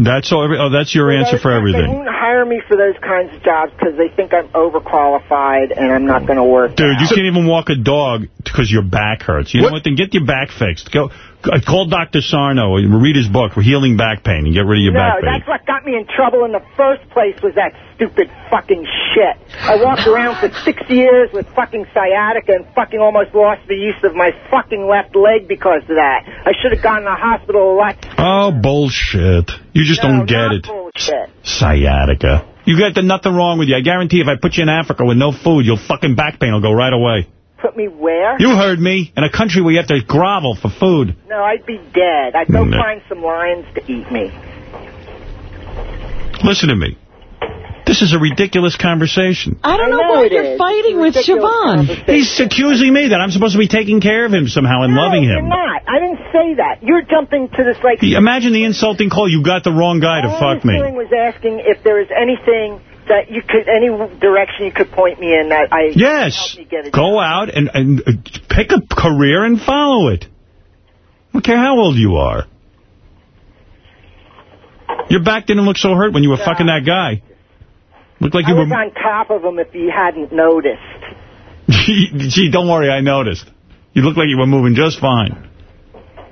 [SPEAKER 1] That's all. Oh, that's your answer for everything.
[SPEAKER 17] They won't hire me for those kinds of jobs because they think I'm overqualified and I'm not going to work.
[SPEAKER 1] Dude, you
[SPEAKER 17] out.
[SPEAKER 1] can't even walk a dog because your back hurts. You know what? Then get your back fixed. Go Call Dr. Sarno. Read his book, Healing Back Pain, and get rid of your
[SPEAKER 17] no,
[SPEAKER 1] back pain.
[SPEAKER 17] No, that's what got me in trouble in the first place was that stupid fucking shit. I walked around for six years with fucking sciatica and fucking almost lost the use of my fucking left leg because of that. I should have gone to the hospital a lot.
[SPEAKER 1] Oh, bullshit. You just
[SPEAKER 17] no,
[SPEAKER 1] don't get it.
[SPEAKER 17] Bullshit.
[SPEAKER 1] Sciatica. You got nothing wrong with you. I guarantee if I put you in Africa with no food, your fucking back pain will go right away.
[SPEAKER 17] Put me where?
[SPEAKER 1] You heard me. In a country where you have to grovel for food.
[SPEAKER 17] No, I'd be dead. I'd go mm,
[SPEAKER 1] No.
[SPEAKER 17] find some lions to eat me.
[SPEAKER 1] Listen to me. This is a ridiculous conversation.
[SPEAKER 2] I don't
[SPEAKER 17] I
[SPEAKER 2] know,
[SPEAKER 17] know
[SPEAKER 2] why you're
[SPEAKER 17] is.
[SPEAKER 2] fighting with
[SPEAKER 17] ridiculous
[SPEAKER 2] Siobhan.
[SPEAKER 1] He's accusing me that I'm supposed to be taking care of him somehow and loving
[SPEAKER 17] no,
[SPEAKER 1] him.
[SPEAKER 17] you're not. I didn't say that. You're jumping to this like...
[SPEAKER 1] Imagine the insulting call. You got the wrong guy to
[SPEAKER 17] All
[SPEAKER 1] fuck
[SPEAKER 17] I was doing
[SPEAKER 1] me.
[SPEAKER 17] was asking if there is anything that you could any direction you could point me in that I
[SPEAKER 1] Yes.
[SPEAKER 17] help me get a
[SPEAKER 1] Go out and, and uh, pick a career and follow it. I don't care how old you are. Your back didn't look so hurt when you were fucking that guy. Looked like
[SPEAKER 17] I
[SPEAKER 1] you were...
[SPEAKER 17] on top of him if you hadn't noticed.
[SPEAKER 1] Gee, don't worry, I noticed. You look like you were moving just fine.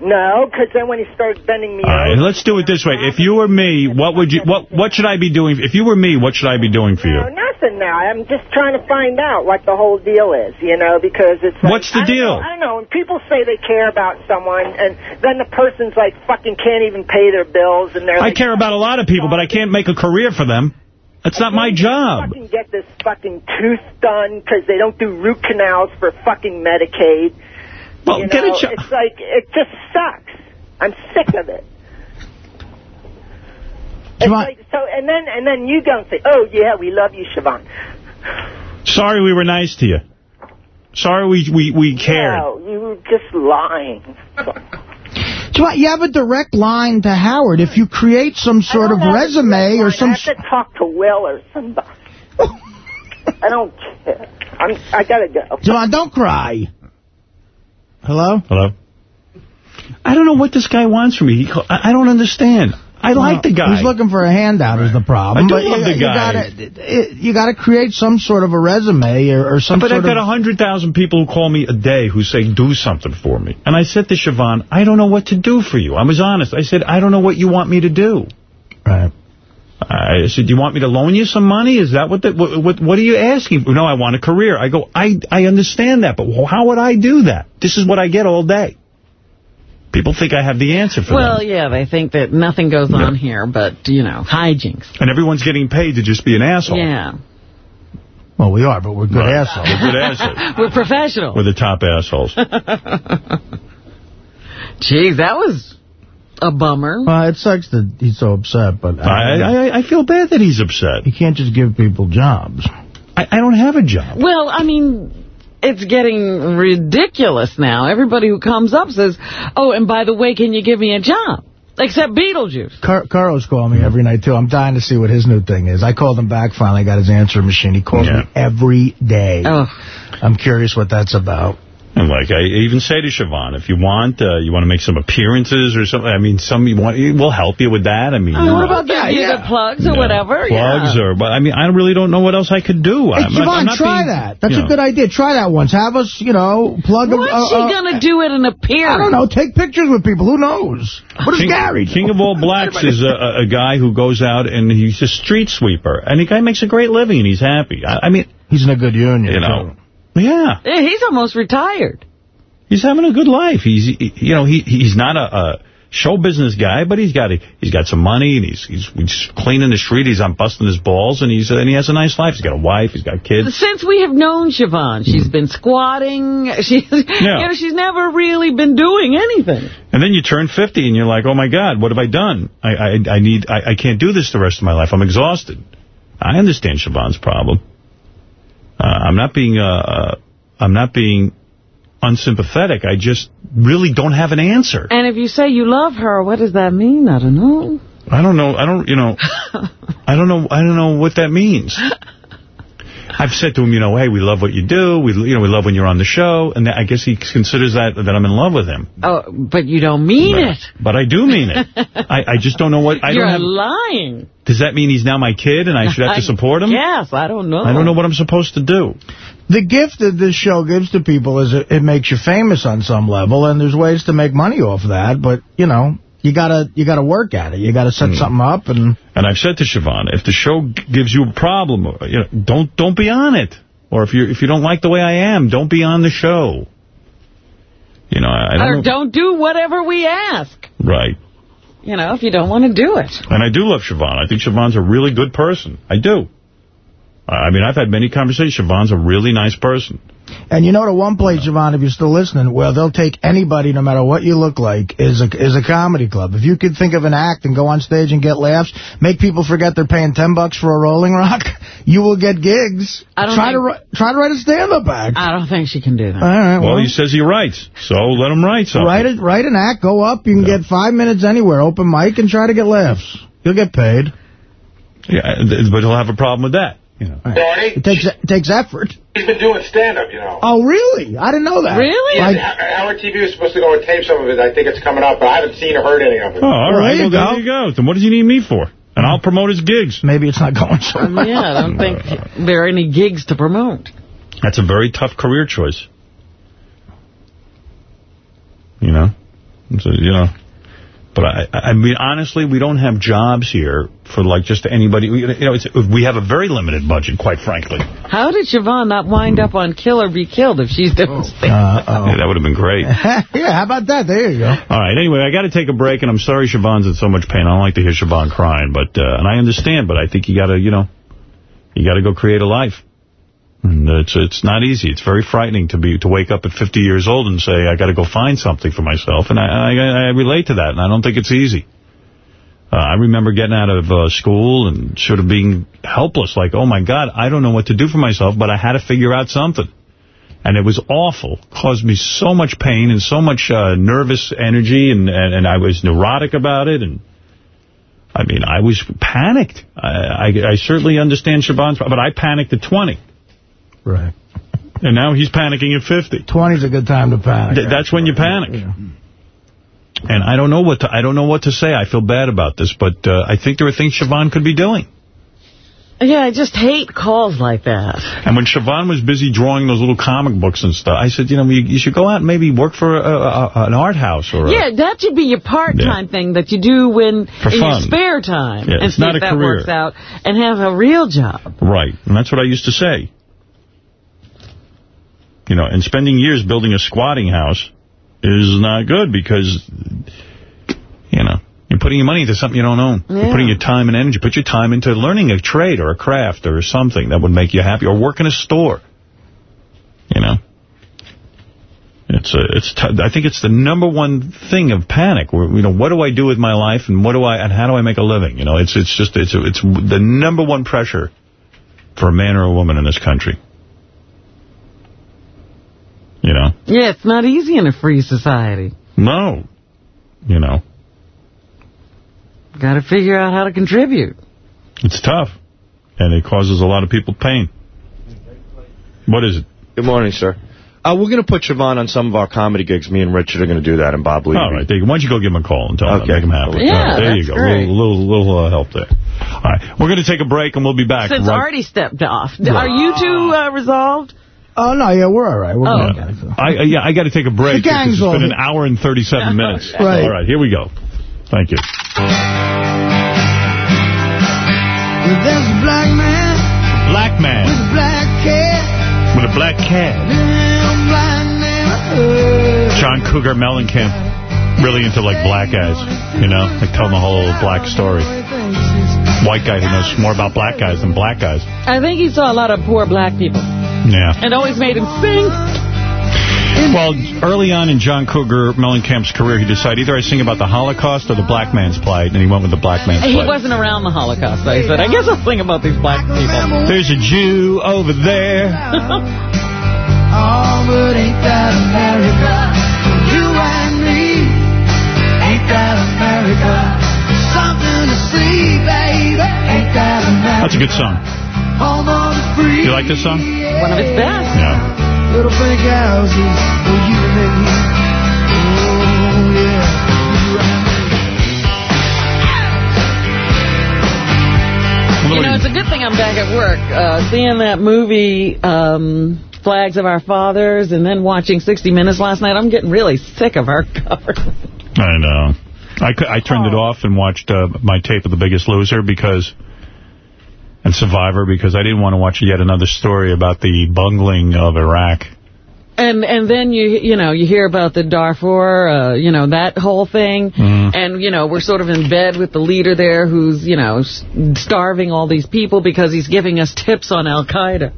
[SPEAKER 17] No, because then when he started bending me
[SPEAKER 1] All right,
[SPEAKER 17] over,
[SPEAKER 1] let's do it this way. If you were me, what would you? What What should I be doing? If you were me, what should I be doing for you?
[SPEAKER 17] no, nothing now. I'm just trying to find out what the whole deal is, you know, because it's like,
[SPEAKER 1] What's the
[SPEAKER 17] I
[SPEAKER 1] deal?
[SPEAKER 17] know, I don't know. When people say they care about someone, and then the person's like fucking can't even pay their bills, and they're
[SPEAKER 1] I
[SPEAKER 17] like,
[SPEAKER 1] care about a lot of people, but I can't make a career for them. That's not my job.
[SPEAKER 17] fucking get this fucking tooth done because they don't do root canals for fucking Medicaid.
[SPEAKER 1] Well,
[SPEAKER 17] you
[SPEAKER 1] get a job.
[SPEAKER 17] It's like, it just sucks. I'm sick of it. Like, so, and then, and then you don't say, oh, yeah, we love you, Siobhan.
[SPEAKER 1] Sorry we were nice to you. Sorry we we, we cared.
[SPEAKER 17] No, you were just lying.
[SPEAKER 3] I, you have a direct line to Howard. If you create some sort of resume or some...
[SPEAKER 17] I have to talk to Will or somebody. I don't care. I'm, I gotta go.
[SPEAKER 3] John, don't cry. Hello?
[SPEAKER 1] Hello? I don't know what this guy wants from me. He I, I don't understand. I like the guy.
[SPEAKER 3] He's looking for a handout is the problem.
[SPEAKER 1] I do
[SPEAKER 3] but
[SPEAKER 1] love
[SPEAKER 3] you,
[SPEAKER 1] the guy.
[SPEAKER 3] You got to create some sort of a resume or, or some
[SPEAKER 1] but I've got
[SPEAKER 3] of...
[SPEAKER 1] 100,000 people who call me a day who say, do something for me. And I said to Siobhan, I don't know what to do for you. I was honest. I said, I don't know what you want me to do.
[SPEAKER 3] Right.
[SPEAKER 1] I said, do you want me to loan you some money? Is that what, the, what, what, what are you asking? For? No, I want a career. I go, I, I understand that, but how would I do that? This is what I get all day. People think I have the answer for
[SPEAKER 2] that.
[SPEAKER 1] Well,
[SPEAKER 2] yeah, they think that nothing goes on here but, you know, hijinks.
[SPEAKER 1] And everyone's getting paid to just be an asshole.
[SPEAKER 2] Yeah.
[SPEAKER 3] Well, we are, but we're good
[SPEAKER 1] Right.
[SPEAKER 3] assholes.
[SPEAKER 1] We're good assholes.
[SPEAKER 2] We're professional.
[SPEAKER 1] We're the top assholes.
[SPEAKER 2] Jeez, that was a bummer.
[SPEAKER 3] Well, it sucks that he's so upset, but...
[SPEAKER 1] I, I, I feel bad that he's upset.
[SPEAKER 3] You can't just give people jobs.
[SPEAKER 1] I, I don't have a job.
[SPEAKER 2] Well, I mean, it's getting ridiculous now. Everybody who comes up says, oh, and by the way, can you give me a job? Except Beetlejuice.
[SPEAKER 3] Car Carlos calling me every night, too. I'm dying to see what his new thing is. I called him back, finally got his answering machine. He calls me every day.
[SPEAKER 2] Oh.
[SPEAKER 3] I'm curious what that's about.
[SPEAKER 1] And like I even say to Siobhan, if you want, uh, you want to make some appearances or something. I mean, some you want, we'll help you with that. I mean,
[SPEAKER 2] Oh,
[SPEAKER 1] you
[SPEAKER 2] what about giving you the plugs or
[SPEAKER 1] yeah,
[SPEAKER 2] whatever?
[SPEAKER 1] plugs
[SPEAKER 2] yeah.
[SPEAKER 1] or, but I mean, I really don't know what else I could do.
[SPEAKER 3] Hey,
[SPEAKER 1] I'm not- I'm
[SPEAKER 3] Siobhan,
[SPEAKER 1] not
[SPEAKER 3] try
[SPEAKER 1] being-
[SPEAKER 3] that. That's
[SPEAKER 1] you
[SPEAKER 3] a
[SPEAKER 1] know.
[SPEAKER 3] good idea. Try that once. Have us, you know, plug a...
[SPEAKER 2] What's
[SPEAKER 3] uh,
[SPEAKER 2] she
[SPEAKER 3] uh,
[SPEAKER 2] going to do at an appearance?
[SPEAKER 3] I don't know. Take pictures with people. Who knows? What does
[SPEAKER 1] King,
[SPEAKER 3] Gary do?
[SPEAKER 1] King of All Blacks is a, a- a guy who goes out and he's a street sweeper. And the guy makes a great living and he's happy. I, I mean...
[SPEAKER 3] He's in a good union,
[SPEAKER 1] You know. Yeah.
[SPEAKER 2] Yeah, he's almost retired.
[SPEAKER 1] He's having a good life. He's, you know, he he's not a, a show business guy, but he's got a, he's got some money and he's, he's he's cleaning the street. He's on busting his balls and he's and he has a nice life. He's got a wife. He's got kids.
[SPEAKER 2] Since we have known Siobhan, she's mm-hmm. been squatting. She's, you know, she's never really been doing anything.
[SPEAKER 1] And then you turn 50 and you're like, oh my God, what have I done? I I, I need I, I can't do this the rest of my life. I'm exhausted. I understand Siobhan's problem. Uh, I'm not being uh, uh, I'm not being unsympathetic. I just really don't have an answer.
[SPEAKER 2] And if you say you love her, what does that mean? I don't know.
[SPEAKER 1] I don't know. I don't, you know, I don't know. I don't know what that means. I've said to him, you know, hey, we love what you do. We, you know, we love when you're on the show. And I guess he considers that that I'm in love with him.
[SPEAKER 2] Oh, but you don't mean
[SPEAKER 1] But,
[SPEAKER 2] it.
[SPEAKER 1] but I do mean it. I, I just don't know what. I
[SPEAKER 2] You're
[SPEAKER 1] don't have.
[SPEAKER 2] lying.
[SPEAKER 1] Does that mean he's now my kid and I should have to support him?
[SPEAKER 2] Yes, I don't know.
[SPEAKER 1] I don't know what I'm supposed to do.
[SPEAKER 3] The gift that this show gives to people is it, it makes you famous on some level, and there's ways to make money off that. But, you know, you gotta you gotta work at it. You gotta set hmm. something up and...
[SPEAKER 1] And I've said to Siobhan, if the show gives you a problem, uh, you know, don't don't be on it. Or if you if you don't like the way I am, don't be on the show. You know, I, I don't
[SPEAKER 2] or
[SPEAKER 1] know.
[SPEAKER 2] don't do whatever we ask.
[SPEAKER 1] Right.
[SPEAKER 2] You know, if you don't want to do it.
[SPEAKER 1] And I do love Siobhan. I think Siobhan's a really good person. I do. I mean, I've had many conversations. Siobhan's a really nice person.
[SPEAKER 3] And you know the one place, Siobhan, if you're still listening, where they'll take anybody, no matter what you look like, is a is a comedy club. If you could think of an act and go on stage and get laughs, make people forget they're paying 10 bucks for a Rolling Rock, you will get gigs.
[SPEAKER 2] I don't
[SPEAKER 3] try
[SPEAKER 2] think-
[SPEAKER 3] to try to write a stand-up act.
[SPEAKER 2] I don't think she can do that.
[SPEAKER 3] All right,
[SPEAKER 1] Well,
[SPEAKER 3] well,
[SPEAKER 1] he says he writes, so let him write something.
[SPEAKER 3] write it, write an act, go up, you can get five minutes anywhere, open mic, and try to get laughs. You'll get paid.
[SPEAKER 1] Yeah, but he'll have a problem with that. You know.
[SPEAKER 3] It takes it takes effort.
[SPEAKER 6] He's been doing stand-up, you know.
[SPEAKER 3] Oh, really? I didn't know that.
[SPEAKER 6] Yeah,
[SPEAKER 3] Like,
[SPEAKER 6] Howard TV was supposed to go and tape some of it. I think it's coming up, but I haven't seen or heard any of it.
[SPEAKER 1] Oh, all
[SPEAKER 3] Well,
[SPEAKER 1] right.
[SPEAKER 3] there you
[SPEAKER 1] well,
[SPEAKER 3] go.
[SPEAKER 1] there you go. Then what does he need me for? And I'll promote his gigs.
[SPEAKER 3] Maybe it's not going so well.
[SPEAKER 2] yeah, I don't think there are any gigs to promote.
[SPEAKER 1] That's a very tough career choice. You know? So, you know. But I, I mean, honestly, we don't have jobs here for like just anybody. You know, it's, we have a very limited budget, quite frankly.
[SPEAKER 2] How did Siobhan not wind up on Kill or Be Killed if she's doing stand
[SPEAKER 1] Yeah, that would have been great.
[SPEAKER 3] yeah, how about that? There you go.
[SPEAKER 1] All right. Anyway, I got to take a break, and I'm sorry Siobhan's in so much pain. I don't like to hear Siobhan crying, but uh, and I understand, but I think you got to, you know, you got to go create a life. It's it's not easy. It's very frightening to be to wake up at 50 years old and say I got to go find something for myself, and I, I I relate to that, and I don't think it's easy. Uh, I remember getting out of uh, school and sort of being helpless, like, oh, my God, I don't know what to do for myself, but I had to figure out something. And it was awful. caused me so much pain and so much uh, nervous energy, and, and, and I was neurotic about it. And I mean, I was panicked. I, I, I certainly understand Siobhan's, but I panicked at 20.
[SPEAKER 3] Right.
[SPEAKER 1] And now he's panicking at 50.
[SPEAKER 3] 20's a good time to panic.
[SPEAKER 1] Th that's when you panic. And I don't know what to I don't know what to say. I feel bad about this, but uh, I think there are things Siobhan could be doing.
[SPEAKER 2] Yeah, I just hate calls like that.
[SPEAKER 1] And when Siobhan was busy drawing those little comic books and stuff, I said, you know, you, you should go out and maybe work for a, a, a, an art house or a,
[SPEAKER 2] Yeah, that should be your part-time thing that you do when
[SPEAKER 1] For
[SPEAKER 2] in
[SPEAKER 1] fun.
[SPEAKER 2] your spare time.
[SPEAKER 1] Yeah,
[SPEAKER 2] and
[SPEAKER 1] it's
[SPEAKER 2] see
[SPEAKER 1] not
[SPEAKER 2] if
[SPEAKER 1] a
[SPEAKER 2] that
[SPEAKER 1] career.
[SPEAKER 2] works out. And have a real job.
[SPEAKER 1] Right. And that's what I used to say. You know, and spending years building a squatting house is not good because, you know, you're putting your money into something you don't own. You're putting your time and energy. Put your time into learning a trade or a craft or something that would make you happy or work in a store. You know? It's a, it's. T I think it's the number one thing of panic. Where, you know, what do I do with my life, and what do I, and how do I make a living? You know, it's it's just it's it's the number one pressure for a man or a woman in this country. You know,
[SPEAKER 2] Yeah, it's not easy in a free society.
[SPEAKER 1] no, you know,
[SPEAKER 2] Got to figure out how to contribute.
[SPEAKER 1] it's tough, and it causes a lot of people pain. What is it?
[SPEAKER 7] Good morning, sir. Uh, we're going to put Siobhan on some of our comedy gigs. Me and Richard are going to do that, and Bob Levy.
[SPEAKER 1] All right, there why don't you go give him a call and tell him,
[SPEAKER 7] Okay.
[SPEAKER 1] make him happy.
[SPEAKER 2] Yeah,
[SPEAKER 1] All right, there you go.
[SPEAKER 2] great.
[SPEAKER 1] little little, little uh, help there. All right, we're going to take a break, and we'll be back.
[SPEAKER 2] Since
[SPEAKER 1] right-
[SPEAKER 2] Artie stepped off. Are you two uh, resolved?
[SPEAKER 3] Oh, no, yeah, we're all right. We're
[SPEAKER 2] Oh,
[SPEAKER 3] good.
[SPEAKER 2] okay.
[SPEAKER 1] I, uh, yeah, I got to take a break.
[SPEAKER 3] The gang's
[SPEAKER 1] it's been an hour and 37 minutes.
[SPEAKER 3] Right.
[SPEAKER 1] All right, here we go. Thank you.
[SPEAKER 12] There's a black man
[SPEAKER 1] Black man
[SPEAKER 12] with a black cat.
[SPEAKER 1] with a black cat.
[SPEAKER 12] Damn black man.
[SPEAKER 1] John Cougar Mellencamp, really into like black guys, you know, like telling the whole black story. White guy who knows more about black guys than black guys.
[SPEAKER 2] I think he saw a lot of poor black people.
[SPEAKER 1] Yeah.
[SPEAKER 2] And always made him sing.
[SPEAKER 1] Well, early on in John Cougar Mellencamp's career, he decided either I sing about the Holocaust or the black man's plight, and he went with the black man's
[SPEAKER 2] He
[SPEAKER 1] plight.
[SPEAKER 2] He wasn't around the Holocaust, so he said, I guess I'll sing about these black people.
[SPEAKER 1] There's a Jew over there.
[SPEAKER 12] Oh, but ain't that America? You and me. Ain't that America? Something to see, baby. Ain't that America?
[SPEAKER 1] That's a good song. You like this song?
[SPEAKER 2] One of his best.
[SPEAKER 1] Yeah.
[SPEAKER 12] Little big houses for you and me. Oh, yeah. You and me.
[SPEAKER 2] You know, it's a good thing I'm back at work. Uh, seeing that movie, um, Flags of Our Fathers, and then watching 60 Minutes last night, I'm getting really sick of our government.
[SPEAKER 1] I know. I, cou- I turned it off and watched uh, my tape of The Biggest Loser because, and Survivor because I didn't want to watch yet another story about the bungling of Iraq.
[SPEAKER 2] And and then you you know you hear about the Darfur, uh, you know that whole thing,
[SPEAKER 1] Mm.
[SPEAKER 2] and you know we're sort of in bed with the leader there, who's you know starving all these people because he's giving us tips on Al Qaeda.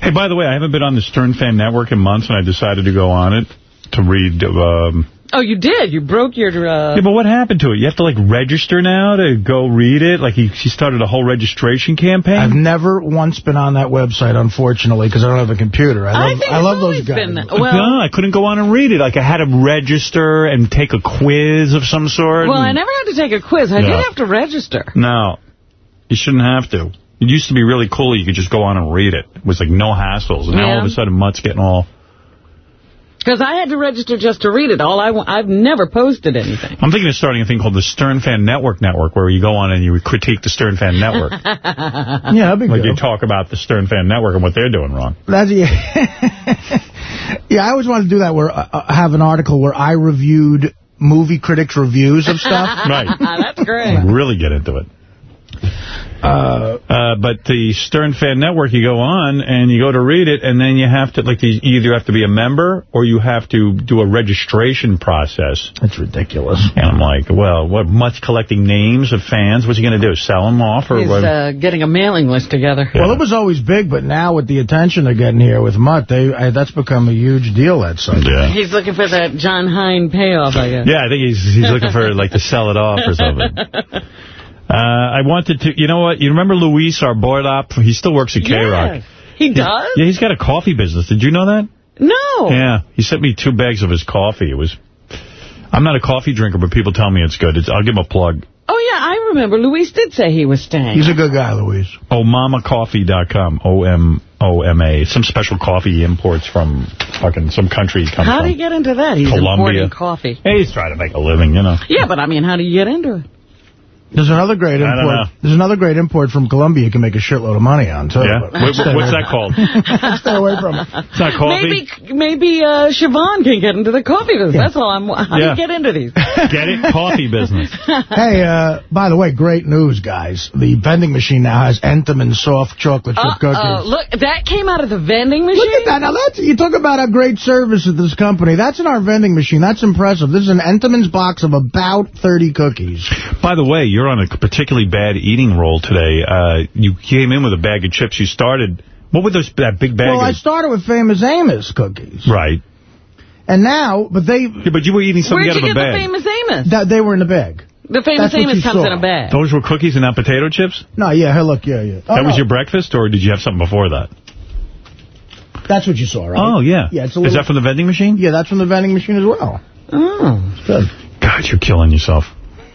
[SPEAKER 1] Hey, by the way, I haven't been on the Stern Fan Network in months, and I decided to go on it to read. Um,
[SPEAKER 2] Oh, you did? You broke your. Uh,
[SPEAKER 1] yeah, but what happened to it? You have to, like, register now to go read it? Like, he, he started a whole registration campaign?
[SPEAKER 3] I've never once been on that website, unfortunately, because I don't have a computer. I love, I, love those guys.
[SPEAKER 2] well-
[SPEAKER 1] no, I couldn't go on and read it. Like, I had to register and take a quiz of some sort.
[SPEAKER 2] well, I never had to take a quiz. I
[SPEAKER 1] Yeah.
[SPEAKER 2] did have to register.
[SPEAKER 1] No. You shouldn't have to. It used to be really cool. You could just go on and read it. It was like no hassles. And now all of a sudden, Mutt's getting all...
[SPEAKER 2] Because I had to register just to read it. All I I've never posted anything.
[SPEAKER 1] I'm thinking of starting a thing called the Stern Fan Network Network, where you go on and you critique the Stern Fan Network.
[SPEAKER 3] Yeah, that'd be
[SPEAKER 1] like
[SPEAKER 3] good.
[SPEAKER 1] you talk about the Stern Fan Network and what they're doing wrong.
[SPEAKER 3] That's yeah. yeah, I always wanted to do that. Where uh, uh, have an article where I reviewed movie critics' reviews of stuff.
[SPEAKER 1] Right.
[SPEAKER 2] That's great.
[SPEAKER 1] Really get into it. Uh, but the Stern Fan Network, you go on and you go to read it, and then you have to, like, you either have to be a member or you have to do a registration process.
[SPEAKER 3] That's ridiculous.
[SPEAKER 1] And I'm like, well, what, Mutt's collecting names of fans? What's he going to do, sell them off? or
[SPEAKER 2] He's
[SPEAKER 1] what?
[SPEAKER 2] uh, getting a mailing list together.
[SPEAKER 3] Well, it was always big, but now with the attention they're getting here with Mutt, they I, that's become a huge deal. That site.
[SPEAKER 1] Yeah.
[SPEAKER 2] He's looking for that John Hein payoff, I guess.
[SPEAKER 1] Yeah, I think he's he's looking for, like, to sell it off or something. Uh, I wanted to, you know what, you remember Luis, our board op? He still works at K-Rock.
[SPEAKER 2] Yes. He does?
[SPEAKER 1] Yeah, he's got a coffee business. Did you know that?
[SPEAKER 2] No.
[SPEAKER 1] Yeah, he sent me two bags of his coffee. It was, I'm not a coffee drinker, but people tell me it's good. It's, I'll give him a plug.
[SPEAKER 2] Oh, yeah, I remember. Luis did say he was staying.
[SPEAKER 3] He's a good guy, Luis.
[SPEAKER 1] Omamacoffee.com, O-M-O-M-A. Some special coffee he imports from fucking some country he comes
[SPEAKER 2] How
[SPEAKER 1] from.
[SPEAKER 2] do you get into that? He's
[SPEAKER 1] Colombia.
[SPEAKER 2] importing coffee.
[SPEAKER 1] Hey, he's trying to make a living, you know.
[SPEAKER 2] Yeah, but I mean, how do you get into it?
[SPEAKER 3] There's another great
[SPEAKER 1] I
[SPEAKER 3] import. There's another great import from Colombia you can make a shitload of money on, too.
[SPEAKER 1] Yeah?
[SPEAKER 3] but
[SPEAKER 1] What-
[SPEAKER 3] stay
[SPEAKER 1] what's that called?
[SPEAKER 3] Stay away from it.
[SPEAKER 1] It's not coffee?
[SPEAKER 2] Maybe maybe uh, Siobhan can get into the coffee business. That's all I'm... How do you get into these?
[SPEAKER 1] Get it? Coffee business.
[SPEAKER 3] hey, uh, by the way, great news, guys. The vending machine now has Entenmann soft chocolate chip cookies.
[SPEAKER 2] Uh-oh. Look, that came out of the vending machine?
[SPEAKER 3] Look at that. Now, that's, you talk about a great service at this company. That's in our vending machine. That's impressive. This is an Entenmann's box of about 30 cookies.
[SPEAKER 1] By the way, you're on a particularly bad eating roll today. Uh, you came in with a bag of chips. You started... What were those, that big bag
[SPEAKER 3] Well, I started with Famous Amos cookies.
[SPEAKER 1] Right.
[SPEAKER 3] And now, but they...
[SPEAKER 1] Yeah, but you were eating something in a bag.
[SPEAKER 2] Where'd
[SPEAKER 1] out
[SPEAKER 2] you
[SPEAKER 1] of
[SPEAKER 2] get
[SPEAKER 1] a
[SPEAKER 2] the
[SPEAKER 1] bag.
[SPEAKER 2] famous Amos?
[SPEAKER 3] That, they were in the bag.
[SPEAKER 2] The famous
[SPEAKER 3] That's
[SPEAKER 2] Amos comes
[SPEAKER 3] saw.
[SPEAKER 2] in a bag.
[SPEAKER 1] Those were cookies and not potato chips?
[SPEAKER 3] No, yeah, hey, look, yeah, yeah. Oh,
[SPEAKER 1] that was your breakfast, or did you have something before that?
[SPEAKER 3] That's what you saw, right?
[SPEAKER 1] Oh, yeah.
[SPEAKER 3] Yeah, it's a
[SPEAKER 1] Is that from the vending machine?
[SPEAKER 3] Yeah, that's from the vending machine as well.
[SPEAKER 2] Oh.
[SPEAKER 3] It's good.
[SPEAKER 1] God, you're killing yourself.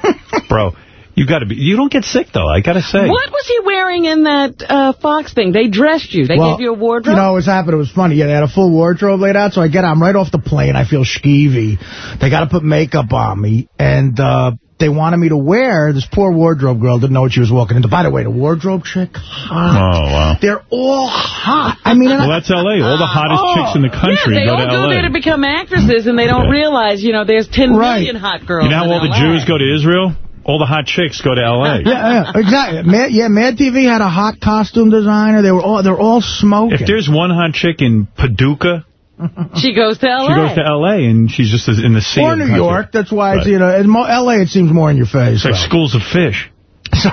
[SPEAKER 1] Bro, you got to be... You don't get sick, though, I got to say.
[SPEAKER 2] What was he wearing in that uh, Fox thing? They dressed you. They
[SPEAKER 3] well,
[SPEAKER 2] gave you a wardrobe?
[SPEAKER 3] You know, what's happened, it was funny. Yeah, they had a full wardrobe laid out, so I get I'm right off the plane. I feel skeevy. They got to put makeup on me, and uh, they wanted me to wear, this poor wardrobe girl didn't know what she was walking into. By the way, the wardrobe chick,
[SPEAKER 1] Oh, wow.
[SPEAKER 3] They're all hot. I mean,
[SPEAKER 1] Well,
[SPEAKER 3] I-
[SPEAKER 1] that's L.A. All the hottest
[SPEAKER 3] Oh.
[SPEAKER 1] chicks in the country
[SPEAKER 2] yeah, they
[SPEAKER 1] go
[SPEAKER 2] all
[SPEAKER 1] to
[SPEAKER 2] go
[SPEAKER 1] L.A.
[SPEAKER 2] there to become actresses, and they don't
[SPEAKER 1] Yeah.
[SPEAKER 2] realize, you know, there's ten
[SPEAKER 3] Right.
[SPEAKER 2] million hot girls
[SPEAKER 1] You know how
[SPEAKER 2] in
[SPEAKER 1] all the Jews go to Israel? All the hot chicks go to L.A.
[SPEAKER 3] yeah, yeah, exactly. Mad, yeah, Mad TV had a hot costume designer. They were all they're all smoking.
[SPEAKER 1] If there's one hot chick in Paducah,
[SPEAKER 2] She goes to L.A.
[SPEAKER 1] she goes to L.A. and she's just in the sea.
[SPEAKER 3] or New
[SPEAKER 1] country.
[SPEAKER 3] York. That's why it's you know in L.A. It seems more in your face.
[SPEAKER 1] It's like
[SPEAKER 3] so.
[SPEAKER 1] schools of fish.
[SPEAKER 3] So,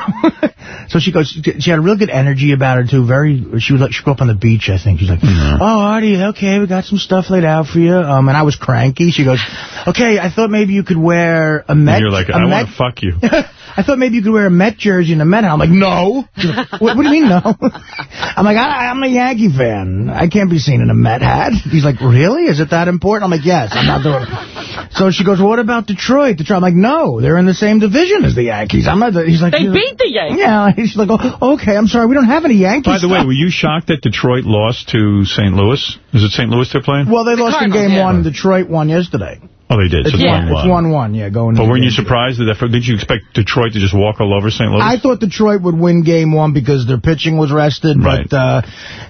[SPEAKER 3] so she goes. She had a real good energy about her too. Very. She was like. She grew up on the beach. I think she's like,
[SPEAKER 1] Mm-hmm.
[SPEAKER 3] oh, Artie, okay, we got some stuff laid out for you. Um, and I was cranky. She goes, okay, I thought maybe you could wear a Met.
[SPEAKER 1] And you're like,
[SPEAKER 3] a
[SPEAKER 1] I want to fuck you.
[SPEAKER 3] I thought maybe you could wear a Met jersey and a Met. hat. I'm like, no. Like, what, what do you mean no? I'm like, I, I'm a Yankee fan. I can't be seen in a Met hat. He's like, really? Is it that important? I'm like, yes. I'm not doing it. So she goes, what about Detroit? Detroit. I'm like, no, they're in the same division as the Yankees. I'm not. The, he's like,
[SPEAKER 2] They
[SPEAKER 3] he's
[SPEAKER 2] beat the Yankees.
[SPEAKER 3] yeah, he's like, oh, okay, I'm sorry, we don't have any Yankees.
[SPEAKER 1] By the way, were you shocked that Detroit lost to St. Louis? Is it St. Louis they're playing?
[SPEAKER 3] well, they lost in game
[SPEAKER 2] yeah.
[SPEAKER 3] one. Detroit won yesterday.
[SPEAKER 1] Oh, they did. So
[SPEAKER 3] It's
[SPEAKER 1] it's
[SPEAKER 3] one,
[SPEAKER 1] 1-1.
[SPEAKER 3] it's one one. Yeah, going.
[SPEAKER 1] But weren't you surprised that, that did you expect Detroit to just walk all over St. Louis?
[SPEAKER 3] I thought Detroit would win game one because their pitching was rested.
[SPEAKER 1] Right.
[SPEAKER 3] But, uh,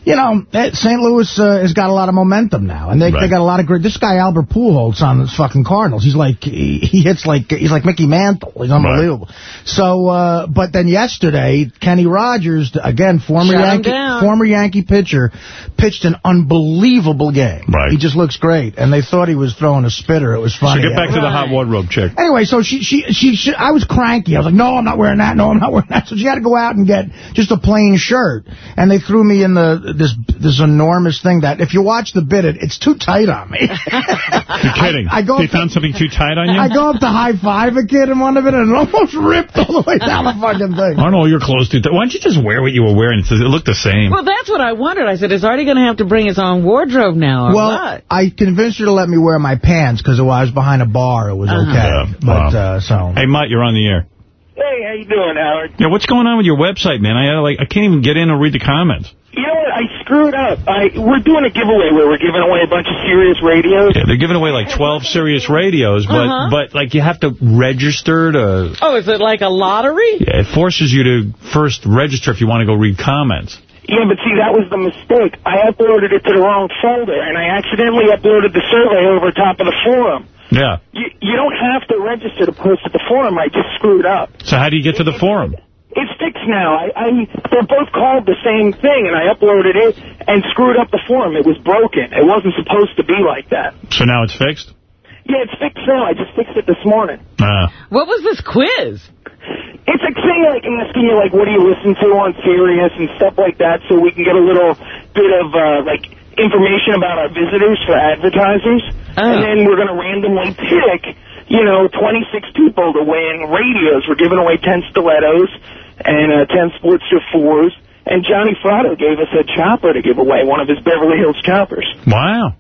[SPEAKER 3] you know, eh, St. Louis uh, has got a lot of momentum now. And they,
[SPEAKER 1] Right.
[SPEAKER 3] they got a lot of great... This guy, Albert Pujols, on the fucking Cardinals, he's like... He, he hits like... He's like Mickey Mantle. He's unbelievable. So, uh, but then yesterday, Kenny Rogers, again, former
[SPEAKER 2] Shut
[SPEAKER 3] Yankee former Yankee pitcher, pitched an unbelievable game.
[SPEAKER 1] Right.
[SPEAKER 3] He just looks great. And they thought he was throwing a spitter. It was
[SPEAKER 1] so
[SPEAKER 3] funny.
[SPEAKER 1] get back to the hot wardrobe chick.
[SPEAKER 3] Anyway, so she, she, she, she, I was cranky. I was like, no, I'm not wearing that. No, I'm not wearing that. So she had to go out and get just a plain shirt. And they threw me in the, this, this enormous thing that if you watch the bit, it, it's too tight on me.
[SPEAKER 1] You're kidding.
[SPEAKER 3] I go
[SPEAKER 1] they
[SPEAKER 3] up to-
[SPEAKER 1] found something too tight on you?
[SPEAKER 3] I go up to high five a kid in one of it and it almost ripped all the way down the fucking thing.
[SPEAKER 1] Aren't all your clothes too tight? Why don't you just wear what you were wearing? It it looked the same.
[SPEAKER 2] Well, that's what I wondered. I said, is Artie going to have to bring his own wardrobe now or
[SPEAKER 3] Well,
[SPEAKER 2] what?
[SPEAKER 3] I convinced her to let me wear my pants because I was behind a bar. It was
[SPEAKER 2] Uh-huh.
[SPEAKER 3] okay.
[SPEAKER 1] Yeah,
[SPEAKER 3] But,
[SPEAKER 1] wow.
[SPEAKER 3] uh, so.
[SPEAKER 1] Hey, Mutt, you're on the air.
[SPEAKER 18] Hey, how you doing, Howard?
[SPEAKER 1] Yeah, what's going on with your website, man? I uh, like I can't even get in or read the comments.
[SPEAKER 18] You know what? I screwed up. I We're doing a giveaway where we're giving away a bunch of Sirius radios.
[SPEAKER 1] Yeah, they're giving away like 12 Sirius radios, but
[SPEAKER 2] Uh-huh.
[SPEAKER 1] but like you have to register to.
[SPEAKER 2] Oh, is it like a lottery?
[SPEAKER 1] Yeah, it forces you to first register if you want to go read comments.
[SPEAKER 18] Yeah, but see, that was the mistake. I uploaded it to the wrong folder, and I accidentally uploaded the survey over top of the forum.
[SPEAKER 1] Yeah.
[SPEAKER 18] You, you don't have to register to post at the forum. I just screwed up.
[SPEAKER 1] So how do you get to the forum?
[SPEAKER 18] It's fixed now. I, I they're both called the same thing, and I uploaded it and screwed up the forum. It was broken. It wasn't supposed to be like that.
[SPEAKER 1] So now it's fixed.
[SPEAKER 18] Yeah, it's fixed now. I just fixed it this morning.
[SPEAKER 1] Uh,
[SPEAKER 2] What was this quiz?
[SPEAKER 18] It's a thing like asking you like, what do you listen to on Sirius and stuff like that, so we can get a little bit of uh, like information about our visitors for advertisers, and then we're going to randomly pick, you know, 26 people to win radios. We're giving away 10 stilettos and uh, 10 Sportster fours, and Johnny Frado gave us a chopper to give away, one of his Beverly Hills choppers.
[SPEAKER 1] wow.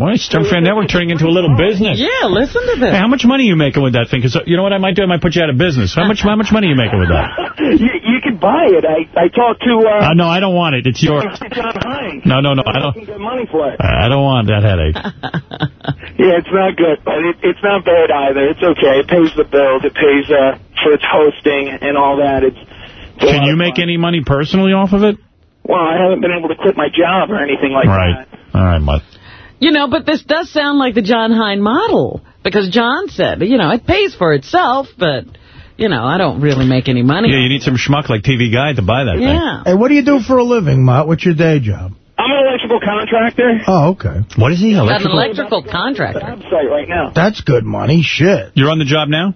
[SPEAKER 1] Why is Stern Fan Network turning into a little business?
[SPEAKER 2] Yeah, listen to this.
[SPEAKER 1] Hey, how much money are you making with that thing? Because you know what I might do? I might put you out of business. How much How much money are you making with that?
[SPEAKER 18] you, you could buy it. I, I talked to uh,
[SPEAKER 1] Uh, no, I don't want it. It's yours.
[SPEAKER 18] John Hines.
[SPEAKER 1] No, no, no. I don't.
[SPEAKER 18] You can get money for it.
[SPEAKER 1] I don't want that headache.
[SPEAKER 18] Yeah, it's not good, but it, it's not bad either. It's okay. It pays the bills. It pays uh, for its hosting and all that. It's
[SPEAKER 1] Can you make any money personally off of it?
[SPEAKER 18] well, I haven't been able to quit my job or anything like that.
[SPEAKER 1] right. All right, Mutt.
[SPEAKER 2] You know, but this does sound like the John Hein model. Because John said, you know, it pays for itself, but, you know, I don't really make any money.
[SPEAKER 1] Yeah, you need some schmuck like TV Guide to buy that thing.
[SPEAKER 2] Yeah.
[SPEAKER 3] Hey, what do you do for a living, Mutt? What's your day job?
[SPEAKER 18] I'm an electrical contractor.
[SPEAKER 3] Oh, okay.
[SPEAKER 1] What is he?
[SPEAKER 2] An
[SPEAKER 1] Electrical?
[SPEAKER 2] electrical contractor.
[SPEAKER 18] Website right now.
[SPEAKER 3] That's good money. Shit.
[SPEAKER 1] You're on the job now?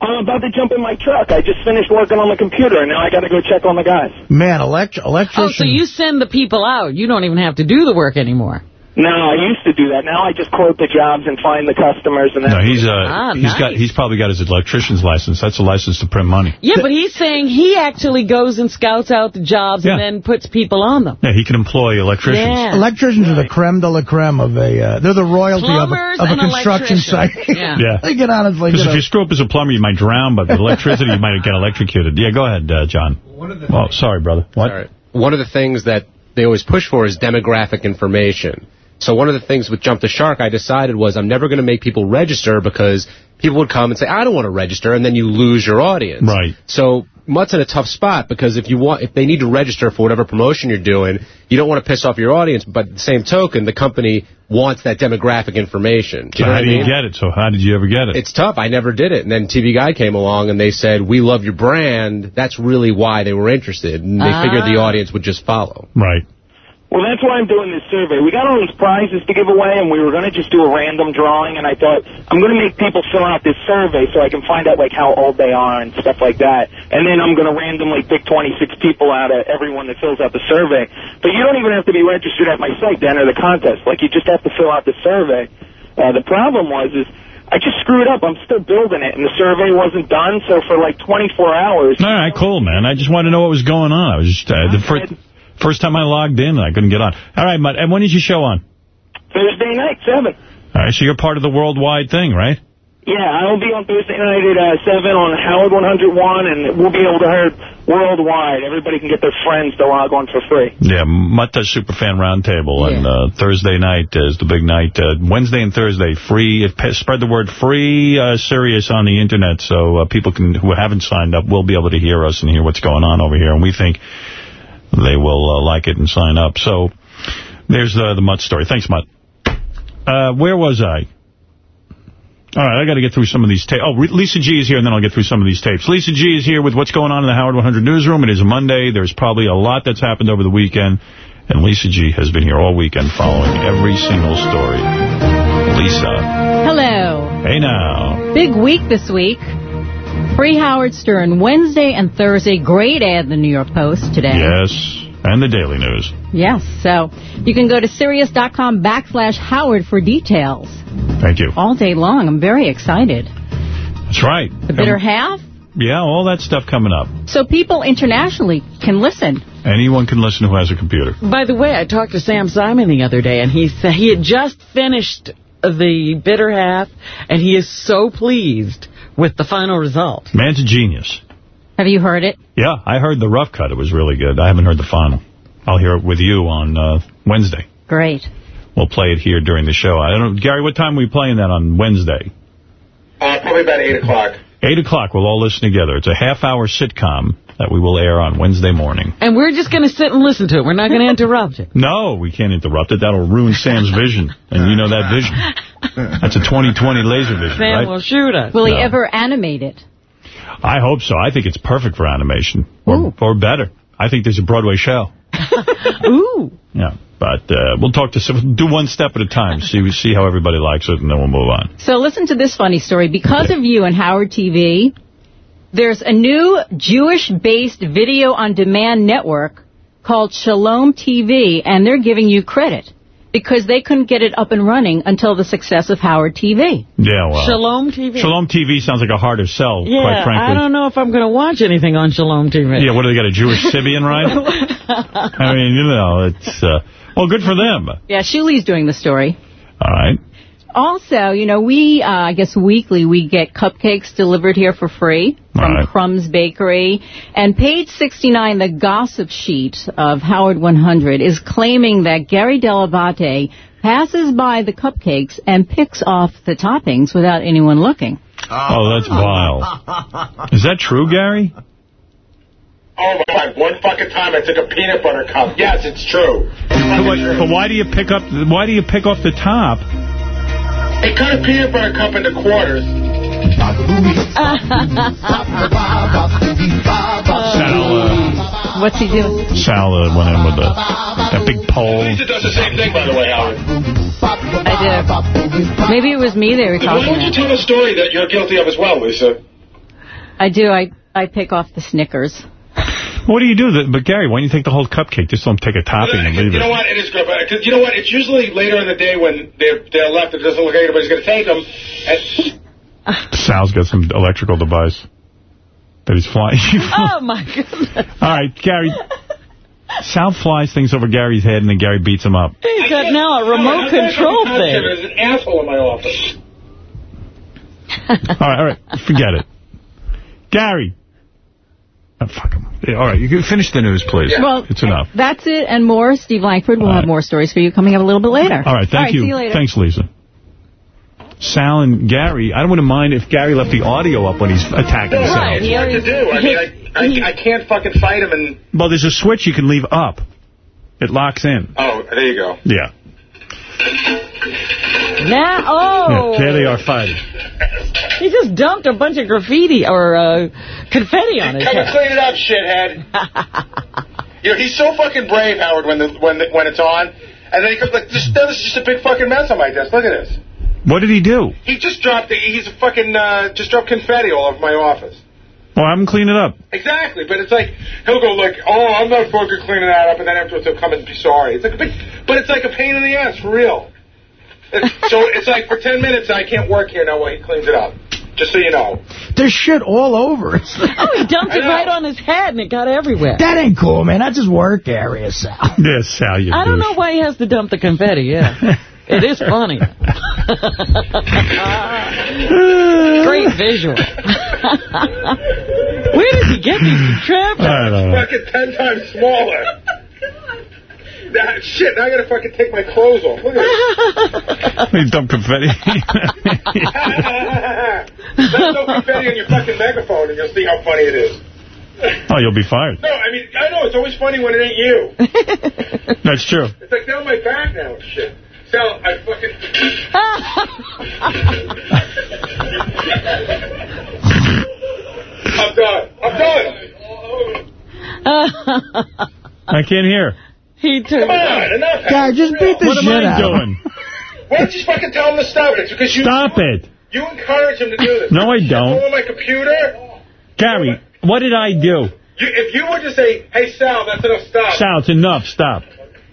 [SPEAKER 18] I'm about to jump in my truck. I just finished working on the computer, and now I got to go check on the guys.
[SPEAKER 3] Man, elect electrician.
[SPEAKER 2] Oh, so you send the people out. You don't even have to do the work anymore.
[SPEAKER 18] No, I used to do that. Now I just quote the jobs and find the customers. And
[SPEAKER 1] No, he's uh,
[SPEAKER 2] Ah,
[SPEAKER 1] he's got he's probably got his electrician's license. That's a license to print money.
[SPEAKER 2] Yeah, but he's saying he actually goes and scouts out the jobs
[SPEAKER 1] Yeah.
[SPEAKER 2] and then puts people on them.
[SPEAKER 1] Yeah, he can employ electricians.
[SPEAKER 2] Yeah.
[SPEAKER 3] Electricians are the creme de la creme of a, uh, they're the royalty of a, of a construction site.
[SPEAKER 2] Yeah.
[SPEAKER 1] Yeah.
[SPEAKER 3] they get on and like,
[SPEAKER 1] Because
[SPEAKER 3] you
[SPEAKER 1] if you screw up as a plumber, you might drown, but with electricity, you might get electrocuted. Yeah, go ahead, uh, John. Oh, sorry, brother. What?
[SPEAKER 19] Sorry. One of the things that they always push for is demographic information. So one of the things with Jump the Shark I decided was I'm never going to make people register because people would come and say, I don't want to register, and then you lose your audience.
[SPEAKER 1] Right.
[SPEAKER 19] So Mutt's in a tough spot because if you want, if they need to register for whatever promotion you're doing, you don't want to piss off your audience, but the same token, the company wants that demographic information. Do
[SPEAKER 1] So
[SPEAKER 19] you know
[SPEAKER 1] how
[SPEAKER 19] what
[SPEAKER 1] do
[SPEAKER 19] I
[SPEAKER 1] you
[SPEAKER 19] mean?
[SPEAKER 1] get it? So how did you ever get it?
[SPEAKER 19] It's tough. I never did it. And then TV Guide came along and they said, we love your brand. That's really why they were interested. And they figured the
[SPEAKER 18] Ah.
[SPEAKER 19] audience would just follow.
[SPEAKER 1] Right.
[SPEAKER 18] Well, that's why I'm doing this survey. We got all these prizes to give away, and we were going to just do a random drawing, and I thought, I'm going to make people fill out this survey so I can find out, like, how old they are and stuff like that. And then I'm going to randomly pick 26 people out of everyone that fills out the survey. But you don't even have to be registered at my site to enter the contest. Like, you just have to fill out the survey. Uh, the problem was, is I just screwed up. I'm still building it, and the survey wasn't done, so for, like, 24 hours...
[SPEAKER 1] All right, cool, man. I just wanted to know what was going on. I was just, uh, the first, first time I logged in, I couldn't get on. All right, Mutt, and when is your show on?
[SPEAKER 18] Thursday night, 7.
[SPEAKER 1] All right, so you're part of the worldwide thing, right?
[SPEAKER 18] Yeah, I'll be on Thursday night at uh, 7 on Howard 101, and we'll be able to hear worldwide. Everybody can get their friends to log on for free.
[SPEAKER 1] Yeah, Mutt does Superfan Roundtable, and uh, Thursday night is the big night. Uh, Wednesday and Thursday, free. If, spread the word free uh, Sirius on the Internet so uh, people can who haven't signed up will be able to hear us and hear what's going on over here. And we think they will uh, like it and sign up. So there's uh, the Mutt story. Thanks, Mutt. Uh, where was I? All right, I got to get through some of these tapes. Oh, Lisa G is here, and then I'll get through some of these tapes. Lisa G is here with what's going on in the Howard 100 newsroom. It is Monday. There's probably a lot that's happened over the weekend, and Lisa G has been here all weekend following every single story. Lisa.
[SPEAKER 20] Hello.
[SPEAKER 1] Hey now.
[SPEAKER 20] Big week this week. Free Howard Stern Wednesday and Thursday. Great ad in the New York Post today.
[SPEAKER 1] Yes, and the Daily News.
[SPEAKER 20] Yes. So you can go to Sirius.com backslash Howard for details.
[SPEAKER 1] Thank you.
[SPEAKER 20] All day long. I'm very excited.
[SPEAKER 1] That's right.
[SPEAKER 20] The bitter half.
[SPEAKER 1] Yeah, all that stuff coming up.
[SPEAKER 20] So people internationally can listen.
[SPEAKER 1] Anyone can listen who has a computer.
[SPEAKER 2] By the way, I talked to Sam Simon the other day, and he said he had just finished the bitter half, and he is so pleased with the final result.
[SPEAKER 1] Man's a genius.
[SPEAKER 20] Have you heard it?
[SPEAKER 1] Yeah, I heard the rough cut. It was really good. I haven't heard the final. I'll hear it with you on uh, Wednesday.
[SPEAKER 20] Great.
[SPEAKER 1] We'll play it here during the show. I don't know, Gary, what time are we playing that on Wednesday?
[SPEAKER 6] Uh, probably about 8 o'clock.
[SPEAKER 1] 8 o'clock, we'll all listen together. It's a half-hour sitcom that we will air on Wednesday morning.
[SPEAKER 2] And we're just going to sit and listen to it. We're not going to interrupt it.
[SPEAKER 1] No, we can't interrupt it. That'll ruin Sam's vision. And you know that vision. That's a 2020 laser vision,
[SPEAKER 2] Sam
[SPEAKER 1] right?
[SPEAKER 2] will shoot us.
[SPEAKER 20] Will he ever animate it?
[SPEAKER 1] I hope so. I think it's perfect for animation. Or, or better. I think there's a Broadway show.
[SPEAKER 2] Ooh.
[SPEAKER 1] Yeah. But uh, we'll talk to we'll do one step at a time. See see how everybody likes it, and then we'll move on.
[SPEAKER 20] So listen to this funny story. Because of you and Howard TV, there's a new Jewish-based video-on-demand network called Shalom TV, and they're giving you credit because they couldn't get it up and running until the success of Howard TV.
[SPEAKER 1] Yeah, well.
[SPEAKER 2] Shalom TV.
[SPEAKER 1] Shalom TV sounds like a harder sell,
[SPEAKER 2] Yeah,
[SPEAKER 1] quite frankly.
[SPEAKER 2] I don't know if I'm going to watch anything on Shalom TV.
[SPEAKER 1] Yeah, what do they got, a Jewish Sybian, right? I mean, you know, it's, uh, well, good for them.
[SPEAKER 20] Yeah, Shuli's doing the story.
[SPEAKER 1] All right.
[SPEAKER 20] Also, you know, we, uh, I guess weekly, we get cupcakes delivered here for free from
[SPEAKER 1] Right.
[SPEAKER 20] Crumbs Bakery. And page 69, the gossip sheet of Howard 100, is claiming that Gary Dell'Abate passes by the cupcakes and picks off the toppings without anyone looking.
[SPEAKER 1] Oh, that's vile. Is that true, Gary?
[SPEAKER 6] Oh, my God. One fucking time I took a peanut butter cup. Yes, it's true.
[SPEAKER 1] But, why- but why do you pick up, why do you pick off the top?
[SPEAKER 6] They cut a peanut butter cup into quarters.
[SPEAKER 1] Sal, uh,
[SPEAKER 20] What's he doing?
[SPEAKER 1] Sal uh, went in with the, that big pole.
[SPEAKER 6] Lisa does the same thing, by the way, Howard.
[SPEAKER 20] I did. Maybe it was me they were
[SPEAKER 6] Why
[SPEAKER 20] talking
[SPEAKER 6] don't you
[SPEAKER 20] to.
[SPEAKER 6] tell a story that you're guilty of as well, Lisa?
[SPEAKER 20] I do. I, I pick off the Snickers.
[SPEAKER 1] What do you do? That, but Gary, why don't you take the whole cupcake? Just don't take a topping and leave
[SPEAKER 6] You know what? It is good. But, 'cause you know what? It's usually later in the day when they're, they're left. It doesn't look like anybody's going to take them. And
[SPEAKER 1] Sal's got some electrical device that he's flying.
[SPEAKER 2] Oh, my goodness.
[SPEAKER 1] All right, Gary. Sal flies things over Gary's head, and then Gary beats him up.
[SPEAKER 2] He's got now a remote
[SPEAKER 6] Howard,
[SPEAKER 2] control thing.
[SPEAKER 6] There's an asshole in my office.
[SPEAKER 1] All right, all right, forget it. Gary. Oh, fuck him. Yeah, all right, you can finish the news, please.
[SPEAKER 20] Well,
[SPEAKER 1] it's enough.
[SPEAKER 20] That's it and more. Steve Langford will have more stories for you coming up a little bit later.
[SPEAKER 1] All right, thank you.
[SPEAKER 20] See you later.
[SPEAKER 1] Thanks, Lisa. Sal and Gary, I don't wouldn't mind if Gary left the audio up when he's attacking Sal.
[SPEAKER 6] Right, it's hard to do. I mean, I, I, I can't fucking fight him and...
[SPEAKER 1] Well, there's a switch you can leave up. It locks in.
[SPEAKER 6] Oh, there you go.
[SPEAKER 1] Yeah.
[SPEAKER 2] Now, oh.
[SPEAKER 1] yeah. There they are fighting.
[SPEAKER 2] He just dumped a bunch of graffiti or uh, confetti on his
[SPEAKER 6] Come and clean it up, shithead. you know, he's so fucking brave, Howard, when the when the, when it's on. And then he comes like, this, this is just a big fucking mess on my desk. Look at this.
[SPEAKER 1] What did he do?
[SPEAKER 6] He just dropped, the, he's a fucking, uh, just dropped confetti all over my office.
[SPEAKER 1] Well, I'm cleaning it up.
[SPEAKER 6] Exactly, but it's like, he'll go like, oh, I'm not fucking cleaning that up, and then afterwards he'll come and be sorry. It's like a big, but it's like a pain in the ass, for real. It's, so it's like, for 10 minutes I can't work here now while he cleans it up. Just so you know.
[SPEAKER 3] There's shit all over.
[SPEAKER 2] Oh, he dumped it right on his head and it got everywhere.
[SPEAKER 3] That ain't cool, man. That's his work area, Sal.
[SPEAKER 1] Yes, Sal, you
[SPEAKER 2] I don't know why he has to dump the confetti, yeah. It is funny. Great visual. Where did he get these contraptions?
[SPEAKER 1] I don't know.
[SPEAKER 6] Fucking 10 times smaller. That, shit, now I gotta fucking take my clothes off. Look at
[SPEAKER 1] He dumped confetti.
[SPEAKER 6] this. Let no confetti on your fucking megaphone and you'll see how funny it is.
[SPEAKER 1] oh, you'll be fired.
[SPEAKER 6] No, I mean, I know, it's always funny when it ain't you.
[SPEAKER 1] That's true.
[SPEAKER 6] It's like down my back now and shit. Sal, I fucking... I'm done. I'm done.
[SPEAKER 1] I can't hear.
[SPEAKER 2] He took
[SPEAKER 6] Come on, enough.
[SPEAKER 3] Guy, just beat the
[SPEAKER 1] What am
[SPEAKER 3] shit
[SPEAKER 1] I
[SPEAKER 3] out of him.
[SPEAKER 1] doing?
[SPEAKER 6] Why don't you fucking tell him to stop it? It's because you...
[SPEAKER 1] Stop it.
[SPEAKER 6] You encourage him to do this.
[SPEAKER 1] No, I don't.
[SPEAKER 6] on my computer.
[SPEAKER 1] Gary, what did I do?
[SPEAKER 6] You, if you were to say, hey, Sal, that's enough, stop.
[SPEAKER 1] Sal, it's enough. Stop.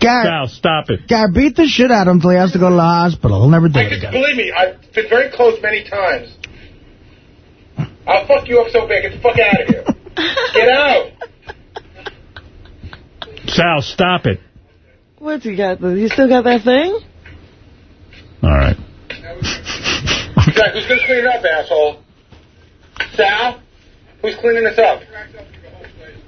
[SPEAKER 3] Guy,
[SPEAKER 1] Sal, stop it.
[SPEAKER 3] guy, beat the shit out of him until he has to go to the hospital. He'll never do
[SPEAKER 6] I
[SPEAKER 3] it
[SPEAKER 6] could,
[SPEAKER 3] again.
[SPEAKER 6] believe me, I've been very close many times. I'll fuck you up so bad. Get the fuck out of here. Get out.
[SPEAKER 1] Sal, stop it.
[SPEAKER 2] What's he got? You still got that thing?
[SPEAKER 1] All right.
[SPEAKER 6] Jack, who's going to clean it up, asshole? Sal? Who's cleaning this up?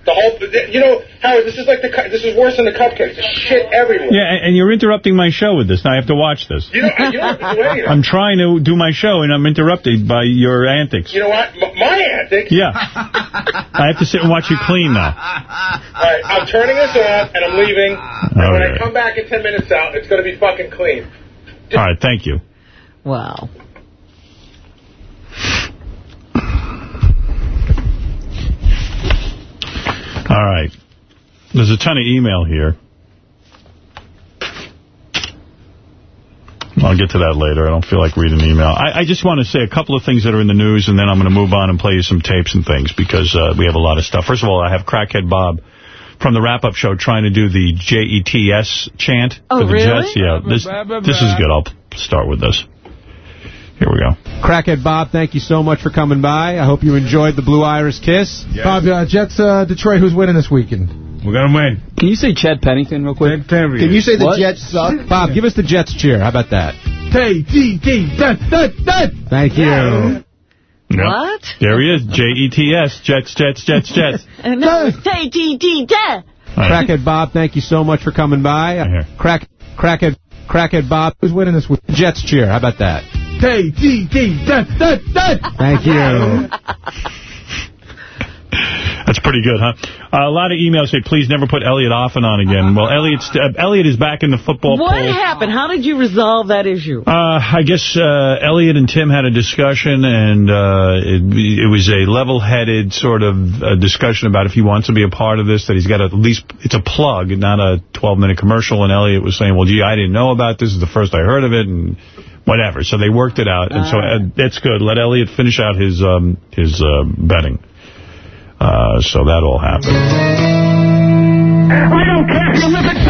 [SPEAKER 6] The whole, you know, Howard, this is like the, cu- this is worse than the cupcakes. There's shit everywhere.
[SPEAKER 1] Yeah, and and you're interrupting my show with this. Now I have to watch this.
[SPEAKER 6] You don't, you don't have to do any of
[SPEAKER 1] I'm trying to do my show, and I'm interrupted by your antics.
[SPEAKER 6] You know what? M- my antics.
[SPEAKER 1] Yeah. I have to sit and watch you clean now.
[SPEAKER 6] All right, I'm turning this off, and I'm leaving. And when I come back in 10 minutes out, it's going to be fucking clean.
[SPEAKER 1] All right, thank you.
[SPEAKER 2] Wow.
[SPEAKER 1] All right. There's a ton of email here. I'll get to that later. I don't feel like reading email. I, I just want to say a couple of things that are in the news, and then I'm going to move on and play you some tapes and things, because uh, we have a lot of stuff. First of all, I have Crackhead Bob from the wrap-up show trying to do the J-E-T-S chant
[SPEAKER 21] Oh,
[SPEAKER 1] for the
[SPEAKER 21] really?
[SPEAKER 1] Jets. Yeah, this, this is good. I'll start with this. Here we go.
[SPEAKER 21] Crackhead Bob, thank you so much for coming by. I hope you enjoyed the Blue Iris Kiss.
[SPEAKER 22] Bob, uh, Jets, uh, Detroit, who's winning this weekend?
[SPEAKER 21] We're going to win. Can you say Chad Pennington real quick?
[SPEAKER 22] Can you say the Jets suck?
[SPEAKER 21] Bob, give us the Jets cheer. How about that?
[SPEAKER 22] T-T-T, that, that, that.
[SPEAKER 21] Thank you.
[SPEAKER 1] Yep.
[SPEAKER 2] What?
[SPEAKER 1] There he is. J-E-T-S. Jets, Jets, Jets, Jets.
[SPEAKER 2] And now it's T-T-T-T.
[SPEAKER 21] Crackhead Bob, thank you so much for coming by. Crack, Crackhead, Crackhead Bob, who's winning this week? Jets cheer. How about that?
[SPEAKER 22] T-T-T, that, that, that.
[SPEAKER 21] Thank you.
[SPEAKER 1] That's pretty good, huh? Uh, a lot of emails say, please never put Elliot Offen on again. Well, Elliot's, uh, Elliot is back in the football
[SPEAKER 2] What
[SPEAKER 1] poll.
[SPEAKER 2] happened? How did you resolve that issue?
[SPEAKER 1] Uh, I guess uh, Elliot and Tim had a discussion, and uh, it, it was a level-headed sort of uh, discussion about if he wants to be a part of this, that he's got at least, it's a plug, not a 12-minute commercial, and Elliot was saying, well, gee, I didn't know about this. This is the first I heard of it, and whatever. So they worked it out, and so uh, that's good. Let Elliot finish out his um, his uh, betting. Uh, so that all happened.
[SPEAKER 12] I don't care if you live or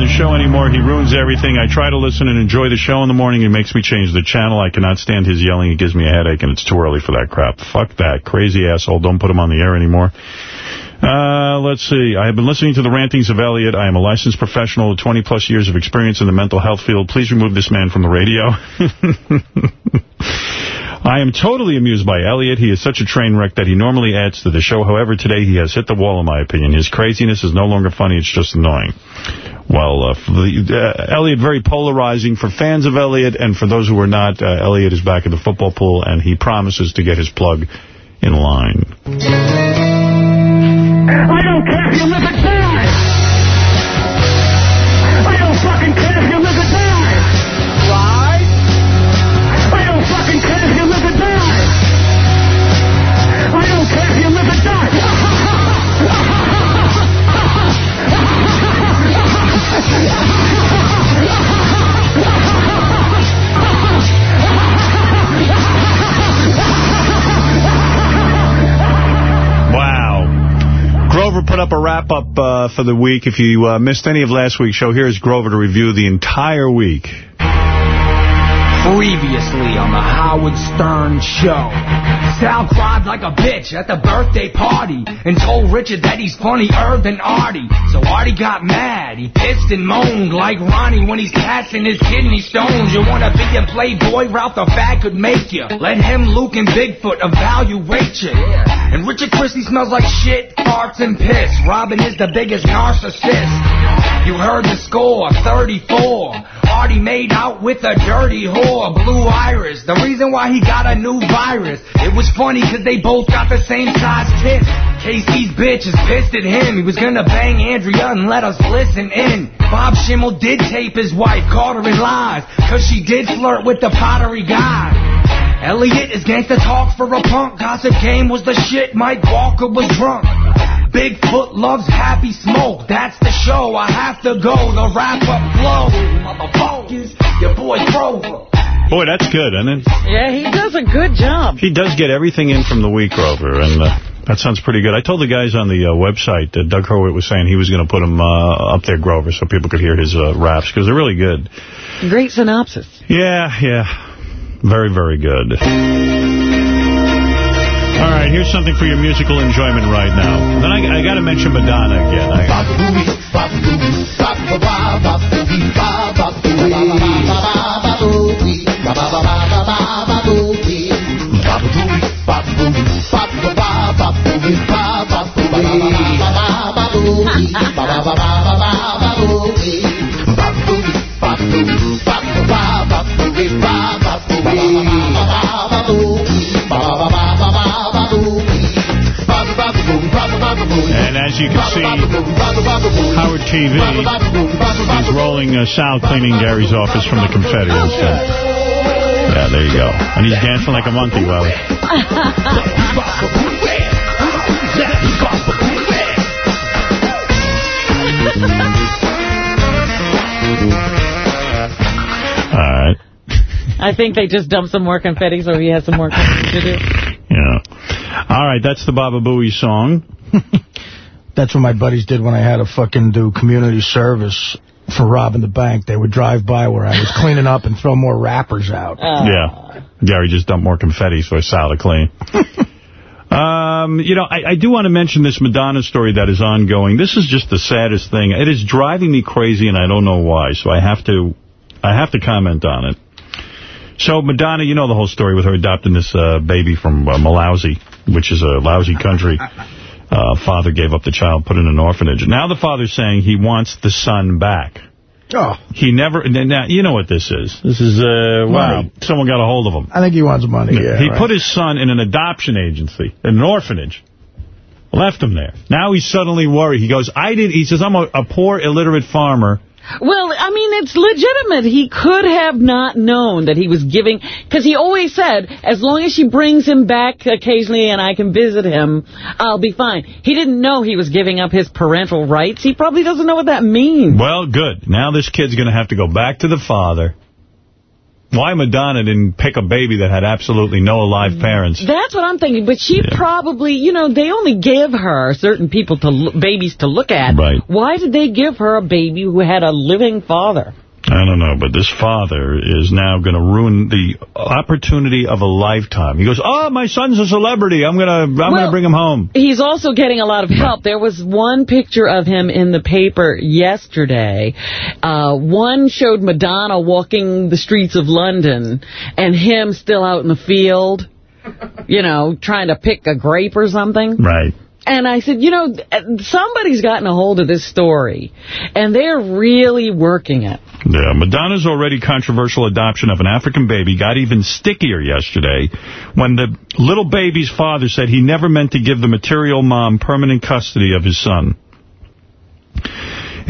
[SPEAKER 1] the show anymore. He ruins everything. I try to listen and enjoy the show in the morning. It makes me change the channel. I cannot stand his yelling. It gives me a headache, and it's too early for that crap. Fuck that. Crazy asshole. Don't put him on the air anymore. Uh, let's see. I have been listening to the rantings of Elliot. I am a licensed professional with 20-plus years of experience in the mental health field. Please remove this man from the radio. I am totally amused by Elliot. He is such a train wreck that he normally adds to the show. However, today he has hit the wall, in my opinion. His craziness is no longer funny. It's just annoying. Well, uh, the, uh, Elliot, very polarizing for fans of Elliot, and for those who are not, uh, Elliot is back in the football pool, and he promises to get his plug in line.
[SPEAKER 12] I don't care if you live
[SPEAKER 1] Up a wrap-up uh, for the week. If you uh, missed any of last week's show, here's Grover to review the entire week.
[SPEAKER 23] Previously on the Howard Stern Show. Sal cried like a bitch at the birthday party and told Richard that he's funnier than Artie. So Artie got mad. He pissed and moaned like Ronnie when he's passing his kidney stones. You wanna be a playboy? Ralph the Fat could make you. Let him, Luke, and Bigfoot evaluate you. And Richard Christie smells like shit, farts, and piss. Robin is the biggest narcissist. You heard the score, 34. Artie made out with a dirty whore, Blue Iris. The reason why he got a new virus. It was funny cause they both got the same size tits. Casey's bitch is pissed at him. He was gonna bang Andrea and let us listen in. Bob Schimmel did tape his wife, caught her in lies. Cause she did flirt with the pottery guy. Elliot is gangsta talk for a punk. Gossip game was the shit. Mike Walker was drunk. Bigfoot loves happy smoke. That's the show. I have to go. The wrap up blow. Motherfuckers, your boy Grover.
[SPEAKER 1] Boy, that's good, isn't it?
[SPEAKER 2] Yeah, he does a good job.
[SPEAKER 1] He does get everything in from the week, Grover, and uh, that sounds pretty good. I told the guys on the uh, website that Doug Herwitz was saying he was going to put them uh, up there, Grover, so people could hear his uh, raps, because they're really good.
[SPEAKER 2] Great synopsis.
[SPEAKER 1] Yeah, yeah. Very, very good. All right, here's something for your musical enjoyment right now. Then I, I got to mention Madonna again. I, and as you can see, Howard TV is rolling uh, Sal cleaning Gary's office from the confetti and. Yeah, there you go. And he's dancing like a monkey while he... All right.
[SPEAKER 2] I think they just dumped some more confetti so he has some more cleaning to do.
[SPEAKER 1] Yeah. All right, that's the Baba Booey song.
[SPEAKER 3] That's what my buddies did when I had to fucking do community service for robbing the bank. They would drive by where I was cleaning up and throw more wrappers out.
[SPEAKER 1] Yeah. Gary just dumped more confetti so it's Sal to clean. um, you know, I, I do want to mention this Madonna story that is ongoing. This is just the saddest thing. It is driving me crazy, and I don't know why, so I have to I have to comment on it. So Madonna, you know the whole story with her adopting this uh, baby from uh, Malawi, which is a lousy country. Uh, father gave up the child, put in an orphanage. Now the father's saying he wants the son back.
[SPEAKER 3] Oh.
[SPEAKER 1] He never, now, you know what this is. This is, uh, wow,
[SPEAKER 3] Money.
[SPEAKER 1] someone got a hold of him.
[SPEAKER 3] I think he wants money, yeah.
[SPEAKER 1] he
[SPEAKER 3] right.
[SPEAKER 1] put his son in an adoption agency, in an orphanage. Left him there. Now he's suddenly worried. He goes, I did, he says, I'm a, a poor, illiterate farmer.
[SPEAKER 2] Well, I mean, it's legitimate. He could have not known that he was giving, because he always said, as long as she brings him back occasionally and I can visit him, I'll be fine. He didn't know he was giving up his parental rights. He probably doesn't know what that means.
[SPEAKER 1] Well, good. Now this kid's going to have to go back to the father. Why Madonna didn't pick a baby that had absolutely no alive parents?
[SPEAKER 2] That's what I'm thinking. But she probably, you know, they only give her certain people to babies to look at.
[SPEAKER 1] Right.
[SPEAKER 2] Why did they give her a baby who had a living father?
[SPEAKER 1] I don't know, but this father is now going to ruin the opportunity of a lifetime. He goes, oh, my son's a celebrity. I'm going to I'm going to bring him home.
[SPEAKER 2] He's also getting a lot of help. There was one picture of him in the paper yesterday. Uh, one showed Madonna walking the streets of London and him still out in the field, you know, trying to pick a grape or something.
[SPEAKER 1] Right.
[SPEAKER 2] And I said, you know, somebody's gotten a hold of this story, and they're really working it.
[SPEAKER 1] Yeah, Madonna's already controversial adoption of an African baby got even stickier yesterday when the little baby's father said he never meant to give the material mom permanent custody of his son.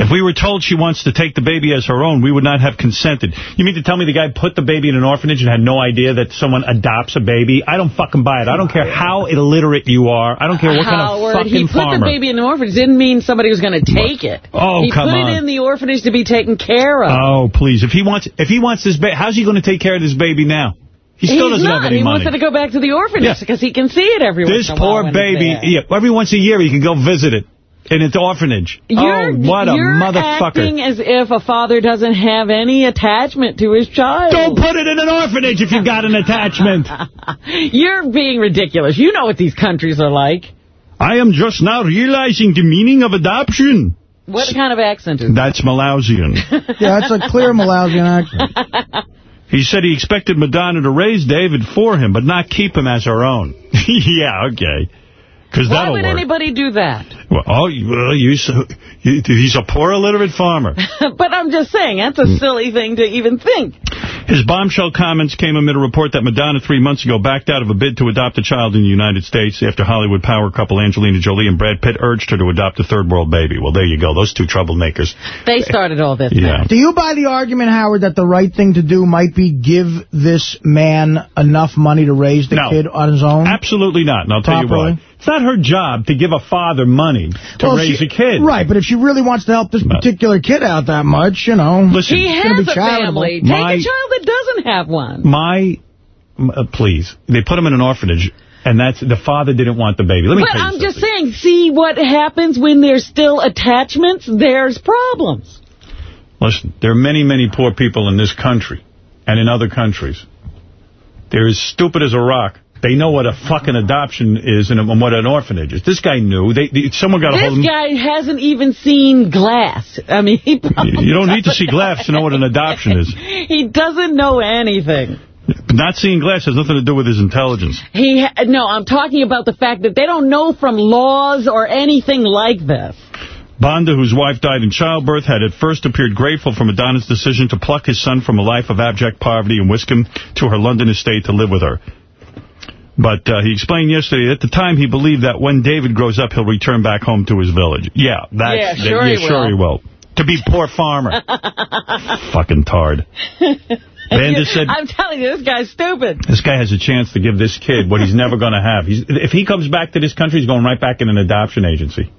[SPEAKER 1] If we were told she wants to take the baby as her own, we would not have consented. You mean to tell me the guy put the baby in an orphanage and had no idea that someone adopts a baby? I don't fucking buy it. I don't care how illiterate you are. I don't care what kind of fucking farmer.
[SPEAKER 2] he put
[SPEAKER 1] farmer.
[SPEAKER 2] the baby in an orphanage didn't mean somebody was going to take it.
[SPEAKER 1] Oh,
[SPEAKER 2] he
[SPEAKER 1] come
[SPEAKER 2] put it in the orphanage to be taken care of.
[SPEAKER 1] Oh, please. If he wants if he wants this baby, how's he going to take care of this baby now? He still
[SPEAKER 2] He's
[SPEAKER 1] doesn't
[SPEAKER 2] not.
[SPEAKER 1] have any
[SPEAKER 2] he
[SPEAKER 1] money.
[SPEAKER 2] wants it to go back to the orphanage
[SPEAKER 1] Yeah.
[SPEAKER 2] because he can see it every
[SPEAKER 1] This
[SPEAKER 2] once in a while
[SPEAKER 1] poor baby, yeah, every once a year he can go visit it in its orphanage.
[SPEAKER 2] You're,
[SPEAKER 1] oh, what a motherfucker.
[SPEAKER 2] you're
[SPEAKER 1] motherfucker.
[SPEAKER 2] acting as if a father doesn't have any attachment to his child.
[SPEAKER 1] Don't put it in an orphanage if you've got an attachment.
[SPEAKER 2] You're being ridiculous. You know what these countries are like.
[SPEAKER 1] I am just now realizing the meaning of adoption.
[SPEAKER 2] What kind of accent is that?
[SPEAKER 1] That's Malausian.
[SPEAKER 3] Yeah, that's a clear Malausian accent.
[SPEAKER 1] He said he expected Madonna to raise David for him, but not keep him as her own. yeah, okay. Because
[SPEAKER 2] Why
[SPEAKER 1] that'll
[SPEAKER 2] would
[SPEAKER 1] work.
[SPEAKER 2] anybody do that?
[SPEAKER 1] Well, oh, well, you, you, he's a poor illiterate farmer.
[SPEAKER 2] but I'm just saying, that's a mm. silly thing to even think.
[SPEAKER 1] His bombshell comments came amid a report that Madonna three months ago backed out of a bid to adopt a child in the United States after Hollywood power couple Angelina Jolie and Brad Pitt urged her to adopt a third world baby. Well, there you go. Those two troublemakers.
[SPEAKER 2] They started all this.
[SPEAKER 1] Yeah.
[SPEAKER 3] Do you buy the argument, Howard, that the right thing to do might be give this man enough money to raise the
[SPEAKER 1] No.
[SPEAKER 3] kid on his own?
[SPEAKER 1] Absolutely not, and I'll tell you why. It's not her job to give a father money to
[SPEAKER 3] Well,
[SPEAKER 1] raise
[SPEAKER 3] she-
[SPEAKER 1] a kid.
[SPEAKER 3] Right, but if she really wants to help this particular kid out that much, you know.
[SPEAKER 1] Listen,
[SPEAKER 2] He has
[SPEAKER 3] be
[SPEAKER 2] a
[SPEAKER 3] charitable.
[SPEAKER 2] family. Take
[SPEAKER 1] My-
[SPEAKER 2] a child that doesn't have one.
[SPEAKER 1] My, uh, please, they put him in an orphanage, and that's the father didn't want the baby. Let me
[SPEAKER 2] But
[SPEAKER 1] tell you
[SPEAKER 2] I'm just saying, see what happens when there's still attachments? There's problems.
[SPEAKER 1] Listen, there are many, many poor people in this country and in other countries. They're as stupid as a rock. They know what a fucking adoption is and what an orphanage is. This guy knew. They, they Someone got a hold of
[SPEAKER 2] This guy hasn't even seen glass. I mean, he
[SPEAKER 1] You don't need to see glass to know what an adoption is.
[SPEAKER 2] He doesn't know anything.
[SPEAKER 1] Not seeing glass has nothing to do with his intelligence.
[SPEAKER 2] He No, I'm talking about the fact that they don't know from laws or anything like this.
[SPEAKER 1] Banda, whose wife died in childbirth, had at first appeared grateful for Madonna's decision to pluck his son from a life of abject poverty and whisk him to her London estate to live with her. But uh, he explained yesterday, at the time he believed that when David grows up, he'll return back home to his village. Yeah, that's,
[SPEAKER 2] Yeah, sure
[SPEAKER 1] yeah,
[SPEAKER 2] he
[SPEAKER 1] sure
[SPEAKER 2] will.
[SPEAKER 1] he will. To be poor farmer. Fucking tard. Banda said...
[SPEAKER 2] I'm telling you, this guy's stupid.
[SPEAKER 1] This guy has a chance to give this kid what he's never going to have. He's, if he comes back to this country, he's going right back in an adoption agency.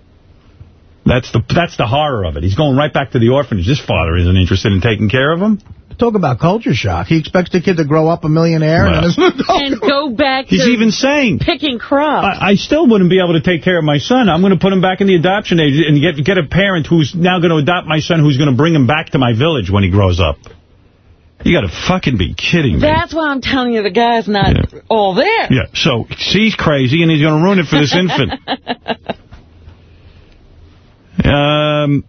[SPEAKER 1] That's the that's the horror of it. He's going right back to the orphanage. This father isn't interested in taking care of him.
[SPEAKER 3] Talk about culture shock. He expects the kid to grow up a millionaire.
[SPEAKER 1] Well.
[SPEAKER 3] And as an adult.
[SPEAKER 2] And go back
[SPEAKER 1] He's
[SPEAKER 2] to
[SPEAKER 1] even saying,
[SPEAKER 2] picking crops.
[SPEAKER 1] I, I still wouldn't be able to take care of my son. I'm going to put him back in the adoption age and get get a parent who's now going to adopt my son who's going to bring him back to my village when he grows up. You got to fucking be kidding me.
[SPEAKER 2] That's why I'm telling you the guy's not all there.
[SPEAKER 1] Yeah, so he's crazy, and he's going to ruin it for this infant. Um,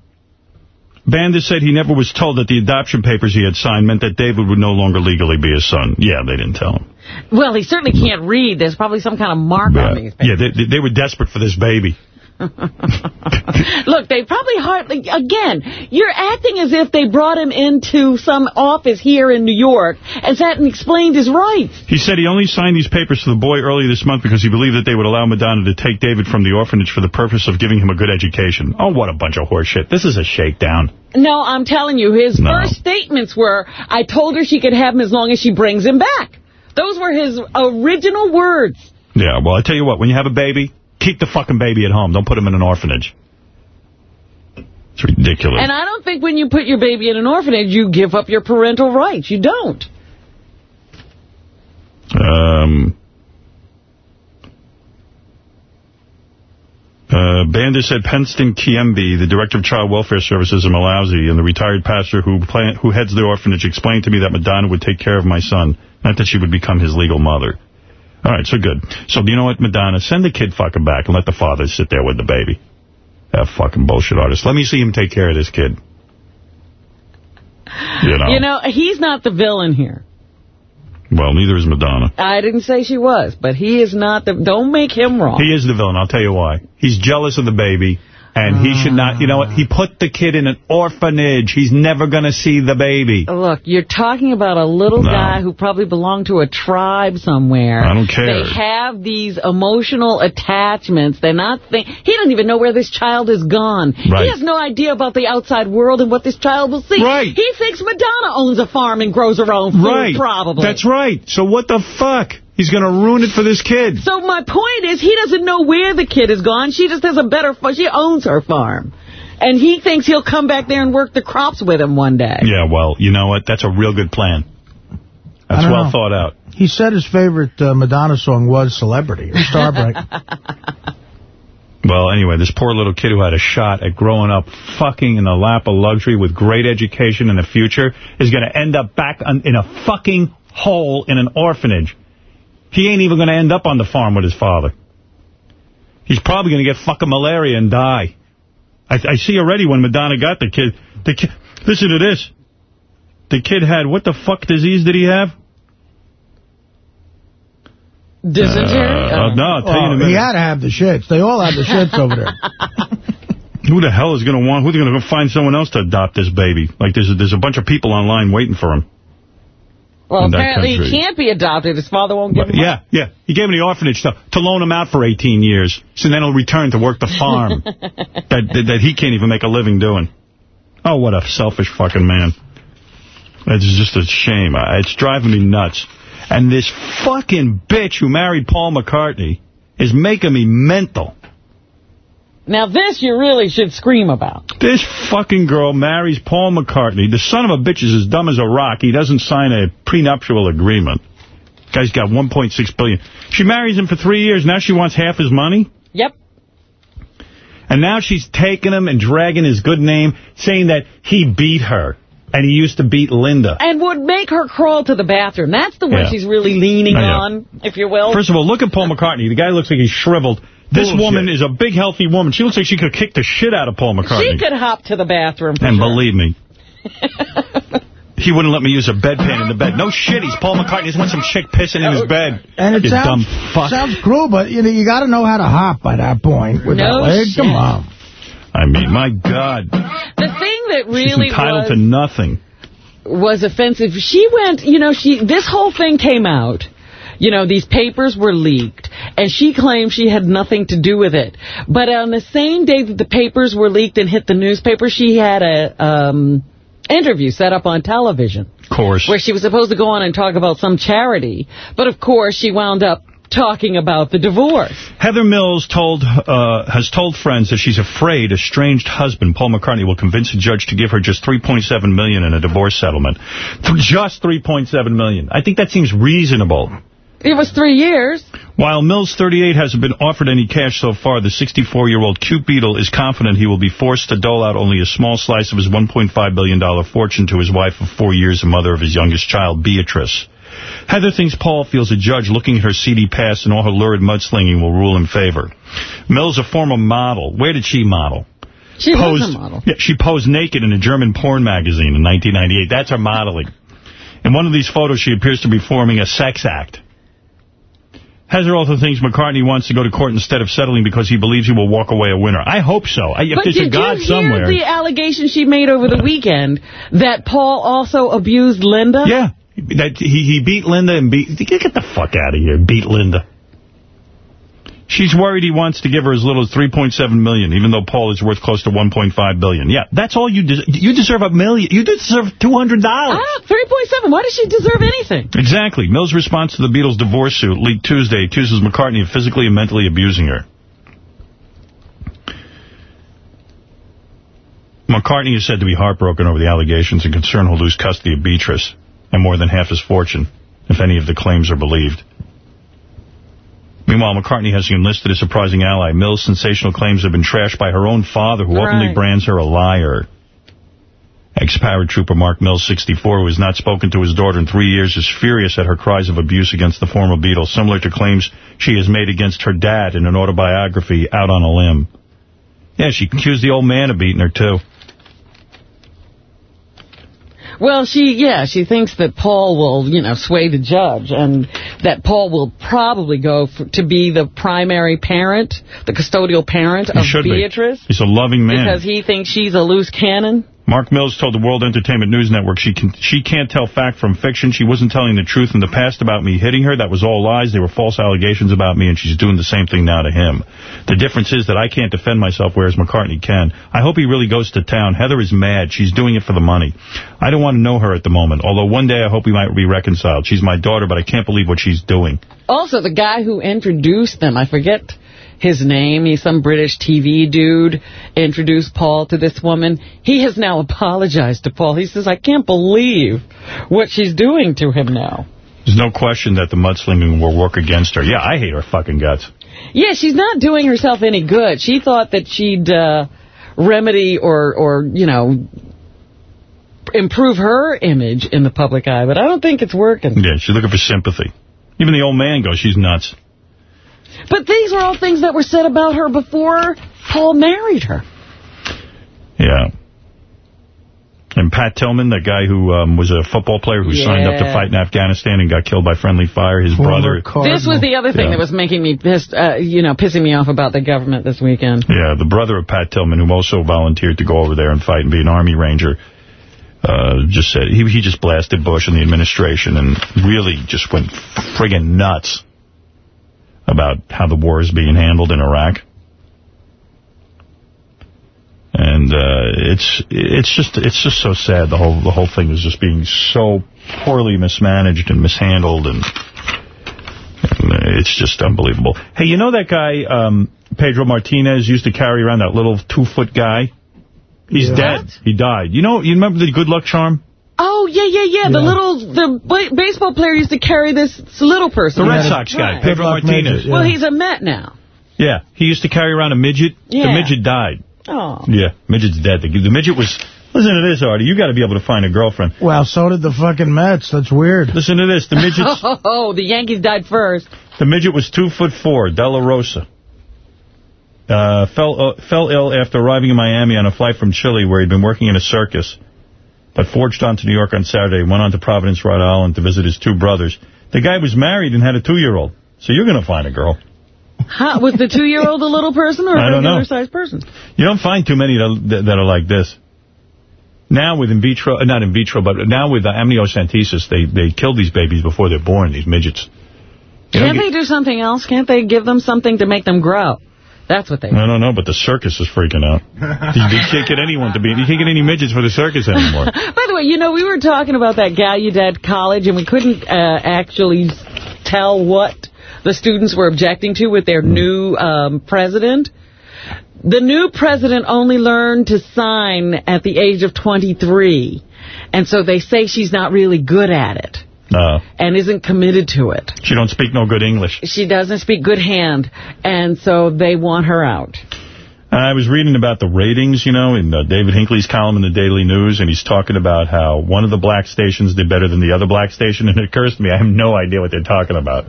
[SPEAKER 1] Banda said he never was told that the adoption papers he had signed meant that David would no longer legally be his son. Yeah, they didn't tell him.
[SPEAKER 2] Well, he certainly can't read. There's probably some kind of mark on these.
[SPEAKER 1] Yeah, they, they were desperate for this baby.
[SPEAKER 2] Look, they probably hardly, again, you're acting as if they brought him into some office here in New York and sat and explained his rights.
[SPEAKER 1] He said he only signed these papers to the boy earlier this month because he believed that they would allow Madonna to take David from the orphanage for the purpose of giving him a good education. Oh, what a bunch of horseshit. This is a shakedown.
[SPEAKER 2] No, I'm telling you, his
[SPEAKER 1] No.
[SPEAKER 2] first statements were, I told her she could have him as long as she brings him back. Those were his original words.
[SPEAKER 1] Yeah, well, I tell you what, when you have a baby, keep the fucking baby at home. Don't put him in an orphanage. It's ridiculous.
[SPEAKER 2] And I don't think when you put your baby in an orphanage, you give up your parental rights. You don't.
[SPEAKER 1] Um, uh, Banda said Penston Kilembe, the director of child welfare services in Malawi, and the retired pastor who plan, who heads the orphanage, explained to me that Madonna would take care of my son, not that she would become his legal mother. All right, so good. So you know what, Madonna? Send the kid fucking back and let the father sit there with the baby. That fucking bullshit artist. Let me see him take care of this kid. You know?
[SPEAKER 2] You know, he's not the villain here.
[SPEAKER 1] Well, neither is Madonna.
[SPEAKER 2] I didn't say she was, but he is not the... Don't make him wrong.
[SPEAKER 1] He is the villain. I'll tell you why. He's jealous of the baby, and he should not, you know what? He put the kid in an orphanage. He's never going to see the baby.
[SPEAKER 2] Look, you're talking about a little
[SPEAKER 1] No.
[SPEAKER 2] guy who probably belonged to a tribe somewhere.
[SPEAKER 1] I don't care.
[SPEAKER 2] They have these emotional attachments. They're not think He doesn't even know where this child is gone.
[SPEAKER 1] Right.
[SPEAKER 2] He has no idea about the outside world and what this child will see.
[SPEAKER 1] Right.
[SPEAKER 2] He thinks Madonna owns a farm and grows her own food,
[SPEAKER 1] Right.
[SPEAKER 2] probably.
[SPEAKER 1] That's right. So what the fuck? He's going to ruin it for this kid.
[SPEAKER 2] So my point is, he doesn't know where the kid is gone. She just has a better farm. She owns her farm. And he thinks he'll come back there and work the crops with him one day.
[SPEAKER 1] Yeah, well, you know what? That's a real good plan. That's
[SPEAKER 3] I
[SPEAKER 1] well
[SPEAKER 3] know.
[SPEAKER 1] thought out.
[SPEAKER 3] He said his favorite uh, Madonna song was Celebrity or Starbreak.
[SPEAKER 1] Well, anyway, this poor little kid who had a shot at growing up fucking in the lap of luxury with great education in the future is going to end up back on, in a fucking hole in an orphanage. He ain't even going to end up on the farm with his father. He's probably going to get fucking malaria and die. I, I see already when Madonna got the kid. The kid. Listen to this. The kid had, what the fuck disease did he have?
[SPEAKER 2] Dysentery?
[SPEAKER 1] Uh, no, I'll tell you in a minute.
[SPEAKER 3] he had to have the shits. They all had the shits over there.
[SPEAKER 1] Who the hell is going to want, who's going to go find someone else to adopt this baby? Like, there's a, there's a bunch of people online waiting for him.
[SPEAKER 2] Well, apparently he can't be adopted. His father won't give him
[SPEAKER 1] Yeah, yeah. He gave him the orphanage to, to loan him out for 18 years. So then he'll return to work the farm that, that that he can't even make a living doing. Oh, what a selfish fucking man. It's just a shame. It's driving me nuts. And this fucking bitch who married Paul McCartney is making me mental.
[SPEAKER 2] Now, this you really should scream about.
[SPEAKER 1] This fucking girl marries Paul McCartney. The son of a bitch is as dumb as a rock. He doesn't sign a prenuptial agreement. Guy's got 1.6 billion. She marries him for three years. Now she wants half his money?
[SPEAKER 2] Yep.
[SPEAKER 1] And now she's taking him and dragging his good name, saying that he beat her. And he used to beat Linda.
[SPEAKER 2] And would make her crawl to the bathroom. That's the one
[SPEAKER 1] Yeah.
[SPEAKER 2] she's really leaning on, if you will.
[SPEAKER 1] First of all, look at Paul McCartney. The guy looks like he's shriveled. This
[SPEAKER 2] Bullshit.
[SPEAKER 1] woman is a big, healthy woman. She looks like she could kick the shit out of Paul McCartney.
[SPEAKER 2] she could hop to the bathroom. for
[SPEAKER 1] And
[SPEAKER 2] sure.
[SPEAKER 1] believe me, he wouldn't let me use a bedpan in the bed. No shit, he's Paul McCartney. He just wants some chick pissing in his bed.
[SPEAKER 3] And it
[SPEAKER 1] you
[SPEAKER 3] sounds,
[SPEAKER 1] dumb fuck.
[SPEAKER 3] sounds cruel, but you know you got to know how to hop by that point with
[SPEAKER 2] No
[SPEAKER 3] that leg.
[SPEAKER 2] shit.
[SPEAKER 3] Come on.
[SPEAKER 1] I mean, my God.
[SPEAKER 2] The thing that
[SPEAKER 1] She's
[SPEAKER 2] really
[SPEAKER 1] entitled
[SPEAKER 2] was,
[SPEAKER 1] to nothing.
[SPEAKER 2] was offensive, she went, you know, she this whole thing came out. You know, these papers were leaked, and she claimed she had nothing to do with it. But on the same day that the papers were leaked and hit the newspaper, she had a um, interview set up on television.
[SPEAKER 1] Of course.
[SPEAKER 2] Where she was supposed to go on and talk about some charity. But, of course, she wound up talking about the divorce.
[SPEAKER 1] Heather Mills told uh, has told friends that she's afraid estranged husband Paul McCartney will convince a judge to give her just 3.7 million in a divorce settlement. Just 3.7 million. I think that seems reasonable.
[SPEAKER 2] It was three years.
[SPEAKER 1] While Mills 38 hasn't been offered any cash so far, the 64-year-old cute beetle is confident he will be forced to dole out only a small slice of his $1.5 billion fortune to his wife of four years and mother of his youngest child, Beatrice. Heather thinks Paul feels a judge looking at her seedy past and all her lurid mudslinging will rule in favor. Mills, a former model. Where did she model?
[SPEAKER 2] She
[SPEAKER 1] posed,
[SPEAKER 2] was a model.
[SPEAKER 1] Yeah, she posed naked in a German porn magazine in 1998. That's her modeling. In one of these photos, she appears to be forming a sex act. Heather also thinks McCartney wants to go to court instead of settling because he believes he will walk away a winner. I hope so. I, if
[SPEAKER 2] but
[SPEAKER 1] there's a God somewhere.
[SPEAKER 2] the allegation she made over the weekend that Paul also abused Linda?
[SPEAKER 1] Yeah. That he, he beat Linda and beat... Get the fuck out of here. Beat Linda. She's worried he wants to give her as little as 3.7 million, even though Paul is worth close to 1.5 billion. Yeah, that's all you deserve. You deserve a million. You deserve $200.
[SPEAKER 2] Ah, 3.7. Why does she deserve anything?
[SPEAKER 1] Exactly. Mills' response to the Beatles' divorce suit leaked Tuesday accuses McCartney of physically and mentally abusing her. McCartney is said to be heartbroken over the allegations and concerned he'll lose custody of Beatrice and more than half his fortune, if any of the claims are believed. Meanwhile, McCartney has enlisted a surprising ally. Mills' sensational claims have been trashed by her own father, who openly brands her a liar. Ex-paratrooper Mark Mills, 64, who has not spoken to his daughter in three years, is furious at her cries of abuse against the former Beatle, similar to claims she has made against her dad in an autobiography, Out on a Limb. Yeah, she accused the old man of beating her, too.
[SPEAKER 2] Well, she, yeah, she thinks that Paul will, you know, sway the judge and that Paul will probably go for, to be the primary parent, the custodial parent
[SPEAKER 1] He
[SPEAKER 2] of
[SPEAKER 1] should
[SPEAKER 2] Beatrice.
[SPEAKER 1] be. He's a loving man.
[SPEAKER 2] Because he thinks she's a loose cannon.
[SPEAKER 1] Mark Mills told the World Entertainment News Network she can she can't tell fact from fiction. She wasn't telling the truth in the past about me hitting her. That was all lies. They were false allegations about me, and she's doing the same thing now to him. The difference is that I can't defend myself, whereas McCartney can. I hope he really goes to town. Heather is mad. She's doing it for the money. I don't want to know her at the moment, although one day I hope we might be reconciled. She's my daughter, but I can't believe what she's doing.
[SPEAKER 2] Also, the guy who introduced them, I forget his name, he's some British TV dude, introduced Paul to this woman. He has now apologized to Paul. He says, I can't believe what she's doing to him now.
[SPEAKER 1] There's no question that the mudslinging will work against her. Yeah, I hate her fucking guts.
[SPEAKER 2] Yeah, she's not doing herself any good. She thought that she'd uh, remedy or, or, you know, improve her image in the public eye, but I don't think it's working.
[SPEAKER 1] Yeah, she's looking for sympathy. Even the old man goes, she's nuts.
[SPEAKER 2] But these were all things that were said about her before Paul married her.
[SPEAKER 1] Yeah. And Pat Tillman, the guy who um, was a football player who signed up to fight in Afghanistan and got killed by friendly fire, his brother...
[SPEAKER 2] This was the other thing
[SPEAKER 1] Yeah.
[SPEAKER 2] that was making me pissed, uh, you know, pissing me off about the government this weekend.
[SPEAKER 1] Yeah, the brother of Pat Tillman, who also volunteered to go over there and fight and be an Army Ranger, uh, just said he he just blasted Bush and the administration and really just went friggin' nuts about how the war is being handled in Iraq. And uh, it's it's just it's just so sad. The whole the whole thing is just being so poorly mismanaged and mishandled, and, and It's just unbelievable. Hey, you know that guy, um, Pedro Martinez, used to carry around that little two-foot guy? He's dead. He died. You know, you remember the good luck charm?
[SPEAKER 2] Oh, yeah, yeah, yeah. The little, the baseball player used to carry this little person.
[SPEAKER 1] The Red Sox guy,
[SPEAKER 2] Right.
[SPEAKER 1] Pedro Martinez.
[SPEAKER 2] Well, he's a Met now.
[SPEAKER 1] Yeah, he used to carry around a midget.
[SPEAKER 2] Yeah.
[SPEAKER 1] The midget died.
[SPEAKER 2] Oh.
[SPEAKER 1] Yeah, midget's dead. The, the midget was... Listen to this, Artie. You got to be able to find a girlfriend.
[SPEAKER 3] Well, so did the fucking Mets. That's weird.
[SPEAKER 1] Listen to this. The midget's...
[SPEAKER 2] Oh, the Yankees died first.
[SPEAKER 1] The midget was two foot four, Della Rosa. Uh, fell uh, fell ill after arriving in Miami on a flight from Chile where he'd been working in a circus, but forged on to New York on Saturday, went on to Providence, Rhode Island to visit his two brothers. The guy was married and had a two-year-old, so you're going to find a girl.
[SPEAKER 2] Huh, was the two-year-old a little person or a regular-sized person?
[SPEAKER 1] You don't find too many that, that are like this. Now with in vitro, uh, not in vitro, but now with uh, amniocentesis, they, they kill these babies before they're born, these midgets. You
[SPEAKER 2] Can't they do something else? Can't they give them something to make them grow? That's what they
[SPEAKER 1] I don't know, but the circus is freaking out. you, you can't get anyone to be, you can't get any midgets for the circus anymore.
[SPEAKER 2] By the way, you know, we were talking about that Gallaudet College, and we couldn't uh, actually tell what the students were objecting to with their new um, president. The new president only learned to sign at the age of 23, and so they say she's not really good at it
[SPEAKER 1] No.
[SPEAKER 2] and isn't committed to it.
[SPEAKER 1] She don't speak no good English.
[SPEAKER 2] She doesn't speak good hand, and so they want her out.
[SPEAKER 1] I was reading about the ratings, you know, in uh, David Hinckley's column in the Daily News, and he's talking about how one of the black stations did better than the other black station, and it occurs to me, I have no idea what they're talking about.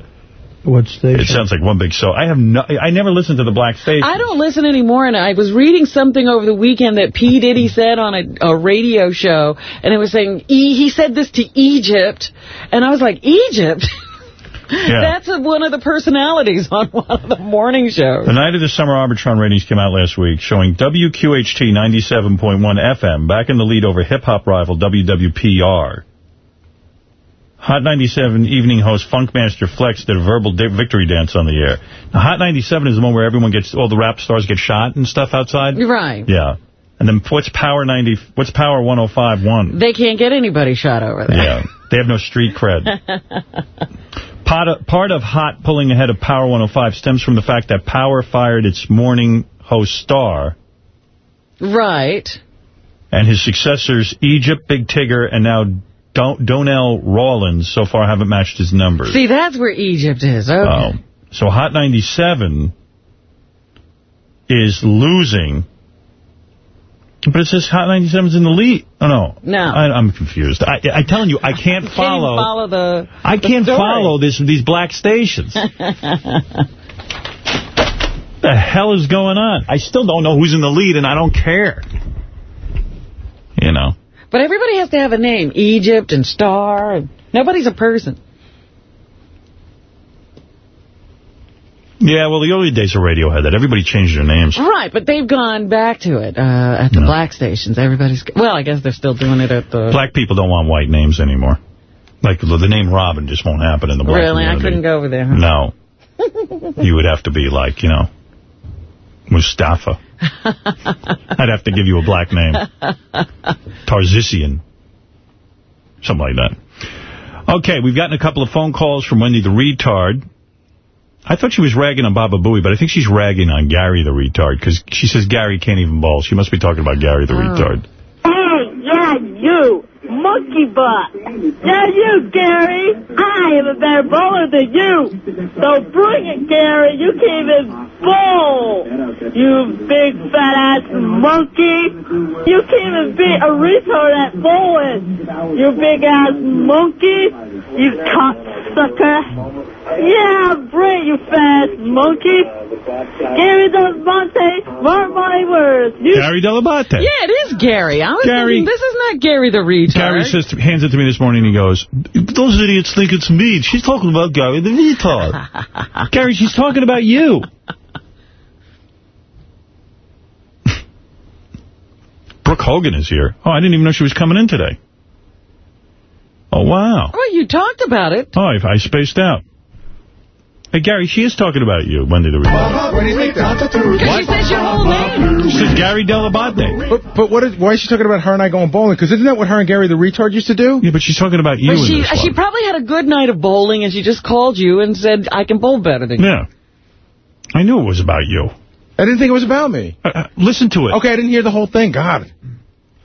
[SPEAKER 3] What station?
[SPEAKER 1] It sounds like one big show. I have no, I never listened to the black station.
[SPEAKER 2] I don't listen anymore, and I was reading something over the weekend that P. Diddy said on a, a radio show, and it was saying, e, he said this to Egypt, and I was like, Egypt?
[SPEAKER 1] Yeah.
[SPEAKER 2] That's a, one of the personalities on one of the morning shows.
[SPEAKER 1] The night of the summer Arbitron ratings came out last week, showing WQHT 97.1 FM back in the lead over hip-hop rival WWPR. Hot 97 evening host Funkmaster Flex did a verbal victory dance on the air. Now, Hot 97 is the one where everyone gets, all the rap stars get shot and stuff outside.
[SPEAKER 2] Right.
[SPEAKER 1] Yeah. And then what's Power 90, what's Power 105.1?
[SPEAKER 2] They can't get anybody shot over there.
[SPEAKER 1] Yeah. They have no street cred. Part of, part of Hot pulling ahead of Power 105 stems from the fact that Power fired its morning host star
[SPEAKER 2] right.
[SPEAKER 1] and his successors, Egypt, Big Tigger, and now Don Donnell Rawlings, so far haven't matched his numbers.
[SPEAKER 2] See, that's where Egypt is. Okay.
[SPEAKER 1] Oh. So Hot 97 is losing. But it says Hot 97's in the lead. Oh, no.
[SPEAKER 2] No.
[SPEAKER 1] I, I'm confused. I, I'm telling you, I can't
[SPEAKER 2] Can't
[SPEAKER 1] follow.
[SPEAKER 2] follow the
[SPEAKER 1] I
[SPEAKER 2] the
[SPEAKER 1] can't
[SPEAKER 2] story.
[SPEAKER 1] follow this these black stations. the hell is going on? I still don't know who's in the lead, and I don't care.
[SPEAKER 2] But everybody has to have a name. Egypt and Star. And nobody's a person.
[SPEAKER 1] Yeah, well, the early days of radio had that. Everybody changed their names.
[SPEAKER 2] Right, but they've gone back to it uh, at the black stations. Everybody's... Well, I guess they're still doing it at the...
[SPEAKER 1] Black people don't want white names anymore. Like, the the name Robin just won't happen in the black
[SPEAKER 2] Really? I couldn't go over there. huh?
[SPEAKER 1] No. you would have to be like, you know, Mustafa. I'd have to give you a black name. Tarzisian. Something like that. Okay, we've gotten a couple of phone calls from Wendy the Retard. I thought she was ragging on Baba Booey, but I think she's ragging on Gary the Retard, because she says Gary can't even ball. She must be talking about Gary the mm. Retard.
[SPEAKER 12] Hey, yeah, you, monkey butt. Yeah, you, Gary. I am a better bowler than you. So bring it, Gary. You can't even bowl. You big fat ass monkey. You can't even beat a retard at bowling. You big ass monkey. You cocksucker. Yeah, bring you fat monkey. Gary Delmonte, mark my words. You
[SPEAKER 1] Gary Dell'Abate.
[SPEAKER 2] Yeah, it is Gary. I was
[SPEAKER 1] Gary-
[SPEAKER 2] thinking, this is not Gary the retard.
[SPEAKER 1] Gary says to, hands it to me this morning, and he goes, those idiots think it's me. She's talking about Gary the retard. Gary, she's talking about you. Brooke Hogan is here. Oh, I didn't even know she was coming in today. Oh, wow.
[SPEAKER 2] Well, you talked about it.
[SPEAKER 1] Oh, I, I spaced out. Hey, Gary, she is talking about you, Wendy the Retard.
[SPEAKER 5] What do you think that?
[SPEAKER 2] She says your whole name.
[SPEAKER 1] She said Gary Dell'Abate.
[SPEAKER 5] But, but what is, why is she talking about her and I going bowling? Because isn't that what her and Gary the retard used to do?
[SPEAKER 1] Yeah, but she's talking about you
[SPEAKER 2] But
[SPEAKER 1] in
[SPEAKER 2] she,
[SPEAKER 1] one.
[SPEAKER 2] she probably had a good night of bowling, and she just called you and said, I can bowl better than you.
[SPEAKER 1] Yeah. I knew it was about you.
[SPEAKER 5] I didn't think it was about me.
[SPEAKER 1] Uh, uh, listen to it.
[SPEAKER 5] Okay, I didn't hear the whole thing. God.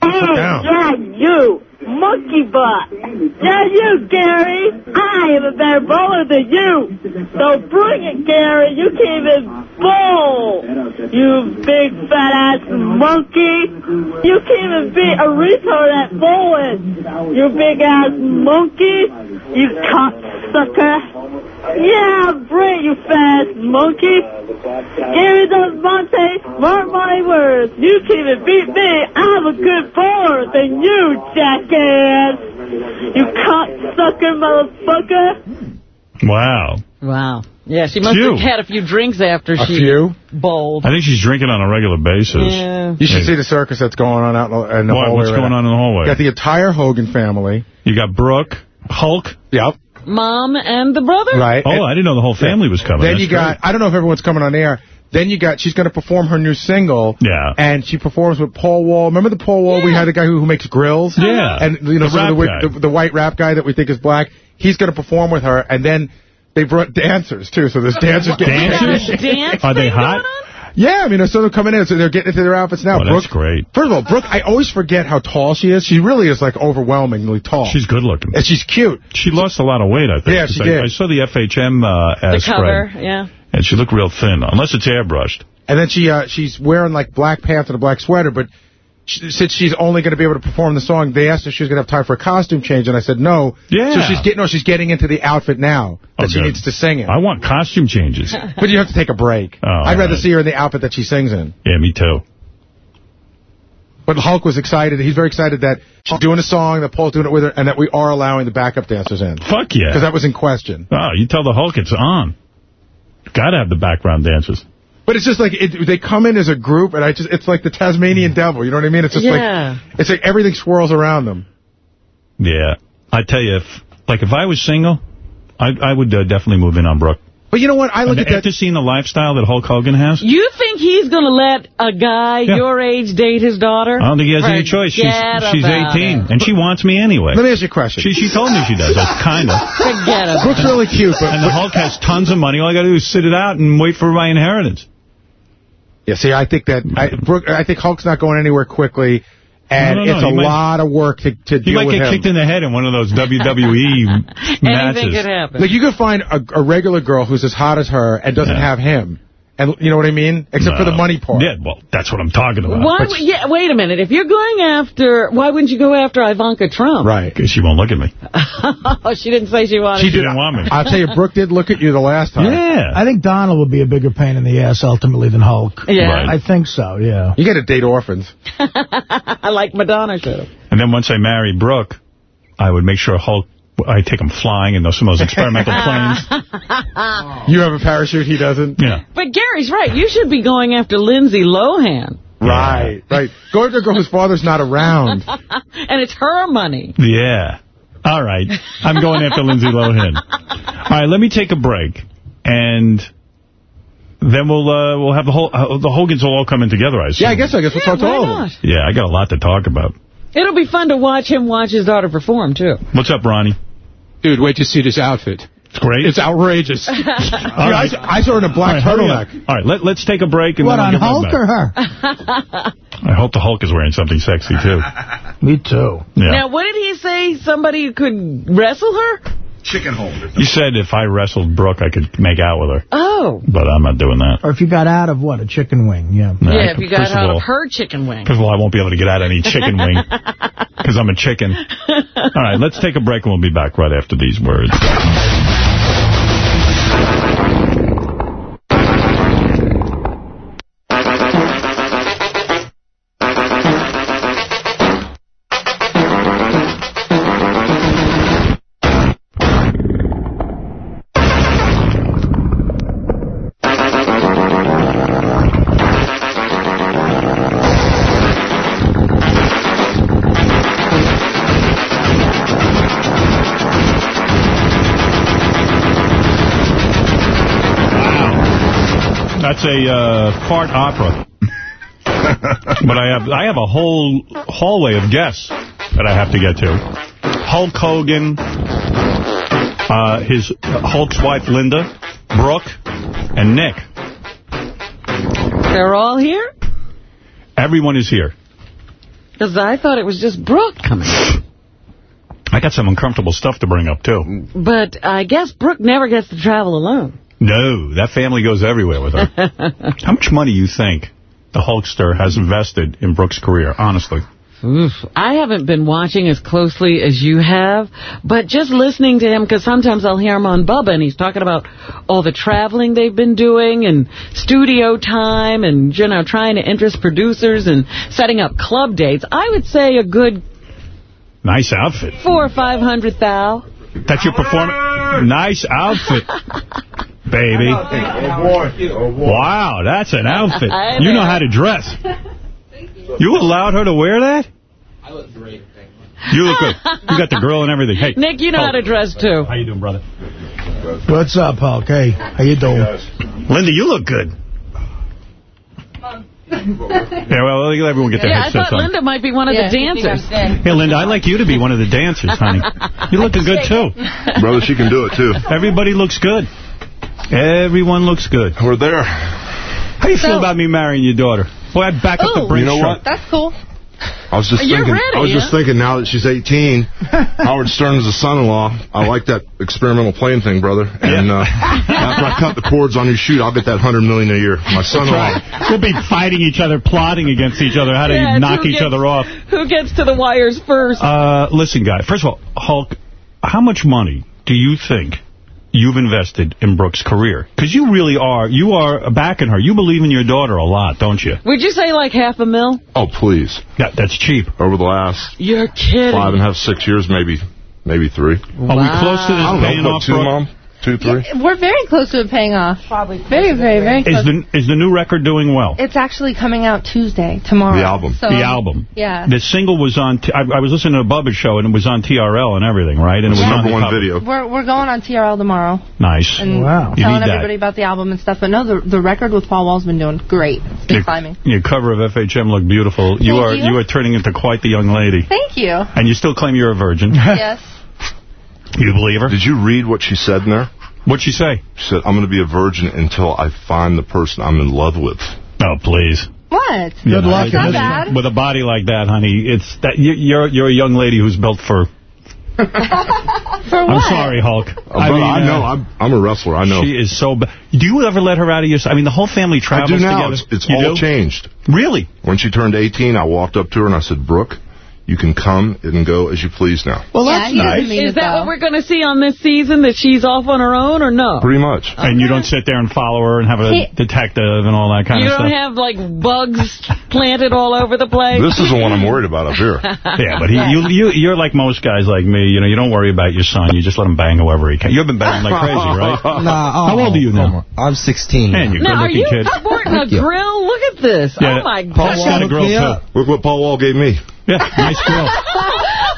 [SPEAKER 12] Hey,
[SPEAKER 5] down.
[SPEAKER 12] yeah, you, monkey butt. Yeah, you, Gary. I am a better bowler than you. So bring it, Gary. You can't even bowl. You big fat ass monkey. You can't even beat a retard at bowling. You big ass monkey. You cocksucker. Yeah, bring it, you fast monkey. Gary Dos Monte, mark my words. You can't even beat me. I'm a good bowler than you, jackass. You cocksucker motherfucker.
[SPEAKER 1] Wow.
[SPEAKER 2] Wow. Yeah, she must
[SPEAKER 1] Phew.
[SPEAKER 2] have had a few drinks after
[SPEAKER 5] A
[SPEAKER 2] she
[SPEAKER 5] few?
[SPEAKER 2] bowled.
[SPEAKER 1] I think she's drinking on a regular basis.
[SPEAKER 2] Yeah.
[SPEAKER 5] You should see the circus that's going on out in the, in
[SPEAKER 1] What?
[SPEAKER 5] hallway.
[SPEAKER 1] What's
[SPEAKER 5] right
[SPEAKER 1] going
[SPEAKER 5] now.
[SPEAKER 1] on in the hallway?
[SPEAKER 5] Got the entire Hogan family.
[SPEAKER 1] You got Brooke, Hulk.
[SPEAKER 5] Yep.
[SPEAKER 2] Mom and the brother?
[SPEAKER 5] Right.
[SPEAKER 1] Oh, I didn't know the whole family was coming.
[SPEAKER 5] Then
[SPEAKER 1] That's
[SPEAKER 5] you got, I don't know if everyone's coming on air. Then you got, she's going to perform her new single.
[SPEAKER 1] Yeah.
[SPEAKER 5] And she performs with Paul Wall. Remember the Paul Wall? We had a guy who, who makes grills.
[SPEAKER 1] Yeah.
[SPEAKER 5] And, you know,
[SPEAKER 1] The
[SPEAKER 5] sort
[SPEAKER 1] rap
[SPEAKER 5] the,
[SPEAKER 1] guy.
[SPEAKER 5] the, the white rap guy that we think is black. He's going to perform with her. And then they brought dancers, too. So there's dancers getting
[SPEAKER 1] Dancers?
[SPEAKER 2] Dance
[SPEAKER 1] Are they hot?
[SPEAKER 5] Yeah, I mean, so they're coming in, so they're getting into their outfits now.
[SPEAKER 1] Oh,
[SPEAKER 5] Brooke,
[SPEAKER 1] that's great.
[SPEAKER 5] First of all, Brooke, I always forget how tall she is. She really is, like, overwhelmingly tall.
[SPEAKER 1] She's good looking.
[SPEAKER 5] and she's cute.
[SPEAKER 1] She lost a lot of weight, I think.
[SPEAKER 5] Yeah, she
[SPEAKER 1] 'cause I,
[SPEAKER 5] did.
[SPEAKER 1] I saw the FHM uh, ad
[SPEAKER 2] The cover,
[SPEAKER 1] spread,
[SPEAKER 2] yeah.
[SPEAKER 1] And she looked real thin, unless it's airbrushed.
[SPEAKER 5] And then she uh, she's wearing, like, black pants and a black sweater, but she, since she's only going to be able to perform the song, they asked if she was going to have time for a costume change, and I said no.
[SPEAKER 1] Yeah.
[SPEAKER 5] So she's getting, no, she's getting into the outfit now that
[SPEAKER 1] Oh,
[SPEAKER 5] she needs to sing in.
[SPEAKER 1] I want costume changes.
[SPEAKER 5] But you have to take a break.
[SPEAKER 1] Oh,
[SPEAKER 5] I'd rather
[SPEAKER 1] right.
[SPEAKER 5] see her in the outfit that she sings in.
[SPEAKER 1] yeah, me too.
[SPEAKER 5] But Hulk was excited. He's very excited that she's doing a song, that Paul's doing it with her, and that we are allowing the backup dancers in.
[SPEAKER 1] Fuck yeah.
[SPEAKER 5] Because that was in question.
[SPEAKER 1] Oh, you tell the Hulk it's on. Got to have the background dancers.
[SPEAKER 5] But it's just like, it, they come in as a group, and I just it's like the Tasmanian devil, you know what I mean? It's just
[SPEAKER 2] Yeah.
[SPEAKER 5] like, it's like everything swirls around them.
[SPEAKER 1] Yeah. I tell you, if like if I was single, I I would uh, definitely move in on Brooke.
[SPEAKER 5] But you know what? I look
[SPEAKER 1] And
[SPEAKER 5] at that.
[SPEAKER 1] after seeing the lifestyle that Hulk Hogan has,
[SPEAKER 2] You think he's going to let a guy
[SPEAKER 1] Yeah.
[SPEAKER 2] your age date his daughter?
[SPEAKER 1] I don't think he has any choice. She's she's 18,
[SPEAKER 2] it.
[SPEAKER 1] and she wants me anyway.
[SPEAKER 5] Let me ask you a question.
[SPEAKER 1] She she told me she does, kind of.
[SPEAKER 2] Forget about
[SPEAKER 5] Brooke's really cute, but
[SPEAKER 1] And the Hulk has tons of money. All I got to do is sit it out and wait for my inheritance.
[SPEAKER 5] Yeah, see, I think that I, Brooke, I think Hulk's not going anywhere quickly, and
[SPEAKER 1] No, no, no,
[SPEAKER 5] it's a
[SPEAKER 1] might-
[SPEAKER 5] lot of work to, to
[SPEAKER 1] He
[SPEAKER 5] deal
[SPEAKER 1] might get kicked in the head in one of those WWE matches.
[SPEAKER 2] Anything
[SPEAKER 1] matches.
[SPEAKER 2] could happen.
[SPEAKER 5] Like you could find a, a regular girl who's as hot as her and doesn't
[SPEAKER 1] Yeah.
[SPEAKER 5] have him, and you know what I mean, except for the money part.
[SPEAKER 1] Yeah, well, that's what I'm talking about.
[SPEAKER 2] Why? would- Yeah, wait a minute. If you're going after, why wouldn't you go after Ivanka Trump?
[SPEAKER 5] Right.
[SPEAKER 1] Because she won't look at me.
[SPEAKER 2] oh, she didn't say she wanted.
[SPEAKER 5] She
[SPEAKER 1] didn't want me.
[SPEAKER 5] I'll tell you, Brooke did look at you the last time.
[SPEAKER 1] Yeah.
[SPEAKER 3] I think Donald would be a bigger pain in the ass ultimately than Hulk.
[SPEAKER 2] Yeah.
[SPEAKER 1] Right.
[SPEAKER 3] I think so, yeah.
[SPEAKER 5] You got to date orphans.
[SPEAKER 2] I like Madonna should have.
[SPEAKER 1] And then once I marry Brooke, I would make sure Hulk, I take him flying in those, some of those experimental planes.
[SPEAKER 5] You have a parachute, he doesn't.
[SPEAKER 1] Yeah.
[SPEAKER 2] But Gary's right. You should be going after Lindsay Lohan.
[SPEAKER 5] Right, right. Go after a girl whose father's not around.
[SPEAKER 2] and it's her money.
[SPEAKER 1] Yeah. All right. I'm going after Lindsay Lohan. All right, let me take a break. And then we'll uh, we'll have the whole uh, the Hogans will all come in together, I assume.
[SPEAKER 5] Yeah, I guess I guess we'll
[SPEAKER 2] Yeah,
[SPEAKER 5] talk to
[SPEAKER 2] why
[SPEAKER 5] all of them.
[SPEAKER 1] Yeah, I got a lot to talk about.
[SPEAKER 2] It'll be fun to watch him watch his daughter perform, too.
[SPEAKER 1] What's up, Ronnie?
[SPEAKER 24] Dude, wait to see this outfit.
[SPEAKER 1] It's great.
[SPEAKER 24] It's outrageous.
[SPEAKER 5] Dude,
[SPEAKER 1] right.
[SPEAKER 5] I, I saw her in a black
[SPEAKER 1] All right,
[SPEAKER 5] turtleneck.
[SPEAKER 1] All right, let, let's take a break. And
[SPEAKER 3] What,
[SPEAKER 1] then I'll
[SPEAKER 3] on Hulk or her?
[SPEAKER 1] I hope the Hulk is wearing something sexy, too.
[SPEAKER 3] Me too.
[SPEAKER 1] Yeah.
[SPEAKER 2] Now, what did he say? Somebody could wrestle her?
[SPEAKER 5] Chicken hole.
[SPEAKER 1] You said if I wrestled Brooke, I could make out with her.
[SPEAKER 2] Oh.
[SPEAKER 1] But I'm not doing that.
[SPEAKER 3] Or if you got out of, what, a chicken wing, yeah.
[SPEAKER 1] No,
[SPEAKER 2] yeah,
[SPEAKER 1] I-
[SPEAKER 2] if you got
[SPEAKER 1] first
[SPEAKER 2] out
[SPEAKER 1] all,
[SPEAKER 2] of her chicken wing.
[SPEAKER 1] First of all, I won't be able to get out any chicken wing because I'm a chicken. All right, let's take a break and we'll be back right after these words. A uh, fart opera. but I have I have a whole hallway of guests that I have to get to. Hulk Hogan, uh, his Hulk's wife Linda, Brooke, and Nick.
[SPEAKER 2] They're all here?
[SPEAKER 1] Everyone is here.
[SPEAKER 2] Because I thought it was just Brooke coming.
[SPEAKER 1] I got some uncomfortable stuff to bring up, too.
[SPEAKER 2] But I guess Brooke never gets to travel alone.
[SPEAKER 1] No, that family goes everywhere with her. How much money you think the Hulkster has invested in Brooke's career, honestly?
[SPEAKER 2] Oof. I haven't been watching as closely as you have, but just listening to him, because sometimes I'll hear him on Bubba, and he's talking about all the traveling they've been doing, and studio time, and, you know, trying to interest producers, and setting up club dates. I would say a good
[SPEAKER 1] Nice outfit.
[SPEAKER 2] four or five hundred thou.
[SPEAKER 1] That's your performance. Nice outfit, baby. Wow, that's an outfit. You know
[SPEAKER 2] know.
[SPEAKER 1] how to dress. You allowed her to wear that?
[SPEAKER 18] I look great.
[SPEAKER 1] You look good. You got the girl and everything. Hey,
[SPEAKER 2] Nick, you know how to dress, too.
[SPEAKER 1] How you doing, brother?
[SPEAKER 3] What's up, Hulk? Hey, how you doing?
[SPEAKER 1] Linda, you look good. Yeah, well, let everyone get their
[SPEAKER 2] Yeah, I thought
[SPEAKER 1] on.
[SPEAKER 2] Linda might be one of the dancers.
[SPEAKER 1] Hey, Linda, I'd like you to be one of the dancers, honey. You're looking good, too.
[SPEAKER 25] Brother, she can do it, too.
[SPEAKER 1] Everybody looks good. Everyone looks good.
[SPEAKER 25] We're there.
[SPEAKER 1] How do you feel about me marrying your daughter? Boy, I'd back up the
[SPEAKER 25] Ooh.
[SPEAKER 1] Brinks
[SPEAKER 25] You know
[SPEAKER 1] truck.
[SPEAKER 25] what?
[SPEAKER 26] That's cool.
[SPEAKER 25] I was just
[SPEAKER 26] You're
[SPEAKER 25] thinking.
[SPEAKER 26] ready,
[SPEAKER 25] I was just thinking. Now that she's 18, Howard Stern is a son-in-law. I like that experimental plane thing, brother. And uh, after I cut the cords on your shoot, I'll get that hundred million a year. My son-in-law.
[SPEAKER 1] We'll be fighting each other, plotting against each other, how do
[SPEAKER 2] Yeah,
[SPEAKER 1] knock each
[SPEAKER 2] gets-
[SPEAKER 1] other off.
[SPEAKER 2] Who gets to the wires first?
[SPEAKER 1] Uh, listen, guy. First of all, Hulk, how much money do you think you've invested in Brooke's career? Because you really are, you are backing her. You believe in your daughter a lot, don't you?
[SPEAKER 2] Would you say like half a mil?
[SPEAKER 25] Oh, please.
[SPEAKER 1] Yeah, that's cheap.
[SPEAKER 25] Over the last
[SPEAKER 2] You're kidding.
[SPEAKER 25] five and a half, six years, maybe, maybe three.
[SPEAKER 1] Are we close to this
[SPEAKER 25] I don't
[SPEAKER 1] paying
[SPEAKER 25] know,
[SPEAKER 1] off,
[SPEAKER 25] what, two,
[SPEAKER 1] Brooke?
[SPEAKER 25] mom? Two, three?
[SPEAKER 26] We're very close to it paying off. Probably. Very, very, very close.
[SPEAKER 1] Is the, is the new record doing well?
[SPEAKER 26] It's actually coming out Tuesday, tomorrow.
[SPEAKER 1] The album.
[SPEAKER 26] So,
[SPEAKER 1] the album.
[SPEAKER 26] Yeah.
[SPEAKER 1] The single was on, t I I was listening to a Bubba's show, and it was on TRL and everything, right? And it was
[SPEAKER 26] Yeah.
[SPEAKER 1] on
[SPEAKER 25] Number one
[SPEAKER 1] cover.
[SPEAKER 25] video.
[SPEAKER 26] We're we're going on TRL tomorrow.
[SPEAKER 1] Nice.
[SPEAKER 26] And
[SPEAKER 1] You
[SPEAKER 26] telling
[SPEAKER 1] need that.
[SPEAKER 26] everybody about the album and stuff. But no, the the record with Paul Wall's been doing great. It's been
[SPEAKER 1] Your,
[SPEAKER 26] climbing.
[SPEAKER 1] your cover of FHM looked beautiful. Thank You
[SPEAKER 26] Thank
[SPEAKER 1] are
[SPEAKER 26] you.
[SPEAKER 1] are turning into quite the young lady.
[SPEAKER 26] Thank you.
[SPEAKER 1] And you still claim you're a virgin.
[SPEAKER 26] yes.
[SPEAKER 1] You believe her?
[SPEAKER 25] Did you read what she said in there?
[SPEAKER 1] What'd she say?
[SPEAKER 25] She said, I'm going to be a virgin until I find the person I'm in love with.
[SPEAKER 1] Oh, please.
[SPEAKER 26] What?
[SPEAKER 1] You know,
[SPEAKER 26] It's not bad.
[SPEAKER 1] With a body like that, honey, it's that you, you're you're a young lady who's built for.
[SPEAKER 26] For
[SPEAKER 1] I'm sorry, Hulk.
[SPEAKER 25] Uh, oh, brother, I uh, know. I'm, I'm a wrestler. I know.
[SPEAKER 1] She is so. Ba do you ever let her out of your? I mean, the whole family travels
[SPEAKER 25] I
[SPEAKER 1] travels
[SPEAKER 25] do now.
[SPEAKER 1] together.
[SPEAKER 25] It's, it's
[SPEAKER 1] You
[SPEAKER 25] all
[SPEAKER 1] do?
[SPEAKER 25] changed.
[SPEAKER 1] Really?
[SPEAKER 25] When she turned 18, I walked up to her and I said, Brooke, you can come and go as you please now.
[SPEAKER 3] Well,
[SPEAKER 26] that's nice.
[SPEAKER 2] Is that what we're going to see on this season, that she's off on her own, or no?
[SPEAKER 25] Pretty much.
[SPEAKER 1] And you don't sit there and follow her and have a
[SPEAKER 2] He-
[SPEAKER 1] detective and all that kind of stuff?
[SPEAKER 2] You don't have, like, bugs planted all over the place?
[SPEAKER 25] This is the one I'm worried about up here.
[SPEAKER 1] yeah, but he, you, you, you're like most guys like me. You know, you don't worry about your son. You just let him bang whoever he can. You've been banging like crazy, right?
[SPEAKER 27] Nah,
[SPEAKER 1] How uh-huh. old are you now?
[SPEAKER 27] I'm 16.
[SPEAKER 1] Man, you're
[SPEAKER 2] Now, are
[SPEAKER 1] good-looking
[SPEAKER 2] you
[SPEAKER 1] kid.
[SPEAKER 2] sporting a
[SPEAKER 27] Thank you.
[SPEAKER 2] grill? Look at this.
[SPEAKER 1] Oh yeah,
[SPEAKER 2] oh, my
[SPEAKER 1] Paul
[SPEAKER 2] God.
[SPEAKER 1] Wall got a grill, too.
[SPEAKER 25] Look what Paul Wall gave me.
[SPEAKER 1] Yeah, nice grill.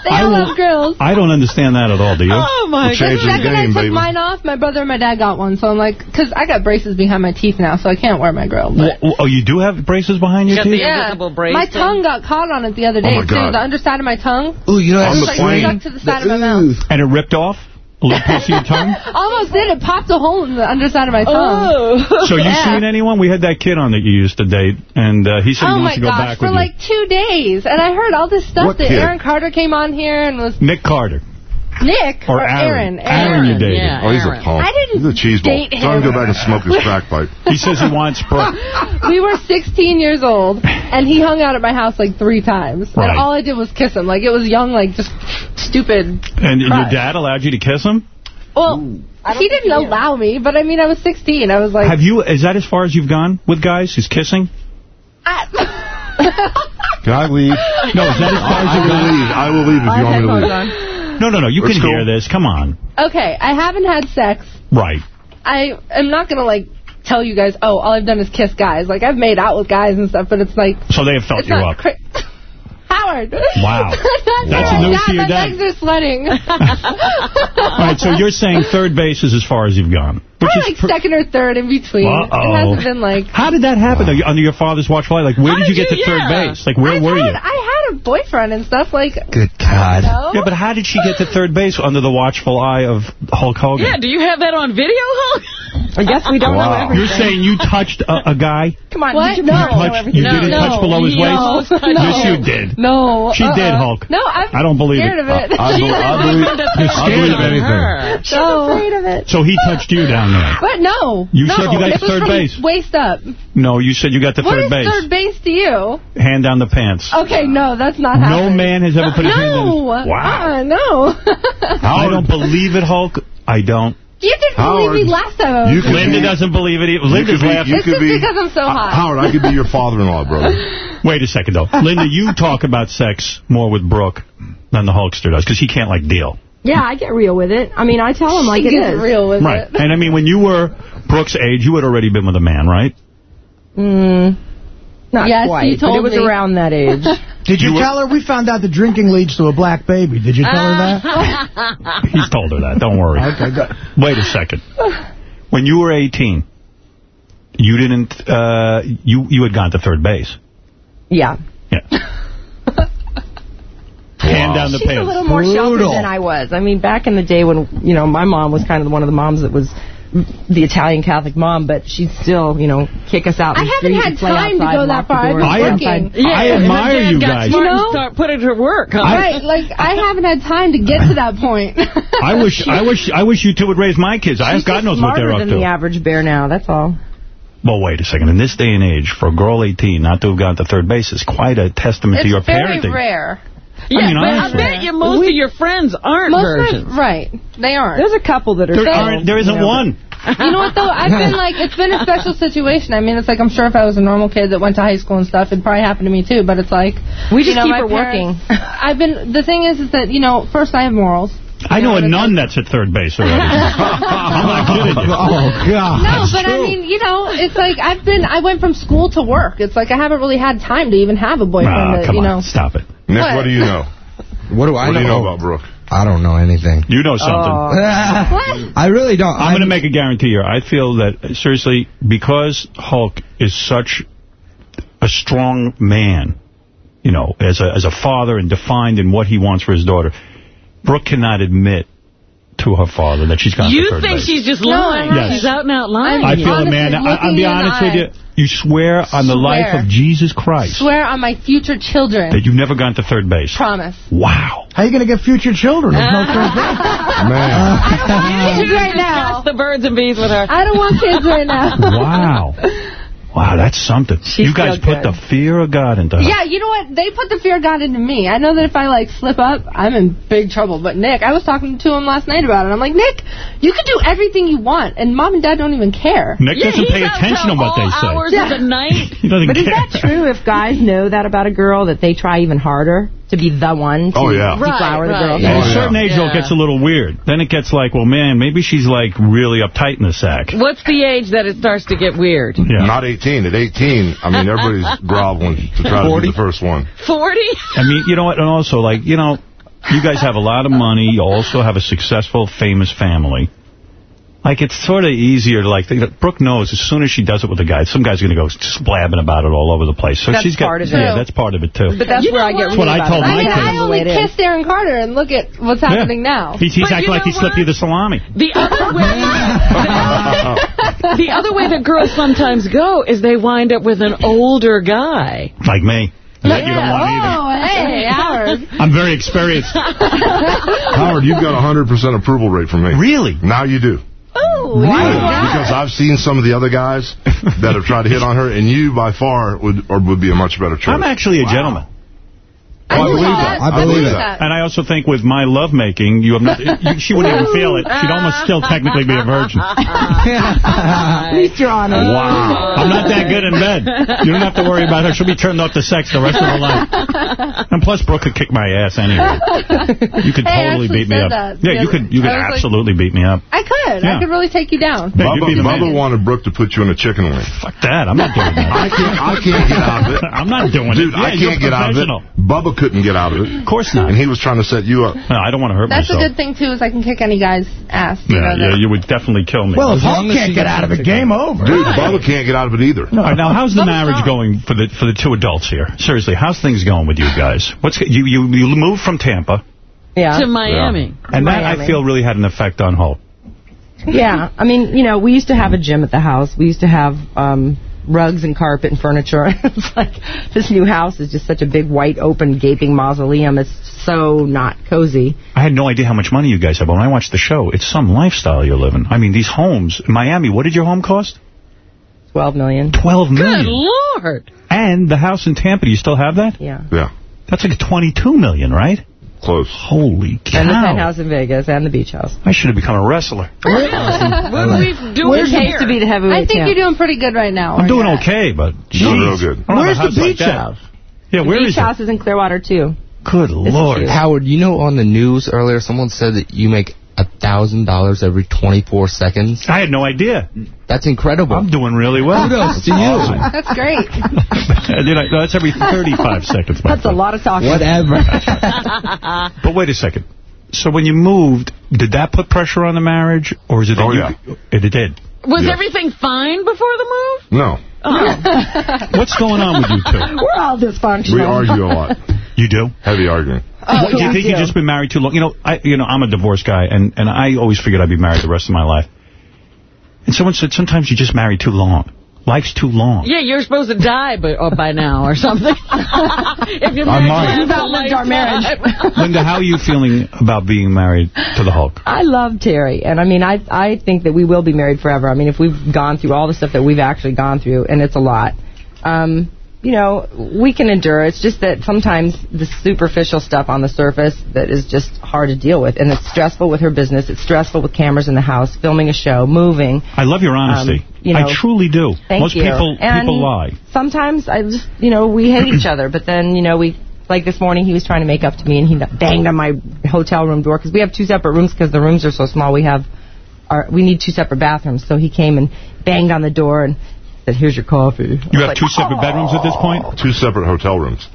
[SPEAKER 26] They
[SPEAKER 1] I
[SPEAKER 26] all
[SPEAKER 1] will-
[SPEAKER 26] grills.
[SPEAKER 1] I don't understand that at all, do you?
[SPEAKER 26] Oh
[SPEAKER 25] my We're changing
[SPEAKER 26] The
[SPEAKER 25] the
[SPEAKER 26] second I took
[SPEAKER 25] baby.
[SPEAKER 26] mine off, my brother and my dad got one, so I'm like, because I got braces behind my teeth now, so I can't wear my grill. But
[SPEAKER 1] Wha- Oh, you do have braces behind your teeth?
[SPEAKER 26] yeah, my tongue got caught on it the other
[SPEAKER 1] Oh,
[SPEAKER 26] day
[SPEAKER 1] my
[SPEAKER 26] too.
[SPEAKER 1] God.
[SPEAKER 26] The underside of my tongue.
[SPEAKER 27] Ooh, you know,
[SPEAKER 26] it
[SPEAKER 1] On
[SPEAKER 26] was
[SPEAKER 1] the
[SPEAKER 26] like
[SPEAKER 1] plane?
[SPEAKER 26] stuck to the side of my mouth.
[SPEAKER 1] And it ripped off? A little piece of your tongue?
[SPEAKER 26] Almost did. It popped a hole in the underside of my tongue.
[SPEAKER 2] Oh.
[SPEAKER 1] So you
[SPEAKER 26] yeah.
[SPEAKER 1] seen anyone? We had that kid on that you used to date, and uh, he said he
[SPEAKER 26] Oh
[SPEAKER 1] wants to go
[SPEAKER 26] gosh,
[SPEAKER 1] back
[SPEAKER 26] for like two days. And I heard all this stuff
[SPEAKER 1] What
[SPEAKER 26] that
[SPEAKER 1] kid?
[SPEAKER 26] Aaron Carter came on here and was.
[SPEAKER 1] Nick Carter.
[SPEAKER 26] Nick
[SPEAKER 1] Or
[SPEAKER 26] Aaron.
[SPEAKER 1] Aaron. Aaron you dated.
[SPEAKER 26] Yeah,
[SPEAKER 25] oh, he's
[SPEAKER 26] Aaron.
[SPEAKER 25] a punk.
[SPEAKER 26] I didn't
[SPEAKER 25] He's a cheese ball.
[SPEAKER 26] date
[SPEAKER 25] Tell him to
[SPEAKER 26] him.
[SPEAKER 25] go back and smoke his crack pipe.
[SPEAKER 1] He says he wants Brooke.
[SPEAKER 26] we were 16 years old, and he hung out at my house like three times.
[SPEAKER 1] Right.
[SPEAKER 26] And all I did was kiss him. Like, it was young, like, just stupid.
[SPEAKER 1] And your dad allowed you to kiss him?
[SPEAKER 26] Well, he didn't allow me, but I mean, I was 16. I was like...
[SPEAKER 1] Have you? Is that as far as you've gone with guys? Is kissing?
[SPEAKER 25] Can I leave?
[SPEAKER 1] No, is that as far as you've
[SPEAKER 25] will
[SPEAKER 1] gone?
[SPEAKER 25] leave. I will leave if
[SPEAKER 26] I
[SPEAKER 25] you want me to leave.
[SPEAKER 26] Headphones on.
[SPEAKER 1] No, no, no. You
[SPEAKER 25] Let's
[SPEAKER 1] can
[SPEAKER 25] go.
[SPEAKER 1] hear this. Come on.
[SPEAKER 26] Okay, I haven't had sex.
[SPEAKER 1] Right.
[SPEAKER 26] I am not going to, like, tell you guys, oh, all I've done is kiss guys. Like, I've made out with guys and stuff, but it's like...
[SPEAKER 1] So they have felt you
[SPEAKER 26] not
[SPEAKER 1] up.
[SPEAKER 26] cra- Howard.
[SPEAKER 1] Wow.
[SPEAKER 26] That's,
[SPEAKER 1] That's news
[SPEAKER 26] dad,
[SPEAKER 1] to your
[SPEAKER 26] my
[SPEAKER 1] dad.
[SPEAKER 26] legs are sweating.
[SPEAKER 1] All right, so you're saying third base is as far as you've gone. Which
[SPEAKER 26] Probably
[SPEAKER 1] is
[SPEAKER 26] like second or third in between. It
[SPEAKER 1] Uh-oh.
[SPEAKER 26] hasn't been like...
[SPEAKER 1] How did that happen? though? Under your father's watchful eye? Like, where did you get to third base? Like, where
[SPEAKER 26] I've
[SPEAKER 1] were
[SPEAKER 26] had,
[SPEAKER 1] you?
[SPEAKER 26] I had a boyfriend and stuff, like...
[SPEAKER 1] Good
[SPEAKER 26] God.
[SPEAKER 1] Yeah, but how did she get to third base under the watchful eye of Hulk Hogan?
[SPEAKER 2] Yeah, do you have that on video, Hulk?
[SPEAKER 27] I guess we don't know everything.
[SPEAKER 1] You're saying you touched a, a guy?
[SPEAKER 27] Come on,
[SPEAKER 26] What?
[SPEAKER 27] did you
[SPEAKER 26] No.
[SPEAKER 1] touch, you
[SPEAKER 26] No.
[SPEAKER 1] didn't touch below his
[SPEAKER 26] No.
[SPEAKER 1] waist?
[SPEAKER 26] No.
[SPEAKER 1] Yes, you did.
[SPEAKER 26] No.
[SPEAKER 1] She
[SPEAKER 26] uh-uh.
[SPEAKER 1] did, Hulk.
[SPEAKER 26] No, I'm
[SPEAKER 1] I don't believe
[SPEAKER 26] scared
[SPEAKER 1] it.
[SPEAKER 26] of it.
[SPEAKER 1] I- I be- I believe- You're scared of anything.
[SPEAKER 26] She's afraid of it.
[SPEAKER 1] So he touched you down there.
[SPEAKER 26] But no.
[SPEAKER 1] You
[SPEAKER 26] no,
[SPEAKER 1] said you got
[SPEAKER 26] it
[SPEAKER 1] to third
[SPEAKER 26] from
[SPEAKER 1] base.
[SPEAKER 26] waist up.
[SPEAKER 1] No, you said you got to
[SPEAKER 26] What
[SPEAKER 1] third
[SPEAKER 26] is
[SPEAKER 1] base.
[SPEAKER 26] third base to you?
[SPEAKER 1] Hand down the pants.
[SPEAKER 26] Okay, no, that's not
[SPEAKER 1] how
[SPEAKER 26] No
[SPEAKER 1] man has ever put his hand
[SPEAKER 26] no.
[SPEAKER 1] down. Wow.
[SPEAKER 26] Uh, no.
[SPEAKER 1] I don't believe it, Hulk. I don't.
[SPEAKER 26] you didn't
[SPEAKER 25] Howard,
[SPEAKER 26] believe me last time I was
[SPEAKER 25] you
[SPEAKER 1] Linda
[SPEAKER 25] be-
[SPEAKER 1] doesn't believe it.
[SPEAKER 25] You
[SPEAKER 1] Linda's
[SPEAKER 25] be-
[SPEAKER 1] laughing.
[SPEAKER 25] you
[SPEAKER 26] It's just
[SPEAKER 25] be-
[SPEAKER 26] because I'm so hot.
[SPEAKER 25] Howard, I could be your father-in-law, brother.
[SPEAKER 1] Wait a second, though. Linda, you talk about sex more with Brooke than the Hulkster does, because he can't, like, deal.
[SPEAKER 27] Yeah, I get real with it. I mean, I tell him like
[SPEAKER 26] She
[SPEAKER 27] it
[SPEAKER 26] gets real with
[SPEAKER 1] Right.
[SPEAKER 26] it. Right.
[SPEAKER 1] And, I mean, when you were Brooke's age, you had already been with a man, right?
[SPEAKER 27] Mm, not
[SPEAKER 26] Yes,
[SPEAKER 27] quite,
[SPEAKER 26] you told
[SPEAKER 27] but it was
[SPEAKER 26] me.
[SPEAKER 27] around that age.
[SPEAKER 3] Did you,
[SPEAKER 1] You
[SPEAKER 3] tell her? We found out the drinking leads to a black baby. Did you tell her that?
[SPEAKER 1] He's told her that. Don't worry.
[SPEAKER 3] Okay, good.
[SPEAKER 1] Wait a second. When you were 18, you didn't, uh, you, you had gone to third base.
[SPEAKER 27] Yeah. Yeah.
[SPEAKER 1] Hand down the
[SPEAKER 27] She's
[SPEAKER 1] pants.
[SPEAKER 27] a little more sheltered than I was. I mean, back in the day when, you know, my mom was kind of one of the moms that was the Italian Catholic mom, but she'd still, you know, kick us out
[SPEAKER 26] I haven't had time to go that far. I've been working.
[SPEAKER 27] outside.
[SPEAKER 1] I
[SPEAKER 2] and
[SPEAKER 1] admire you
[SPEAKER 2] got
[SPEAKER 1] guys.
[SPEAKER 26] You know?
[SPEAKER 2] start putting her work. Huh?
[SPEAKER 26] Right, like, I haven't had time to get to that point.
[SPEAKER 1] I wish, I wish, I wish you two would raise my kids. I
[SPEAKER 27] She's
[SPEAKER 1] God knows what they're
[SPEAKER 27] smarter
[SPEAKER 1] up
[SPEAKER 27] than the average bear now, that's all.
[SPEAKER 1] Well, wait a second. In this day and age, for a girl 18 not to have gone to third base is quite a testament to
[SPEAKER 26] it's
[SPEAKER 1] your
[SPEAKER 26] very rare.
[SPEAKER 2] Yeah,
[SPEAKER 1] mean,
[SPEAKER 2] but I bet you most of your friends aren't
[SPEAKER 26] Most
[SPEAKER 2] virgins.
[SPEAKER 26] of right, they aren't.
[SPEAKER 27] There's a couple that are
[SPEAKER 1] There, aren't, there isn't
[SPEAKER 27] you know,
[SPEAKER 1] one.
[SPEAKER 26] You know what though? I've been like, it's been a special situation. I mean, it's like I'm sure if I was a normal kid that went to high school and stuff, it'd probably happen to me too. But it's like
[SPEAKER 27] We
[SPEAKER 26] you
[SPEAKER 27] just
[SPEAKER 26] know,
[SPEAKER 27] keep
[SPEAKER 26] my
[SPEAKER 27] her
[SPEAKER 26] parents- I've been. The thing is, is that you know, first I have morals.
[SPEAKER 1] I know a nun that's at third base already. I'm not kidding you.
[SPEAKER 3] Oh, God.
[SPEAKER 26] No, but I mean, you know, it's like I've been. I went from school to work. It's like I haven't really had time to even have a boyfriend.
[SPEAKER 1] Ah,
[SPEAKER 26] that,
[SPEAKER 1] come
[SPEAKER 26] you
[SPEAKER 1] on,
[SPEAKER 26] know.
[SPEAKER 1] stop it.
[SPEAKER 25] Nick,
[SPEAKER 26] What?
[SPEAKER 25] what do you know?
[SPEAKER 22] What do I
[SPEAKER 25] What do
[SPEAKER 22] know?
[SPEAKER 25] you know about Brooke?
[SPEAKER 22] I don't know anything.
[SPEAKER 1] You know something.
[SPEAKER 26] What?
[SPEAKER 22] I really don't.
[SPEAKER 1] I'm going to make a guarantee here. I feel that, seriously, because Hulk is such a strong man, you know, as a, as a father and defined in what he wants for his daughter, Brooke cannot admit to her father that she's gone
[SPEAKER 2] You
[SPEAKER 1] to third
[SPEAKER 2] think
[SPEAKER 1] base.
[SPEAKER 2] she's just
[SPEAKER 26] No,
[SPEAKER 2] lying.
[SPEAKER 1] Yes.
[SPEAKER 2] She's out and out lying.
[SPEAKER 1] I feel a
[SPEAKER 26] Honestly,
[SPEAKER 1] man. I, I'll be
[SPEAKER 26] you in the
[SPEAKER 1] honest with you. You swear on the life of Jesus Christ
[SPEAKER 26] Swear on my future children.
[SPEAKER 1] that you've never gone to third base.
[SPEAKER 26] Promise.
[SPEAKER 1] Wow.
[SPEAKER 3] How are you going to get future children? There's no third base.
[SPEAKER 25] Man.
[SPEAKER 26] Kids right now.
[SPEAKER 2] The birds and bees with her.
[SPEAKER 26] I don't want kids right now.
[SPEAKER 1] Wow. Wow, that's something.
[SPEAKER 27] She's
[SPEAKER 1] you guys put
[SPEAKER 27] good.
[SPEAKER 1] the fear of God into her.
[SPEAKER 26] Yeah, you know what? They put the fear of God into me. I know that if I, like, slip up, I'm in big trouble. But Nick, I was talking to him last night about it. I'm like, Nick, you can do everything you want, and Mom and Dad don't even care.
[SPEAKER 1] Nick
[SPEAKER 2] Yeah,
[SPEAKER 1] doesn't pay attention to what they say.
[SPEAKER 2] hours
[SPEAKER 26] Yeah.
[SPEAKER 2] of the night.
[SPEAKER 1] He doesn't
[SPEAKER 27] But is that true if guys know that about a girl, that they try even harder to be the one to
[SPEAKER 25] Oh, yeah.
[SPEAKER 27] deflower the girl?
[SPEAKER 2] right.
[SPEAKER 1] At
[SPEAKER 25] Oh,
[SPEAKER 1] a
[SPEAKER 25] yeah.
[SPEAKER 1] certain age, though, it gets a little weird. Then it gets like, well, man, maybe she's like really uptight in the sack.
[SPEAKER 2] What's the age that it starts to get weird?
[SPEAKER 1] Yeah.
[SPEAKER 25] Not 18. At 18, I mean, everybody's groveling to try to be the first one.
[SPEAKER 2] 40?
[SPEAKER 1] I mean, you know what? And also, like, you know, you guys have a lot of money. You also have a successful, famous family. Like, it's sort of easier to, like, Brooke knows as soon as she does it with a guy, some guy's going to go just blabbing about it all over the place. So
[SPEAKER 27] That's
[SPEAKER 1] she's got,
[SPEAKER 27] part of it.
[SPEAKER 1] Yeah, that's part of it, too.
[SPEAKER 27] But that's
[SPEAKER 26] You
[SPEAKER 27] where I get
[SPEAKER 26] what?
[SPEAKER 27] real
[SPEAKER 1] what I told
[SPEAKER 27] it.
[SPEAKER 1] my
[SPEAKER 26] I mean,
[SPEAKER 1] kids.
[SPEAKER 26] I only
[SPEAKER 27] way it is.
[SPEAKER 26] kissed Aaron Carter, and look at what's happening now.
[SPEAKER 1] He's, he's acting like he
[SPEAKER 2] know
[SPEAKER 1] slipped
[SPEAKER 2] what?
[SPEAKER 1] you the salami.
[SPEAKER 2] The other way, the other way that girls sometimes go is they wind up with an older guy.
[SPEAKER 1] Like me. That you don't want either.
[SPEAKER 26] Oh, hey, Howard.
[SPEAKER 1] I'm very experienced.
[SPEAKER 25] Howard, you've got a 100% approval rate from me.
[SPEAKER 1] Really?
[SPEAKER 25] Now you do.
[SPEAKER 26] Oh,
[SPEAKER 25] Because I've seen some of the other guys that have tried to hit on her, and you, by far, would or would be a much better choice.
[SPEAKER 1] I'm actually a gentleman.
[SPEAKER 25] Oh, I believe that.
[SPEAKER 22] I believe that.
[SPEAKER 1] And I also think with my lovemaking, you have not, you, she wouldn't even feel it. She'd almost still technically be a virgin.
[SPEAKER 27] At least you're honest.
[SPEAKER 1] Wow. I'm not that good in bed. You don't have to worry about her. She'll be turned off to sex the rest of her life. And plus, Brooke could kick my ass anyway. You could
[SPEAKER 26] Hey,
[SPEAKER 1] totally beat me up.
[SPEAKER 26] that
[SPEAKER 1] Yeah, you could You could
[SPEAKER 26] I was like-
[SPEAKER 1] absolutely beat me up.
[SPEAKER 26] I could.
[SPEAKER 1] Yeah.
[SPEAKER 26] I could really take you down.
[SPEAKER 1] Yeah,
[SPEAKER 25] Bubba,
[SPEAKER 1] be the
[SPEAKER 25] Bubba wanted Brooke to put you in a chicken wing.
[SPEAKER 1] Fuck that. I'm not doing that.
[SPEAKER 25] I can't, I can't get out of it.
[SPEAKER 1] I'm not doing
[SPEAKER 25] Dude,
[SPEAKER 1] it. Yeah,
[SPEAKER 25] I
[SPEAKER 1] you're
[SPEAKER 25] can't get out of it. Bubba couldn't get out of it.
[SPEAKER 1] Of course not.
[SPEAKER 25] And he was trying to set you up.
[SPEAKER 1] No, I don't want to hurt
[SPEAKER 26] That's a good thing, too, is I can kick any guy's ass. You
[SPEAKER 1] Yeah,
[SPEAKER 26] know,
[SPEAKER 1] yeah, you would definitely kill me.
[SPEAKER 3] Well, if Hulk can't get out of it, game over.
[SPEAKER 25] Dude, Bubba can't get out of it either.
[SPEAKER 1] All right, now how's the marriage going for the for the two adults here? Seriously, how's things going with you guys? What's you you you moved from Tampa,
[SPEAKER 27] Yeah.
[SPEAKER 2] To Miami.
[SPEAKER 1] and that I feel really had an effect on Hope.
[SPEAKER 27] Yeah, I mean, you know, we used to have a gym at the house. We used to have um rugs and carpet and furniture. it's like this new house is just such a big, white, open, gaping mausoleum. It's so not cozy.
[SPEAKER 1] I had no idea how much money you guys have. But when I watched the show, it's some lifestyle you're living. I mean, these homes Miami. What did your home cost?
[SPEAKER 27] Twelve million.
[SPEAKER 1] Twelve
[SPEAKER 2] Good. Lord.
[SPEAKER 1] And the house in Tampa. Do you still have that?
[SPEAKER 27] Yeah.
[SPEAKER 25] Yeah.
[SPEAKER 1] That's like twenty-two million, right?
[SPEAKER 25] Close.
[SPEAKER 1] Holy cow!
[SPEAKER 27] And the penthouse in Vegas and the beach house.
[SPEAKER 1] I should have become a wrestler.
[SPEAKER 2] What are we doing
[SPEAKER 27] Where's
[SPEAKER 2] here?
[SPEAKER 27] to be the heavyweight
[SPEAKER 26] I think
[SPEAKER 27] champ?
[SPEAKER 26] you're doing pretty good right now.
[SPEAKER 1] I'm doing okay, but
[SPEAKER 25] Doing real good.
[SPEAKER 1] I don't have a
[SPEAKER 3] Where's the
[SPEAKER 1] house like
[SPEAKER 3] beach house?
[SPEAKER 1] Yeah,
[SPEAKER 27] the
[SPEAKER 1] where
[SPEAKER 27] beach
[SPEAKER 1] is it?
[SPEAKER 27] house is in Clearwater too.
[SPEAKER 1] Good lord.
[SPEAKER 27] cute.
[SPEAKER 22] Howard, you know on the news earlier, someone said that you make a thousand dollars every 24 seconds.
[SPEAKER 1] I had no idea.
[SPEAKER 22] That's incredible.
[SPEAKER 1] I'm doing really well.
[SPEAKER 22] Kudos to you.
[SPEAKER 26] That's great.
[SPEAKER 1] You know, that's every 35 seconds. my
[SPEAKER 27] That's a lot of talking.
[SPEAKER 22] Whatever.
[SPEAKER 1] But wait a second. So when you moved, did that put pressure on the marriage, or is it?
[SPEAKER 25] Oh,
[SPEAKER 1] you,
[SPEAKER 25] yeah.
[SPEAKER 1] It, it did.
[SPEAKER 2] Was
[SPEAKER 25] Yes.
[SPEAKER 2] everything fine before the move? Oh.
[SPEAKER 25] No.
[SPEAKER 1] What's going on with you two?
[SPEAKER 27] We're all dysfunctional.
[SPEAKER 25] We argue a lot.
[SPEAKER 1] You do?
[SPEAKER 25] Heavy arguing.
[SPEAKER 1] What, do you think you've just been married too long? You know, I you know I'm a divorced guy, and and I always figured I'd be married the rest of my life. And someone said sometimes you just marry too long. Life's too long.
[SPEAKER 2] Yeah, you're supposed to die by, or by now or something. if you're
[SPEAKER 25] I
[SPEAKER 2] married
[SPEAKER 25] might.
[SPEAKER 2] to
[SPEAKER 27] We've outlived our marriage.
[SPEAKER 1] Linda, how are you feeling about being married to the Hulk?
[SPEAKER 27] I love Terry, and I mean, I I think that we will be married forever. I mean, if we've gone through all the stuff that we've actually gone through, and it's a lot, um, you know, we can endure. It's just that sometimes the superficial stuff on the surface that is just hard to deal with, and it's stressful with her business. It's stressful with cameras in the house, filming a show, moving.
[SPEAKER 1] I love your honesty.
[SPEAKER 27] Um, you know,
[SPEAKER 1] I truly do.
[SPEAKER 27] Thank
[SPEAKER 1] Most
[SPEAKER 27] you.
[SPEAKER 1] people
[SPEAKER 27] And
[SPEAKER 1] people lie.
[SPEAKER 27] Sometimes I just, you know, we hate each other, but then, you know, we, like this morning, he was trying to make up to me, and he banged on my hotel room door, because we have two separate rooms, because the rooms are so small, we have, our, we need two separate bathrooms, so he came and banged on the door and here's your coffee.
[SPEAKER 1] You have two separate oh. bedrooms at this point?
[SPEAKER 25] Two separate hotel rooms.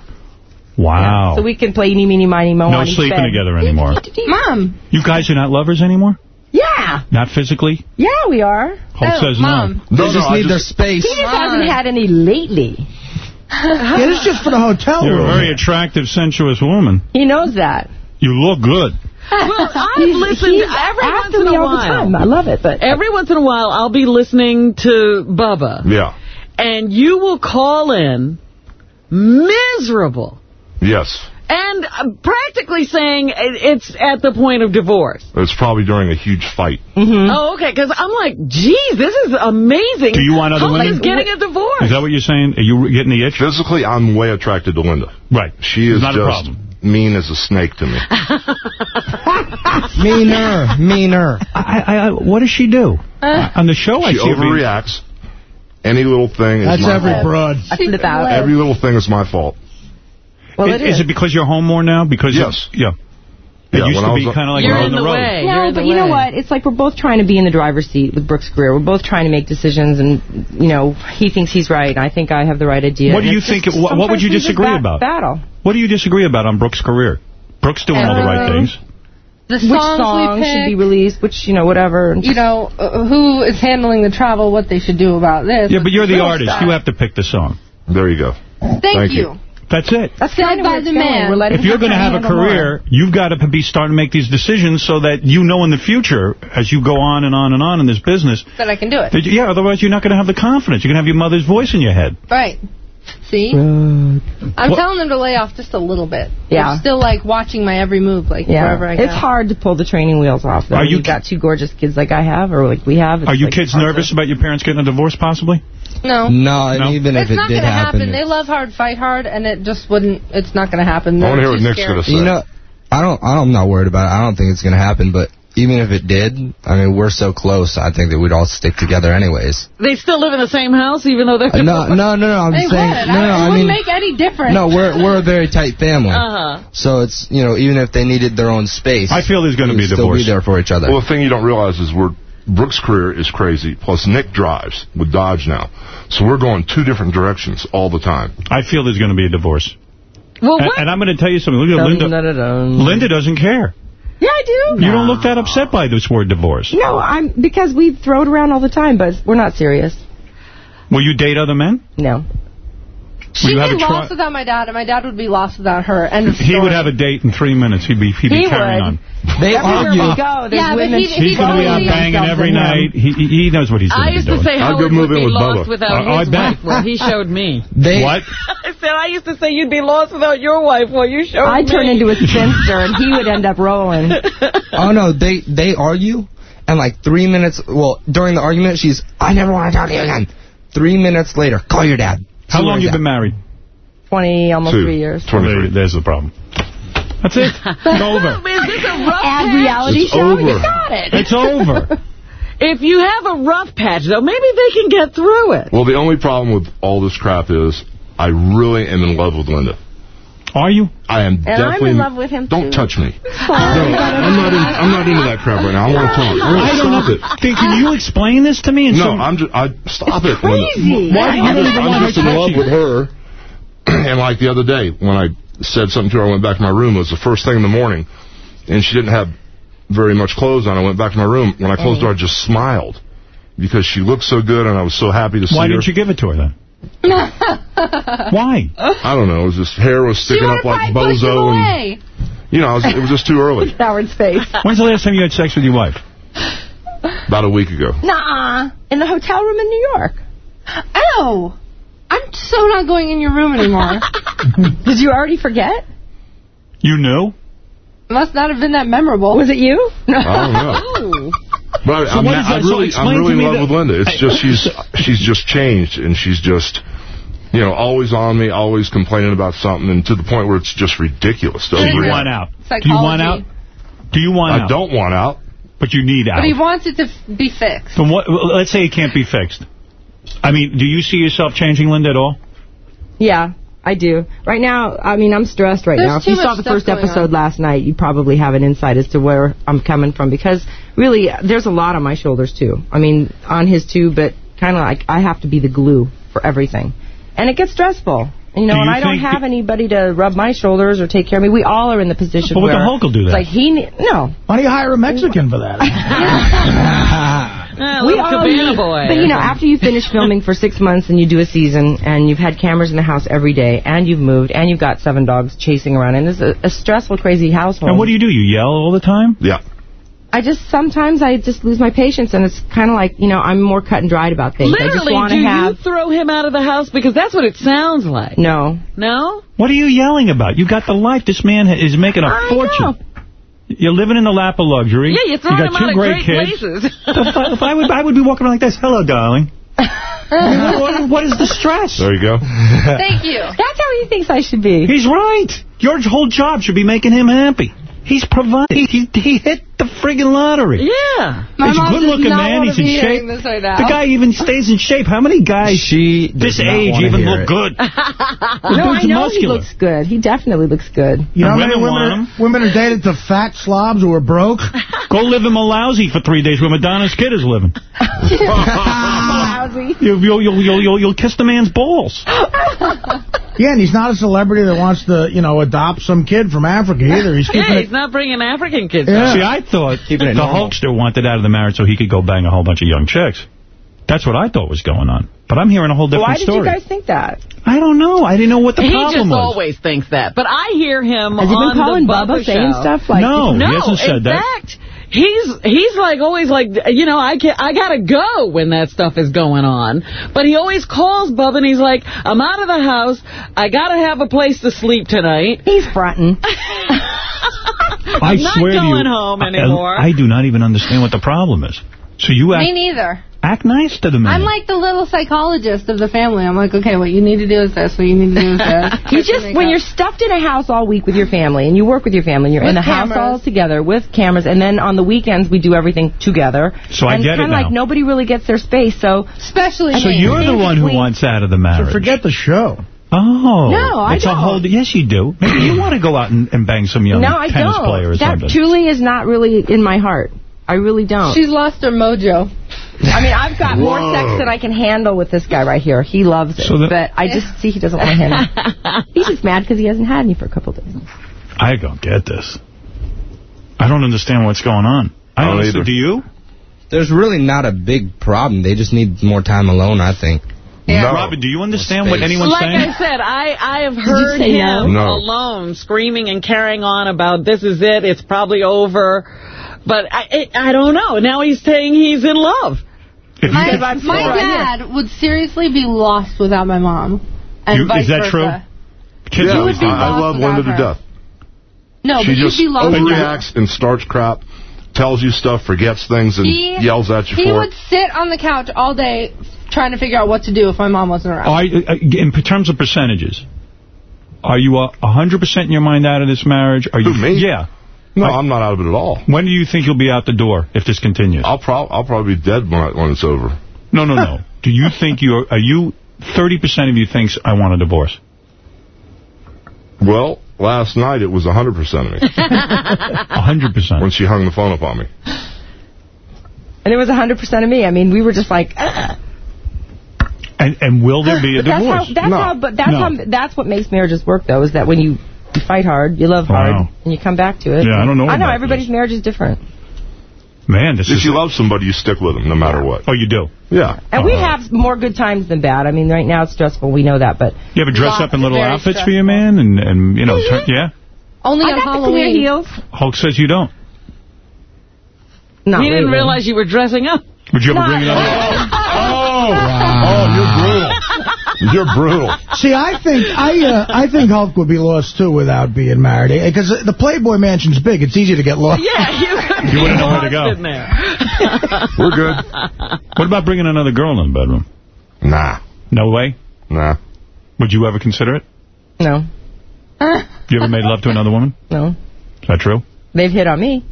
[SPEAKER 1] Wow.
[SPEAKER 27] So we can play eeny, meeny, miny, mo
[SPEAKER 1] no sleeping
[SPEAKER 27] bed.
[SPEAKER 1] together anymore.
[SPEAKER 26] Mom.
[SPEAKER 1] You guys are not lovers anymore?
[SPEAKER 27] Yeah.
[SPEAKER 1] Not physically?
[SPEAKER 27] Yeah, we are.
[SPEAKER 1] Hope
[SPEAKER 26] Oh,
[SPEAKER 1] says
[SPEAKER 26] Mom.
[SPEAKER 1] no.
[SPEAKER 22] They
[SPEAKER 25] No,
[SPEAKER 22] just
[SPEAKER 25] no, I
[SPEAKER 22] need their space.
[SPEAKER 27] He just hasn't had any lately.
[SPEAKER 3] Yeah, this is just for the hotel
[SPEAKER 1] You're a very attractive, sensuous woman.
[SPEAKER 27] He knows that.
[SPEAKER 1] You look good.
[SPEAKER 2] Well, I've
[SPEAKER 27] He's-
[SPEAKER 2] listened
[SPEAKER 27] he's
[SPEAKER 2] every once in a
[SPEAKER 27] all the
[SPEAKER 2] while.
[SPEAKER 27] time. I love it, but
[SPEAKER 2] Every once in a while, I'll be listening to Bubba,
[SPEAKER 25] Yeah.
[SPEAKER 2] and you will call in miserable
[SPEAKER 25] Yes.
[SPEAKER 2] and uh, practically saying it's at the point of divorce.
[SPEAKER 25] It's probably during a huge fight.
[SPEAKER 2] Oh, okay, because I'm like, geez, this is amazing.
[SPEAKER 1] Do you want other
[SPEAKER 2] Hulk
[SPEAKER 1] women?
[SPEAKER 2] getting a divorce.
[SPEAKER 1] Is that what you're saying? Are you getting the itch?
[SPEAKER 25] Physically, I'm way attracted to Linda.
[SPEAKER 1] Right.
[SPEAKER 25] She is
[SPEAKER 1] Not a problem.
[SPEAKER 25] Mean as a snake to me.
[SPEAKER 22] Meaner, meaner.
[SPEAKER 1] I, I, I, what does she do?
[SPEAKER 2] Uh,
[SPEAKER 1] On the show, I
[SPEAKER 25] She
[SPEAKER 1] see her
[SPEAKER 25] overreacts. Any little thing is
[SPEAKER 3] That's
[SPEAKER 25] my
[SPEAKER 3] every
[SPEAKER 25] fault.
[SPEAKER 3] broad.
[SPEAKER 27] I flip out.
[SPEAKER 25] Every little thing is my fault.
[SPEAKER 27] Well,
[SPEAKER 1] is,
[SPEAKER 27] it is.
[SPEAKER 1] it because you're home more now? Because
[SPEAKER 25] Yes.
[SPEAKER 1] Of, yeah. It
[SPEAKER 25] Yeah,
[SPEAKER 1] used to
[SPEAKER 25] I
[SPEAKER 1] be kind of like
[SPEAKER 2] You're
[SPEAKER 1] on
[SPEAKER 2] in
[SPEAKER 1] the,
[SPEAKER 2] the
[SPEAKER 1] road.
[SPEAKER 2] way. You're
[SPEAKER 27] No, but
[SPEAKER 2] the
[SPEAKER 27] you know what? It's like we're both trying to be in the driver's seat with Brooke's career. We're both trying to make decisions, and you know, he thinks he's right. I think I have the right idea.
[SPEAKER 1] What do you think?
[SPEAKER 27] just-
[SPEAKER 1] What, what would you disagree
[SPEAKER 27] bat-
[SPEAKER 1] about?
[SPEAKER 27] Battle.
[SPEAKER 1] What do you disagree about on Brooke's career? Brooke's doing all the right
[SPEAKER 26] Um,
[SPEAKER 1] things.
[SPEAKER 26] The
[SPEAKER 27] Which song
[SPEAKER 26] we
[SPEAKER 27] should be released? Which you know, whatever.
[SPEAKER 26] you know, uh, who is handling the travel, what they should do about this.
[SPEAKER 1] Yeah, but you're the artist.
[SPEAKER 26] stuff.
[SPEAKER 1] You have to pick the song.
[SPEAKER 25] There you go.
[SPEAKER 26] Thank,
[SPEAKER 25] Thank
[SPEAKER 26] you.
[SPEAKER 25] you.
[SPEAKER 1] That's it.
[SPEAKER 27] That's
[SPEAKER 26] Said
[SPEAKER 27] kind of
[SPEAKER 26] by the man.
[SPEAKER 1] If you're going to have a
[SPEAKER 27] handle more.
[SPEAKER 1] career, you've got to be starting to make these decisions so that you know in the future, as you go on and on and on in this business,
[SPEAKER 26] That I can do it.
[SPEAKER 1] that, yeah, otherwise you're not going to have the confidence. You're going to have your mother's voice in your head.
[SPEAKER 26] Right. See? Uh, I'm telling them to lay off just a little bit.
[SPEAKER 27] Yeah.
[SPEAKER 26] They're still like watching my every move, like
[SPEAKER 27] Yeah,
[SPEAKER 26] wherever I go.
[SPEAKER 27] it's hard to pull the training wheels off. Though.
[SPEAKER 1] Are you
[SPEAKER 27] You've got two gorgeous kids like I have, or like we have. It's
[SPEAKER 1] Are you
[SPEAKER 27] like
[SPEAKER 1] kids
[SPEAKER 27] hard to-
[SPEAKER 1] nervous about your parents getting a divorce, possibly?
[SPEAKER 26] No.
[SPEAKER 22] No, and
[SPEAKER 1] No?
[SPEAKER 22] even
[SPEAKER 26] It's
[SPEAKER 22] if it did
[SPEAKER 26] going to happen.
[SPEAKER 22] happen,
[SPEAKER 26] They love hard, fight hard, and it just wouldn't. It's not going to happen.
[SPEAKER 25] I want to hear what Nick's going to say.
[SPEAKER 22] you know, I don't, I'm not worried about it. I don't think it's going to happen, but even if it did, I mean, we're so close, I think that we'd all stick together anyways.
[SPEAKER 2] They still live in the same house, even though they're
[SPEAKER 22] Uh, no, no, no, no, I'm
[SPEAKER 26] They
[SPEAKER 22] saying,
[SPEAKER 26] would.
[SPEAKER 22] no, no,
[SPEAKER 26] I, it
[SPEAKER 22] I
[SPEAKER 26] wouldn't
[SPEAKER 22] mean,
[SPEAKER 26] make any difference.
[SPEAKER 22] no, we're, we're a very tight family.
[SPEAKER 2] Uh-huh.
[SPEAKER 22] So it's, you know, even if they needed their own space.
[SPEAKER 1] I feel there's going to be a
[SPEAKER 22] still
[SPEAKER 1] divorce.
[SPEAKER 22] be there for each other.
[SPEAKER 25] Well, the thing you don't realize is we're Brooke's career is crazy. Plus, Nick drives with Dodge now, so we're going two different directions all the time.
[SPEAKER 1] I feel there's going to be a divorce.
[SPEAKER 2] Well,
[SPEAKER 1] And,
[SPEAKER 2] what?
[SPEAKER 1] and I'm going to tell you something. Look at
[SPEAKER 27] Dun,
[SPEAKER 1] Linda.
[SPEAKER 27] dun, dun, dun.
[SPEAKER 1] Linda doesn't care.
[SPEAKER 27] Yeah, I do.
[SPEAKER 1] You don't look that upset by this word divorce.
[SPEAKER 27] No, I'm because we throw it around all the time, but we're not serious.
[SPEAKER 1] Will you date other men?
[SPEAKER 27] No.
[SPEAKER 26] She'd
[SPEAKER 1] you have
[SPEAKER 26] be
[SPEAKER 1] a
[SPEAKER 26] lost without my dad, and my dad would be lost without her. End of story.
[SPEAKER 1] He would have a date in three minutes. He'd be he'd be
[SPEAKER 27] He
[SPEAKER 1] carrying
[SPEAKER 27] would.
[SPEAKER 1] on.
[SPEAKER 27] They Everywhere argue. we go, there's
[SPEAKER 26] Yeah, but
[SPEAKER 27] women
[SPEAKER 26] he-
[SPEAKER 1] He's going to be out banging every night. He, he he knows what he's going
[SPEAKER 2] I
[SPEAKER 1] to be
[SPEAKER 2] used
[SPEAKER 1] doing.
[SPEAKER 2] to say Howard would be lost without
[SPEAKER 1] Uh,
[SPEAKER 2] his wife. Well, he showed me.
[SPEAKER 22] They,
[SPEAKER 1] What?
[SPEAKER 2] I said I used to say you'd be lost without your wife. Well, you showed me.
[SPEAKER 27] I'd
[SPEAKER 2] me.
[SPEAKER 27] turn into a spinster, and he would end up rolling.
[SPEAKER 22] oh no, they they argue, and like three minutes. Well, during the argument, she's, I never want to talk to you again. Three minutes later, call your dad.
[SPEAKER 1] How long
[SPEAKER 22] where
[SPEAKER 1] you
[SPEAKER 22] he's
[SPEAKER 1] been married?
[SPEAKER 27] 20, almost
[SPEAKER 1] Two.
[SPEAKER 27] three years.
[SPEAKER 1] There- There's the problem. That's it. It's over.
[SPEAKER 2] Is this a rough
[SPEAKER 27] Add
[SPEAKER 2] patch?
[SPEAKER 27] reality
[SPEAKER 25] It's
[SPEAKER 27] show?
[SPEAKER 25] over.
[SPEAKER 27] You got it.
[SPEAKER 1] It's over.
[SPEAKER 2] If you have a rough patch, though, maybe they can get through it.
[SPEAKER 25] Well, the only problem with all this crap is I really am in love with Linda.
[SPEAKER 1] Are you?
[SPEAKER 25] I am
[SPEAKER 27] And I'm
[SPEAKER 25] definitely.
[SPEAKER 27] in love with him,
[SPEAKER 25] Don't
[SPEAKER 27] too.
[SPEAKER 25] touch me. No, I'm not. In, I'm not into that crap right now. I want to talk. I
[SPEAKER 1] I don't
[SPEAKER 25] stop
[SPEAKER 1] know.
[SPEAKER 25] it.
[SPEAKER 1] Think- Can you explain this to me? in
[SPEAKER 25] No,
[SPEAKER 1] some-
[SPEAKER 25] I'm just. I stop it.
[SPEAKER 27] crazy.
[SPEAKER 25] Linda.
[SPEAKER 1] Why do you
[SPEAKER 25] I'm
[SPEAKER 1] don't
[SPEAKER 25] just,
[SPEAKER 1] even
[SPEAKER 25] I'm
[SPEAKER 1] want
[SPEAKER 25] just
[SPEAKER 1] her
[SPEAKER 25] in love
[SPEAKER 1] touching
[SPEAKER 25] with her. And like the other day when I said something to her, I went back to my room. It was the first thing in the morning, and she didn't have very much clothes on. I went back to my room. When I closed the door, I just smiled because she looked so good, and I was so happy to see her.
[SPEAKER 1] Why didn't you give it to her then? Why?
[SPEAKER 25] I don't know. It was just hair was sticking
[SPEAKER 26] would
[SPEAKER 25] up like
[SPEAKER 26] probably pushed
[SPEAKER 25] bozo, and you know, I was, it was just too early.
[SPEAKER 27] Howard's face.
[SPEAKER 1] When's the last time you had sex with your wife?
[SPEAKER 25] About a week ago.
[SPEAKER 27] Nuh-uh. In the hotel room in New York.
[SPEAKER 26] Oh, I'm so not going in your room anymore.
[SPEAKER 27] Did you already forget?
[SPEAKER 1] You knew?
[SPEAKER 26] Must not have been that memorable.
[SPEAKER 27] Was it you?
[SPEAKER 25] I don't know. But I,
[SPEAKER 1] So
[SPEAKER 25] I'm, not- I'm really,
[SPEAKER 1] explain
[SPEAKER 25] I'm really in love with Linda. It's just she's she's just changed, and she's just, you know, always on me, always complaining about something, and to the point where it's just ridiculous.
[SPEAKER 1] Do you want out? Do you want out? Do you want
[SPEAKER 25] I
[SPEAKER 1] out?
[SPEAKER 25] don't want out.
[SPEAKER 1] But you need out.
[SPEAKER 26] But he wants it to be fixed.
[SPEAKER 1] From what? Let's say it can't be fixed. I mean, do you see yourself changing, Linda, at all?
[SPEAKER 27] Yeah, I do. Right now, I mean, I'm stressed right
[SPEAKER 26] There's
[SPEAKER 27] now. If you saw the first episode
[SPEAKER 26] on.
[SPEAKER 27] last night, you probably have an insight as to where I'm coming from because really, there's a lot on my shoulders too. I mean, on his too, but kind of like I have to be the glue for everything, and it gets stressful. You know,
[SPEAKER 1] Do
[SPEAKER 27] and
[SPEAKER 1] you
[SPEAKER 27] I don't have anybody to rub my shoulders or take care of me. We all are in the position
[SPEAKER 1] But what
[SPEAKER 27] where
[SPEAKER 1] the Hulk will do
[SPEAKER 27] it's
[SPEAKER 1] that.
[SPEAKER 27] like he ne- no.
[SPEAKER 3] Why don't you hire a Mexican for that?
[SPEAKER 2] Uh,
[SPEAKER 27] we
[SPEAKER 2] little
[SPEAKER 27] all
[SPEAKER 2] cabana
[SPEAKER 27] need-
[SPEAKER 2] boy.
[SPEAKER 27] But you know, after you finish filming for six months and you do a season and you've had cameras in the house every day and you've moved and you've got seven dogs chasing around and it's a, a stressful, crazy household.
[SPEAKER 1] And what do you do? You yell all the time?
[SPEAKER 25] Yeah.
[SPEAKER 27] I just sometimes I just lose my patience and it's kind of like you know I'm more cut and dried about things. I just
[SPEAKER 2] Literally, do
[SPEAKER 27] have
[SPEAKER 2] you throw him out of the house? Because that's what it sounds like.
[SPEAKER 27] no.
[SPEAKER 2] No?
[SPEAKER 1] What are you yelling about? You got the life. This man is making a
[SPEAKER 27] I
[SPEAKER 1] fortune.
[SPEAKER 27] know.
[SPEAKER 1] You're living in the lap of luxury.
[SPEAKER 2] Yeah, you're throwing
[SPEAKER 1] you
[SPEAKER 2] him
[SPEAKER 1] got
[SPEAKER 2] out
[SPEAKER 1] two
[SPEAKER 2] of
[SPEAKER 1] great,
[SPEAKER 2] great
[SPEAKER 1] kids.
[SPEAKER 2] places.
[SPEAKER 1] if, I, if I would, I would be walking around like this. Hello, darling. I mean, what, what- what is the stress?
[SPEAKER 25] There you go.
[SPEAKER 26] Thank you.
[SPEAKER 27] That's how he thinks I should be.
[SPEAKER 1] He's right. Your whole job should be making him happy. He's providing. He, he hit the friggin' lottery.
[SPEAKER 2] Yeah.
[SPEAKER 26] My
[SPEAKER 1] He's a good-looking man. He's in shape.
[SPEAKER 26] This right now.
[SPEAKER 1] The guy even stays in shape. How many guys
[SPEAKER 22] She
[SPEAKER 1] this age even look
[SPEAKER 22] it.
[SPEAKER 1] good?
[SPEAKER 27] no, I know
[SPEAKER 1] muscular.
[SPEAKER 27] he looks good. He definitely looks good.
[SPEAKER 3] You know how
[SPEAKER 1] And
[SPEAKER 3] many
[SPEAKER 1] women
[SPEAKER 3] women
[SPEAKER 1] want
[SPEAKER 3] are, women are dated to fat slobs who are broke?
[SPEAKER 1] Go live in Malawi for three days where Madonna's kid is living.
[SPEAKER 27] Lousy.
[SPEAKER 1] You'll, you'll, you'll, you'll, you'll, you'll kiss the man's balls.
[SPEAKER 3] Yeah, and he's not a celebrity that wants to, you know, adopt some kid from Africa either. He's keeping
[SPEAKER 2] Yeah,
[SPEAKER 3] it...
[SPEAKER 2] he's not bringing African kids
[SPEAKER 3] Yeah.
[SPEAKER 2] out.
[SPEAKER 1] See, I thought
[SPEAKER 22] Keeping it
[SPEAKER 1] the
[SPEAKER 22] normal.
[SPEAKER 1] Hulkster wanted out of the marriage so he could go bang a whole bunch of young chicks. That's what I thought was going on. But I'm hearing a whole different story.
[SPEAKER 27] Why did
[SPEAKER 1] story.
[SPEAKER 27] you guys think that?
[SPEAKER 1] I don't know. I didn't know what the
[SPEAKER 2] He
[SPEAKER 1] problem
[SPEAKER 2] just
[SPEAKER 1] was.
[SPEAKER 2] always thinks that. But I hear him
[SPEAKER 27] Has he been calling
[SPEAKER 2] Bubba,
[SPEAKER 27] Bubba saying stuff like
[SPEAKER 1] No.
[SPEAKER 2] No,
[SPEAKER 1] he hasn't said
[SPEAKER 2] in
[SPEAKER 1] that.
[SPEAKER 2] fact, he's he's like always like you know I can't I gotta go when that stuff is going on. But he always calls Bubba and he's like, I'm out of the house. I gotta have a place to sleep tonight.
[SPEAKER 27] He's fronting.
[SPEAKER 1] I
[SPEAKER 2] I'm not
[SPEAKER 1] swear to you,
[SPEAKER 2] going home
[SPEAKER 1] I-
[SPEAKER 2] anymore.
[SPEAKER 1] I, do not even understand what the problem is. So you act,
[SPEAKER 26] Me neither.
[SPEAKER 1] act nice to the man.
[SPEAKER 26] I'm like the little psychologist of the family. I'm like, okay, what you need to do is this. What you need to do is this.
[SPEAKER 27] You just when you're stuffed in a house all week with your family and you work with your family and you're in
[SPEAKER 26] With
[SPEAKER 27] the house all together with cameras and then on the weekends we do everything together.
[SPEAKER 1] So I
[SPEAKER 27] and
[SPEAKER 1] get it
[SPEAKER 27] kind of
[SPEAKER 1] now.
[SPEAKER 27] like nobody really gets their space. So
[SPEAKER 26] especially
[SPEAKER 1] so
[SPEAKER 26] me.
[SPEAKER 1] you're the one who wants out of the marriage.
[SPEAKER 3] Forget the show.
[SPEAKER 1] Oh.
[SPEAKER 27] No, I
[SPEAKER 1] it's a
[SPEAKER 27] don't.
[SPEAKER 1] whole. Yes, you do. Maybe you want to go out and, and bang some young
[SPEAKER 27] no, I
[SPEAKER 1] tennis
[SPEAKER 27] don't.
[SPEAKER 1] player or
[SPEAKER 27] that
[SPEAKER 1] something.
[SPEAKER 27] truly is not really in my heart. I really don't.
[SPEAKER 26] She's lost her mojo.
[SPEAKER 27] I mean, I've got more sex than I can handle with this guy right here. He loves it,
[SPEAKER 1] So the-
[SPEAKER 27] but I just see he doesn't want to handle it. He's just mad because he hasn't had any for a couple of days.
[SPEAKER 1] I don't get this. I don't understand what's going on. I don't understand. Do you?
[SPEAKER 22] There's really not a big problem. They just need more time alone, I think.
[SPEAKER 1] Yeah, Robin, do you understand what anyone's
[SPEAKER 2] like
[SPEAKER 1] saying?
[SPEAKER 2] I said, I, I have heard him
[SPEAKER 22] no? No.
[SPEAKER 2] alone screaming and carrying on about this is it, it's probably over. But I, I, I don't know. Now he's saying he's in love.
[SPEAKER 26] My, my
[SPEAKER 2] sure.
[SPEAKER 26] dad would seriously be lost without my mom. And
[SPEAKER 1] You-
[SPEAKER 26] vice
[SPEAKER 1] is that
[SPEAKER 26] versa.
[SPEAKER 1] true? Kids
[SPEAKER 26] He
[SPEAKER 1] are-
[SPEAKER 26] would be
[SPEAKER 25] I, I love
[SPEAKER 26] without
[SPEAKER 25] Linda to death.
[SPEAKER 26] No,
[SPEAKER 25] she
[SPEAKER 26] but
[SPEAKER 25] just
[SPEAKER 26] you'd be lost
[SPEAKER 25] overreacts and starts crap, tells you stuff, forgets things, and
[SPEAKER 26] He-
[SPEAKER 25] yells at you
[SPEAKER 26] He would
[SPEAKER 25] it.
[SPEAKER 26] sit on the couch all day trying to figure out what to do if my mom wasn't around.
[SPEAKER 1] I, I- uh, in terms of percentages, are you a 100% in your mind out of this marriage? Are you?
[SPEAKER 25] Who, me?
[SPEAKER 1] Yeah.
[SPEAKER 25] No, I'm not out of it at all.
[SPEAKER 1] When do you think you'll be out the door if this continues?
[SPEAKER 25] I'll, prob I'll probably be dead when, I, when it's over.
[SPEAKER 1] No, no, no. do you think you're, are you, 30% of you thinks I want a divorce?
[SPEAKER 25] Well, last night it was 100% of me.
[SPEAKER 1] 100%.
[SPEAKER 25] When she hung the phone up on me.
[SPEAKER 27] And it was 100% of me. I mean, we were just like, "Ugh."
[SPEAKER 1] And, and will there be a
[SPEAKER 27] But that's
[SPEAKER 1] divorce?
[SPEAKER 27] how, that's how, but that's
[SPEAKER 1] No.
[SPEAKER 27] how, that's what makes marriages work, though, is that when you, you fight hard, you love hard,
[SPEAKER 1] Wow.
[SPEAKER 27] and you come back to it.
[SPEAKER 1] Yeah, I don't know
[SPEAKER 27] I know,
[SPEAKER 1] about
[SPEAKER 27] everybody's marriage is different.
[SPEAKER 1] Man, this
[SPEAKER 25] if
[SPEAKER 1] is...
[SPEAKER 25] you love somebody, you stick with them no matter what.
[SPEAKER 1] Oh, you do?
[SPEAKER 25] Yeah.
[SPEAKER 27] And we uh-huh. have more good times than bad. I mean, right now it's stressful, we know that, but...
[SPEAKER 1] You ever dress up in little
[SPEAKER 27] very
[SPEAKER 1] outfits for your man? And, and you know, turn, mm-hmm. yeah?
[SPEAKER 26] Only
[SPEAKER 27] I
[SPEAKER 26] on
[SPEAKER 27] got clear
[SPEAKER 26] Halloween.
[SPEAKER 27] heels.
[SPEAKER 1] Hulk says you don't.
[SPEAKER 27] Not
[SPEAKER 2] he didn't
[SPEAKER 27] really.
[SPEAKER 2] realize you were dressing up.
[SPEAKER 1] Would you ever bring it up?
[SPEAKER 25] Oh, oh, you're brutal. You're brutal.
[SPEAKER 3] See, I think I uh, I think Hulk would be lost too without being married because the Playboy Mansion's big. It's easy to get lost.
[SPEAKER 2] Yeah, you
[SPEAKER 1] You wouldn't know where to go.
[SPEAKER 25] We're good.
[SPEAKER 1] What about bringing another girl in the bedroom?
[SPEAKER 25] Nah.
[SPEAKER 1] No way?
[SPEAKER 25] Nah.
[SPEAKER 1] Would you ever consider it?
[SPEAKER 27] No,
[SPEAKER 1] You ever made love to another woman?
[SPEAKER 27] no.
[SPEAKER 1] Is that true?
[SPEAKER 27] They've hit on me,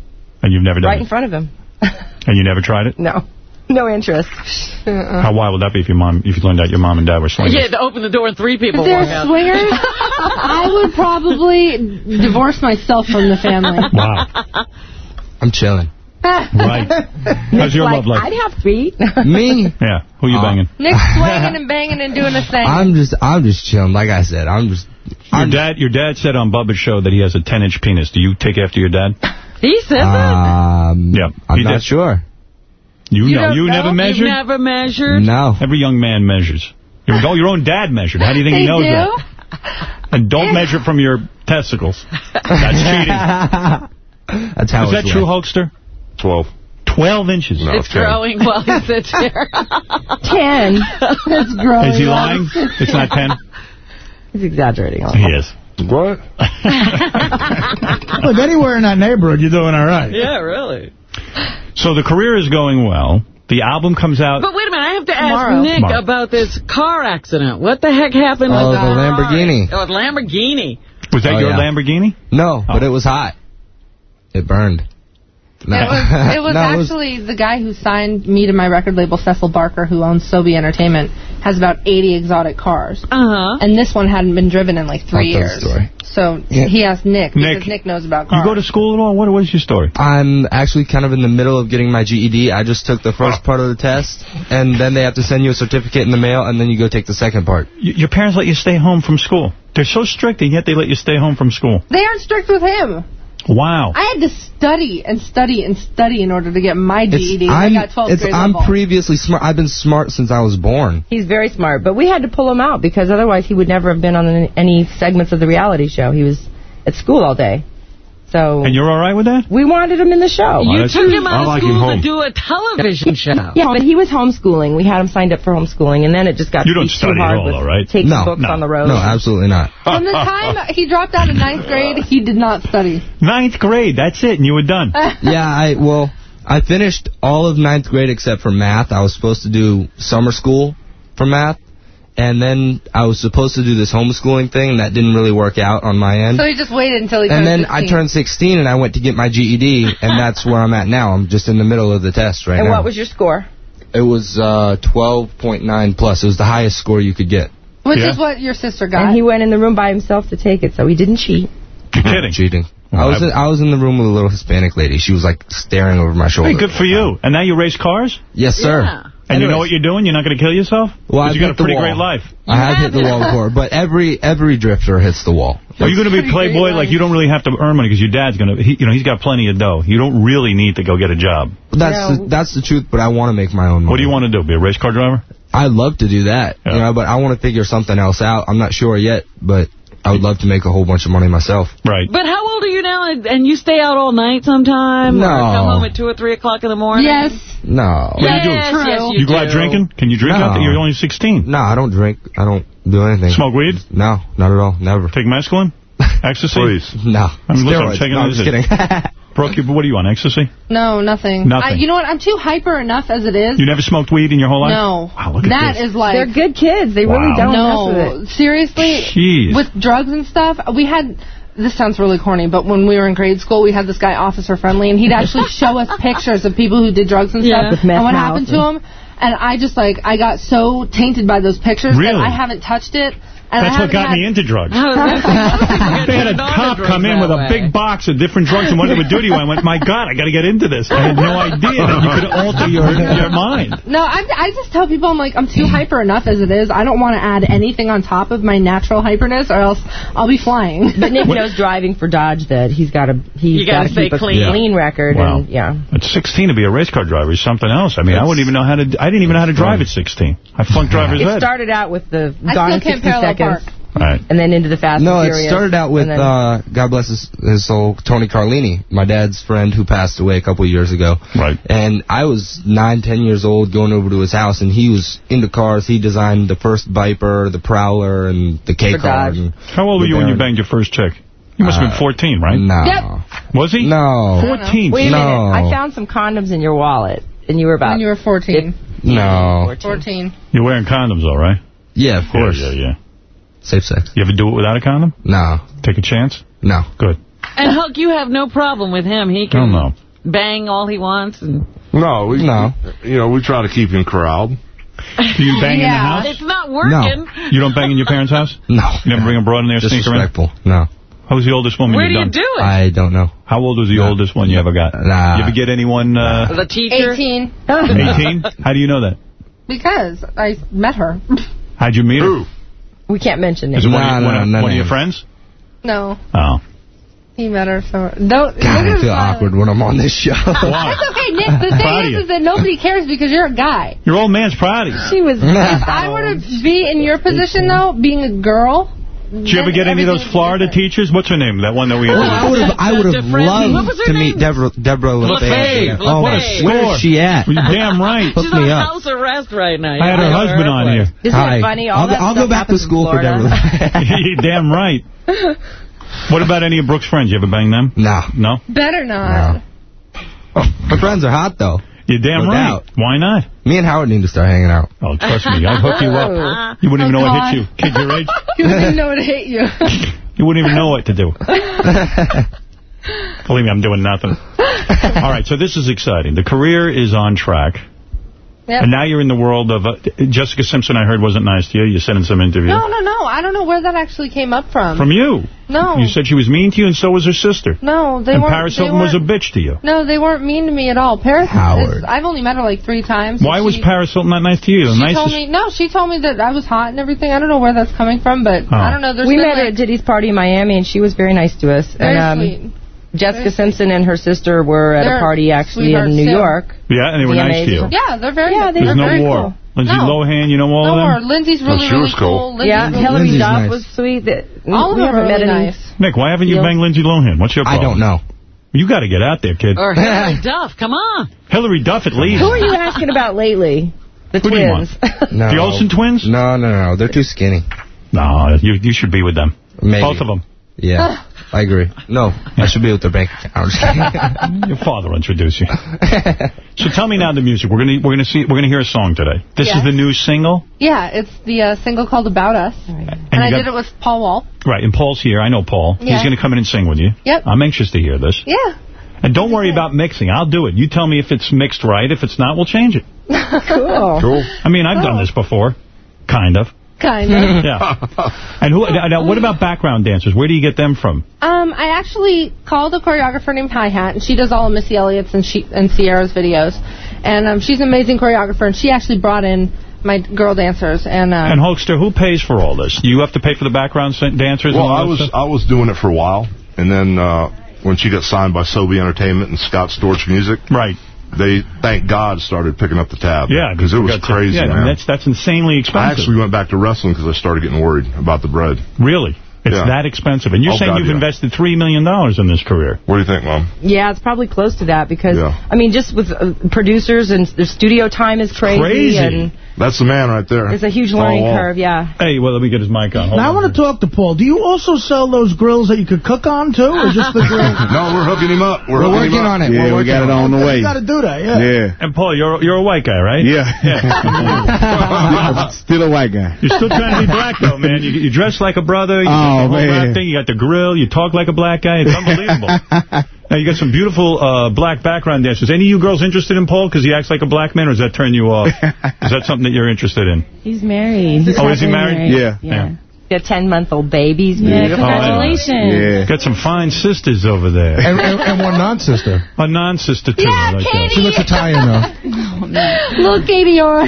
[SPEAKER 1] And you've never done
[SPEAKER 27] right in front of him.
[SPEAKER 1] And you never tried it?
[SPEAKER 27] No. No interest.
[SPEAKER 1] How wild would that be if your mom, if you learned out your mom and dad were swingers?
[SPEAKER 2] You had to open the door and three people
[SPEAKER 26] If they're
[SPEAKER 2] out.
[SPEAKER 26] swingers, I would probably divorce myself from the family.
[SPEAKER 1] Wow.
[SPEAKER 22] I'm chilling.
[SPEAKER 1] Right. How's your
[SPEAKER 27] like,
[SPEAKER 1] love life?
[SPEAKER 27] I'd have three.
[SPEAKER 22] Me?
[SPEAKER 1] Yeah. Who you
[SPEAKER 22] Uh,
[SPEAKER 1] banging?
[SPEAKER 26] Nick's swinging and banging and doing his thing.
[SPEAKER 22] I'm just, I'm just chilling. Like I said, I'm just.
[SPEAKER 1] Your dad, your dad said on Bubba's show that he has a 10-inch penis. Do you take after your dad?
[SPEAKER 2] He said that.
[SPEAKER 22] Um,
[SPEAKER 1] Yeah.
[SPEAKER 22] I'm
[SPEAKER 1] he
[SPEAKER 22] not
[SPEAKER 1] did.
[SPEAKER 22] sure.
[SPEAKER 1] You, know.
[SPEAKER 2] don't
[SPEAKER 1] You never
[SPEAKER 2] know?
[SPEAKER 1] measured?
[SPEAKER 2] You've never measured?
[SPEAKER 22] No.
[SPEAKER 1] Every young man measures. Your, oh, your own dad measured. How do you think he knows
[SPEAKER 26] do?
[SPEAKER 1] that? And don't measure from your testicles. That's cheating.
[SPEAKER 22] That's how
[SPEAKER 1] Is that
[SPEAKER 22] it's
[SPEAKER 1] true,
[SPEAKER 22] went.
[SPEAKER 1] Hulkster?
[SPEAKER 25] 12.
[SPEAKER 1] 12 inches.
[SPEAKER 25] No,
[SPEAKER 2] It's
[SPEAKER 25] 10.
[SPEAKER 2] growing while he sits here.
[SPEAKER 27] Ten.
[SPEAKER 26] It's growing.
[SPEAKER 1] Is he lying? It's not 10?
[SPEAKER 27] He's exaggerating. a
[SPEAKER 1] He is.
[SPEAKER 25] What?
[SPEAKER 3] Look, anywhere in that neighborhood, you're doing all right.
[SPEAKER 2] yeah, really.
[SPEAKER 1] So the career is going well. The album comes out.
[SPEAKER 2] But wait a minute, I have to
[SPEAKER 27] Tomorrow.
[SPEAKER 2] ask Nick
[SPEAKER 1] Tomorrow.
[SPEAKER 2] about this car accident. What the heck happened
[SPEAKER 22] Oh,
[SPEAKER 2] with
[SPEAKER 22] the
[SPEAKER 2] car?
[SPEAKER 22] Lamborghini.
[SPEAKER 2] Oh, oh, the Lamborghini.
[SPEAKER 1] Was that
[SPEAKER 22] Oh,
[SPEAKER 1] your
[SPEAKER 22] yeah.
[SPEAKER 1] Lamborghini?
[SPEAKER 22] No, but
[SPEAKER 1] Oh.
[SPEAKER 22] it was hot. It burned. No.
[SPEAKER 26] It was, it was
[SPEAKER 22] No,
[SPEAKER 26] actually the guy who signed me to my record label, Cecil Barker, who owns Sobe Entertainment, has about 80 exotic cars.
[SPEAKER 2] Uh-huh.
[SPEAKER 26] And this one hadn't been driven in like three
[SPEAKER 22] I'll tell
[SPEAKER 26] years.
[SPEAKER 22] the story.
[SPEAKER 26] So
[SPEAKER 22] Yeah.
[SPEAKER 26] he asked Nick, because
[SPEAKER 1] Nick,
[SPEAKER 26] Nick, knows about cars.
[SPEAKER 1] You go to school at all? What was your story?
[SPEAKER 22] I'm actually kind of in the middle of getting my GED. I just took the first part of the test, and then they have to send you a certificate in the mail, and then you go take the second part.
[SPEAKER 1] Y your parents let you stay home from school. They're so strict, and yet they let you stay home from school.
[SPEAKER 26] They aren't strict with him.
[SPEAKER 1] Wow.
[SPEAKER 26] I had to study and study and study in order to get my GED. I
[SPEAKER 22] I'm,
[SPEAKER 26] got 12th
[SPEAKER 22] it's,
[SPEAKER 26] grade
[SPEAKER 22] I'm
[SPEAKER 26] level.
[SPEAKER 22] previously smart. I've been smart since I was born.
[SPEAKER 27] He's very smart, but we had to pull him out because otherwise he would never have been on any segments of the reality show. He was at school all day. So
[SPEAKER 1] And you're all right with that?
[SPEAKER 27] we wanted him in the show.
[SPEAKER 1] Well,
[SPEAKER 2] You took him
[SPEAKER 1] I
[SPEAKER 2] out of
[SPEAKER 1] like
[SPEAKER 2] school to do a television show.
[SPEAKER 27] Yeah, but he was homeschooling. We had him signed up for homeschooling, and then it just got
[SPEAKER 1] You don't
[SPEAKER 27] be too
[SPEAKER 1] study at
[SPEAKER 27] hard
[SPEAKER 1] all,
[SPEAKER 27] with
[SPEAKER 1] though, right?
[SPEAKER 27] taking
[SPEAKER 22] No,
[SPEAKER 27] books
[SPEAKER 22] no,
[SPEAKER 27] on the road.
[SPEAKER 22] No, absolutely not.
[SPEAKER 26] From the time he dropped out of ninth grade, he did not study.
[SPEAKER 1] Ninth grade, that's it, and you were done.
[SPEAKER 22] yeah, I well, I finished all of ninth grade except for math. I was supposed to do summer school for math, and then I was supposed to do this homeschooling thing, and that didn't really work out on my end.
[SPEAKER 26] So he just waited until he
[SPEAKER 22] And then
[SPEAKER 26] 16.
[SPEAKER 22] I turned 16, and I went to get my GED, and that's where I'm at now. I'm just in the middle of the test right
[SPEAKER 27] and
[SPEAKER 22] now.
[SPEAKER 27] And what was your score?
[SPEAKER 22] It was uh, 12.9 plus. It was the highest score you could get.
[SPEAKER 26] Which
[SPEAKER 1] yeah.
[SPEAKER 26] is what your sister got.
[SPEAKER 27] And he went in the room by himself to take it, so he didn't cheat.
[SPEAKER 1] You're kidding.
[SPEAKER 22] Cheating. I was in, I was in the room with a little Hispanic lady. She was like staring over my shoulder.
[SPEAKER 1] Hey, good for you. And now you race cars?
[SPEAKER 22] Yes, sir. Yeah.
[SPEAKER 1] And Anyways. you know what you're doing? You're not going to kill yourself?
[SPEAKER 22] Well, I've
[SPEAKER 1] you got a pretty great life.
[SPEAKER 22] I have hit the wall before, but every every drifter hits the wall.
[SPEAKER 1] Are you going to be playboy? Like, you don't really have to earn money because your dad's going to, you know, he's got plenty of dough. You don't really need to go get a job.
[SPEAKER 22] That's, yeah. the, that's the truth, but I want to make my own money.
[SPEAKER 1] What do you want to do? Be a race car driver?
[SPEAKER 22] I'd love to do that, yeah. you know, but I want to figure something else out. I'm not sure yet, but I would love to make a whole bunch of money myself.
[SPEAKER 1] Right.
[SPEAKER 2] But how old are you now? And, you stay out all night sometime?
[SPEAKER 22] No.
[SPEAKER 2] come home at 2 or 3 o'clock in the morning?
[SPEAKER 26] Yes.
[SPEAKER 22] No.
[SPEAKER 1] What yes, you do?
[SPEAKER 2] True. Yes, you,
[SPEAKER 1] you go out drinking? Can you drink?
[SPEAKER 22] No.
[SPEAKER 1] You're only 16.
[SPEAKER 22] No, I don't drink. I don't do anything.
[SPEAKER 1] Smoke weed?
[SPEAKER 22] No, not at all. Never.
[SPEAKER 1] Take mescaline? Ecstasy?
[SPEAKER 22] Please. No.
[SPEAKER 1] I mean, listen, I'm,
[SPEAKER 22] no, I'm kidding.
[SPEAKER 1] Brooke, what do you on, ecstasy?
[SPEAKER 26] No, nothing.
[SPEAKER 1] Nothing.
[SPEAKER 26] I, you know what? I'm too hyper enough as it is.
[SPEAKER 1] You never smoked weed in your whole life?
[SPEAKER 26] No.
[SPEAKER 1] Wow, look
[SPEAKER 26] that at
[SPEAKER 1] this.
[SPEAKER 26] That is like...
[SPEAKER 27] They're good kids. They
[SPEAKER 1] wow.
[SPEAKER 27] really don't
[SPEAKER 26] No, seriously.
[SPEAKER 1] Jeez.
[SPEAKER 26] With drugs and stuff, we had this sounds really corny, but when we were in grade school, we had this guy, Officer Friendly, and he'd actually show us pictures of people who did drugs and
[SPEAKER 27] yeah.
[SPEAKER 26] stuff. and what happened
[SPEAKER 27] and...
[SPEAKER 26] to them. And I just, like, I got so tainted by those pictures
[SPEAKER 1] really?
[SPEAKER 26] that I haven't touched it
[SPEAKER 1] that's what got
[SPEAKER 26] had...
[SPEAKER 1] me into drugs.
[SPEAKER 2] Oh,
[SPEAKER 1] they had a cop come in with
[SPEAKER 2] way.
[SPEAKER 1] a big box of different drugs and what it would do to you. I went, my God, I got to get into this. I had no idea that you could alter your, your mind.
[SPEAKER 26] No, I'm, I just tell people, I'm like, I'm too hyper enough as it is. I don't want to add anything on top of my natural hyperness or else I'll be flying.
[SPEAKER 27] But Nick knows driving for Dodge that he's got to he's got to keep a
[SPEAKER 2] clean,
[SPEAKER 27] clean record.
[SPEAKER 1] Wow.
[SPEAKER 27] And, yeah.
[SPEAKER 1] At 16 to be a race car driver is something else. I mean, I wouldn't even know how to, I didn't even know how to drive at 16. I funk driver's
[SPEAKER 27] it
[SPEAKER 1] ed.
[SPEAKER 27] It started out with the
[SPEAKER 26] I
[SPEAKER 27] gone 60 seconds
[SPEAKER 26] Park.
[SPEAKER 1] Right.
[SPEAKER 27] And then into the Fast
[SPEAKER 22] No, it started out with, uh, God bless his, his, soul, Tony Carlini, my dad's friend who passed away a couple years ago.
[SPEAKER 1] Right.
[SPEAKER 22] And I was nine, ten years old going over to his house, and he was into cars. He designed the first Viper, the Prowler, and the K-Car.
[SPEAKER 1] How old were you Baron. when you banged your first chick? You must have been
[SPEAKER 22] uh,
[SPEAKER 1] 14, right?
[SPEAKER 22] No.
[SPEAKER 26] Yep.
[SPEAKER 1] Was he?
[SPEAKER 22] No.
[SPEAKER 1] 14.
[SPEAKER 27] Wait a
[SPEAKER 22] no.
[SPEAKER 27] minute. I found some condoms in your wallet, and you were about...
[SPEAKER 26] When you were 14.
[SPEAKER 22] It, no.
[SPEAKER 26] 14. 14.
[SPEAKER 1] You're wearing condoms, all right?
[SPEAKER 22] Yeah, of course.
[SPEAKER 1] yeah, yeah. yeah.
[SPEAKER 22] Safe sex.
[SPEAKER 1] You ever do it without a condom?
[SPEAKER 22] No.
[SPEAKER 1] Take a chance?
[SPEAKER 22] No.
[SPEAKER 1] Good.
[SPEAKER 2] And Hulk, you have no problem with him. He can
[SPEAKER 1] no.
[SPEAKER 2] bang all he wants. And...
[SPEAKER 25] No, we,
[SPEAKER 22] no.
[SPEAKER 25] You know, we try to keep him corralled.
[SPEAKER 1] Do you bang yeah. in the house?
[SPEAKER 2] It's not working. No.
[SPEAKER 1] You don't bang in your parents' house?
[SPEAKER 22] No.
[SPEAKER 1] You never bring a broad in there, sneak around?
[SPEAKER 22] Disrespectful, no.
[SPEAKER 1] Who's the oldest woman
[SPEAKER 2] Where do you
[SPEAKER 1] done?
[SPEAKER 2] do it?
[SPEAKER 22] I don't know.
[SPEAKER 1] How old was the oldest one you ever got?
[SPEAKER 22] Nah.
[SPEAKER 1] You ever get anyone? Uh,
[SPEAKER 2] the teacher?
[SPEAKER 26] 18.
[SPEAKER 1] 18? How do you know that?
[SPEAKER 26] Because I met her.
[SPEAKER 1] How'd you meet her?
[SPEAKER 27] We can't mention names.
[SPEAKER 1] Is
[SPEAKER 27] it
[SPEAKER 1] no, one, of,
[SPEAKER 22] no,
[SPEAKER 1] one,
[SPEAKER 22] no,
[SPEAKER 1] one of your friends?
[SPEAKER 26] No.
[SPEAKER 1] Oh.
[SPEAKER 26] He met her for... No,
[SPEAKER 22] God, I feel awkward when I'm on this show.
[SPEAKER 26] That's okay, Nick. The thing is, is, that nobody cares because you're a guy.
[SPEAKER 1] Your old man's proud of you.
[SPEAKER 27] She was...
[SPEAKER 26] If I were to be in your position, though, being a girl...
[SPEAKER 1] Did you ever get any of those Florida different. teachers? What's her name? That one that we
[SPEAKER 22] oh, well, I would have I would have loved to
[SPEAKER 2] name?
[SPEAKER 22] meet Deborah Deborah
[SPEAKER 1] LaFave.
[SPEAKER 22] Oh,
[SPEAKER 2] what a score.
[SPEAKER 22] Where is she at?
[SPEAKER 1] You're damn right.
[SPEAKER 2] She's
[SPEAKER 22] in
[SPEAKER 2] on house arrest right now.
[SPEAKER 1] I had her husband on here.
[SPEAKER 27] Isn't it funny? All
[SPEAKER 22] I'll, go back to school for Deborah LaFave.
[SPEAKER 1] damn right. What about any of Brooke's friends? You ever bang them?
[SPEAKER 22] No.
[SPEAKER 1] No?
[SPEAKER 26] Better not. No.
[SPEAKER 22] Oh, her friends are hot, though.
[SPEAKER 1] You're damn
[SPEAKER 22] no
[SPEAKER 1] right.
[SPEAKER 22] Doubt.
[SPEAKER 1] Why not?
[SPEAKER 22] Me and Howard need to start hanging out.
[SPEAKER 1] Oh, trust me. I'll hook you up. You wouldn't
[SPEAKER 26] oh,
[SPEAKER 1] even know
[SPEAKER 26] God.
[SPEAKER 1] what hit you. Kid your age.
[SPEAKER 26] you wouldn't even know oh, what hit you.
[SPEAKER 1] you wouldn't even know what to do. Believe me, I'm doing nothing. All right, so this is exciting. The career is on track.
[SPEAKER 26] Yep.
[SPEAKER 1] And now you're in the world of... Uh, Jessica Simpson, I heard, wasn't nice to you. You said in some interview.
[SPEAKER 26] No, no, no. I don't know where that actually came up from.
[SPEAKER 1] From you.
[SPEAKER 26] No.
[SPEAKER 1] You said she was mean to you, and so was her sister.
[SPEAKER 26] No, they
[SPEAKER 1] and
[SPEAKER 26] weren't.
[SPEAKER 1] And
[SPEAKER 26] Paris
[SPEAKER 1] Hilton was a bitch to you.
[SPEAKER 26] No, they weren't mean to me at all. Paris
[SPEAKER 22] Howard.
[SPEAKER 26] Is, I've only met her like three times.
[SPEAKER 1] Why
[SPEAKER 26] she,
[SPEAKER 1] was Paris Hilton not nice to you?
[SPEAKER 26] She told me, no, she told me that I was hot and everything. I don't know where that's coming from, but
[SPEAKER 1] oh.
[SPEAKER 26] I don't know. There's
[SPEAKER 27] we met
[SPEAKER 26] like,
[SPEAKER 27] at Diddy's party in Miami, and she was very nice to us.
[SPEAKER 26] Very
[SPEAKER 27] and, um,
[SPEAKER 26] sweet.
[SPEAKER 27] Jessica Simpson and her sister were at
[SPEAKER 26] they're
[SPEAKER 27] a party actually in New York.
[SPEAKER 1] Yeah, and they were nice to you.
[SPEAKER 26] Yeah, they're very
[SPEAKER 27] yeah, they
[SPEAKER 1] There's no
[SPEAKER 26] very
[SPEAKER 1] war.
[SPEAKER 26] Cool.
[SPEAKER 1] Lindsay
[SPEAKER 26] no.
[SPEAKER 1] Lohan, you know all
[SPEAKER 26] no,
[SPEAKER 1] of them?
[SPEAKER 26] No, Lindsay's really, oh,
[SPEAKER 25] she was
[SPEAKER 26] really
[SPEAKER 25] cool.
[SPEAKER 26] cool.
[SPEAKER 27] Yeah,
[SPEAKER 22] Hilary
[SPEAKER 27] Duff
[SPEAKER 22] nice.
[SPEAKER 27] was sweet.
[SPEAKER 26] All of them are really nice.
[SPEAKER 1] Nick, why haven't you banged Lindsay Lohan? What's your problem?
[SPEAKER 22] I don't know.
[SPEAKER 1] You got to get out there, kid.
[SPEAKER 2] Or Hilary Duff, come on.
[SPEAKER 1] Hilary Duff at least.
[SPEAKER 27] Who are you asking about lately? The
[SPEAKER 1] Who
[SPEAKER 27] twins.
[SPEAKER 22] no.
[SPEAKER 1] The Olsen twins?
[SPEAKER 22] No, no, no. They're too skinny.
[SPEAKER 1] No, you you should be with them.
[SPEAKER 22] Maybe.
[SPEAKER 1] Both of them.
[SPEAKER 22] Yeah. I agree. No, I should be with the bank account.
[SPEAKER 1] Your father introduced you. so tell me now the music. We're gonna we're gonna see we're gonna hear a song today. This
[SPEAKER 26] yes.
[SPEAKER 1] is the new single.
[SPEAKER 26] Yeah, it's the uh, single called About Us, and,
[SPEAKER 1] and
[SPEAKER 26] I
[SPEAKER 1] got,
[SPEAKER 26] did it with Paul Wall.
[SPEAKER 1] Right, and Paul's here. I know Paul.
[SPEAKER 26] Yeah.
[SPEAKER 1] He's gonna come in and sing with you.
[SPEAKER 26] Yep.
[SPEAKER 1] I'm anxious to hear this.
[SPEAKER 26] Yeah.
[SPEAKER 1] And don't worry about mixing. I'll do it. You tell me if it's mixed right. If it's not, we'll change it.
[SPEAKER 27] cool.
[SPEAKER 25] Cool.
[SPEAKER 1] I mean, I've done this before, kind of
[SPEAKER 26] kind of.
[SPEAKER 1] yeah. And who? Now, now, what about background dancers? Where do you get them from?
[SPEAKER 26] Um, I actually called a choreographer named Hi Hat, and she does all of Missy Elliott's and, she, and Ciara's videos. And um, she's an amazing choreographer, and she actually brought in my girl dancers. And, uh,
[SPEAKER 1] And Hulkster, who pays for all this? Do you have to pay for the background dancers?
[SPEAKER 25] Well,
[SPEAKER 1] and
[SPEAKER 25] I was
[SPEAKER 1] stuff?
[SPEAKER 25] I was doing it for a while, and then uh, when she got signed by Sobe Entertainment and Scott Storch Music,
[SPEAKER 1] right?
[SPEAKER 25] They thank God started picking up the tab.
[SPEAKER 1] Yeah,
[SPEAKER 25] because it was
[SPEAKER 1] got to-
[SPEAKER 25] crazy,
[SPEAKER 1] yeah,
[SPEAKER 25] man.
[SPEAKER 1] That's that's insanely expensive.
[SPEAKER 25] I
[SPEAKER 1] expensive.
[SPEAKER 25] actually went back to wrestling because I started getting worried about the bread.
[SPEAKER 1] Really? It's
[SPEAKER 25] Yeah.
[SPEAKER 1] that expensive. And you're
[SPEAKER 25] Oh,
[SPEAKER 1] saying
[SPEAKER 25] God,
[SPEAKER 1] you've
[SPEAKER 25] yeah.
[SPEAKER 1] invested $3 million in this career.
[SPEAKER 25] What do you think, Mom?
[SPEAKER 27] Yeah, it's probably close to that because,
[SPEAKER 25] Yeah.
[SPEAKER 27] I mean, just with uh, producers and the studio time is crazy.
[SPEAKER 1] crazy.
[SPEAKER 27] And
[SPEAKER 25] That's the man right there.
[SPEAKER 27] it's a huge
[SPEAKER 25] Oh,
[SPEAKER 27] learning
[SPEAKER 25] wow.
[SPEAKER 27] curve, yeah.
[SPEAKER 1] Hey, well, let me get his mic on. Hold
[SPEAKER 3] Now I want to talk to Paul. Do you also sell those grills that you could cook on, too, or just the grill?
[SPEAKER 25] no, we're hooking him up. We're,
[SPEAKER 3] We're working
[SPEAKER 25] up.
[SPEAKER 3] on it. Yeah, We're we got it on on the way. You gotta do that, yeah. Yeah.
[SPEAKER 1] And Paul, you're you're a white guy, right?
[SPEAKER 28] Yeah. Still a white guy.
[SPEAKER 1] You're still trying to be black, though, man. You, you dress like a brother. You
[SPEAKER 28] Oh,
[SPEAKER 1] got the oh, whole
[SPEAKER 28] man.
[SPEAKER 1] thing. You got the grill. You talk like a black guy. It's unbelievable. now, you got some beautiful uh, black background dancers. Any of you girls interested in Paul because he acts like a black man, or does that turn you off? Is that something that you're interested in?
[SPEAKER 27] He's married. He's
[SPEAKER 1] Oh, is he
[SPEAKER 27] happily
[SPEAKER 1] married? Yeah.
[SPEAKER 27] Yeah. Got a 10-month-old baby. He's
[SPEAKER 1] Yeah,
[SPEAKER 27] beautiful.
[SPEAKER 1] Yeah. Got some fine sisters over there.
[SPEAKER 5] And, and, and one non-sister.
[SPEAKER 1] A non-sister, too. I like that.
[SPEAKER 5] She looks Italian, though.
[SPEAKER 26] Look, Katie Orr.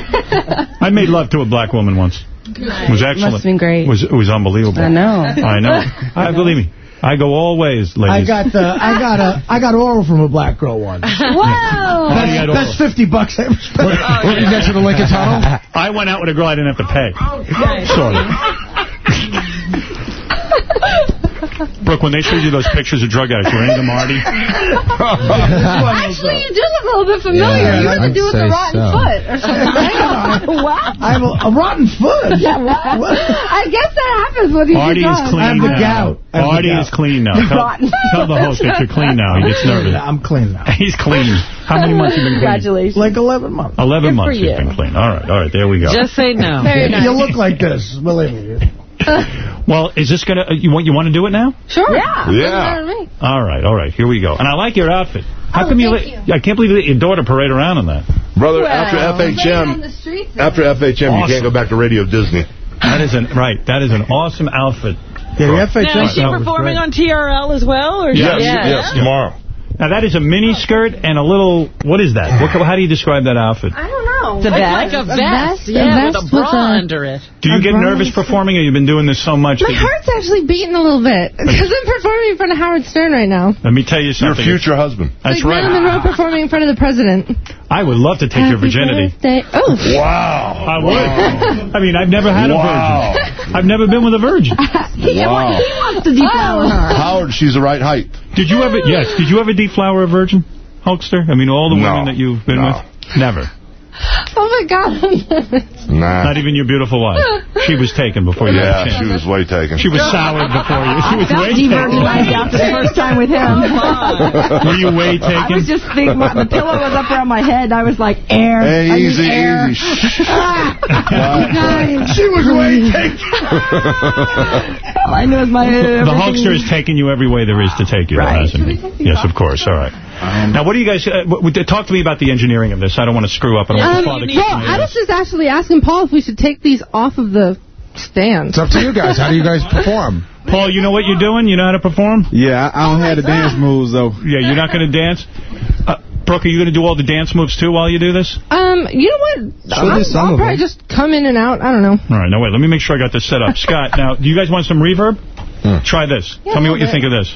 [SPEAKER 1] I made love to a black woman once. It was excellent.
[SPEAKER 27] Must have been great.
[SPEAKER 1] It was, it was unbelievable.
[SPEAKER 27] I know.
[SPEAKER 1] I know. I believe me. I go all ways, ladies.
[SPEAKER 3] I got the I got a I got oral from a black girl once.
[SPEAKER 26] Wow.
[SPEAKER 1] Oh, you got
[SPEAKER 3] That's, that's 50 bucks I ever spent.
[SPEAKER 5] What, you got to the Lincoln Tunnel?
[SPEAKER 1] I went out with a girl I didn't have to pay. Oh, oh, oh. Sort of. Brooke, when they showed you those pictures of drug addicts, were any of them Artie?
[SPEAKER 26] Actually, you do look a little bit familiar.
[SPEAKER 3] Yeah,
[SPEAKER 26] you have to
[SPEAKER 3] I'd
[SPEAKER 26] do with the rotten
[SPEAKER 3] so.
[SPEAKER 26] foot or something. right? wow.
[SPEAKER 3] I have a, a rotten foot.
[SPEAKER 26] Yeah, what? I guess that happens when you
[SPEAKER 1] Artie
[SPEAKER 26] do
[SPEAKER 1] is
[SPEAKER 26] drugs.
[SPEAKER 1] clean
[SPEAKER 3] I have the
[SPEAKER 1] now.
[SPEAKER 3] gout. I have the
[SPEAKER 1] Artie
[SPEAKER 3] gout.
[SPEAKER 1] is clean now. Tell,
[SPEAKER 27] Rotten.
[SPEAKER 1] tell the host that you're clean now. He gets nervous.
[SPEAKER 3] I'm clean now.
[SPEAKER 1] He's clean. How many months have you been clean?
[SPEAKER 27] Congratulations.
[SPEAKER 3] Like 11 months.
[SPEAKER 1] 11
[SPEAKER 27] Good
[SPEAKER 1] months
[SPEAKER 27] you.
[SPEAKER 1] you've been clean. All right, all right, there we go.
[SPEAKER 2] Just say no.
[SPEAKER 26] Very nice.
[SPEAKER 3] You look like this, believe me.
[SPEAKER 1] Well, is this going to, uh, you want you want to do it now?
[SPEAKER 26] Sure.
[SPEAKER 25] Yeah.
[SPEAKER 26] Yeah. Doesn't matter to me.
[SPEAKER 1] All right, all right, here we go. And I like your outfit. How
[SPEAKER 26] Oh,
[SPEAKER 1] come you,
[SPEAKER 26] thank you.
[SPEAKER 1] I can't believe you let your daughter parade around in that.
[SPEAKER 25] Brother,
[SPEAKER 26] Well,
[SPEAKER 25] after FHM,
[SPEAKER 26] streets
[SPEAKER 25] after FHM, you can't go back to Radio Disney.
[SPEAKER 1] That is an, right, that is an awesome outfit.
[SPEAKER 3] Yeah, the FHM
[SPEAKER 2] Now, is she performing on TRL as well? Or
[SPEAKER 25] Yes,
[SPEAKER 2] Yeah.
[SPEAKER 25] yes, tomorrow.
[SPEAKER 1] Now, that is a mini skirt and a little, what is that? What, how do you describe that outfit?
[SPEAKER 26] I don't know.
[SPEAKER 27] It's a
[SPEAKER 2] It's
[SPEAKER 27] vest.
[SPEAKER 2] like a
[SPEAKER 26] A
[SPEAKER 2] vest,
[SPEAKER 26] vest, a
[SPEAKER 2] yeah, with a bra
[SPEAKER 26] with a-
[SPEAKER 2] under it.
[SPEAKER 1] Do you get nervous performing, or you've been doing this so much?
[SPEAKER 26] My
[SPEAKER 1] that you-
[SPEAKER 26] heart's actually beating a little bit because I'm performing in front of Howard Stern right now.
[SPEAKER 1] Let me tell you something.
[SPEAKER 25] Your future husband.
[SPEAKER 1] That's
[SPEAKER 26] like Marilyn
[SPEAKER 1] right.
[SPEAKER 26] Monroe performing in front of the president.
[SPEAKER 1] I would love to take your virginity.
[SPEAKER 26] birthday. Oh.
[SPEAKER 25] Wow.
[SPEAKER 1] I would. I mean, I've never had a
[SPEAKER 25] Wow.
[SPEAKER 1] virgin. I've never been with a virgin.
[SPEAKER 25] Wow.
[SPEAKER 27] He wants to deflower her.
[SPEAKER 25] Howard, she's the right height.
[SPEAKER 1] Did you ever, yes, did you ever deflower a virgin, Hulkster? I mean, all the
[SPEAKER 25] No.
[SPEAKER 1] women that you've been
[SPEAKER 25] No.
[SPEAKER 1] with? Never.
[SPEAKER 26] Oh my God.
[SPEAKER 25] Nah.
[SPEAKER 1] Not even your beautiful wife. She was taken before you
[SPEAKER 25] Yeah,
[SPEAKER 1] had a
[SPEAKER 25] she was way taken.
[SPEAKER 1] She was soured before you. She was way
[SPEAKER 27] Devirginized
[SPEAKER 1] taken.
[SPEAKER 27] after the first time with him.
[SPEAKER 1] Were you way taken?
[SPEAKER 27] I was just thinking, the pillow was up around my head. I was like, air.
[SPEAKER 25] Hey,
[SPEAKER 27] I need
[SPEAKER 25] easy,
[SPEAKER 27] air.
[SPEAKER 25] easy. Shh.
[SPEAKER 3] She was way taken.
[SPEAKER 27] All I knew was my
[SPEAKER 1] The
[SPEAKER 27] everything-
[SPEAKER 1] Hulkster has taken you every way there is to take you,
[SPEAKER 27] Right.
[SPEAKER 1] hasn't he? Yes, of course. All right. Now, what do you guys... Uh, w- w- talk to me about the engineering of this. I don't want to screw up. I don't want
[SPEAKER 26] Um,
[SPEAKER 1] to father
[SPEAKER 26] well, I was just actually asking Paul if we should take these off of the stand.
[SPEAKER 5] It's up to you guys. How do you guys perform?
[SPEAKER 1] Paul, you know what you're doing? You know how to perform?
[SPEAKER 28] Yeah, I, I don't have the dance moves, though.
[SPEAKER 1] Yeah, you're not going to dance? Uh, Brooke, are you going to do all the dance moves, too, while you do this?
[SPEAKER 26] Um, you know what?
[SPEAKER 28] She'll
[SPEAKER 26] I'll, I'll probably
[SPEAKER 28] them.
[SPEAKER 26] just come in and out. I don't know.
[SPEAKER 1] All right, now wait, let me make sure I got this set up. Scott, now, do you guys want some reverb? Try this.
[SPEAKER 26] Yeah,
[SPEAKER 1] Tell me what you think of this.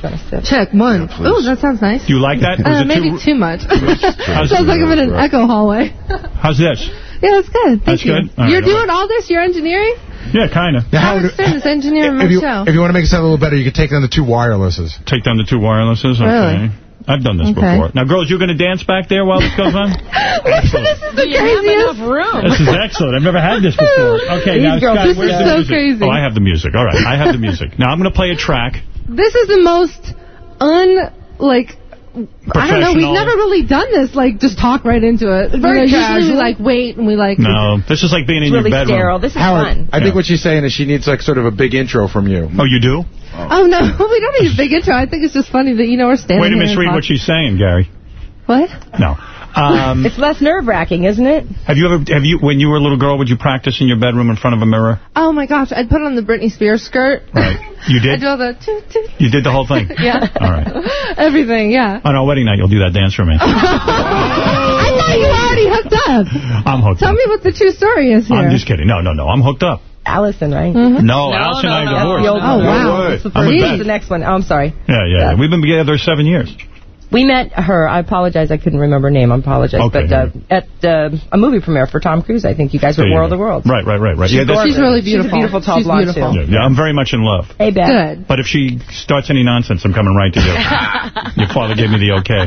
[SPEAKER 26] Check one. Ooh, that sounds nice.
[SPEAKER 1] Do you like that?
[SPEAKER 26] Uh, maybe
[SPEAKER 1] too-
[SPEAKER 26] too much.
[SPEAKER 1] How's,
[SPEAKER 26] Sounds like I'm in an echo hallway.
[SPEAKER 1] how's this?
[SPEAKER 26] yeah, that's good. Thank
[SPEAKER 1] That's
[SPEAKER 26] you.
[SPEAKER 1] good? All right,
[SPEAKER 26] You're
[SPEAKER 1] all
[SPEAKER 26] doing all this? You're engineering?
[SPEAKER 1] Yeah, kind of.
[SPEAKER 5] Now,
[SPEAKER 26] Howard Stern is engineering my
[SPEAKER 5] if you, if you want to make it sound a little better, you could take down the two wirelesses.
[SPEAKER 1] Take down the two wirelesses? Okay.
[SPEAKER 26] Really?
[SPEAKER 1] I've done this
[SPEAKER 26] Okay.
[SPEAKER 1] before. Now, girls, you're going to dance back there while this goes on?
[SPEAKER 26] This is the
[SPEAKER 2] Do you have
[SPEAKER 26] craziest.
[SPEAKER 2] room?
[SPEAKER 1] This is excellent. I've never had this before. Okay,
[SPEAKER 27] These
[SPEAKER 1] now,
[SPEAKER 27] girls-
[SPEAKER 1] Scott,
[SPEAKER 26] This
[SPEAKER 1] where's
[SPEAKER 26] is
[SPEAKER 1] the
[SPEAKER 26] so
[SPEAKER 1] music?
[SPEAKER 26] crazy.
[SPEAKER 1] Oh, I have the music. All right, I have the music. Now, I'm going to play a track.
[SPEAKER 26] This is the most un like. I don't know. We've never really done this. Like, just talk right into it.
[SPEAKER 3] Very
[SPEAKER 26] you know, Usually
[SPEAKER 3] casual.
[SPEAKER 26] we like wait and we like.
[SPEAKER 1] No, this is like being in
[SPEAKER 27] really
[SPEAKER 1] your bedroom.
[SPEAKER 27] sterile. This is
[SPEAKER 5] Howard,
[SPEAKER 27] fun.
[SPEAKER 5] I think what she's saying is she needs like sort of a big intro from you.
[SPEAKER 1] Oh, you do?
[SPEAKER 26] Oh no, we don't need a big intro. I think it's just funny that you know we're standing.
[SPEAKER 1] Wait a
[SPEAKER 26] here
[SPEAKER 1] minute,
[SPEAKER 26] and
[SPEAKER 1] read what she's saying, Gary.
[SPEAKER 26] What?
[SPEAKER 1] No. Um,
[SPEAKER 27] it's less nerve-wracking, isn't it?
[SPEAKER 1] have you ever, have you, when you were a little girl, would you practice in your bedroom in front of a mirror?
[SPEAKER 26] Oh my gosh, I'd put on the Britney Spears skirt.
[SPEAKER 1] Right. You
[SPEAKER 26] I
[SPEAKER 1] did?
[SPEAKER 26] do all the toot, toot.
[SPEAKER 1] You did the whole thing?
[SPEAKER 26] Yeah.
[SPEAKER 1] All right.
[SPEAKER 26] Everything, yeah.
[SPEAKER 1] On our wedding night, you'll do that dance for me.
[SPEAKER 26] I thought you were already hooked up.
[SPEAKER 1] I'm hooked
[SPEAKER 26] Tell
[SPEAKER 1] up.
[SPEAKER 26] me what the true story is here.
[SPEAKER 1] I'm just kidding. No, no, no. I'm hooked up.
[SPEAKER 27] Allison, right?
[SPEAKER 26] Mhm.
[SPEAKER 1] No, Allison and I
[SPEAKER 27] That's
[SPEAKER 1] divorced.
[SPEAKER 27] the old
[SPEAKER 26] Oh,
[SPEAKER 27] one.
[SPEAKER 26] wow.
[SPEAKER 27] That's the
[SPEAKER 1] I'm
[SPEAKER 27] first-
[SPEAKER 1] with
[SPEAKER 27] That's
[SPEAKER 1] Beth.
[SPEAKER 27] the next one. Oh, I'm sorry.
[SPEAKER 1] Yeah, yeah, yeah. We've been together seven years.
[SPEAKER 27] We met her. I apologize. I couldn't remember her name. I apologize.
[SPEAKER 1] Okay,
[SPEAKER 27] but uh, at uh, a movie premiere for Tom Cruise, I think you guys were
[SPEAKER 1] There you
[SPEAKER 27] War of the Worlds.
[SPEAKER 1] Right, right, right, right.
[SPEAKER 27] She's
[SPEAKER 1] yeah.
[SPEAKER 26] She's really beautiful.
[SPEAKER 27] She's a beautiful tall
[SPEAKER 26] She's
[SPEAKER 27] blonde,
[SPEAKER 26] beautiful.
[SPEAKER 27] too.
[SPEAKER 1] Yeah, yeah, I'm very much in love.
[SPEAKER 27] Hey, Beth.
[SPEAKER 26] Good.
[SPEAKER 1] But if she starts any nonsense, I'm coming right to you. Your father gave me the okay.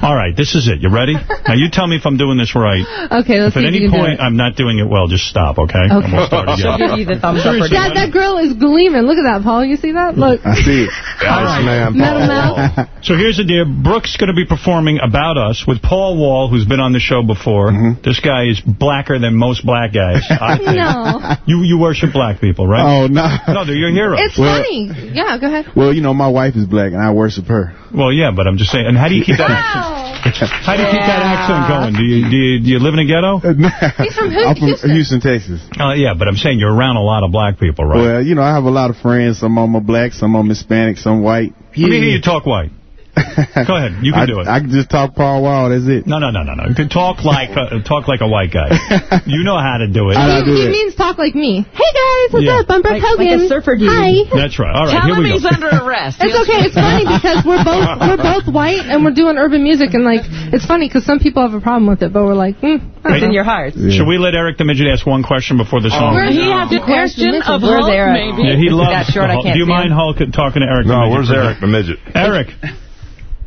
[SPEAKER 1] All right, this is it. You ready? Now, you tell me if I'm doing this right.
[SPEAKER 26] Okay, let's
[SPEAKER 1] if
[SPEAKER 26] see
[SPEAKER 1] at any
[SPEAKER 26] you can
[SPEAKER 1] point. I'm not doing it well, just stop, okay? And we'll start
[SPEAKER 27] She'll
[SPEAKER 1] again.
[SPEAKER 27] give you the thumbs up or
[SPEAKER 26] That, that girl is gleaming. Look at that, Paul. You see that? Look.
[SPEAKER 28] I see it.
[SPEAKER 25] Iceman
[SPEAKER 26] Metal Mouth.
[SPEAKER 1] So here's the deal. Brooke's going to be performing About Us with Paul Wall, who's been on the show before. This guy is blacker than most black guys. I think.
[SPEAKER 26] No.
[SPEAKER 1] You you worship black people, right?
[SPEAKER 28] Oh, no.
[SPEAKER 1] No, they're your heroes.
[SPEAKER 26] It's
[SPEAKER 28] Well-
[SPEAKER 26] funny. Yeah, go ahead.
[SPEAKER 28] Well, you know, my wife is black, and I worship her.
[SPEAKER 1] Well, yeah, but I'm just saying. And how do you keep that accent? How do you keep that accent going? Do you do you, do you live in a ghetto?
[SPEAKER 26] He's from
[SPEAKER 28] I'm from
[SPEAKER 26] Houston.
[SPEAKER 28] Houston, Texas.
[SPEAKER 1] Uh, yeah, but I'm saying you're around a lot of black people, right?
[SPEAKER 28] Well, you know, I have a lot of friends. Some of them are black, some of them Hispanic, some white.
[SPEAKER 1] Let me hear you talk white. Go ahead, you can
[SPEAKER 28] I,
[SPEAKER 1] do it.
[SPEAKER 28] I can just talk Paul Wall. That's it.
[SPEAKER 1] No, no, no, no, no. You can talk like uh, talk like a white guy. You know how to do it.
[SPEAKER 28] I do
[SPEAKER 26] He
[SPEAKER 28] it.
[SPEAKER 26] means talk like me. Hey guys, what's
[SPEAKER 1] Yeah.
[SPEAKER 26] up? I'm Brooke
[SPEAKER 27] Like- like a surfer dude.
[SPEAKER 26] Hi.
[SPEAKER 1] That's right. All right,
[SPEAKER 2] Tell
[SPEAKER 1] here
[SPEAKER 2] him
[SPEAKER 1] we go.
[SPEAKER 2] he's under arrest.
[SPEAKER 26] It's okay. It's funny because we're both we're both white and we're doing urban music and like it's funny because some people have a problem with it, but we're like, mm,
[SPEAKER 27] It's in your heart.
[SPEAKER 1] Should we let Eric the Midget ask one question before the song?
[SPEAKER 26] Where's-
[SPEAKER 2] He has a question of
[SPEAKER 27] Where's
[SPEAKER 2] Hulk, maybe.
[SPEAKER 1] yeah, he
[SPEAKER 27] Is
[SPEAKER 1] loves
[SPEAKER 27] that short? I can't
[SPEAKER 1] Do you mind. Hulk talking to Eric? the
[SPEAKER 25] No, where's Eric the midget?
[SPEAKER 1] Eric.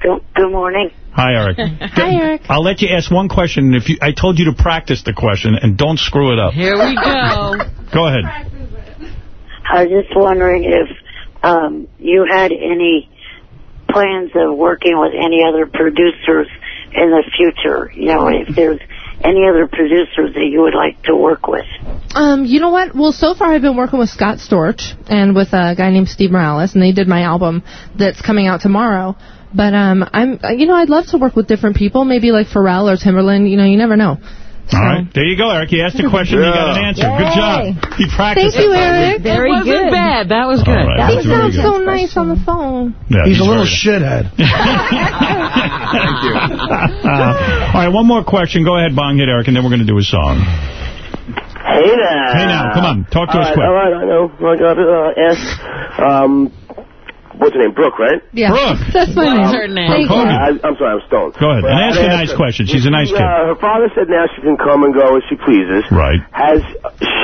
[SPEAKER 17] Good, good morning.
[SPEAKER 1] Hi, Eric.
[SPEAKER 26] Hi, Eric.
[SPEAKER 1] I'll let you ask one question. If you, I told you to practice the question, and don't screw it up.
[SPEAKER 2] Here we go.
[SPEAKER 1] Go ahead.
[SPEAKER 17] I was just wondering if um, you had any plans of working with any other producers in the future. You know, if there's any other producers that you would like to work with.
[SPEAKER 26] Um, you know what? Well, so far I've been working with Scott Storch and with a guy named Steve Morales, and they did my album that's coming out tomorrow. But um, I'm, you know, I'd love to work with different people, maybe like Pharrell or Timbaland. You know, you never know.
[SPEAKER 1] All right. There you go, Eric. You asked a question, you got an answer. Good job. He practiced.
[SPEAKER 26] Thank you,
[SPEAKER 1] it.
[SPEAKER 26] Eric.
[SPEAKER 27] Very
[SPEAKER 2] it wasn't
[SPEAKER 27] good.
[SPEAKER 2] bad. That was good.
[SPEAKER 1] All right,
[SPEAKER 26] He
[SPEAKER 1] that's very
[SPEAKER 26] sounds
[SPEAKER 1] good.
[SPEAKER 26] so nice on the phone.
[SPEAKER 1] Yeah,
[SPEAKER 3] He's a little
[SPEAKER 1] very
[SPEAKER 3] shithead.
[SPEAKER 25] Thank you.
[SPEAKER 1] Uh, all right, one more question. Go ahead, Bong, hit Eric, and then we're going to do a song.
[SPEAKER 29] Hey now.
[SPEAKER 1] Hey now, come on, talk to
[SPEAKER 29] all
[SPEAKER 1] us
[SPEAKER 29] right,
[SPEAKER 1] quick.
[SPEAKER 29] All right, I know. I got to uh, ask. Um, what's her name? Brooke, right?
[SPEAKER 26] Yeah.
[SPEAKER 1] Brooke.
[SPEAKER 26] That's my
[SPEAKER 2] What's
[SPEAKER 26] name.
[SPEAKER 2] her name?
[SPEAKER 1] Brooke. Hogan.
[SPEAKER 29] I, I'm sorry, I'm stoned.
[SPEAKER 1] Go ahead,
[SPEAKER 29] But
[SPEAKER 1] and ask
[SPEAKER 29] I
[SPEAKER 1] a
[SPEAKER 29] asked
[SPEAKER 1] nice
[SPEAKER 29] her-
[SPEAKER 1] question. She's a nice
[SPEAKER 29] Uh,
[SPEAKER 1] kid.
[SPEAKER 29] her father said now she can come and go as she pleases.
[SPEAKER 1] Right.
[SPEAKER 29] Has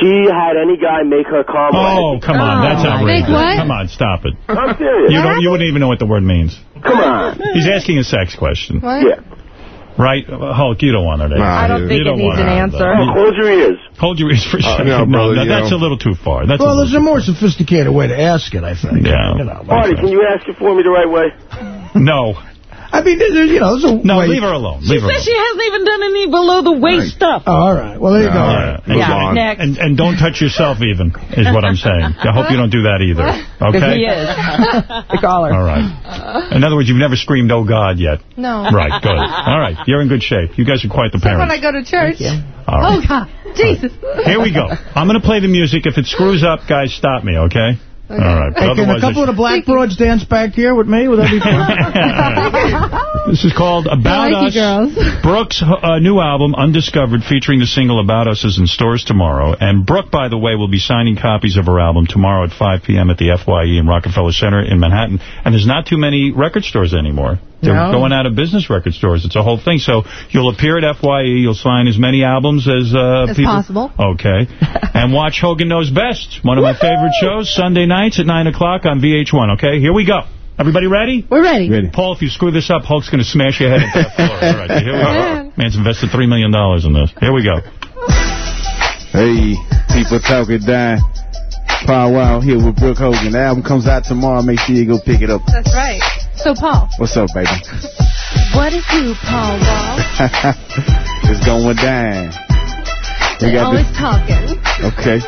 [SPEAKER 29] she had any guy make her come?
[SPEAKER 1] Oh, come on, that's outrageous.
[SPEAKER 26] Make what?
[SPEAKER 1] Come on, stop it.
[SPEAKER 29] I'm serious.
[SPEAKER 1] You don't. You wouldn't even know what the word means.
[SPEAKER 29] Come on.
[SPEAKER 1] He's asking a sex question,
[SPEAKER 26] What?
[SPEAKER 29] Yeah.
[SPEAKER 1] Right? Uh, Hulk, you don't want her to.
[SPEAKER 25] Nah,
[SPEAKER 27] I don't think
[SPEAKER 1] you
[SPEAKER 27] it
[SPEAKER 1] don't
[SPEAKER 27] needs
[SPEAKER 1] want
[SPEAKER 27] an answer.
[SPEAKER 1] to-
[SPEAKER 29] close your ears.
[SPEAKER 1] Hold your ears for a second.
[SPEAKER 25] no,
[SPEAKER 1] no,
[SPEAKER 25] brother,
[SPEAKER 1] no, that's
[SPEAKER 25] know.
[SPEAKER 1] a little too far. That's
[SPEAKER 3] Well,
[SPEAKER 1] a
[SPEAKER 3] there's a
[SPEAKER 1] little
[SPEAKER 3] more sophisticated way to ask it, I think.
[SPEAKER 1] Yeah.
[SPEAKER 3] You know,
[SPEAKER 29] Marty, can you ask it for me the right way?
[SPEAKER 1] No.
[SPEAKER 3] I mean, there- there- you know, there's a
[SPEAKER 1] No,
[SPEAKER 3] way.
[SPEAKER 1] leave her alone.
[SPEAKER 2] She
[SPEAKER 1] Leave her
[SPEAKER 2] said
[SPEAKER 1] alone.
[SPEAKER 2] she hasn't even done any below the waist stuff.
[SPEAKER 3] Oh, all right. Well, there you go.
[SPEAKER 1] Yeah, and,
[SPEAKER 27] Yeah,
[SPEAKER 1] and-
[SPEAKER 27] next.
[SPEAKER 1] And, and don't touch yourself even, is what I'm saying. I hope you don't do that either.
[SPEAKER 27] Because
[SPEAKER 1] Okay?
[SPEAKER 27] he is. the caller.
[SPEAKER 1] All right. In other words, you've never screamed, oh, God, yet.
[SPEAKER 26] No.
[SPEAKER 1] Right, good. All right, you're in good shape. You guys are quite the
[SPEAKER 26] Except when I go to church.
[SPEAKER 1] All right.
[SPEAKER 26] Oh, God. Jesus.
[SPEAKER 1] Here we go. I'm going to play the music. If it screws up, guys, stop me, okay? All right.
[SPEAKER 3] Hey, can a couple of the black broads dance back here with me? Would that be fun?
[SPEAKER 1] This is called About
[SPEAKER 26] like
[SPEAKER 1] Us.
[SPEAKER 26] you girls.
[SPEAKER 1] Brooke's uh, new album, Undiscovered, featuring the single About Us, is in stores tomorrow. And Brooke, by the way, will be signing copies of her album tomorrow at 5 p.m. at the FYE in Rockefeller Center in Manhattan. And there's not too many record stores anymore. They're
[SPEAKER 27] No.
[SPEAKER 1] going out of business record stores. It's a whole thing. So you'll appear at FYE. You'll sign as many albums as, uh,
[SPEAKER 26] As
[SPEAKER 1] people.
[SPEAKER 26] possible.
[SPEAKER 1] Okay. and watch Hogan Knows Best, one of my favorite shows, Sunday nights at 9 o'clock on VH1. Okay, here we go. Everybody ready?
[SPEAKER 26] We're ready.
[SPEAKER 28] Ready.
[SPEAKER 1] Paul, if you screw this up, Hulk's going to smash your head into the floor. All right, here we go. Man's invested $3 million in this. Here we go.
[SPEAKER 28] Hey, people talking down. Pow Wow here with Brooke Hogan. The album comes out tomorrow. Make sure you go pick it up.
[SPEAKER 26] That's right. So, Paul,
[SPEAKER 28] What's up, baby?
[SPEAKER 26] what is you, Paul Wall?
[SPEAKER 28] it's going down. We got
[SPEAKER 26] always
[SPEAKER 28] this.
[SPEAKER 26] talking.
[SPEAKER 28] Okay.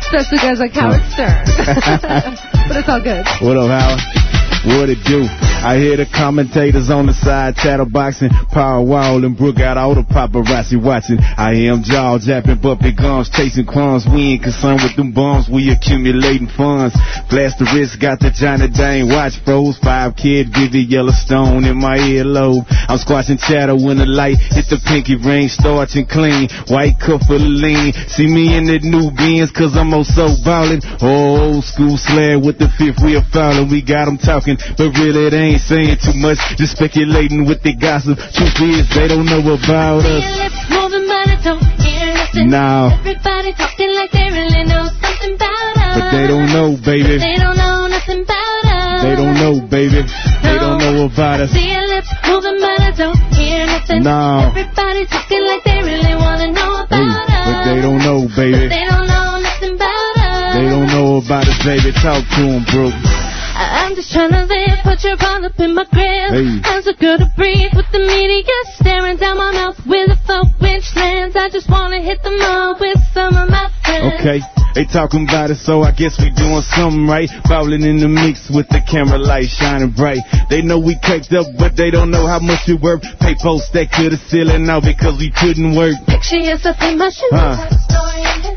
[SPEAKER 26] Especially guys like Howard Stern. but it's all good.
[SPEAKER 28] What up, Howard? What it do? I hear the commentators on the side chatterboxing. Paul Wall and Brooke got all the paparazzi watching. I 'em jaw japping, bumping gums, chasing crumbs. We ain't concerned with them bums, we accumulating funds. Blast the wrist, got the Johnny Dang watch froze. Five kid, give the Yellowstone in my earlobe. I'm squashing chatter when the light hit the pinky ring, starch and clean. White full of lean. See me in that new Benz, cause I'm oh so ballin'. Oh, old school slang with the fifth wheel fouling. We got 'em talking, but really they ain't saying too much. Just speculating with the gossip. Truth is, they don't know about us.
[SPEAKER 12] Moving, but I don't hear nothing.
[SPEAKER 28] No.
[SPEAKER 12] Everybody talking like they really know something about us.
[SPEAKER 28] But they don't know, baby.
[SPEAKER 12] They don't know nothing about us.
[SPEAKER 28] They don't know, baby. They don't know about us.
[SPEAKER 12] See your lips moving, but I don't hear nothing.
[SPEAKER 28] No.
[SPEAKER 12] Everybody talking like they really wanna know about
[SPEAKER 28] Hey,
[SPEAKER 12] us.
[SPEAKER 28] but they don't know, baby.
[SPEAKER 12] They don't know nothing about us.
[SPEAKER 28] They don't know about us, baby. Talk to 'em, bro.
[SPEAKER 12] I'm just trying to live, put your palm up in my grill.
[SPEAKER 28] Hey.
[SPEAKER 12] How's it good to breathe with the media staring down my mouth with a four inch lens? I just wanna hit the mall with some of my friends.
[SPEAKER 28] Okay, they talking about it, so I guess we doing something right. Bowling in the mix with the camera light shining bright. They know we caked up, but they don't know how much we worth. Pay post stack to the ceiling now because we couldn't work.
[SPEAKER 12] Picture yourself in my shoes.
[SPEAKER 28] Huh.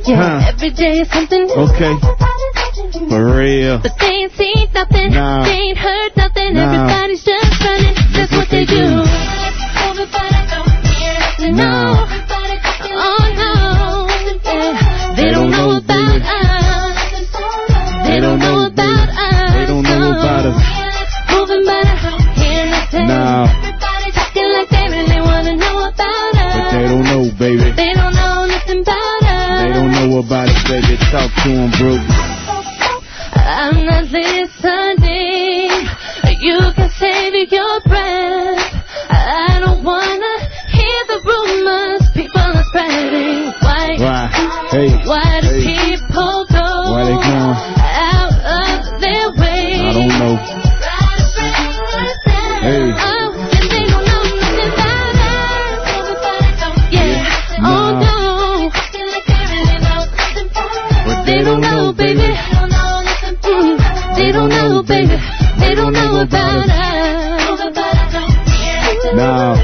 [SPEAKER 12] Yeah,
[SPEAKER 28] Huh.
[SPEAKER 12] every day is something new.
[SPEAKER 28] Okay, for real.
[SPEAKER 12] But they ain't seen nothing.
[SPEAKER 28] Nah.
[SPEAKER 12] They ain't heard nothing.
[SPEAKER 28] Nah.
[SPEAKER 12] Everybody's just running. That's what they do.
[SPEAKER 28] Nah.
[SPEAKER 12] Oh no. Yeah. They don't know about us. They don't know about us.
[SPEAKER 28] They don't know about us.
[SPEAKER 12] Moving but I don't hear nothing.
[SPEAKER 28] Nah.
[SPEAKER 12] Everybody talking like they really wanna know about us.
[SPEAKER 28] But they don't know, baby.
[SPEAKER 12] They don't know nothing about us.
[SPEAKER 28] They don't know about us, baby. Talk to 'em, bro.
[SPEAKER 12] I'm not listening. You can save your breath. I don't wanna hear the rumors people are spreading. Why?
[SPEAKER 28] Why? Hey.
[SPEAKER 12] Why do
[SPEAKER 28] hey.
[SPEAKER 12] people go
[SPEAKER 28] Why they going?
[SPEAKER 12] They don't know about us.
[SPEAKER 28] Nah.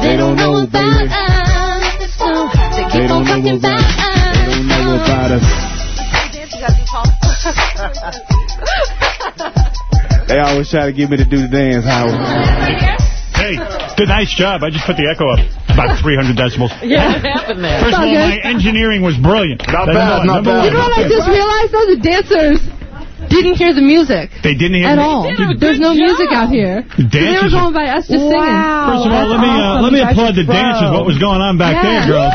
[SPEAKER 12] They don't know about us. No, they
[SPEAKER 28] They
[SPEAKER 12] keep
[SPEAKER 28] don't
[SPEAKER 12] on
[SPEAKER 28] know
[SPEAKER 12] talking
[SPEAKER 28] about
[SPEAKER 12] about us.
[SPEAKER 28] They don't know about us. They always try to get me to do the dance, Howard.
[SPEAKER 1] Hey, good, nice job. I just put the echo up about 300 decibels.
[SPEAKER 2] Yeah, what happened there?
[SPEAKER 1] First of all, my engineering was brilliant.
[SPEAKER 25] Not
[SPEAKER 1] That's
[SPEAKER 25] bad, not
[SPEAKER 1] number
[SPEAKER 25] bad.
[SPEAKER 1] one.
[SPEAKER 26] You know what I just realized, Those The dancers didn't hear the music
[SPEAKER 1] They didn't hear
[SPEAKER 26] at all. There's no music out here.
[SPEAKER 1] The
[SPEAKER 26] they were going by us just singing.
[SPEAKER 1] First of all, let me uh, let me applaud the dancers. What was going on back
[SPEAKER 26] Yeah.
[SPEAKER 1] there, girls?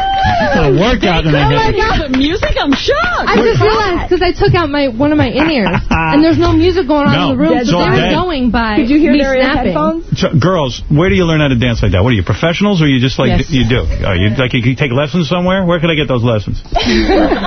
[SPEAKER 1] A workout and they
[SPEAKER 26] Oh my. God.
[SPEAKER 2] The music, I'm shocked.
[SPEAKER 26] I just realized because I took out my one of my in ears and there's no music going on
[SPEAKER 1] No,
[SPEAKER 26] in the room. So they were going by
[SPEAKER 27] Did you hear
[SPEAKER 26] me
[SPEAKER 27] their
[SPEAKER 26] snapping.
[SPEAKER 27] headphones?
[SPEAKER 1] So, girls, where do you learn how to dance like that? What are you, professionals, or you just like
[SPEAKER 27] Yes.
[SPEAKER 1] you do? Oh, you like you, you take lessons somewhere? Where could I get those lessons?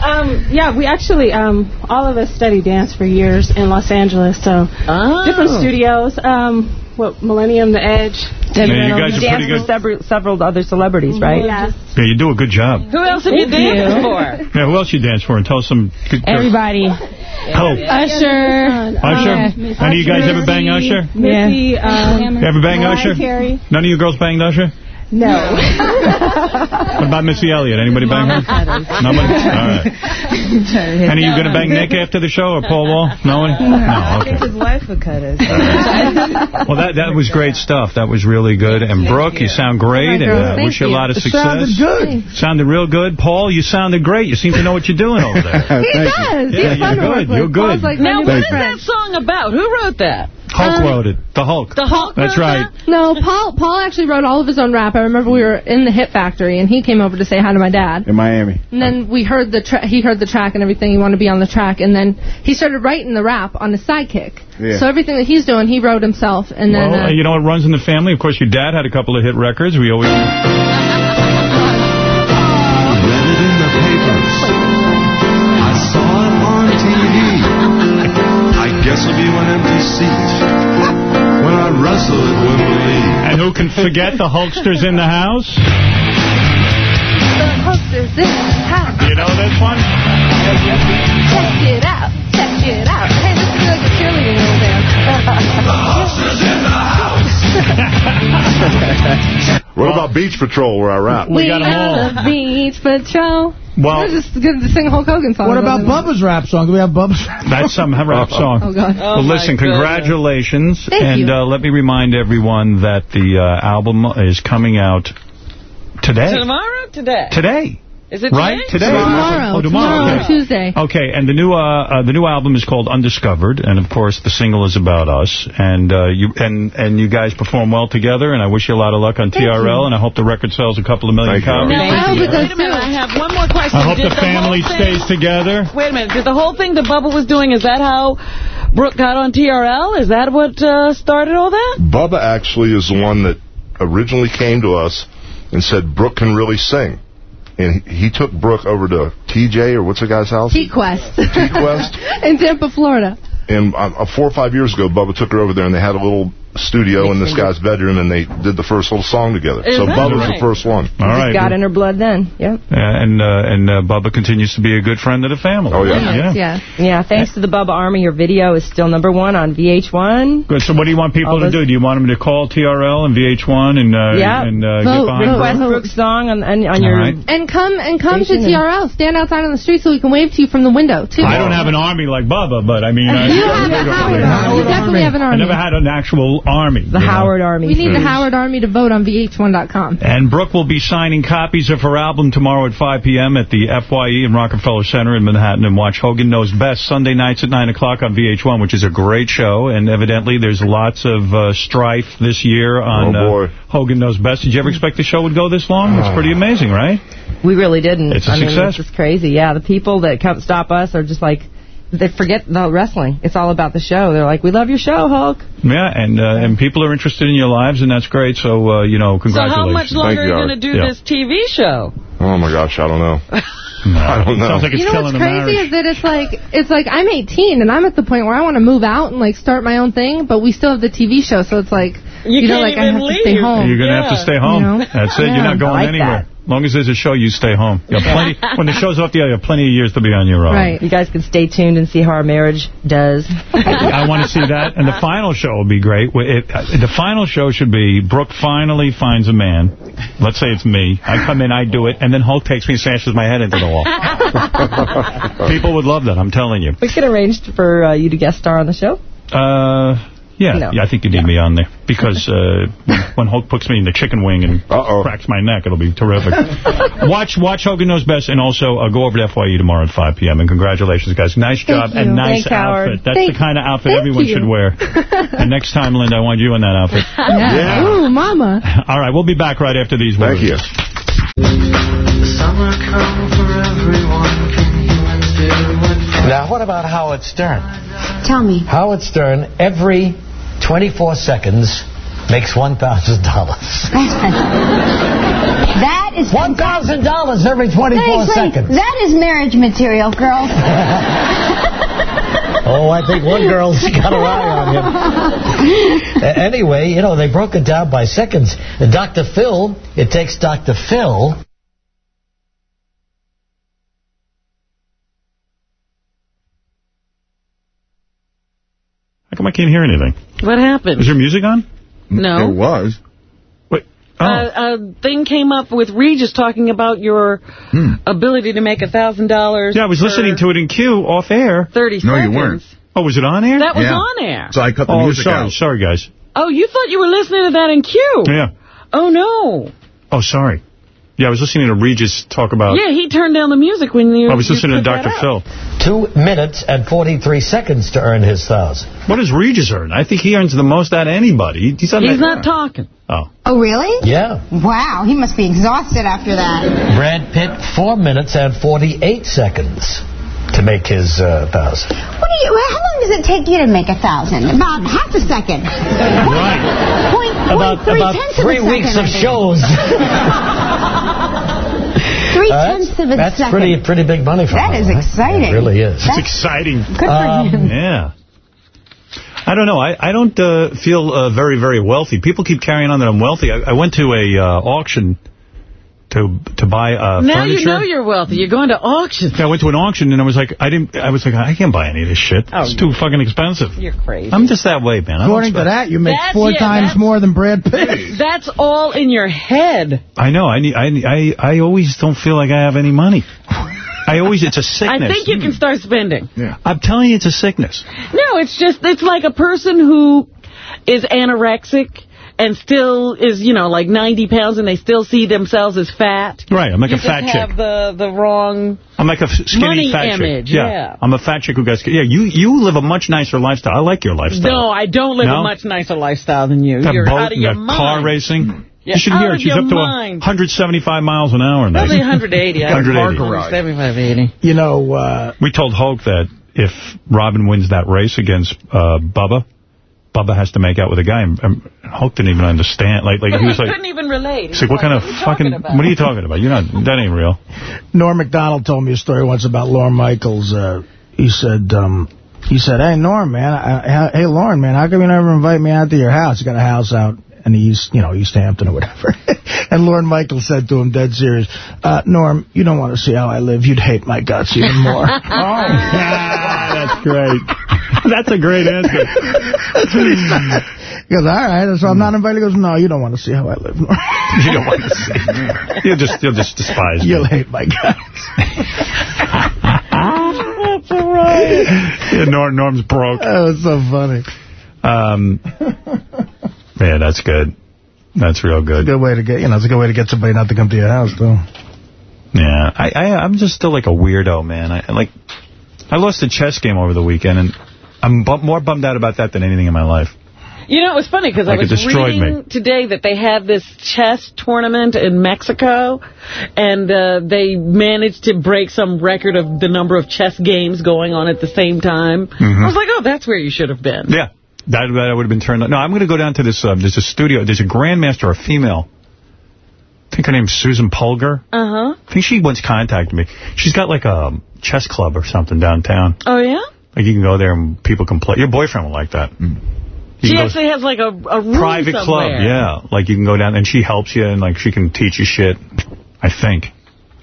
[SPEAKER 30] Um, yeah, we actually, um, all of us study dance for years in Los Angeles, so
[SPEAKER 2] Oh.
[SPEAKER 30] different studios. Um, what Millennium, The Edge.
[SPEAKER 1] Yeah, you guys are
[SPEAKER 27] danced
[SPEAKER 1] pretty
[SPEAKER 27] for
[SPEAKER 1] good.
[SPEAKER 27] several, several other celebrities, right?
[SPEAKER 30] Yeah.
[SPEAKER 1] Yeah, you do a good job.
[SPEAKER 2] Who else have you
[SPEAKER 27] Thank you.
[SPEAKER 2] danced for?
[SPEAKER 1] Yeah, who else you dance for? And tell us some good.
[SPEAKER 30] Everybody.
[SPEAKER 1] Oh,
[SPEAKER 30] Usher.
[SPEAKER 1] Usher.
[SPEAKER 30] Uh,
[SPEAKER 1] Any of you guys ever bang Usher?
[SPEAKER 30] Missy. Um,
[SPEAKER 1] You ever bang
[SPEAKER 30] Mariah
[SPEAKER 1] Usher?
[SPEAKER 30] Carey.
[SPEAKER 1] None of you girls banged Usher?
[SPEAKER 30] No.
[SPEAKER 1] What about Missy Elliott? Anybody bang her? Nobody? All right. Any of you going to bang Nick after the show or Paul Wall? No one? No, okay.
[SPEAKER 27] his wife would cut us.
[SPEAKER 1] Well, that that was great stuff. That was really good. And Brooke, you, sound great. and uh, wish you a lot of success.
[SPEAKER 3] It
[SPEAKER 1] success.
[SPEAKER 3] sounded good.
[SPEAKER 1] Sounded real good. Paul, you sounded great. You seem to know what you're doing over there.
[SPEAKER 26] He does.
[SPEAKER 1] Yeah,
[SPEAKER 26] He's fun
[SPEAKER 1] you're
[SPEAKER 26] to work
[SPEAKER 1] good.
[SPEAKER 26] with.
[SPEAKER 1] You're good.
[SPEAKER 26] Like
[SPEAKER 2] Now,
[SPEAKER 26] my
[SPEAKER 2] what
[SPEAKER 26] new
[SPEAKER 2] is
[SPEAKER 26] friend.
[SPEAKER 2] that song about? Who wrote that?
[SPEAKER 1] Hulk
[SPEAKER 26] Um,
[SPEAKER 1] wrote it. The Hulk.
[SPEAKER 2] The Hulk
[SPEAKER 1] That's
[SPEAKER 2] wrote
[SPEAKER 1] right.
[SPEAKER 2] that?
[SPEAKER 26] No, Paul. Paul actually wrote all of his own rap. I remember we were in the Hit Factory, and he came over to say hi to my dad.
[SPEAKER 28] In Miami.
[SPEAKER 26] And then we heard the tra- he heard the track and everything. He wanted to be on the track, and then he started writing the rap on his sidekick.
[SPEAKER 28] Yeah.
[SPEAKER 26] So everything that he's doing, he wrote himself. And then
[SPEAKER 1] Well,
[SPEAKER 26] uh,
[SPEAKER 1] you know it runs in the family? Of course, your dad had a couple of hit records. We always...
[SPEAKER 12] guess it'll be an empty seat when I wrestle at Wembley.
[SPEAKER 1] And who can forget the Hulksters in the house?
[SPEAKER 26] the hostess in the house.
[SPEAKER 1] You know this one?
[SPEAKER 26] Check it out. Check it out. Hey, this is like a
[SPEAKER 25] What about Beach Patrol where I rap?
[SPEAKER 26] We, got the Beach Patrol.
[SPEAKER 1] Well-
[SPEAKER 26] We're just going to sing a Hulk Hogan song.
[SPEAKER 3] What about
[SPEAKER 26] about
[SPEAKER 3] Bubba's rap song? Do we have Bubba's rap song?
[SPEAKER 1] That's some rap song.
[SPEAKER 26] Oh, God.
[SPEAKER 1] well, listen, congratulations.
[SPEAKER 26] Thank
[SPEAKER 1] and
[SPEAKER 26] you.
[SPEAKER 1] Uh, let me remind everyone that the uh, album is coming out today.
[SPEAKER 2] Tomorrow? Today?
[SPEAKER 1] Today.
[SPEAKER 2] Is it
[SPEAKER 1] Right?
[SPEAKER 2] today?
[SPEAKER 1] Today.
[SPEAKER 26] Tomorrow.
[SPEAKER 1] Oh, tomorrow.
[SPEAKER 26] Tomorrow,
[SPEAKER 1] okay.
[SPEAKER 26] Tuesday.
[SPEAKER 1] Okay, and the new uh, uh, the new album is called Undiscovered, and of course the single is about us. And uh, you and and you guys perform well together, and I wish you a lot of luck on
[SPEAKER 26] Thank
[SPEAKER 1] TRL,
[SPEAKER 26] you.
[SPEAKER 1] and I hope the record sells a couple of million
[SPEAKER 25] Thank you.
[SPEAKER 1] copies.
[SPEAKER 2] Now,
[SPEAKER 26] I hope it does
[SPEAKER 2] wait a minute, I have one more question.
[SPEAKER 1] I hope
[SPEAKER 2] Did
[SPEAKER 1] the family
[SPEAKER 2] whole thing-
[SPEAKER 1] stays together.
[SPEAKER 2] Wait a minute. Did the whole thing that Bubba was doing, is that how Brooke got on TRL? Is that what uh, started all that?
[SPEAKER 25] Bubba actually is the one that originally came to us and said Brooke can really sing. And he, he took Brooke over to TJ, or what's the guy's house?
[SPEAKER 26] T-Quest.
[SPEAKER 25] T-Quest.
[SPEAKER 26] In Tampa, Florida.
[SPEAKER 25] And uh, four or five years ago, Bubba took her over there, and they had a little studio in this guy's bedroom, and they did the first little song together.
[SPEAKER 27] Is
[SPEAKER 25] so
[SPEAKER 27] that
[SPEAKER 25] Bubba's
[SPEAKER 27] right?
[SPEAKER 25] the first one.
[SPEAKER 1] All right.
[SPEAKER 27] Got in her blood then. Yep.
[SPEAKER 1] Yeah, and uh, and uh, Bubba continues to be a good friend of the family.
[SPEAKER 25] Oh, yeah.
[SPEAKER 1] yeah.
[SPEAKER 27] Yeah, thanks to the Bubba Army, your video is still number one on VH1.
[SPEAKER 1] Good. So what do you want people
[SPEAKER 27] All
[SPEAKER 1] to do? Do you want them to call TRL and VH1 and uh,
[SPEAKER 27] Yeah.
[SPEAKER 1] and uh,
[SPEAKER 26] Vote,
[SPEAKER 1] get behind
[SPEAKER 26] vote.
[SPEAKER 27] Request Brooke's song on, on, on your...
[SPEAKER 1] right.
[SPEAKER 26] And come and come to
[SPEAKER 27] Station and-
[SPEAKER 26] TRL. Stand outside on the street so we can wave to you from the window, too.
[SPEAKER 1] I don't have an army like Bubba, but I mean, I,
[SPEAKER 26] You have a Howard Army. You definitely have an army.
[SPEAKER 1] I never had an actual army.
[SPEAKER 27] The Howard Army.
[SPEAKER 26] We need the. Howard Army to vote on VH1.com.
[SPEAKER 1] And Brooke will be signing copies of her album tomorrow at 5 p.m. at the FYE in Rockefeller Center in Manhattan. And watch Hogan Knows Best Sunday nights at 9 o'clock on VH1, which is a great show. And evidently there's lots of uh, strife this year on
[SPEAKER 25] Oh.
[SPEAKER 1] Uh, Hogan Knows Best. Did you ever expect the show would go this long? It's pretty amazing, right?
[SPEAKER 27] We really didn't.
[SPEAKER 1] It's a
[SPEAKER 27] I mean,
[SPEAKER 1] success.
[SPEAKER 27] It's just crazy. Yeah, the people that come stop us are just like, they forget the wrestling. It's all about the show. They're like, we love your show, Hulk.
[SPEAKER 1] Yeah, and uh, and people are interested in your lives, and that's great. So, uh, you know, congratulations.
[SPEAKER 2] So
[SPEAKER 1] congratulations.
[SPEAKER 2] how much longer are you going to do
[SPEAKER 1] Yeah.
[SPEAKER 2] this TV show?
[SPEAKER 25] Oh, my gosh, I don't know. I don't know.
[SPEAKER 1] Sounds like it's
[SPEAKER 26] You know what's crazy
[SPEAKER 1] marriage.
[SPEAKER 26] is that it's like it's like I'm 18 and I'm at the point where I want to move out and like start my own thing, but we still have the TV show, so it's like
[SPEAKER 2] You
[SPEAKER 26] know,
[SPEAKER 2] can't
[SPEAKER 26] like I
[SPEAKER 2] even
[SPEAKER 26] have to stay
[SPEAKER 2] leave.
[SPEAKER 26] home.
[SPEAKER 1] You're going to have to stay home.
[SPEAKER 26] You know?
[SPEAKER 1] That's it. You're not going
[SPEAKER 27] like
[SPEAKER 1] anywhere.
[SPEAKER 27] that.
[SPEAKER 1] Long as there's a show, you stay home. You plenty, when the show's off the air, you have plenty of years to be on your own.
[SPEAKER 26] Right.
[SPEAKER 27] You guys can stay tuned and see how our marriage does.
[SPEAKER 1] I want to see that. And the final show will be great. It, uh, the final show should be Brooke finally finds a man. Let's say it's me. I come in, I do it, and then Hulk takes me and smashes my head into the wall. People would love that, I'm telling you.
[SPEAKER 27] we could arrange for uh, you to guest star on the show.
[SPEAKER 1] Uh, yeah,
[SPEAKER 27] No.
[SPEAKER 1] yeah, I think you need me on there. Because uh, when Hulk puts me in the chicken wing and cracks my neck, it'll be terrific. watch watch Hogan Knows Best, and also uh, go over to FYE tomorrow at 5 p.m. And congratulations, guys. Nice job
[SPEAKER 26] you.
[SPEAKER 1] and nice
[SPEAKER 27] Thanks, Howard.
[SPEAKER 1] outfit. That's
[SPEAKER 26] Thank-
[SPEAKER 1] the kind of outfit
[SPEAKER 26] thank
[SPEAKER 1] everyone
[SPEAKER 26] you.
[SPEAKER 1] should wear. and next time, Linda, I want you in that outfit.
[SPEAKER 26] Yeah. Ooh, mama.
[SPEAKER 1] All right, we'll be back right after these words.
[SPEAKER 25] Thank you.
[SPEAKER 12] Summer come for everyone. Can humans do what
[SPEAKER 31] Now, what about Howard Stern?
[SPEAKER 32] Tell me.
[SPEAKER 31] Howard Stern, every 24 seconds, makes $1,000.
[SPEAKER 32] That is
[SPEAKER 31] $1,000 every 24
[SPEAKER 32] Thanks, honey.
[SPEAKER 31] seconds.
[SPEAKER 32] That is marriage material, girl.
[SPEAKER 31] Oh, I think one girl's got her eye on him. A- anyway, you know, they broke it down by seconds. Dr. Phil, it takes Dr. Phil
[SPEAKER 1] come I can't hear anything?
[SPEAKER 2] What happened?
[SPEAKER 1] Is there music on?
[SPEAKER 2] No.
[SPEAKER 25] There was.
[SPEAKER 1] Wait. Oh.
[SPEAKER 2] Uh, a thing came up with Regis talking about your ability to make a thousand dollars.
[SPEAKER 1] Hmm. yeah, I was listening to it in queue off air.
[SPEAKER 2] Thirty
[SPEAKER 1] No,
[SPEAKER 2] seconds.
[SPEAKER 1] you weren't. Oh, was it on air?
[SPEAKER 2] That was on air.
[SPEAKER 1] So I cut the oh, music sorry, out. Sorry, guys.
[SPEAKER 2] Oh, you thought you were listening to that in Q?
[SPEAKER 1] Yeah.
[SPEAKER 2] Oh no.
[SPEAKER 1] Oh, sorry. Yeah, I was listening to Regis talk about...
[SPEAKER 2] yeah, he turned down the music when you.
[SPEAKER 1] I was
[SPEAKER 2] you
[SPEAKER 1] listening to Dr.
[SPEAKER 2] up.
[SPEAKER 1] Phil.
[SPEAKER 31] two minutes and 43 seconds to earn his thousand.
[SPEAKER 1] What does Regis earn? I think he earns the most out of anybody. He's, on
[SPEAKER 2] He's
[SPEAKER 1] that-
[SPEAKER 2] not talking.
[SPEAKER 1] Oh.
[SPEAKER 32] Oh, really?
[SPEAKER 31] Yeah.
[SPEAKER 32] Wow, he must be exhausted after that.
[SPEAKER 31] Brad Pitt, four minutes and 48 seconds to make his uh, thousand.
[SPEAKER 32] What do you? How long does it take you to make a thousand? About half a second.
[SPEAKER 31] Right.
[SPEAKER 32] Point, point
[SPEAKER 31] About,
[SPEAKER 32] three
[SPEAKER 31] about
[SPEAKER 32] tenths of a
[SPEAKER 31] three
[SPEAKER 32] second,
[SPEAKER 31] weeks
[SPEAKER 32] I
[SPEAKER 31] of shows.
[SPEAKER 32] Three
[SPEAKER 31] Uh,
[SPEAKER 32] tenths of a
[SPEAKER 31] that's
[SPEAKER 32] second.
[SPEAKER 31] pretty pretty big money for
[SPEAKER 32] That
[SPEAKER 31] him.
[SPEAKER 32] is
[SPEAKER 31] huh?
[SPEAKER 32] exciting.
[SPEAKER 31] It really is.
[SPEAKER 1] It's exciting.
[SPEAKER 32] Good for
[SPEAKER 31] Um,
[SPEAKER 32] him.
[SPEAKER 1] Yeah. I don't know. I, I don't uh, feel uh, very, very wealthy. People keep carrying on that I'm wealthy. I, I went to a uh, auction to to buy uh,
[SPEAKER 2] now
[SPEAKER 1] furniture.
[SPEAKER 2] you know you're wealthy. You're going to auctions.
[SPEAKER 1] Yeah, I went to an auction and I was like, I didn't. I was like, I can't buy any of this shit.
[SPEAKER 2] Oh,
[SPEAKER 1] it's too fucking expensive.
[SPEAKER 2] You're crazy.
[SPEAKER 1] I'm just that way, man.
[SPEAKER 3] According to that, you make
[SPEAKER 2] That's-
[SPEAKER 3] four
[SPEAKER 2] yeah,
[SPEAKER 3] times more than Brad Pitt.
[SPEAKER 2] That's all in your head.
[SPEAKER 1] I know. I need. I I I always don't feel like I have any money. I always. It's a sickness.
[SPEAKER 2] I think you can start spending.
[SPEAKER 1] Yeah. I'm telling you, it's a sickness.
[SPEAKER 2] No, it's just, it's like a person who is anorexic and still is, you know, like 90 pounds and they still see themselves as fat.
[SPEAKER 1] Right. I'm like
[SPEAKER 2] you
[SPEAKER 1] a fat
[SPEAKER 2] just
[SPEAKER 1] chick.
[SPEAKER 2] have the, the wrong...
[SPEAKER 1] I'm like a skinny
[SPEAKER 2] Money
[SPEAKER 1] fat
[SPEAKER 2] image,
[SPEAKER 1] chick.
[SPEAKER 2] yeah.
[SPEAKER 1] I'm a fat chick who got skinny. Yeah, you you live a much nicer lifestyle. I like your lifestyle.
[SPEAKER 2] No, I don't live
[SPEAKER 1] No?
[SPEAKER 2] a much nicer lifestyle than you.
[SPEAKER 1] That
[SPEAKER 2] You're
[SPEAKER 1] boat
[SPEAKER 2] out of your mind.
[SPEAKER 1] car racing.
[SPEAKER 2] Yeah,
[SPEAKER 1] you should hear
[SPEAKER 2] of
[SPEAKER 1] it. She's up to
[SPEAKER 2] mind.
[SPEAKER 1] 175 miles an hour now.
[SPEAKER 2] Probably 180. I don't know.
[SPEAKER 1] 180.
[SPEAKER 2] 75, 80.
[SPEAKER 3] You know, uh,
[SPEAKER 1] We told Hulk that if Robin wins that race against uh, Bubba, Bubba has to make out with a guy. And, and Hulk didn't even understand. Like, like he was like,
[SPEAKER 2] couldn't even relate.
[SPEAKER 1] he's like, what kind of fucking, what are you talking about? You're not, that ain't real.
[SPEAKER 3] Norm Macdonald told me a story once about Lorne Michaels. Uh, he said, um, he said, hey, Norm, man, I, I, hey, Lorne, man, how come you never invite me out to your house? You got a house out in East, you know, East Hampton or whatever. and Lorne Michaels said to him, dead serious, uh, Norm, you don't want to see how I live. You'd hate my guts even more.
[SPEAKER 1] oh, that's great. That's a great answer.
[SPEAKER 3] He goes, all right, so I'm not invited. He goes, no, you don't want to see how I live, Norm.
[SPEAKER 1] You don't want to see. You'll just, you'll just despise me.
[SPEAKER 3] You'll hate my guts.
[SPEAKER 2] That's all right.
[SPEAKER 1] Yeah, Norm, Norm's broke.
[SPEAKER 3] That was so funny.
[SPEAKER 1] Um, yeah, that's good. That's real good.
[SPEAKER 3] Good way to get, you know, it's a good way to get somebody not to come to your house, though.
[SPEAKER 1] Yeah, I, I, I'm just still like a weirdo, man. I like, I lost a chess game over the weekend, and I'm more bummed out about that than anything in my life.
[SPEAKER 2] You know, it was funny because I
[SPEAKER 1] Like it
[SPEAKER 2] was reading
[SPEAKER 1] me.
[SPEAKER 2] today that they had this chess tournament in Mexico, and uh, they managed to break some record of the number of chess games going on at the same time.
[SPEAKER 1] Mhm.
[SPEAKER 2] I was like, oh, that's where you should have been.
[SPEAKER 1] Yeah, that, that would have been turned on. No, I'm going to go down to this, uh, there's a studio, there's a grandmaster, a female. I think her name's Susan Polgar.
[SPEAKER 2] Uh-huh.
[SPEAKER 1] I think she once contacted me. She's got like a chess club or something downtown.
[SPEAKER 2] Oh, yeah?
[SPEAKER 1] Like you can go there and people can play. Your boyfriend will like that. Mm. You
[SPEAKER 2] She actually has like a, a room
[SPEAKER 1] private
[SPEAKER 2] somewhere.
[SPEAKER 1] club, yeah. Like you can go down and she helps you and like she can teach you shit. I think.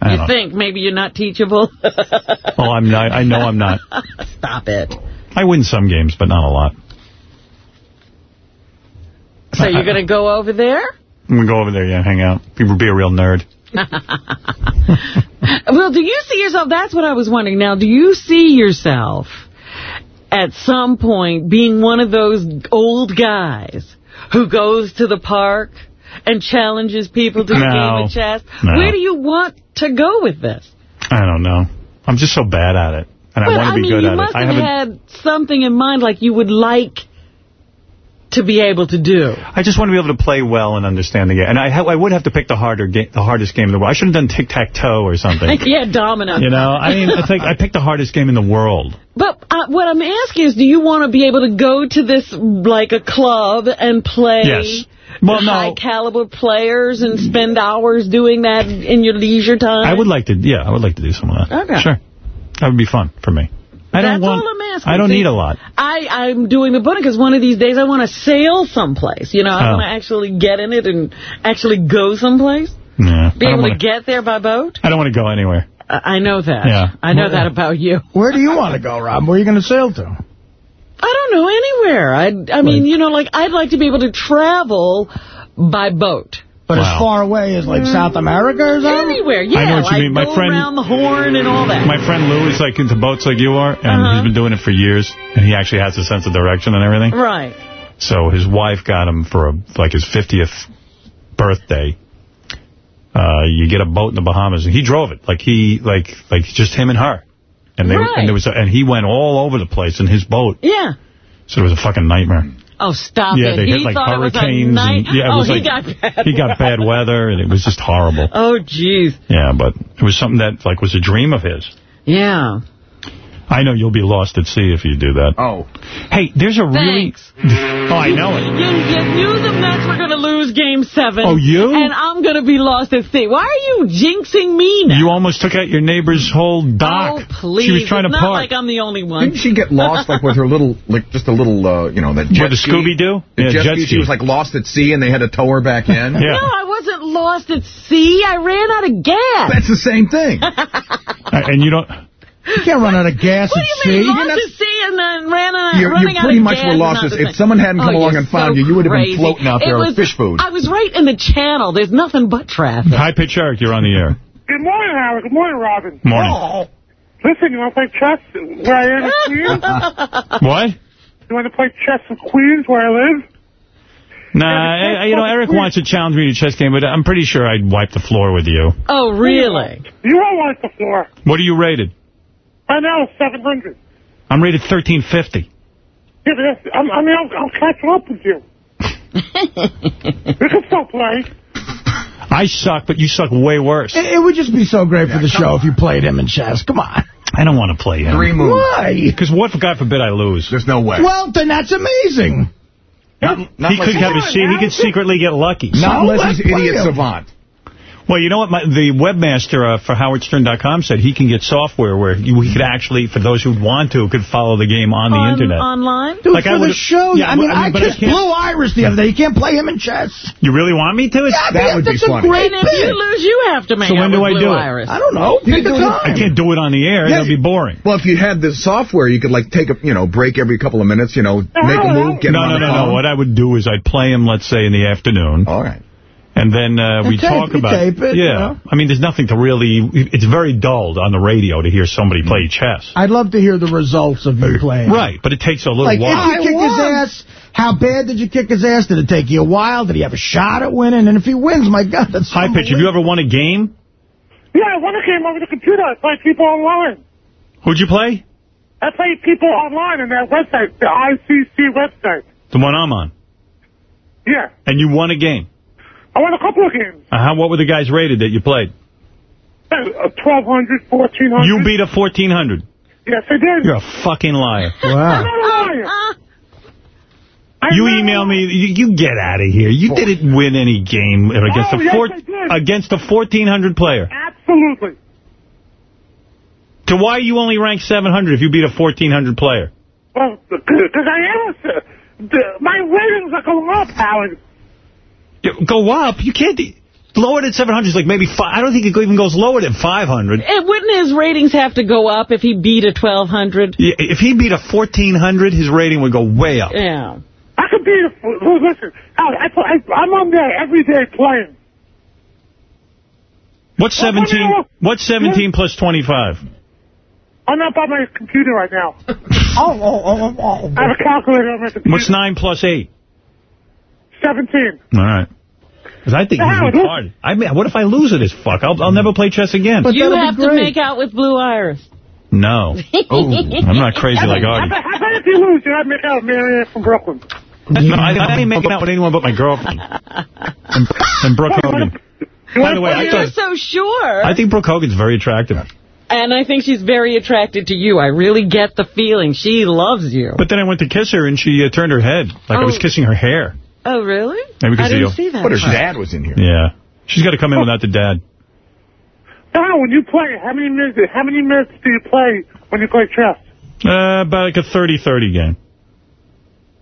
[SPEAKER 1] I
[SPEAKER 2] You
[SPEAKER 1] know.
[SPEAKER 2] think maybe you're not teachable?
[SPEAKER 1] Oh, I'm not. I know I'm not.
[SPEAKER 2] Stop it.
[SPEAKER 1] I win some games, but not a lot.
[SPEAKER 2] So you're going to go over there?
[SPEAKER 1] I'm gonna go over there, yeah, hang out. People be a real nerd.
[SPEAKER 2] well, do you see yourself, that's what I was wondering. Now, do you see yourself at some point being one of those old guys who goes to the park and challenges people to a game of chess?
[SPEAKER 1] No.
[SPEAKER 2] Where do you want to go with this?
[SPEAKER 1] I don't know. I'm just so bad at it. And I want to be
[SPEAKER 2] mean,
[SPEAKER 1] good at it. I
[SPEAKER 2] have
[SPEAKER 1] haven't
[SPEAKER 2] had something in mind like you would like to be able to do.
[SPEAKER 1] I just want to be able to play well and understand the game. And I ha I would have to pick the harder the hardest game in the world. I should have done tic-tac-toe or something.
[SPEAKER 2] yeah, domino.
[SPEAKER 1] You know, I mean, it's like I picked the hardest game in the world.
[SPEAKER 2] But uh, what I'm asking is, do you want to be able to go to this, like, a club and play
[SPEAKER 1] Yes. Well, no.
[SPEAKER 2] high-caliber players and spend hours doing that in your leisure time?
[SPEAKER 1] I would like to, yeah, I would like to do some of that.
[SPEAKER 2] Okay.
[SPEAKER 1] Sure. That would be fun for me. I don't
[SPEAKER 2] That's
[SPEAKER 1] want,
[SPEAKER 2] all I'm asking.
[SPEAKER 1] I don't
[SPEAKER 2] See,
[SPEAKER 1] need a lot.
[SPEAKER 2] I, I'm doing the bunny because one of these days I want to sail someplace. You know, I
[SPEAKER 1] Oh.
[SPEAKER 2] want to actually get in it and actually go someplace.
[SPEAKER 1] Yeah.
[SPEAKER 2] Be able to
[SPEAKER 1] wanna-
[SPEAKER 2] get there by boat.
[SPEAKER 1] I don't want to go anywhere.
[SPEAKER 2] I I know that.
[SPEAKER 1] Yeah.
[SPEAKER 2] I know that about you.
[SPEAKER 3] Where do you want to go, Rob? Where are you going to sail to?
[SPEAKER 2] I don't know anywhere. I I mean, you know, like I'd like to be able to travel by boat.
[SPEAKER 3] But
[SPEAKER 1] Wow.
[SPEAKER 3] as far away as, like, South America or something?
[SPEAKER 2] Anywhere, yeah.
[SPEAKER 1] I know what you mean. My friend-
[SPEAKER 2] around the horn and all that.
[SPEAKER 1] My friend Lou is like into boats like you are, and
[SPEAKER 2] Uh-huh.
[SPEAKER 1] he's been doing it for years, and he actually has a sense of direction and everything.
[SPEAKER 2] Right.
[SPEAKER 1] So his wife got him for a, like his 50th birthday. Uh, you get a boat in the Bahamas, and he drove it like he like like just him and her, and they
[SPEAKER 2] Right.
[SPEAKER 1] and there was a, and he went all over the place in his boat.
[SPEAKER 2] Yeah.
[SPEAKER 1] So it was a fucking nightmare.
[SPEAKER 2] Oh, stop
[SPEAKER 1] yeah,
[SPEAKER 2] it.
[SPEAKER 1] they
[SPEAKER 2] he
[SPEAKER 1] hit like
[SPEAKER 2] thought
[SPEAKER 1] hurricanes.
[SPEAKER 2] it was a night.
[SPEAKER 1] and, yeah,
[SPEAKER 2] oh, he
[SPEAKER 1] like,
[SPEAKER 2] got bad
[SPEAKER 1] he got bad weather, and it was just horrible.
[SPEAKER 2] Oh, jeez.
[SPEAKER 1] Yeah, but it was something that like was a dream of his.
[SPEAKER 2] Yeah.
[SPEAKER 1] I know you'll be lost at sea if you do that.
[SPEAKER 33] Oh.
[SPEAKER 1] Hey, there's a really...
[SPEAKER 2] Thanks.
[SPEAKER 1] Oh, I know it.
[SPEAKER 2] You, you knew the Mets were going to lose Game 7.
[SPEAKER 1] Oh, you?
[SPEAKER 2] And I'm going to be lost at sea. Why are you jinxing me now?
[SPEAKER 1] You almost took out your neighbor's whole dock.
[SPEAKER 2] Oh, please.
[SPEAKER 1] She was trying
[SPEAKER 2] it's
[SPEAKER 1] to
[SPEAKER 2] not
[SPEAKER 1] park.
[SPEAKER 2] like I'm the only one.
[SPEAKER 33] Didn't she get lost, like, with her little, like, just a little, uh, you know, that jet
[SPEAKER 1] What, the? Scooby-Doo?
[SPEAKER 33] The
[SPEAKER 1] Yeah,
[SPEAKER 33] jet,
[SPEAKER 1] jet
[SPEAKER 33] ski.
[SPEAKER 1] ski.
[SPEAKER 33] She was, like, lost at sea, and they had to tow her back in?
[SPEAKER 1] Yeah.
[SPEAKER 2] No, I wasn't lost at sea. I ran out of gas.
[SPEAKER 33] That's the same thing.
[SPEAKER 1] Uh, and you don't...
[SPEAKER 3] You can't run out of gas
[SPEAKER 2] What
[SPEAKER 3] at
[SPEAKER 2] do you mean,
[SPEAKER 3] sea.
[SPEAKER 2] lost at sea and then ran out,
[SPEAKER 33] You're-
[SPEAKER 2] running
[SPEAKER 33] you
[SPEAKER 2] out
[SPEAKER 33] pretty
[SPEAKER 2] of
[SPEAKER 33] much
[SPEAKER 2] gas
[SPEAKER 33] were
[SPEAKER 2] is
[SPEAKER 33] lost
[SPEAKER 2] not
[SPEAKER 33] as- if someone hadn't come
[SPEAKER 2] Oh,
[SPEAKER 33] along
[SPEAKER 2] you're
[SPEAKER 33] and found
[SPEAKER 2] so
[SPEAKER 33] you, you would have been floating out there
[SPEAKER 2] It
[SPEAKER 33] on
[SPEAKER 2] was-
[SPEAKER 33] fish food.
[SPEAKER 2] I was right in the channel. There's nothing but traffic.
[SPEAKER 1] High pitch Eric, you're on the air.
[SPEAKER 34] Good morning, Howard. Good morning, Robin.
[SPEAKER 1] Morning. Oh.
[SPEAKER 34] Listen, you want to play chess where I am in Queens?
[SPEAKER 1] What?
[SPEAKER 34] You want to play chess with Queens where I live?
[SPEAKER 1] Nah, I, I- you know, Eric wants to challenge me to a chess game, but I'm pretty sure I'd wipe the floor with you.
[SPEAKER 2] Oh, really?
[SPEAKER 34] You won't like the floor.
[SPEAKER 1] What are you rated?
[SPEAKER 34] Right now it's 700.
[SPEAKER 1] I'm rated 1350.
[SPEAKER 34] Yeah, but that's, I'm, I mean, I'll, I'll catch up with you. we can still play.
[SPEAKER 1] I suck, but you suck way worse.
[SPEAKER 3] It, it would just be so great for the show if you played him in chess. Come on.
[SPEAKER 1] I don't want to play him.
[SPEAKER 3] Three moves. Why?
[SPEAKER 1] Because what, God forbid, I lose?
[SPEAKER 33] There's no way.
[SPEAKER 3] Well, then that's amazing.
[SPEAKER 33] Not, not
[SPEAKER 1] he could have a seat. He could secretly get lucky.
[SPEAKER 33] Not unless he's
[SPEAKER 3] Let-
[SPEAKER 33] idiot
[SPEAKER 3] him.
[SPEAKER 33] savant.
[SPEAKER 1] Well, you know what? My, the webmaster uh, for HowardStern.com said he can get software where you, he could actually, for those who want to, could follow the game on the internet.
[SPEAKER 2] Online?
[SPEAKER 3] Dude,
[SPEAKER 1] Like, I
[SPEAKER 3] for the show,
[SPEAKER 1] Yeah,
[SPEAKER 3] I mean,
[SPEAKER 1] I
[SPEAKER 3] I,
[SPEAKER 1] mean, I
[SPEAKER 3] kissed
[SPEAKER 1] can't-
[SPEAKER 3] Blue Iris the other day. You can't play him in chess.
[SPEAKER 1] You really want me to?
[SPEAKER 3] Yeah,
[SPEAKER 33] That would be
[SPEAKER 3] that's
[SPEAKER 33] funny.
[SPEAKER 3] a great
[SPEAKER 2] And if you lose, you have to make
[SPEAKER 1] So when do
[SPEAKER 2] with
[SPEAKER 1] I
[SPEAKER 2] Blue
[SPEAKER 1] do it?
[SPEAKER 2] Iris.
[SPEAKER 3] I don't know.
[SPEAKER 33] You
[SPEAKER 3] Pick
[SPEAKER 33] can
[SPEAKER 3] a
[SPEAKER 33] do it-
[SPEAKER 1] I can't do it on the air.
[SPEAKER 33] Yeah.
[SPEAKER 1] That'd be boring.
[SPEAKER 33] Well, if you had the software, you could like take a you know break every couple of minutes. You know, make a move, get
[SPEAKER 1] no,
[SPEAKER 33] him on
[SPEAKER 1] no, no, no. What I would do is I'd play him, let's say, in the afternoon.
[SPEAKER 33] All right.
[SPEAKER 1] And then uh,
[SPEAKER 3] And
[SPEAKER 1] we
[SPEAKER 3] tape-
[SPEAKER 1] talk
[SPEAKER 3] you
[SPEAKER 1] about
[SPEAKER 3] tape it,
[SPEAKER 1] Yeah.
[SPEAKER 3] you know?
[SPEAKER 1] I mean, there's nothing to really... It's very dull on the radio to hear somebody play chess.
[SPEAKER 3] I'd love to hear the results of you playing.
[SPEAKER 1] Right, but it takes a little
[SPEAKER 3] Like,
[SPEAKER 1] while.
[SPEAKER 3] if you kick his ass, how bad did you kick his ass? Did it take you a while? Did he have a shot at winning? And if he wins, my God, that's
[SPEAKER 1] High pitch, have you ever won a game?
[SPEAKER 34] Yeah, I won a game over the computer. I play people online.
[SPEAKER 1] Who'd you play?
[SPEAKER 34] I play people online on that website, the ICC website.
[SPEAKER 1] The one I'm on.
[SPEAKER 34] Yeah.
[SPEAKER 1] And you won a game.
[SPEAKER 34] I won a couple of games.
[SPEAKER 1] Uh, how, what were the guys rated that you played?
[SPEAKER 34] Uh, 1,200, 1,400.
[SPEAKER 1] You beat a 1400.
[SPEAKER 34] Yes, I did.
[SPEAKER 1] You're a fucking liar.
[SPEAKER 34] I'm
[SPEAKER 3] Wow.
[SPEAKER 34] not a liar. I'm
[SPEAKER 1] You email me. You, you get out of here. You didn't win any game against
[SPEAKER 34] Oh,
[SPEAKER 1] a
[SPEAKER 34] yes,
[SPEAKER 1] four,
[SPEAKER 34] I did.
[SPEAKER 1] against a 1400 player.
[SPEAKER 34] Absolutely.
[SPEAKER 1] To why you only rank 700 if you beat a 1400 player?
[SPEAKER 34] Well, because I am a... My ratings are going up, Howard.
[SPEAKER 1] You Go up. You can't. Lower than 700 is like maybe five. I don't think it even goes lower than 500.
[SPEAKER 2] And wouldn't his ratings have to go up if he beat a 1200?
[SPEAKER 1] Yeah, If he beat a 1400, his rating would go way up.
[SPEAKER 2] Yeah.
[SPEAKER 34] I could beat a... Listen, Howard, I, I, I'm on there every day playing.
[SPEAKER 1] What's 17? What's 17 plus 25?
[SPEAKER 34] I'm not by my computer right now.
[SPEAKER 3] Oh, oh, oh, oh, oh.
[SPEAKER 34] I have a calculator on my computer.
[SPEAKER 1] What's 9 plus 8?
[SPEAKER 34] 17.
[SPEAKER 1] All right. Because I think he's
[SPEAKER 34] Howard,
[SPEAKER 1] retarded. I mean, what if I lose it as fuck? I'll, I'll never play chess again.
[SPEAKER 3] But
[SPEAKER 2] You have to make out with Blue Iris.
[SPEAKER 1] no. I'm not crazy like
[SPEAKER 34] How
[SPEAKER 1] Artie.
[SPEAKER 34] how about if you lose, you have to make out with Marianne from Brooklyn?
[SPEAKER 1] No, I, I ain't making out with anyone but my girlfriend. And, and Brooke Hogan. By the way, I
[SPEAKER 2] You're
[SPEAKER 1] thought
[SPEAKER 2] so sure.
[SPEAKER 1] I think Brooke Hogan's very attractive.
[SPEAKER 2] and I think she's very attracted to you. I really get the feeling. She loves you.
[SPEAKER 1] But then I went to kiss her and she uh, turned her head like I was
[SPEAKER 2] Oh.
[SPEAKER 1] kissing her hair.
[SPEAKER 2] Oh, really?
[SPEAKER 1] Maybe because
[SPEAKER 2] I didn't
[SPEAKER 1] of
[SPEAKER 2] see that.
[SPEAKER 33] But her dad was in here.
[SPEAKER 1] Yeah. She's got to come in without the dad.
[SPEAKER 34] Now, when you play, how many minutes? How many minutes do you play when you play chess?
[SPEAKER 1] Uh, about like a 30-30 game.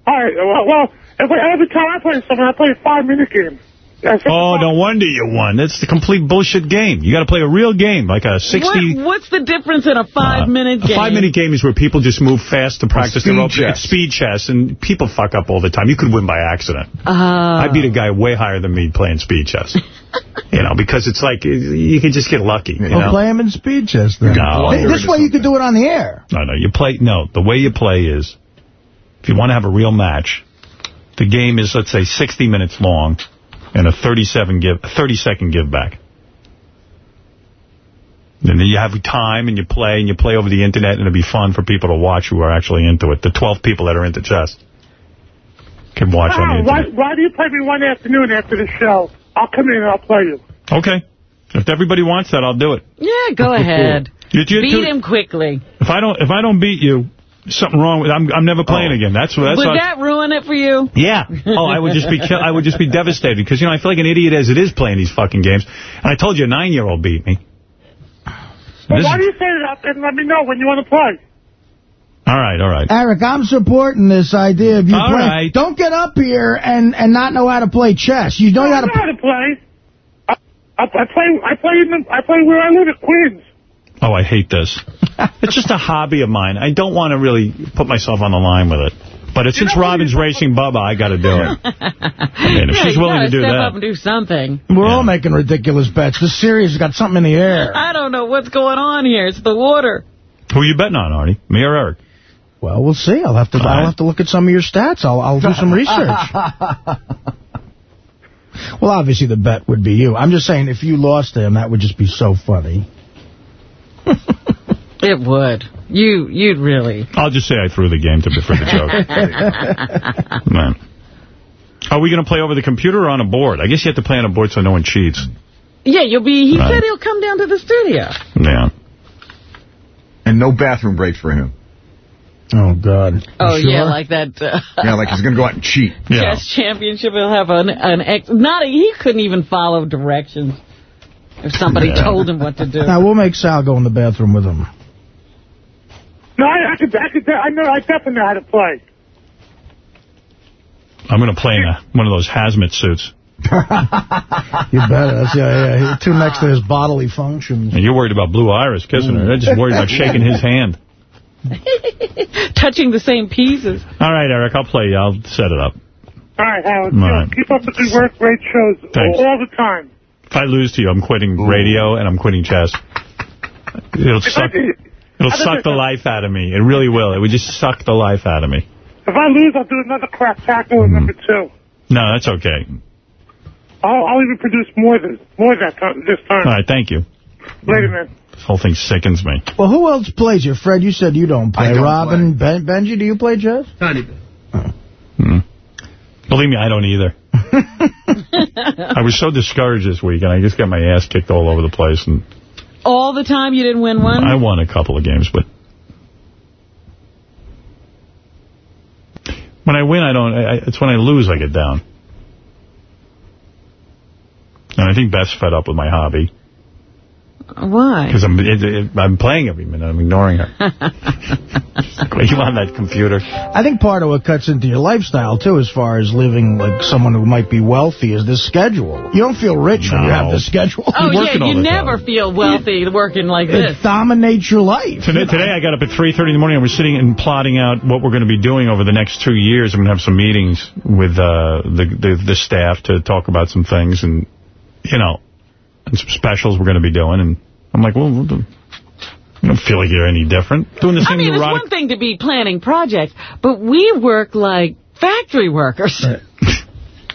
[SPEAKER 34] All right. Well, well if, every time I play something, I play a five-minute game. That's
[SPEAKER 1] Oh, no wonder you won. That's the complete bullshit game. You got to play a real game, like a 60...
[SPEAKER 2] What, what's the difference in a five-minute
[SPEAKER 1] Uh,
[SPEAKER 2] game?
[SPEAKER 1] A five-minute game is where people just move fast to practice
[SPEAKER 33] speed
[SPEAKER 1] their open.
[SPEAKER 33] chess.
[SPEAKER 1] It's speed chess, and people fuck up all the time. You could win by accident.
[SPEAKER 2] Uh,
[SPEAKER 1] I beat a guy way higher than me playing speed chess. you know, because it's like, you can just get lucky, you
[SPEAKER 3] Well,
[SPEAKER 1] know?
[SPEAKER 3] play him in speed chess then.
[SPEAKER 1] No.
[SPEAKER 3] Hey, this way you could do it on the air.
[SPEAKER 1] No, no, you play, no, the way you play is, if you want to have a real match, the game is, let's say, 60 minutes long and a 37 give, 30 second give back. And then you have time and you play and you play over the internet and it'll be fun for people to watch who are actually into it. The 12 people that are into chess can watch on the
[SPEAKER 34] Wow, why,
[SPEAKER 1] internet.
[SPEAKER 34] why do you play me one afternoon after the show? I'll come in and I'll play you.
[SPEAKER 1] Okay. If everybody wants that, I'll do it.
[SPEAKER 2] yeah, go ahead.
[SPEAKER 1] You- you
[SPEAKER 2] Beat
[SPEAKER 1] two-
[SPEAKER 2] him quickly.
[SPEAKER 1] If I don't, if I don't beat you, something wrong with. I'm, I'm never playing oh. again. That's what, that's.
[SPEAKER 2] Would that ruin it for you?
[SPEAKER 1] Yeah. Oh, I would just be kill I would just be devastated because you know I feel like an idiot as it is playing these fucking games. And I told you a nine year old beat me.
[SPEAKER 34] Well, why do you say that and let me know when you want to play?
[SPEAKER 1] all right, all right.
[SPEAKER 3] Eric, I'm supporting this idea of you
[SPEAKER 1] All
[SPEAKER 3] playing.
[SPEAKER 1] right.
[SPEAKER 3] Don't get up here and, and not know how to play chess. You know
[SPEAKER 34] I
[SPEAKER 3] how to
[SPEAKER 34] know how to play.
[SPEAKER 12] I, I play. I play. In the, I play where I live at Queens.
[SPEAKER 1] Oh, I hate this. it's just a hobby of mine. I don't want to really put myself on the line with it. But it's, since Robin's racing Bubba, I got to do it. I mean, if
[SPEAKER 2] Yeah,
[SPEAKER 1] she's willing
[SPEAKER 2] gotta
[SPEAKER 1] do
[SPEAKER 2] step
[SPEAKER 1] that.
[SPEAKER 2] up and do something.
[SPEAKER 3] We're all making ridiculous bets. This series has got something in the air.
[SPEAKER 2] I don't know what's going on here. It's the water.
[SPEAKER 1] Who you betting on, Artie? Me or Eric?
[SPEAKER 3] Well, we'll see. I'll have to.
[SPEAKER 1] All
[SPEAKER 3] I'll
[SPEAKER 1] right.
[SPEAKER 3] have to look at some of your stats. I'll. I'll do some research. well, obviously the bet would be you. I'm just saying, if you lost to him, that would just be so funny.
[SPEAKER 2] It would. You, you'd really.
[SPEAKER 1] I'll just say I threw the game to for the joke. Man. Are we going to play over the computer or on a board? I guess you have to play on a board so no one cheats.
[SPEAKER 2] Yeah, you'll be. He
[SPEAKER 1] Right.
[SPEAKER 2] said he'll come down to the studio.
[SPEAKER 1] Yeah.
[SPEAKER 33] And no bathroom breaks for him.
[SPEAKER 3] Oh, God.
[SPEAKER 2] Oh yeah, like that. Uh,
[SPEAKER 33] Yeah, like he's going to go out and cheat.
[SPEAKER 2] chess championship. He'll have an an ex. Not a, he couldn't even follow directions if somebody
[SPEAKER 3] Yeah.
[SPEAKER 2] told him what to do.
[SPEAKER 3] Now, we'll make Sal go in the bathroom with him.
[SPEAKER 12] No, I, I could. I could. I know. I definitely know how to play.
[SPEAKER 1] I'm going to play in a, one of those hazmat suits.
[SPEAKER 3] You better. That's, yeah, yeah. He- Too next to his bodily functions.
[SPEAKER 1] And you're worried about Blue Iris kissing her. They're just worried about shaking his hand.
[SPEAKER 2] Touching the same pieces.
[SPEAKER 1] All right, Eric, I'll play you. I'll set it up.
[SPEAKER 12] All right, Howard.
[SPEAKER 1] All right.
[SPEAKER 12] Keep up the good work. Great shows
[SPEAKER 1] Thanks.
[SPEAKER 12] all the time.
[SPEAKER 1] If I lose to you, I'm quitting radio and I'm quitting chess. It'll suck. It'll suck the life out of me. It really will. It would just suck the life out of me.
[SPEAKER 12] If I lose, I'll do another crack tackle at number two.
[SPEAKER 1] No, that's okay.
[SPEAKER 12] I'll, I'll even produce more than more that time, this time.
[SPEAKER 1] All right, thank you.
[SPEAKER 12] Later, man.
[SPEAKER 1] This whole thing sickens me.
[SPEAKER 3] Well, who else plays here? Fred, you said you don't play.
[SPEAKER 1] I don't
[SPEAKER 3] Robin, Ben, Benji, do you play chess?
[SPEAKER 21] Tiny bit.
[SPEAKER 1] Hmm. Believe me, I don't either. I was so discouraged this week, and I just got my ass kicked all over the place. And
[SPEAKER 2] All the time you didn't win one.
[SPEAKER 1] I won a couple of games, but when I win, I don't. I, it's when I lose I get down. And I think Beth's fed up with my hobby
[SPEAKER 2] Why?
[SPEAKER 1] because I'm it, it, I'm playing every minute. I'm ignoring her. Are you on that computer?
[SPEAKER 3] I think part of what cuts into your lifestyle, too, as far as living like someone who might be wealthy, is this schedule. You don't feel rich when you have this schedule.
[SPEAKER 2] Oh, yeah, you never feel wealthy working like this.
[SPEAKER 3] It dominates your life.
[SPEAKER 1] Today, today I got up at 3.30 in the morning and we're sitting and plotting out what we're going to be doing over the next two years. I'm going to have some meetings with uh, the, the the staff to talk about some things and, you know, and some specials we're going to be doing. And I'm like, well, we'll do- I don't feel like you're any different. Doing the
[SPEAKER 2] I
[SPEAKER 1] same
[SPEAKER 2] mean, it's
[SPEAKER 1] neurotic...
[SPEAKER 2] one thing to be planning projects, but we work like factory workers.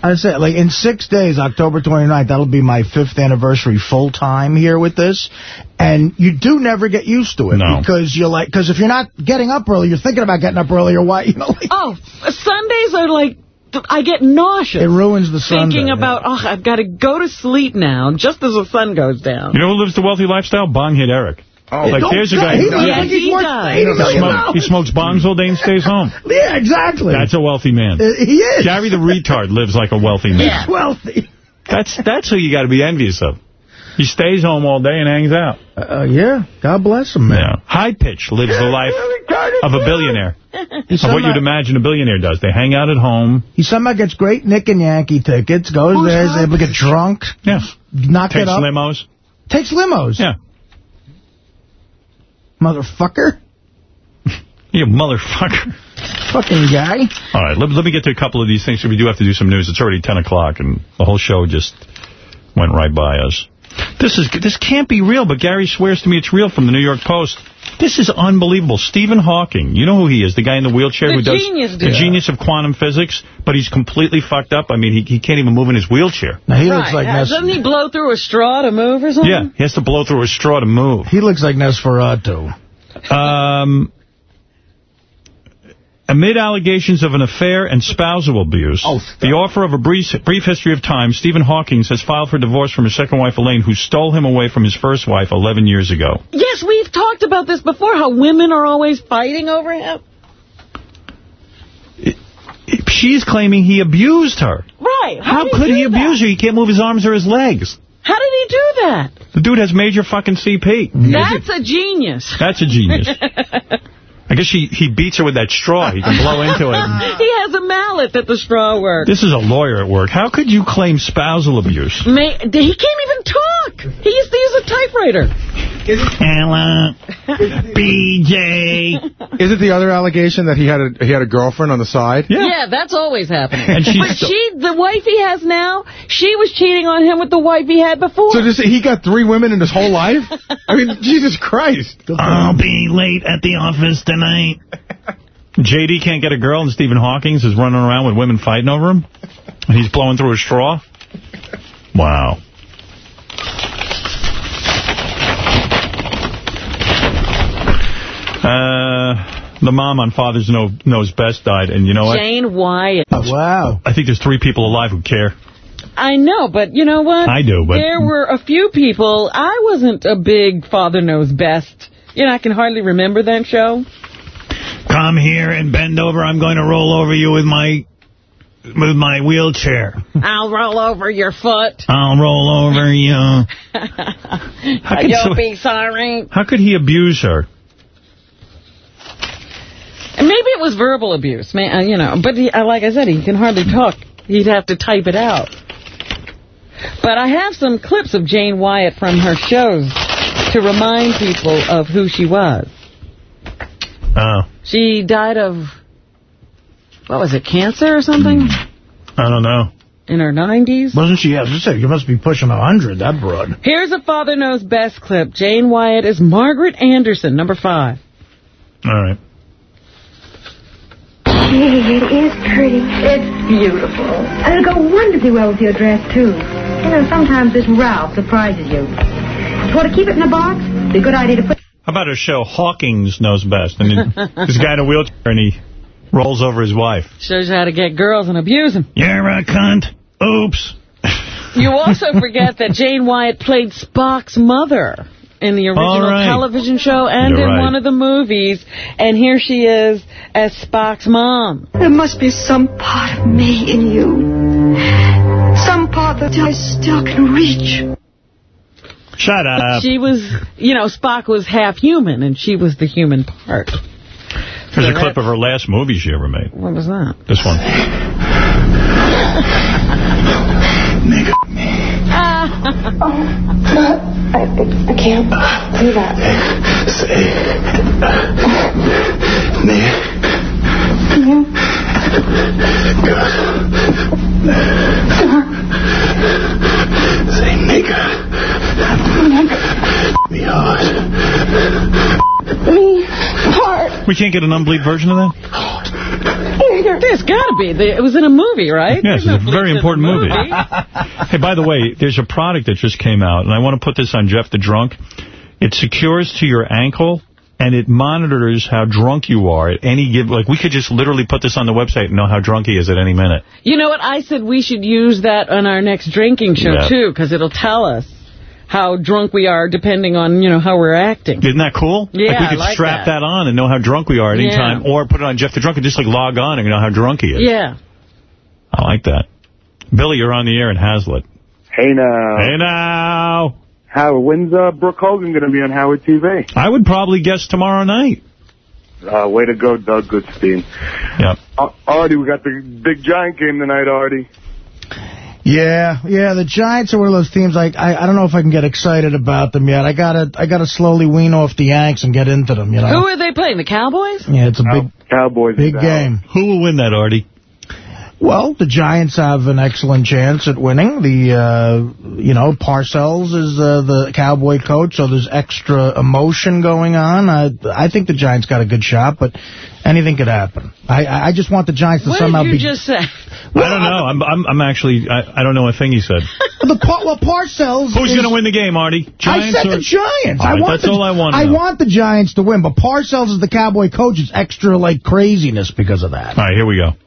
[SPEAKER 3] I said, like, in six days, October 29th, that'll be my fifth anniversary full-time here with this. And you do never get used to it.
[SPEAKER 1] No.
[SPEAKER 3] Because you're like, because if you're not getting up early, you're thinking about getting up earlier. Why, you know, like,
[SPEAKER 2] Oh, Sundays are like, I get nauseous.
[SPEAKER 3] it ruins the Sunday.
[SPEAKER 2] Thinking about, oh, I've got to go to sleep now, just as the sun goes down.
[SPEAKER 1] You know who lives the wealthy lifestyle? Bong hit Eric.
[SPEAKER 33] Oh,
[SPEAKER 1] like, there's a guy...
[SPEAKER 3] he looks
[SPEAKER 2] Yeah,
[SPEAKER 3] like he's
[SPEAKER 2] he
[SPEAKER 3] worth
[SPEAKER 2] does.
[SPEAKER 3] $80 million
[SPEAKER 1] Smoke, he smokes bongs all day and stays home.
[SPEAKER 3] Yeah, exactly.
[SPEAKER 1] That's a wealthy man.
[SPEAKER 3] Uh, he is.
[SPEAKER 1] Gary the retard lives like a wealthy man.
[SPEAKER 3] He's wealthy.
[SPEAKER 1] That's that's who you got to be envious of. He stays home all day and hangs out.
[SPEAKER 3] Uh, yeah, God bless him, man.
[SPEAKER 1] Yeah. High Pitch lives the life of a billionaire.
[SPEAKER 3] He's
[SPEAKER 1] Of what you'd imagine a billionaire does. They hang out at home.
[SPEAKER 3] He somehow gets great Nick and Yankee tickets, goes
[SPEAKER 2] Who's
[SPEAKER 3] there, is able to get drunk,
[SPEAKER 1] Yeah.
[SPEAKER 3] knock
[SPEAKER 1] Takes
[SPEAKER 3] it up,
[SPEAKER 1] limos.
[SPEAKER 3] takes limos.
[SPEAKER 1] Yeah.
[SPEAKER 3] Motherfucker.
[SPEAKER 1] You motherfucker.
[SPEAKER 3] Fucking guy.
[SPEAKER 1] All right, let, let me get to a couple of these things. We do have to do some news. It's already 10 o'clock, and the whole show just went right by us. This is this can't be real, but Gary swears to me it's real from the New York Post. This is unbelievable. Stephen Hawking, you know who he is, the guy in the wheelchair
[SPEAKER 2] The
[SPEAKER 1] who does
[SPEAKER 2] genius
[SPEAKER 1] the
[SPEAKER 2] dude.
[SPEAKER 1] genius of quantum physics, but he's completely fucked up. I mean, he, he can't even move in his wheelchair.
[SPEAKER 3] Now, he
[SPEAKER 2] right.
[SPEAKER 3] looks like Nes-
[SPEAKER 2] Doesn't he blow through a straw to move or something?
[SPEAKER 1] Yeah, he has to blow through a straw to move.
[SPEAKER 3] He looks like Nosferatu.
[SPEAKER 1] Um, amid allegations of an affair and spousal abuse, oh, the author of A Brief, Brief History of Time, Stephen Hawking, has filed for divorce from his second wife, Elaine, who stole him away from his first wife 11 years ago.
[SPEAKER 2] Yes, we've talked about this before, how women are always fighting over him.
[SPEAKER 1] She's claiming he abused her.
[SPEAKER 2] Right.
[SPEAKER 1] How,
[SPEAKER 2] did
[SPEAKER 1] could
[SPEAKER 2] do
[SPEAKER 1] he
[SPEAKER 2] that?
[SPEAKER 1] abuse her? He can't move his arms or his legs.
[SPEAKER 2] How did he do that?
[SPEAKER 1] The dude has major fucking CP.
[SPEAKER 2] That's a genius.
[SPEAKER 1] That's a genius. I guess he, he beats her with that straw. He can blow into it.
[SPEAKER 2] he has a mallet that the straw works.
[SPEAKER 1] This is a lawyer at work. How could you claim spousal abuse?
[SPEAKER 2] May, he can't even talk. He used to use a typewriter.
[SPEAKER 1] Hello, BJ.
[SPEAKER 5] Is it the other allegation that he had a he had a girlfriend on the side?
[SPEAKER 2] Yeah, yeah that's always happening.
[SPEAKER 5] And she's
[SPEAKER 2] but she, the wife he has now, she was cheating on him with the wife he had before.
[SPEAKER 5] So just, he got three women in his whole life? I mean, Jesus Christ.
[SPEAKER 1] I'll be late at the office tonight. JD can't get a girl, and Stephen Hawkins is running around with women fighting over him, and he's blowing through a straw. Wow. Uh, the mom on Father's know, Knows Best died, and you know what?
[SPEAKER 2] Jane Wyatt.
[SPEAKER 3] wow.
[SPEAKER 1] I think there's three people alive who care.
[SPEAKER 2] I know, but you know what?
[SPEAKER 1] I do, but-
[SPEAKER 2] There were a few people. I wasn't a big Father Knows Best. You know, I can hardly remember that show.
[SPEAKER 1] Come here and bend over. I'm going to roll over you with my with my wheelchair.
[SPEAKER 2] I'll roll over your foot.
[SPEAKER 1] I'll roll over you. could
[SPEAKER 2] You'll
[SPEAKER 1] so-
[SPEAKER 2] be sorry.
[SPEAKER 1] How could he abuse her?
[SPEAKER 2] Maybe it was verbal abuse, man. uh, You know, but he, uh, like I said, he can hardly talk. He'd have to type it out. But I have some clips of Jane Wyatt from her shows to remind people of who she was.
[SPEAKER 1] Oh,
[SPEAKER 2] She died of, what was it, cancer or something?
[SPEAKER 1] I don't know.
[SPEAKER 2] In her 90s?
[SPEAKER 3] Wasn't she? As I said, you must be pushing 100, that broad.
[SPEAKER 2] Here's a Father Knows Best clip. Jane Wyatt is Margaret Anderson, number five.
[SPEAKER 1] All right.
[SPEAKER 35] It is pretty. It's beautiful. And it'll go wonderfully well with your dress, too. You know, sometimes this Ralph surprises you. You want to keep it in a box? It's a good idea to put...
[SPEAKER 1] How about a show Hawkins Knows Best? And then this guy in a wheelchair, and he rolls over his wife.
[SPEAKER 2] Shows you how to get girls and abuse them.
[SPEAKER 1] You're a cunt. Oops.
[SPEAKER 2] You also forget that Jane Wyatt played Spock's mother in the original
[SPEAKER 1] All right.
[SPEAKER 2] television show and
[SPEAKER 1] You're
[SPEAKER 2] in
[SPEAKER 1] right.
[SPEAKER 2] one of the movies. And here she is as Spock's mom.
[SPEAKER 35] There must be some part of me in you. Some part that I still can reach.
[SPEAKER 1] Shut up.
[SPEAKER 2] She was, you know, Spock was half human, and she was the human part.
[SPEAKER 1] There's
[SPEAKER 2] So
[SPEAKER 1] a clip of her last movie she ever made.
[SPEAKER 2] What was that?
[SPEAKER 1] This one.
[SPEAKER 35] I, I can't do that.
[SPEAKER 12] Say nigga. Me hard.
[SPEAKER 35] Me hard.
[SPEAKER 1] We can't get an unbleed version of that?
[SPEAKER 2] There's got to be. It was in a movie, right?
[SPEAKER 1] Yes,
[SPEAKER 2] There's
[SPEAKER 1] it's
[SPEAKER 2] no
[SPEAKER 1] a very
[SPEAKER 2] bleeps in
[SPEAKER 1] important movie. hey, by the way, there's a product that just came out, and I want to put this on Jeff the Drunk. It secures to your ankle, and it monitors how drunk you are at any given... Like, we could just literally put this on the website and know how drunk he is at any minute.
[SPEAKER 2] You know what? I said we should use that on our next drinking show,
[SPEAKER 1] Yeah.
[SPEAKER 2] too, because it'll tell us how drunk we are depending on, you know, how we're acting.
[SPEAKER 1] Isn't that cool?
[SPEAKER 2] Yeah,
[SPEAKER 1] like we could
[SPEAKER 2] like
[SPEAKER 1] strap
[SPEAKER 2] that.
[SPEAKER 1] that. on and know how drunk we are at any
[SPEAKER 2] Yeah.
[SPEAKER 1] time, or put it on Jeff the Drunk and just like log on and know how drunk he is.
[SPEAKER 2] Yeah.
[SPEAKER 1] I like that. Billy, you're on the air in Hazlet.
[SPEAKER 36] Hey now.
[SPEAKER 1] Hey now.
[SPEAKER 36] Howard, when's uh, Brooke Hogan going to be on Howard TV?
[SPEAKER 1] I would probably guess tomorrow night.
[SPEAKER 36] Uh, way to go, Doug Goodstein.
[SPEAKER 1] Yep.
[SPEAKER 36] Uh, Artie, we got the big giant game tonight, Artie.
[SPEAKER 3] Yeah, yeah, the Giants are one of those teams, like, I, I don't know if I can get excited about them yet. I gotta, I gotta slowly wean off the Yanks and get into them, you know?
[SPEAKER 2] Who are they playing? The Cowboys?
[SPEAKER 3] Yeah, it's a big,
[SPEAKER 36] Cowboys.
[SPEAKER 3] big game.
[SPEAKER 1] Who will win that, Artie?
[SPEAKER 3] Well, the Giants have an excellent chance at winning. The, uh, you know, Parcells is uh, the Cowboy coach, so there's extra emotion going on. I, I think the Giants got a good shot, but anything could happen. I, I I just want the Giants to
[SPEAKER 2] What
[SPEAKER 3] somehow
[SPEAKER 2] did you
[SPEAKER 3] be...
[SPEAKER 2] just say?
[SPEAKER 1] I don't know. I'm, I'm, I'm actually, I, I don't know a thing he said.
[SPEAKER 3] the par, well, Parcells
[SPEAKER 1] Who's
[SPEAKER 3] is-
[SPEAKER 1] going to win the game, Artie? Giants
[SPEAKER 3] I said
[SPEAKER 1] or...
[SPEAKER 3] the Giants.
[SPEAKER 1] All right,
[SPEAKER 3] I want
[SPEAKER 1] that's
[SPEAKER 3] the,
[SPEAKER 1] all I want
[SPEAKER 3] I
[SPEAKER 1] know.
[SPEAKER 3] want the Giants to win, but Parcells is the Cowboy coach. It's extra, like, craziness because of that.
[SPEAKER 1] All right, here we go.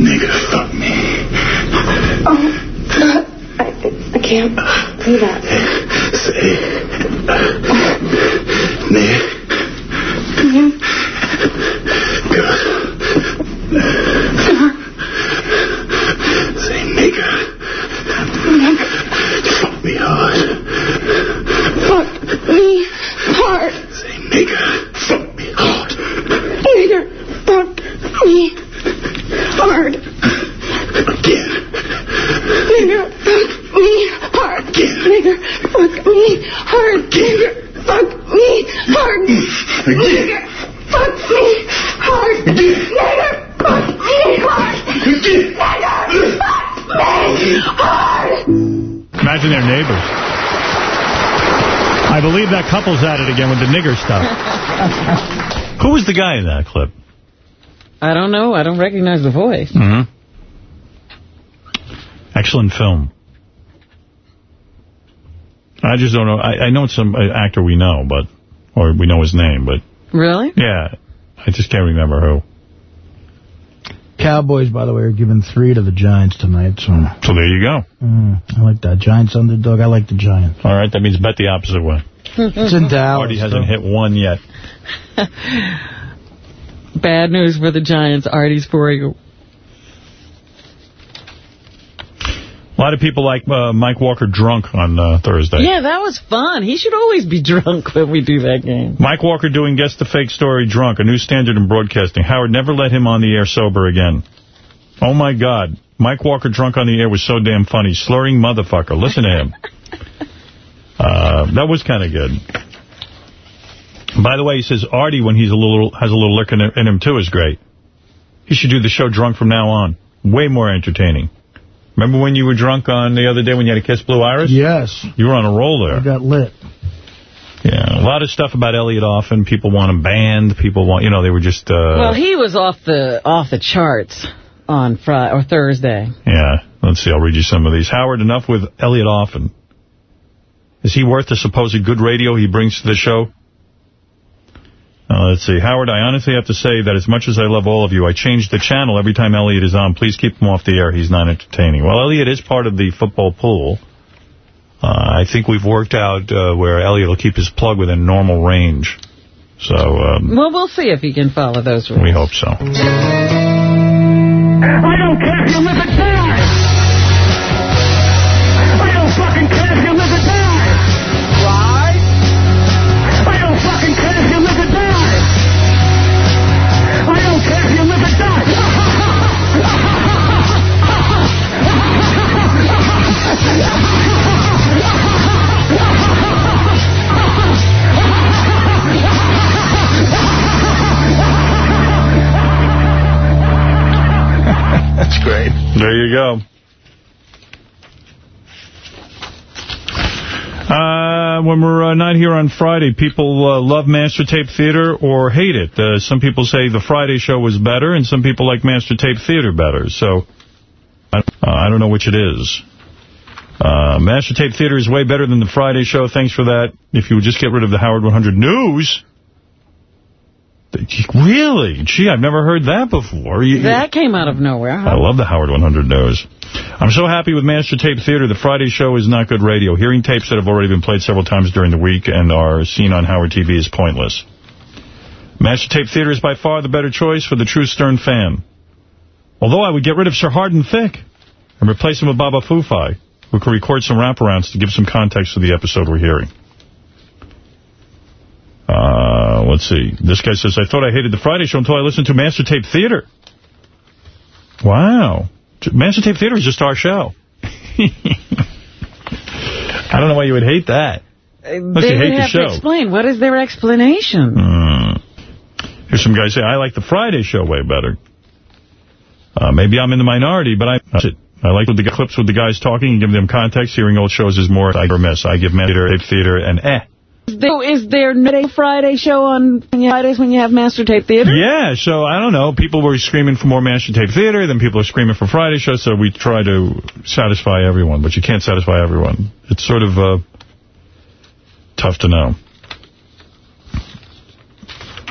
[SPEAKER 12] Nigga, fuck me.
[SPEAKER 35] Oh, I, I can't do that.
[SPEAKER 12] Say. Nigga. Mm-hmm. Say nigga. Mm-hmm. Fuck me hard.
[SPEAKER 35] Fuck me hard.
[SPEAKER 12] Say, nigger, fuck me hard.
[SPEAKER 35] Nigger, fuck me hard. Again. Nigger, fuck me hard. Again. Nigger, fuck me hard. Again. Nigger, fuck me hard. Mm. Again. Nigger, fuck me hard. Again. Nigger, fuck me hard. Again. Nigger, fuck me hard.
[SPEAKER 1] Imagine their neighbors. I believe that couple's at it again with the nigger stuff. Who was the guy in that clip?
[SPEAKER 2] I don't know. I don't recognize the voice.
[SPEAKER 1] Mm hmm Excellent film. I just don't know. I, I know it's some uh, actor we know, but or we know his name, but
[SPEAKER 2] Really?
[SPEAKER 1] yeah, I just can't remember who.
[SPEAKER 3] Cowboys, by the way, are giving three to the Giants tonight. So,
[SPEAKER 1] So there you go.
[SPEAKER 3] mm, I like that. Giants underdog. I like the Giants.
[SPEAKER 1] All right, that means bet the opposite way.
[SPEAKER 3] It's in Dallas.
[SPEAKER 1] Artie hasn't hit one yet.
[SPEAKER 2] Bad news for the Giants. Artie's for
[SPEAKER 1] A lot of people like uh, Mike Walker drunk on uh, Thursday.
[SPEAKER 2] Yeah, that was fun. He should always be drunk when we do that game.
[SPEAKER 1] Mike Walker doing Guess the Fake Story drunk, a new standard in broadcasting. Howard never let him on the air sober again. Oh, my God. Mike Walker drunk on the air was so damn funny. Slurring motherfucker. Listen to him. Uh, that was kind of good. By the way, he says Artie, when he's a little has a little liquor in, in him, too, is great. He should do the show drunk from now on. Way more entertaining. Remember when you were drunk on the other day when you had to kiss Blue Iris?
[SPEAKER 3] Yes.
[SPEAKER 1] You were on a roll there.
[SPEAKER 3] I got lit.
[SPEAKER 1] Yeah, a lot of stuff about Elliot Offen. People want him banned. People want, you know, they were just... Uh,
[SPEAKER 2] well, he was off the off the charts on Friday or Thursday.
[SPEAKER 1] Yeah, let's see. I'll read you some of these. Howard, enough with Elliot Offen. Is he worth the supposed good radio he brings to the show? Uh, let's see. Howard, I honestly have to say that as much as I love all of you, I change the channel every time Elliot is on. Please keep him off the air. He's not entertaining. Well, Elliot is part of the football pool. Uh, I think we've worked out uh, where Elliot will keep his plug within normal range. So um,
[SPEAKER 2] Well, we'll see if he can follow those rules.
[SPEAKER 1] we hope so.
[SPEAKER 12] I don't care if you live or
[SPEAKER 1] There you go. Uh, when we're uh, not here on Friday, people uh, love Master Tape Theater or hate it. Uh, some people say the Friday show was better, and some people like Master Tape Theater better. So, I, uh, I don't know which it is. Uh, Master Tape Theater is way better than the Friday show. Thanks for that. If you would just get rid of the Howard 100 News. Really? Gee, I've never heard that before. You-
[SPEAKER 2] That came out of nowhere.
[SPEAKER 1] I love the Howard 100 News. I'm so happy with Master Tape Theater. The Friday show is not good radio. Hearing tapes that have already been played several times during the week and are seen on Howard TV is pointless. Master Tape Theater is by far the better choice for the true Stern fan. Although I would get rid of Sir Hard and Thick and replace him with Baba Fufai, who can record some wraparounds to give some context to the episode we're hearing. Uh, let's see. This guy says, I thought I hated the Friday show until I listened to Master Tape Theater. Wow. Master Tape Theater is just our show. I don't know why you would hate that. Unless
[SPEAKER 2] they
[SPEAKER 1] you hate the
[SPEAKER 2] have
[SPEAKER 1] show.
[SPEAKER 2] to explain. What is their explanation?
[SPEAKER 1] Hmm. Here's some guys say, I like the Friday show way better. Uh, maybe I'm in the minority, but I I like the clips with the guys talking and giving them context. Hearing old shows is more I miss. I give Master Tape Theater an eh.
[SPEAKER 2] So is there no Friday show on Fridays when you have Master Tape Theater?
[SPEAKER 1] Yeah, so I don't know. People were screaming for more Master Tape Theater, then people are screaming for Friday show, so we try to satisfy everyone, but you can't satisfy everyone. It's sort of uh, tough to know.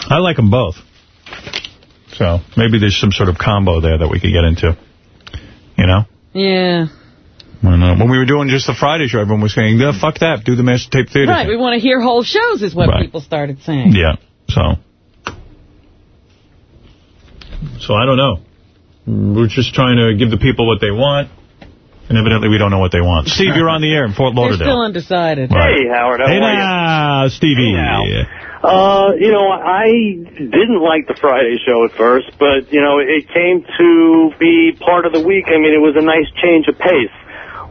[SPEAKER 1] I like them both. So maybe there's some sort of combo there that we could get into. You know?
[SPEAKER 2] Yeah.
[SPEAKER 1] When, we were doing just the Friday show, everyone was saying, yeah, fuck that, do the Master Tape Theater.
[SPEAKER 2] Right, we want to hear whole shows is what
[SPEAKER 1] Right.
[SPEAKER 2] people started saying.
[SPEAKER 1] Yeah, so. So I don't know. We're just trying to give the people what they want, and evidently we don't know what they want. Steve, you're on the air in Fort
[SPEAKER 2] They're
[SPEAKER 1] Lauderdale.
[SPEAKER 2] still undecided.
[SPEAKER 1] Right.
[SPEAKER 37] Hey, Howard, how
[SPEAKER 1] hey
[SPEAKER 37] are you?
[SPEAKER 1] now, Stevie.
[SPEAKER 37] Uh, you know, I didn't like the Friday show at first, but, you know, it came to be part of the week. I mean, it was a nice change of pace.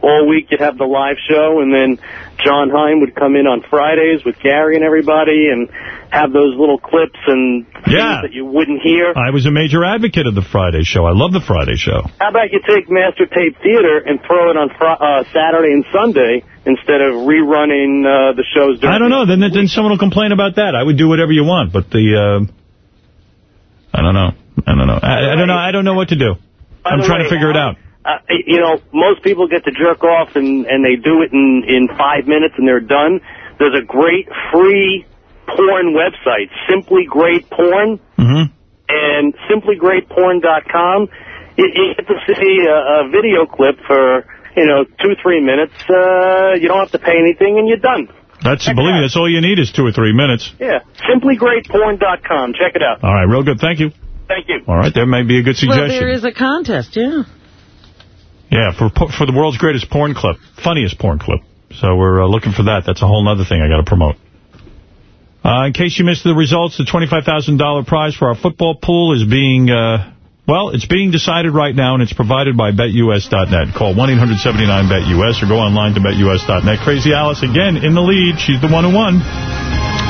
[SPEAKER 37] All week you'd have the live show, and then John Hein would come in on Fridays with Gary and everybody and have those little clips and
[SPEAKER 1] Yeah.
[SPEAKER 37] things that you wouldn't hear.
[SPEAKER 1] I was a major advocate of the Friday show. I love the Friday show.
[SPEAKER 37] How about you take Master Tape Theater and throw it on uh, Saturday and Sunday instead of rerunning uh, the shows during
[SPEAKER 1] I don't know. Then then someone will complain about that. I would do whatever you want, but the uh, I don't know. I don't know. I, I don't know. I don't know what to do. I'm
[SPEAKER 37] the
[SPEAKER 1] trying to
[SPEAKER 37] way,
[SPEAKER 1] figure it out.
[SPEAKER 37] Uh, you know, most people get to jerk off and, and they do it in, in five minutes and they're done. There's a great free porn website, Simply Great Porn,
[SPEAKER 1] Mm-hmm.
[SPEAKER 37] and simplygreatporn.com. You, you get to see a, a video clip for, you know, two, three minutes. Uh, you don't have to pay anything and you're done.
[SPEAKER 1] That's believe me. That's all you need is two or three minutes.
[SPEAKER 37] Yeah, simplygreatporn.com. Check it out.
[SPEAKER 1] All right, real good. Thank you.
[SPEAKER 37] Thank you.
[SPEAKER 1] All right, there may be a good suggestion.
[SPEAKER 2] Well,
[SPEAKER 1] suggestion.
[SPEAKER 2] there is a contest, yeah.
[SPEAKER 1] Yeah, for for the world's greatest porn clip, funniest porn clip. So we're uh, looking for that. That's a whole other thing I got to promote. Uh, in case you missed the results, the $25,000 prize for our football pool is being, uh, well, it's being decided right now, and it's provided by BetUS.net. Call 1-800-79-BET-US or go online to BetUS.net. Crazy Alice, again, in the lead. She's the one who won.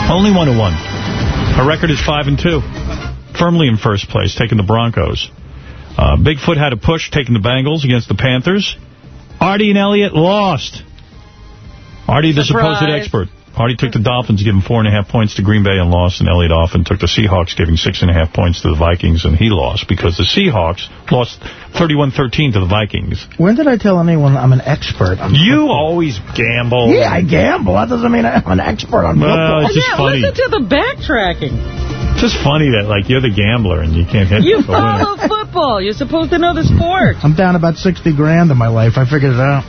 [SPEAKER 1] Only one who won. Her record is 5 and two. Firmly in first place, taking the Broncos. Uh, Bigfoot had a push, taking the Bengals against the Panthers. Artie and Elliott lost. Artie, the supposed expert. Artie took the Dolphins, giving four and a half points to Green Bay and lost, and Elliott Offen took the Seahawks, giving six and a half points to the Vikings, and he lost because the Seahawks lost 31-13 to the Vikings.
[SPEAKER 3] When did I tell anyone I'm an expert on
[SPEAKER 1] You always gamble.
[SPEAKER 3] Yeah, I gamble. That doesn't mean I'm an expert on
[SPEAKER 1] Well,
[SPEAKER 3] football.
[SPEAKER 1] it's just
[SPEAKER 2] yeah,
[SPEAKER 1] funny.
[SPEAKER 2] listen to the backtracking.
[SPEAKER 1] It's just funny that, like, you're the gambler and you can't hit
[SPEAKER 2] You
[SPEAKER 1] the winner.
[SPEAKER 2] follow football. You're supposed to know the sport.
[SPEAKER 3] I'm down about 60 grand in my life. I figured it out.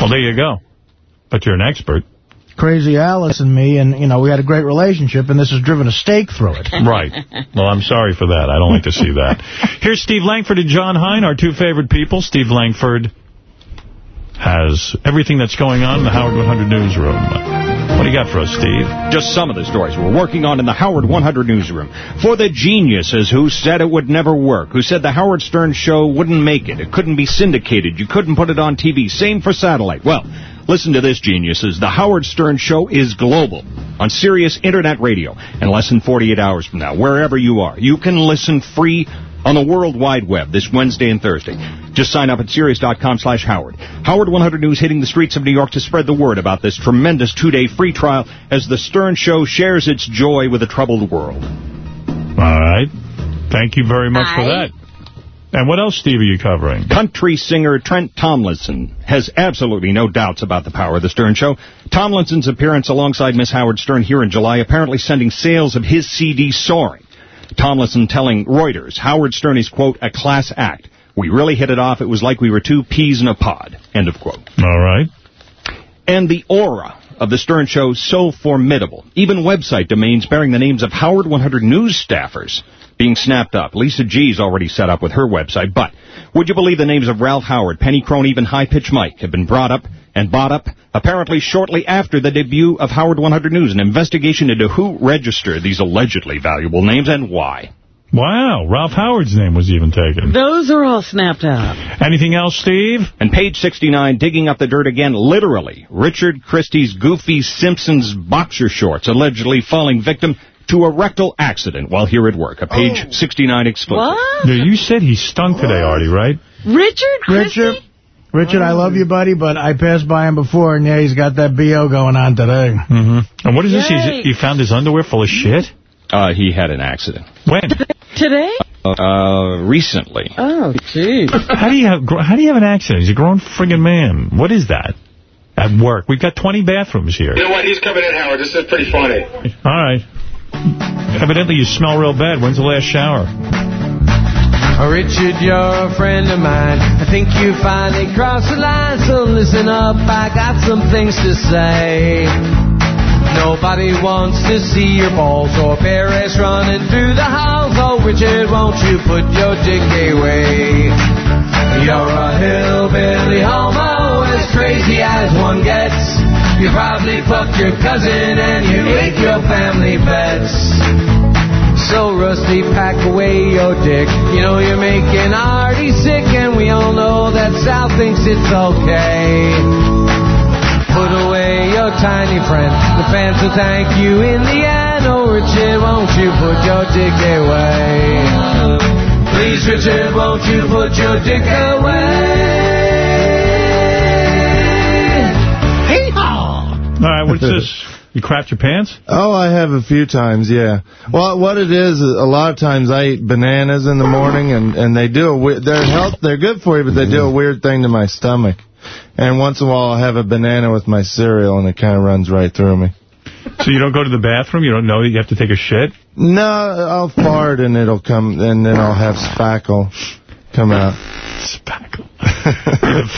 [SPEAKER 1] Well, there you go. But you're an expert.
[SPEAKER 3] Crazy Alice and me, and, you know, we had a great relationship, and this has driven a stake through it.
[SPEAKER 1] Right. Well, I'm sorry for that. I don't like to see that. Here's Steve Langford and John Hein, our two favorite people. Steve Langford has everything that's going on in the Howard 100 newsroom. What do you got for us, Steve?
[SPEAKER 38] Just some of the stories we're working on in the Howard 100 newsroom. For the geniuses who said it would never work, who said the Howard Stern show wouldn't make it, it couldn't be syndicated, you couldn't put it on TV, same for satellite. Well, listen to this, geniuses. The Howard Stern show is global on Sirius Internet Radio in less than 48 hours from now, wherever you are. You can listen free on the World Wide Web this Wednesday and Thursday. Just sign up at Sirius.com slash Howard. Howard 100 News hitting the streets of New York to spread the word about this tremendous two-day free trial as the Stern Show shares its joy with a troubled world.
[SPEAKER 1] All right. Thank you very much for that. And what else, Steve, are you covering?
[SPEAKER 38] Country singer Trent Tomlinson has absolutely no doubts about the power of the Stern Show. Tomlinson's appearance alongside Miss Howard Stern here in July apparently sending sales of his CD soaring. Tomlinson telling Reuters, Howard Stern is, quote, a class act. We really hit it off. It was like we were two peas in a pod, end of quote.
[SPEAKER 1] All right.
[SPEAKER 38] And the aura of the Stern Show so formidable. Even website domains bearing the names of Howard 100 news staffers being snapped up. Lisa G's already set up with her website. But would you believe the names of Ralph Howard, Penny Crone, even High Pitch Mike have been brought up and bought up apparently shortly after the debut of Howard 100 News, an investigation into who registered these allegedly valuable names and why.
[SPEAKER 1] Wow, Ralph Howard's name was even taken.
[SPEAKER 2] Those are all snapped up.
[SPEAKER 1] Anything else, Steve?
[SPEAKER 38] And page 69, digging up the dirt again, literally, Richard Christie's goofy Simpsons boxer shorts allegedly falling victim to a rectal accident while here at work. A page 69 exclusive.
[SPEAKER 2] What?
[SPEAKER 1] Yeah, you said he stunk today, Artie, right?
[SPEAKER 2] Richard?
[SPEAKER 3] Richard, Richard, I love you, buddy, but I passed by him before, and yeah, he's got that B.O. going on today.
[SPEAKER 1] Mm-hmm. And what is this?
[SPEAKER 2] Yay.
[SPEAKER 1] He's, he found his underwear full of shit?
[SPEAKER 38] Uh, he had an accident.
[SPEAKER 1] When?
[SPEAKER 2] Today?
[SPEAKER 38] Uh, recently.
[SPEAKER 2] Oh, jeez.
[SPEAKER 1] How do you have How do you have an accident? He's a grown friggin' man. What is that? At work. We've got 20 bathrooms here.
[SPEAKER 5] You know what? He's coming in, Howard. This is pretty funny.
[SPEAKER 1] All right. Evidently you smell real bad. When's the last shower?
[SPEAKER 39] Oh, Richard, you're a friend of mine. I think you finally crossed the line, so listen up. I got some things to say. Nobody wants to see your balls or Paris running through the halls. Oh, Richard, won't you put your dick away? You're a hillbilly homo, as crazy as one gets. You probably fucked your cousin and you ate your family pets. so rusty, pack away your dick. You know you're making Artie sick, and we all know that Sal thinks it's okay. Put away your tiny friend. The fans will thank you in the end. Oh, Richard, won't you put your dick away? Please, Richard, won't you put your dick away?
[SPEAKER 1] All right, what's this? You crapped your pants?
[SPEAKER 40] Oh, I have a few times, yeah. Well, what it is, a lot of times I eat bananas in the morning, and and they do a we- they're health they're good for you, but they do a weird thing to my stomach. And once in a while, I'll have a banana with my cereal, and it kind of runs right through me.
[SPEAKER 1] So you don't go to the bathroom? You don't know that you have to take a shit?
[SPEAKER 40] No, I'll fart, and it'll come, and then I'll have spackle come out.
[SPEAKER 1] Spackle.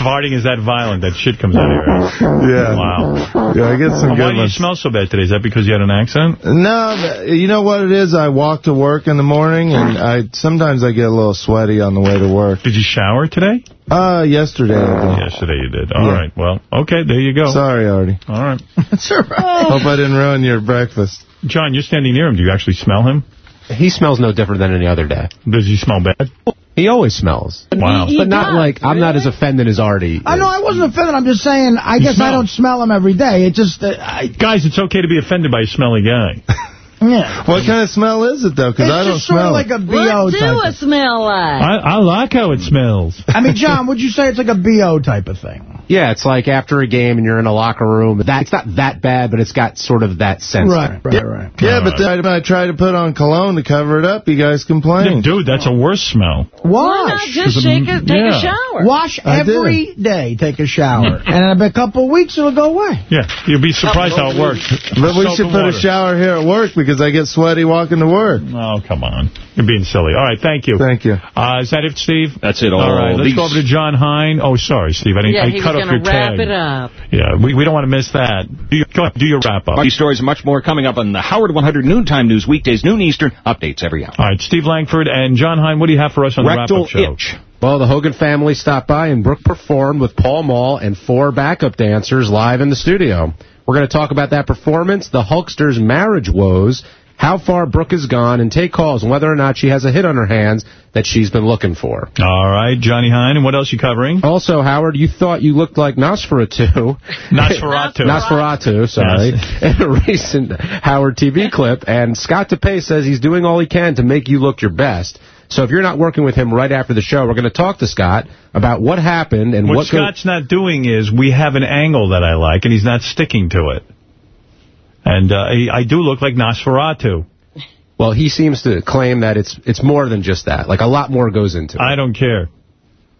[SPEAKER 1] Farting is that violent. That shit comes out of your ass.
[SPEAKER 40] Yeah.
[SPEAKER 1] Wow.
[SPEAKER 40] Yeah, I get some
[SPEAKER 1] Why
[SPEAKER 40] good
[SPEAKER 1] do you
[SPEAKER 40] ones.
[SPEAKER 1] smell so bad today? Is that because you had an accent?
[SPEAKER 40] No, you know what it is? I walk to work in the morning, and I sometimes I get a little sweaty on the way to work.
[SPEAKER 1] Did you shower today?
[SPEAKER 40] Uh, yesterday I.
[SPEAKER 1] Yesterday you did. All
[SPEAKER 40] Yeah.
[SPEAKER 1] right. Well, okay, there you go.
[SPEAKER 40] Sorry, Artie.
[SPEAKER 1] All right.
[SPEAKER 40] Hope I didn't ruin your breakfast.
[SPEAKER 1] John, you're standing near him. Do you actually smell him?
[SPEAKER 21] He smells no different than any other day.
[SPEAKER 1] Does he smell bad?
[SPEAKER 21] He always smells.
[SPEAKER 1] Wow.
[SPEAKER 21] But not like, I'm not as offended as Artie.
[SPEAKER 3] I know I wasn't offended. I'm just saying, I
[SPEAKER 1] You
[SPEAKER 3] guess I don't smell him every day. It just, uh, I,
[SPEAKER 1] Guys, it's okay to be offended by a smelly guy.
[SPEAKER 3] yeah.
[SPEAKER 40] What kind of smell is it, though? Because I don't
[SPEAKER 3] just sort
[SPEAKER 40] smell
[SPEAKER 3] of like a BO
[SPEAKER 2] What do
[SPEAKER 3] type
[SPEAKER 2] a smell like?
[SPEAKER 1] I, I like how it smells.
[SPEAKER 3] I mean, John, would you say it's like a BO type of thing?
[SPEAKER 21] Yeah, it's like after a game and you're in a locker room. That It's not that bad, but it's got sort of that sense.
[SPEAKER 3] Right, right, right.
[SPEAKER 40] Yeah, but then I try to put on cologne to cover it up. You guys complain.
[SPEAKER 1] Dude, that's a worse smell.
[SPEAKER 2] Why not
[SPEAKER 3] Wash.
[SPEAKER 2] just shake it, take
[SPEAKER 1] yeah.
[SPEAKER 2] a shower?
[SPEAKER 3] Wash every day. Take a shower. and in a couple of weeks, it'll go away.
[SPEAKER 1] Yeah, you'll be surprised how it works.
[SPEAKER 40] But we should
[SPEAKER 1] and
[SPEAKER 40] put a shower here at work because I get sweaty walking to work.
[SPEAKER 1] Oh, come on. You're being silly. All right, thank you.
[SPEAKER 40] Thank you.
[SPEAKER 1] Uh, is that it, Steve?
[SPEAKER 38] That's it.
[SPEAKER 1] All
[SPEAKER 38] All
[SPEAKER 1] right, let's
[SPEAKER 38] these-
[SPEAKER 1] go over to John Hein. Oh, sorry, Steve. I, didn't,
[SPEAKER 2] Yeah,
[SPEAKER 1] I cut off
[SPEAKER 2] going
[SPEAKER 1] your
[SPEAKER 2] to wrap
[SPEAKER 1] tag.
[SPEAKER 2] it up.
[SPEAKER 1] Yeah, we, we don't want to miss that. Do your, go ahead, do your wrap-up.
[SPEAKER 38] These stories and much more coming up on the Howard 100 Noontime News, weekdays, noon Eastern, updates every hour.
[SPEAKER 1] All right, Steve Langford and John Hein, what do you have for us on
[SPEAKER 38] Rectal
[SPEAKER 1] the wrap-up show?
[SPEAKER 38] itch.
[SPEAKER 21] Well, the Hogan family stopped by and Brooke performed with Paul Wall and four backup dancers live in the studio. We're going to talk about that performance, the Hulkster's marriage woes, how far Brooke has gone, and take calls on whether or not she has a hit on her hands that she's been looking for.
[SPEAKER 1] All right, Johnny Hein, and what else are you covering?
[SPEAKER 21] Also, Howard, you thought you looked like Nosferatu.
[SPEAKER 1] Nosferatu.
[SPEAKER 21] Nosferatu, sorry, in a recent Howard TV clip, and Scott DePace says he's doing all he can to make you look your best. So if you're not working with him right after the show, we're going to talk to Scott about what happened and
[SPEAKER 1] What,
[SPEAKER 21] what,
[SPEAKER 1] Scott's not doing is we have an angle that I like, and he's not sticking to it. And uh, I, I do look like Nosferatu.
[SPEAKER 21] Well, he seems to claim that it's it's more than just that. Like a lot more goes into it.
[SPEAKER 1] I don't care.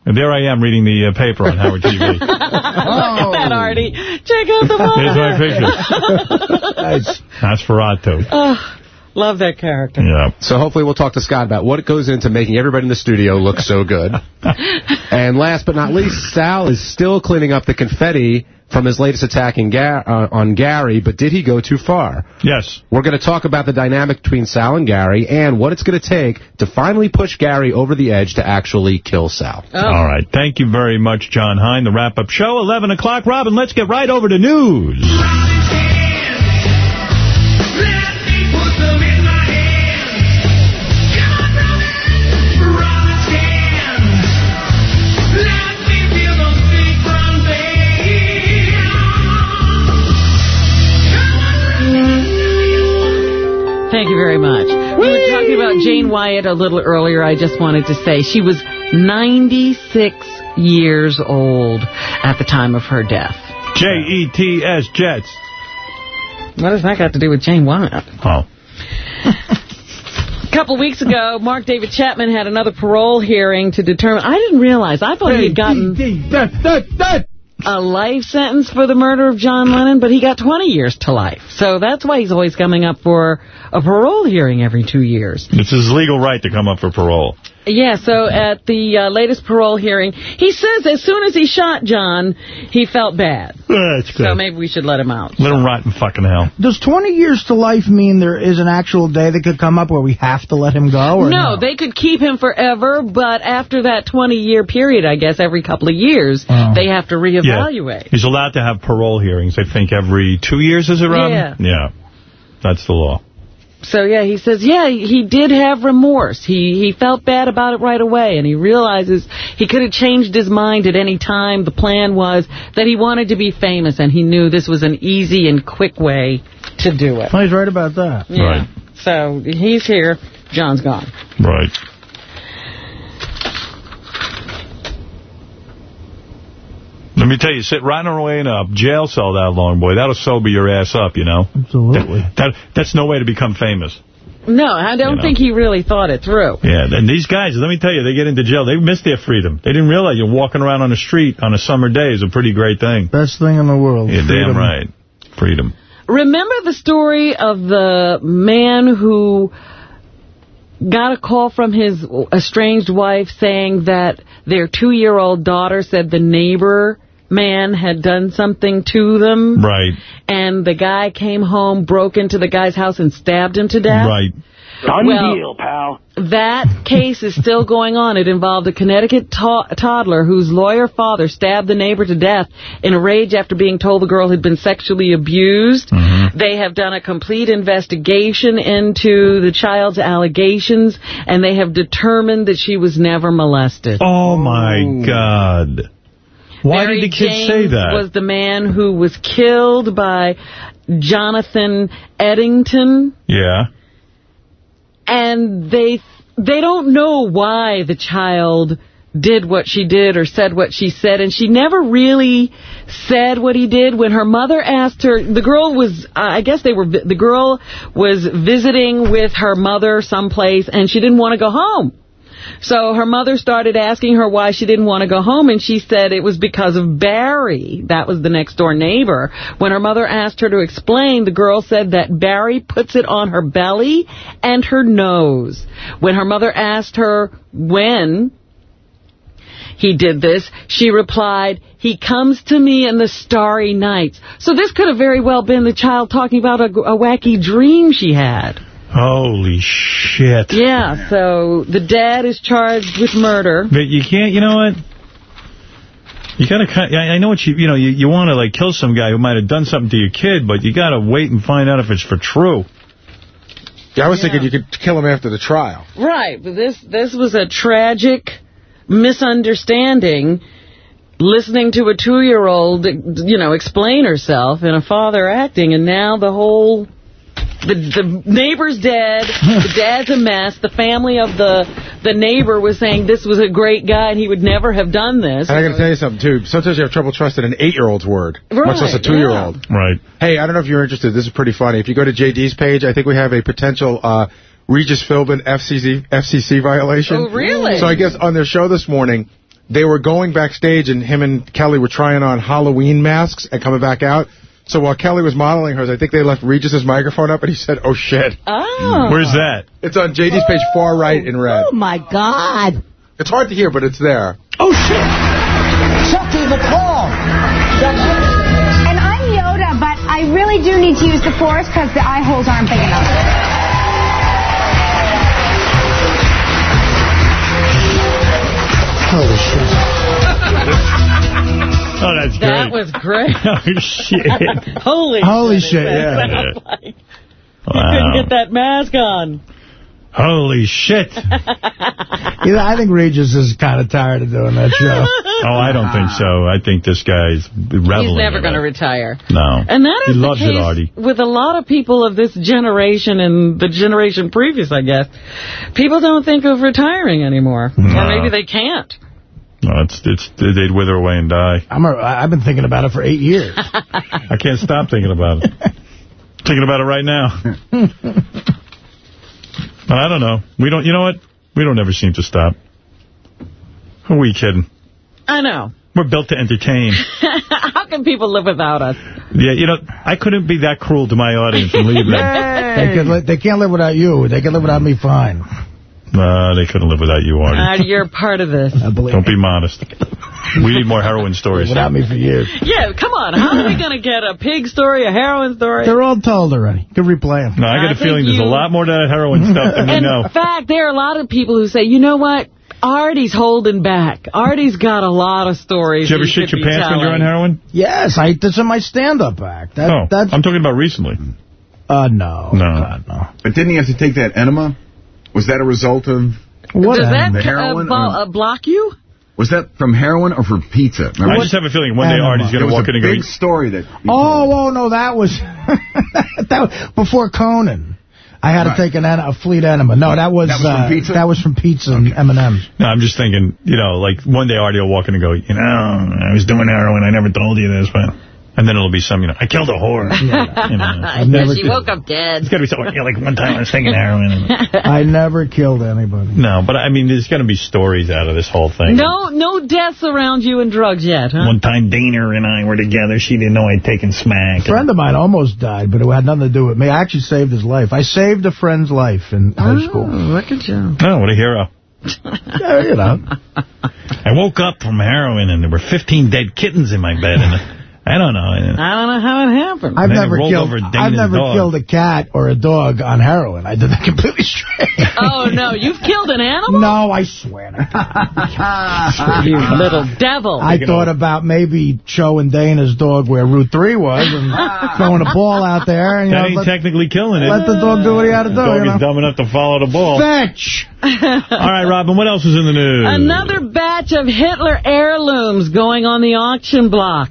[SPEAKER 1] And there I am reading the uh, paper on Howard TV.
[SPEAKER 2] Look at that, Artie. Check out the
[SPEAKER 1] Here's my
[SPEAKER 2] photo.
[SPEAKER 1] picture. Nosferatu.
[SPEAKER 2] Oh, love that character.
[SPEAKER 1] Yeah.
[SPEAKER 21] So hopefully we'll talk to Scott about what goes into making everybody in the studio look so good. and last but not least, Sal is still cleaning up the confetti from his latest attack in Ga- uh, on Gary, but did he go too far?
[SPEAKER 1] Yes.
[SPEAKER 21] We're going to talk about the dynamic between Sal and Gary and what it's going to take to finally push Gary over the edge to actually kill Sal.
[SPEAKER 1] All right. Thank you very much, John Hein. The wrap-up show, 11 o'clock. Robin, let's get right over to news.
[SPEAKER 2] Thank you very much. We were talking about Jane Wyatt a little earlier. I just wanted to say she was 96 years old at the time of her death.
[SPEAKER 1] J-E-T-S, Jets.
[SPEAKER 2] What has that got to do with Jane Wyatt?
[SPEAKER 1] Oh.
[SPEAKER 2] A couple weeks ago, Mark David Chapman had another parole hearing to determine... I didn't realize. I thought he had gotten a life sentence for the murder of John Lennon, but he got 20 years to life. So that's why he's always coming up for a parole hearing every two years.
[SPEAKER 1] It's his legal right to come up for parole.
[SPEAKER 2] Yeah, so at the uh, latest parole hearing, he says as soon as he shot John, he felt bad.
[SPEAKER 1] That's good.
[SPEAKER 2] So maybe we should let him out.
[SPEAKER 1] Let him rot in fucking hell.
[SPEAKER 3] Does 20 years to life mean there is an actual day that could come up where we have to let him go? Or
[SPEAKER 2] No, they could keep him forever, but after that 20-year period, I guess, every couple of years,
[SPEAKER 1] Oh.
[SPEAKER 2] they have to reevaluate.
[SPEAKER 1] He's allowed to have parole hearings, I think, every two years, is it, Robin?
[SPEAKER 2] Yeah.
[SPEAKER 1] Yeah. That's the law.
[SPEAKER 2] So yeah, he says, yeah, he did have remorse. He he felt bad about it right away, and he realizes he could have changed his mind at any time. The plan was that he wanted to be famous, and he knew this was an easy and quick way to do it.
[SPEAKER 3] Well, he's right about that.
[SPEAKER 2] Yeah.
[SPEAKER 1] Right.
[SPEAKER 2] So he's here. John's gone.
[SPEAKER 1] Right. Let me tell you, sit right away in a jail cell that long, boy. That'll sober your ass up, you know?
[SPEAKER 3] Absolutely.
[SPEAKER 1] That, that That's no way to become famous.
[SPEAKER 2] No, I don't
[SPEAKER 1] You know.
[SPEAKER 2] think he really thought it through.
[SPEAKER 1] Yeah, and these guys, let me tell you, they get into jail. They miss their freedom. They didn't realize you're walking around on the street on a summer day is a pretty great thing.
[SPEAKER 3] Best thing in the world.
[SPEAKER 1] You're
[SPEAKER 3] Freedom.
[SPEAKER 1] damn right. Freedom.
[SPEAKER 2] Remember the story of the man who got a call from his estranged wife saying that their two-year-old daughter said the neighbor man had done something to them?
[SPEAKER 1] Right.
[SPEAKER 2] And the guy came home, broke into the guy's house, and stabbed him to death?
[SPEAKER 1] Right.
[SPEAKER 37] Done
[SPEAKER 2] Well,
[SPEAKER 37] deal, pal.
[SPEAKER 2] That case is still going on. It involved a Connecticut to toddler whose lawyer father stabbed the neighbor to death in a rage after being told the girl had been sexually abused. Mm-hmm. They have done a complete investigation into the child's allegations, and they have determined that she was never molested.
[SPEAKER 1] Oh, my oh. God. Why
[SPEAKER 2] Barry
[SPEAKER 1] did the kid
[SPEAKER 2] James
[SPEAKER 1] say that?
[SPEAKER 2] was the man who was killed by Jonathan Eddington.
[SPEAKER 1] Yeah.
[SPEAKER 2] and they they don't know why the child did what she did or said what she said and she never really said what he did when her mother asked her the girl was i guess they were the girl was visiting with her mother someplace and she didn't want to go home so her mother started asking her why she didn't want to go home, and she said it was because of Barry. That was the next door neighbor. When her mother asked her to explain, the girl said that Barry puts it on her belly and her nose. When her mother asked her when he did this, she replied, he comes to me in the starry nights. So this could have very well been the child talking about a, a wacky dream she had.
[SPEAKER 1] Holy shit.
[SPEAKER 2] Yeah, so the dad is charged with murder.
[SPEAKER 1] But you can't, you know what? You gotta, kind I I know what you, you know, you, you want to like kill some guy who might have done something to your kid, but you gotta wait and find out if it's for true.
[SPEAKER 5] Yeah, I was thinking you could kill him after the trial.
[SPEAKER 2] Right, but this this was a tragic misunderstanding. Listening to a two-year-old, you know, explain herself and a father acting, and now the whole the the neighbor's dead. The dad's a mess. The family of the the neighbor was saying this was a great guy and he would never have done this.
[SPEAKER 5] And I got to tell you something, too. Sometimes you have trouble trusting an eight-year-old's word,
[SPEAKER 2] Right,
[SPEAKER 5] much less a two-year-old.
[SPEAKER 1] Right.
[SPEAKER 5] Hey, I don't know if you're interested. This is pretty funny. If you go to JD's page, I think we have a potential uh, Regis Philbin FCC, FCC violation.
[SPEAKER 2] Oh, really?
[SPEAKER 5] So I guess on their show this morning, they were going backstage, and him and Kelly were trying on Halloween masks and coming back out. So while Kelly was modeling hers, I think they left Regis's microphone up, and he said, oh, shit.
[SPEAKER 2] Oh.
[SPEAKER 1] Where's that?
[SPEAKER 5] It's on JD's page far right in red.
[SPEAKER 32] Oh, my God.
[SPEAKER 5] It's hard to hear, but it's there.
[SPEAKER 32] Oh, shit. Chucky the clown. And I'm Yoda, but I really do need to use the force because the eye holes aren't big enough.
[SPEAKER 3] Holy shit.
[SPEAKER 1] Oh, that's great.
[SPEAKER 2] That was great.
[SPEAKER 1] oh, shit.
[SPEAKER 2] Holy,
[SPEAKER 3] Holy
[SPEAKER 2] shit.
[SPEAKER 3] shit, yeah.
[SPEAKER 2] sounds like. You couldn't get that mask on.
[SPEAKER 1] Holy shit.
[SPEAKER 3] Yeah, I think Regis is kind of tired of doing that show.
[SPEAKER 1] Oh, I don't think so. I think this guy's reveling
[SPEAKER 2] He's never going to retire.
[SPEAKER 1] No.
[SPEAKER 2] And that is
[SPEAKER 1] he
[SPEAKER 2] the
[SPEAKER 1] loves
[SPEAKER 2] case
[SPEAKER 1] it, Artie.
[SPEAKER 2] with a lot of people of this generation and the generation previous, I guess. People don't think of retiring anymore. Or maybe they can't.
[SPEAKER 1] No, it's it's they'd wither away and die.
[SPEAKER 3] I'm a, I've been thinking about it for eight years.
[SPEAKER 1] I can't stop thinking about it. thinking about it right now. But I don't know. We don't. You know what? We don't ever seem to stop. Who are we kidding?
[SPEAKER 2] I know.
[SPEAKER 1] We're built to entertain.
[SPEAKER 2] How can people live without us?
[SPEAKER 1] Yeah, you know, I couldn't be that cruel to my audience and leave them.
[SPEAKER 3] They, could, li- they can't live without you. They can live without me fine.
[SPEAKER 1] No, they couldn't live without you, Artie.
[SPEAKER 2] Uh, you're part of this.
[SPEAKER 3] I believe
[SPEAKER 1] Don't be modest. We need more heroin stories.
[SPEAKER 3] Without me for years.
[SPEAKER 2] Yeah, come on. How are we going to get a pig story, a heroin story?
[SPEAKER 3] They're all told already. You can replay them.
[SPEAKER 1] No, I got
[SPEAKER 2] I
[SPEAKER 1] a feeling
[SPEAKER 2] think
[SPEAKER 1] there's a lot more to that heroin stuff than we know.
[SPEAKER 2] In fact, there are a lot of people who say, you know what? Artie's holding back. Artie's got a lot of stories.
[SPEAKER 1] Did you ever shit your
[SPEAKER 2] be
[SPEAKER 1] pants when you're on heroin?
[SPEAKER 3] Yes, I, that's in my stand-up act. That,
[SPEAKER 1] No,
[SPEAKER 3] that's,
[SPEAKER 1] I'm talking about recently.
[SPEAKER 3] Uh, no.
[SPEAKER 1] No.
[SPEAKER 3] God, no.
[SPEAKER 33] But didn't he have to take that enema? Was that a result of
[SPEAKER 3] What
[SPEAKER 2] Does that
[SPEAKER 33] the
[SPEAKER 2] uh,
[SPEAKER 33] heroin?
[SPEAKER 2] uh, block you?
[SPEAKER 33] was that from heroin or from pizza?
[SPEAKER 1] I just have a feeling one day
[SPEAKER 3] Enema.
[SPEAKER 1] Artie's going to walk in and go, There was a
[SPEAKER 33] big story that.
[SPEAKER 3] Oh, oh, no, that was that was before Conan. I had
[SPEAKER 33] Right.
[SPEAKER 3] to take an en- a fleet enema. No, that was
[SPEAKER 33] That was from
[SPEAKER 3] uh,
[SPEAKER 33] pizza?
[SPEAKER 3] That was from pizza and M&M's.
[SPEAKER 1] No, I'm just thinking, you know, like one day Artie will walk in and go, you know, I was doing heroin. I never told you this, but... And then it'll be some, you know, I killed a whore. you know, I've never
[SPEAKER 2] she
[SPEAKER 1] killed-
[SPEAKER 2] woke up dead.
[SPEAKER 1] It's got to be something, yeah, like one time I was taking heroin. And,
[SPEAKER 3] I never killed anybody.
[SPEAKER 1] no, but I mean, there's going to be stories out of this whole thing.
[SPEAKER 2] No, no deaths around you and drugs yet, huh?
[SPEAKER 1] One time Dana and I were together. She didn't know I'd taken smack.
[SPEAKER 3] A friend of mine almost died, but it had nothing to do with me. I actually saved his life. I saved a friend's life in high oh, school.
[SPEAKER 2] look at you.
[SPEAKER 1] Oh, what a hero.
[SPEAKER 3] Yeah, you know.
[SPEAKER 1] I woke up from heroin and there were 15 dead kittens in my bed. And I don't know.
[SPEAKER 2] I don't know how it happened.
[SPEAKER 3] I've
[SPEAKER 1] And then it
[SPEAKER 3] never killed.
[SPEAKER 1] over
[SPEAKER 3] I've never
[SPEAKER 1] dog.
[SPEAKER 3] killed a cat or a dog on heroin. I did that completely straight.
[SPEAKER 2] Oh, no, you've killed an animal?
[SPEAKER 3] No, I swear.
[SPEAKER 2] you little devil.
[SPEAKER 3] I thought about maybe showing Dana's dog where Route 3 was and throwing a ball out there. And, you
[SPEAKER 1] That
[SPEAKER 3] know,
[SPEAKER 1] ain't
[SPEAKER 3] let,
[SPEAKER 1] technically killing it.
[SPEAKER 3] let the dog do what he had to do.
[SPEAKER 1] The dog
[SPEAKER 3] you know?
[SPEAKER 1] is dumb enough to follow the ball.
[SPEAKER 3] Fetch!
[SPEAKER 1] All right, Robin, what else is in the news?
[SPEAKER 2] Another batch of Hitler heirlooms going on the auction block.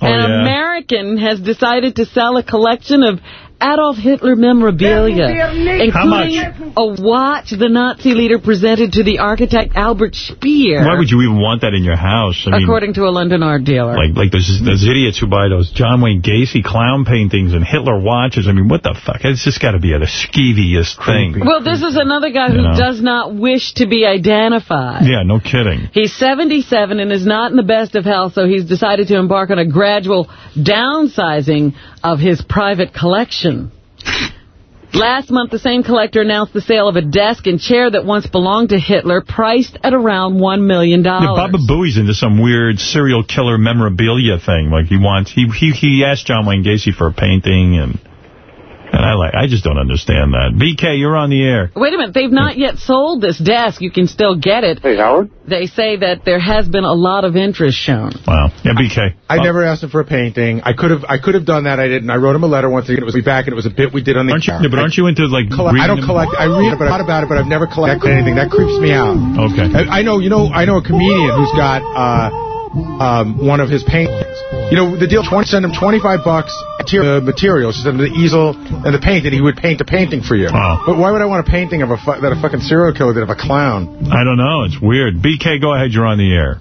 [SPEAKER 1] Oh,
[SPEAKER 2] An
[SPEAKER 1] yeah.
[SPEAKER 2] American has decided to sell a collection of Adolf Hitler memorabilia, including a watch the Nazi leader presented to the architect Albert Speer,
[SPEAKER 1] Why would you even want that in your house? I mean,
[SPEAKER 2] according to a London art dealer.
[SPEAKER 1] like like those, those idiots who buy those John Wayne Gacy clown paintings and Hitler watches. I mean, what the fuck? It's just got to be the skeeviest thing.
[SPEAKER 2] well, this is another guy who
[SPEAKER 1] You know.
[SPEAKER 2] does not wish to be identified.
[SPEAKER 1] Yeah, no kidding.
[SPEAKER 2] He's 77 and is not in the best of health, so he's decided to embark on a gradual downsizing of his private collection. Last month, the same collector announced the sale of a desk and chair that once belonged to Hitler, priced at around $1 million.
[SPEAKER 1] Yeah, Baba Booey's into some weird serial killer memorabilia thing. Like he wants, he he he asked John Wayne Gacy for a painting, and and I like, I just don't understand that. BK, you're on the air.
[SPEAKER 2] Wait a minute, they've not yet sold this desk. You can still get it.
[SPEAKER 36] Hey, Howard?
[SPEAKER 2] They say that there has been a lot of interest shown.
[SPEAKER 1] Wow. Yeah, BK.
[SPEAKER 5] I never asked him for a painting. I could have I could have done that. I didn't. I wrote him a letter once again. It was be back, and it was a bit we did on the
[SPEAKER 1] Aren't you,
[SPEAKER 5] air.
[SPEAKER 1] yeah, but aren't you into like
[SPEAKER 5] Collect- I don't
[SPEAKER 1] reading
[SPEAKER 5] collect. I read it, but I've thought about it, but I've never collected anything. That creeps me out.
[SPEAKER 1] Okay.
[SPEAKER 5] I, I know, you know, I know a comedian who's got uh, um, one of his paintings. You know, the deal. 20, send him 25 bucks the materials. Just send him the easel and the paint, and he would paint a painting for you.
[SPEAKER 1] Oh.
[SPEAKER 5] But why would I want a painting of a fu- that a fucking serial killer that of a clown?
[SPEAKER 1] I don't know. It's weird. BK, go ahead. You're on the air.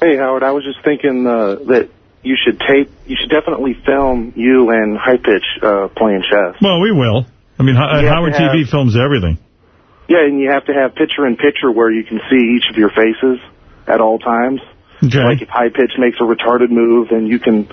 [SPEAKER 36] Hey, Howard, I was just thinking uh, that you should tape, you should definitely film you and High Pitch uh, playing chess.
[SPEAKER 1] Well, we will. I mean, Ho-
[SPEAKER 36] You
[SPEAKER 1] Howard
[SPEAKER 36] to have-
[SPEAKER 1] TV films everything.
[SPEAKER 36] Yeah, and you have to have picture-in-picture where you can see each of your faces at all times.
[SPEAKER 1] Okay.
[SPEAKER 36] Like if High Pitch makes a retarded move, then you can,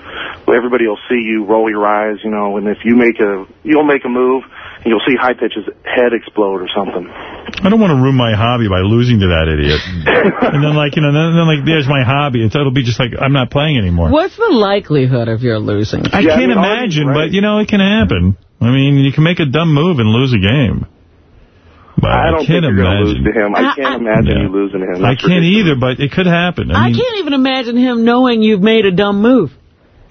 [SPEAKER 36] well, everybody will see you roll your eyes, you know, and if you make a, you'll make a move, and you'll see High Pitch's head explode or something.
[SPEAKER 1] I don't want to ruin my hobby by losing to that idiot. and then, like, you know, then, then like, there's my hobby. It's, it'll be just like, I'm not playing anymore.
[SPEAKER 2] What's the likelihood of your losing?
[SPEAKER 1] I
[SPEAKER 36] Yeah,
[SPEAKER 1] can't
[SPEAKER 36] mean, Artie's
[SPEAKER 1] imagine,
[SPEAKER 36] right.
[SPEAKER 1] but, you know, it can happen. I mean, you can make a dumb move and lose a game. But
[SPEAKER 36] I
[SPEAKER 1] I,
[SPEAKER 36] don't
[SPEAKER 1] can't
[SPEAKER 36] think you're going to lose
[SPEAKER 1] imagine.
[SPEAKER 36] to him. I can't imagine
[SPEAKER 1] Yeah.
[SPEAKER 36] you losing to him.
[SPEAKER 1] I can't
[SPEAKER 36] ridiculous.
[SPEAKER 1] either, but it could happen. I
[SPEAKER 2] I
[SPEAKER 1] mean,
[SPEAKER 2] can't even imagine him knowing you've made a dumb move.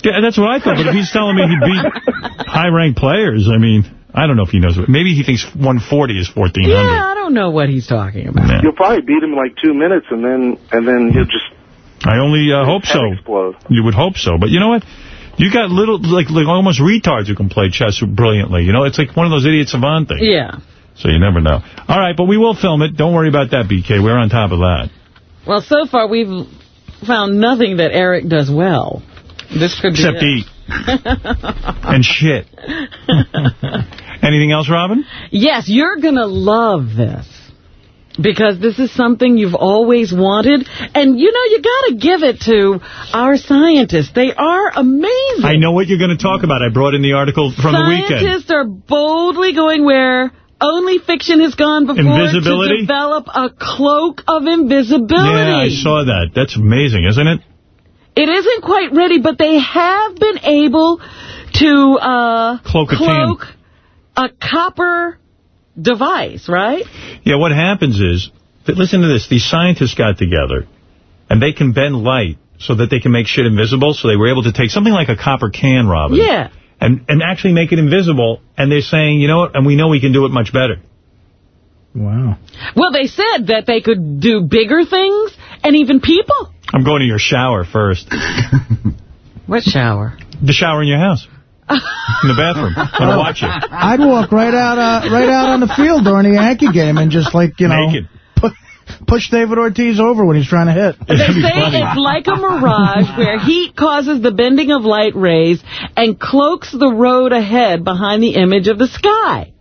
[SPEAKER 1] yeah, that's what I thought. But if he's telling me he beat high-ranked players, I mean, I don't know if he knows. What, maybe he thinks 140 is 1400.
[SPEAKER 2] Yeah, I don't know what he's talking about.
[SPEAKER 1] Yeah.
[SPEAKER 36] You'll probably beat him in like two minutes, and then and then he'll just
[SPEAKER 1] I only uh, hope so.
[SPEAKER 36] explode.
[SPEAKER 1] You would hope so. But you know what? You got little, like, like almost retards who can play chess brilliantly. You know, it's like one of those idiot savant things.
[SPEAKER 2] Yeah.
[SPEAKER 1] So you never know. All right, but we will film it. Don't worry about that, BK. We're on top of that.
[SPEAKER 2] Well, so far we've found nothing that Eric does well. This could
[SPEAKER 1] Except
[SPEAKER 2] be
[SPEAKER 1] eat. and shit. Anything else, Robin?
[SPEAKER 2] Yes, you're going to love this. Because this is something you've always wanted. And, you know, you got to give it to our scientists. They are amazing.
[SPEAKER 1] I know what you're going to talk about. I brought in the article from the weekend.
[SPEAKER 2] Scientists are boldly going where only fiction has gone before to develop a cloak of invisibility.
[SPEAKER 1] Yeah, I saw that. That's amazing, isn't it?
[SPEAKER 2] It isn't quite ready, but they have been able to uh,
[SPEAKER 1] Cloak a
[SPEAKER 2] cloak a copper device, right?
[SPEAKER 1] Yeah, what happens is, listen to this, these scientists got together, and they can bend light so that they can make shit invisible, so they were able to take something like a copper can, Robin,
[SPEAKER 2] Yeah.
[SPEAKER 1] And, and actually make it invisible. And they're saying, you know what, and we know we can do it much better.
[SPEAKER 3] Wow.
[SPEAKER 2] Well, they said that they could do bigger things and even people.
[SPEAKER 1] I'm going to your shower first.
[SPEAKER 2] What shower?
[SPEAKER 1] The shower in your house. In the bathroom. I'm going to watch it.
[SPEAKER 3] I'd walk right out uh, right out on the field during the Yankee game and just, like, you know...
[SPEAKER 1] Naked.
[SPEAKER 3] Pu- Push David Ortiz over when he's trying to hit.
[SPEAKER 2] They say it's like a mirage where heat causes the bending of light rays and cloaks the road ahead behind the image of the sky.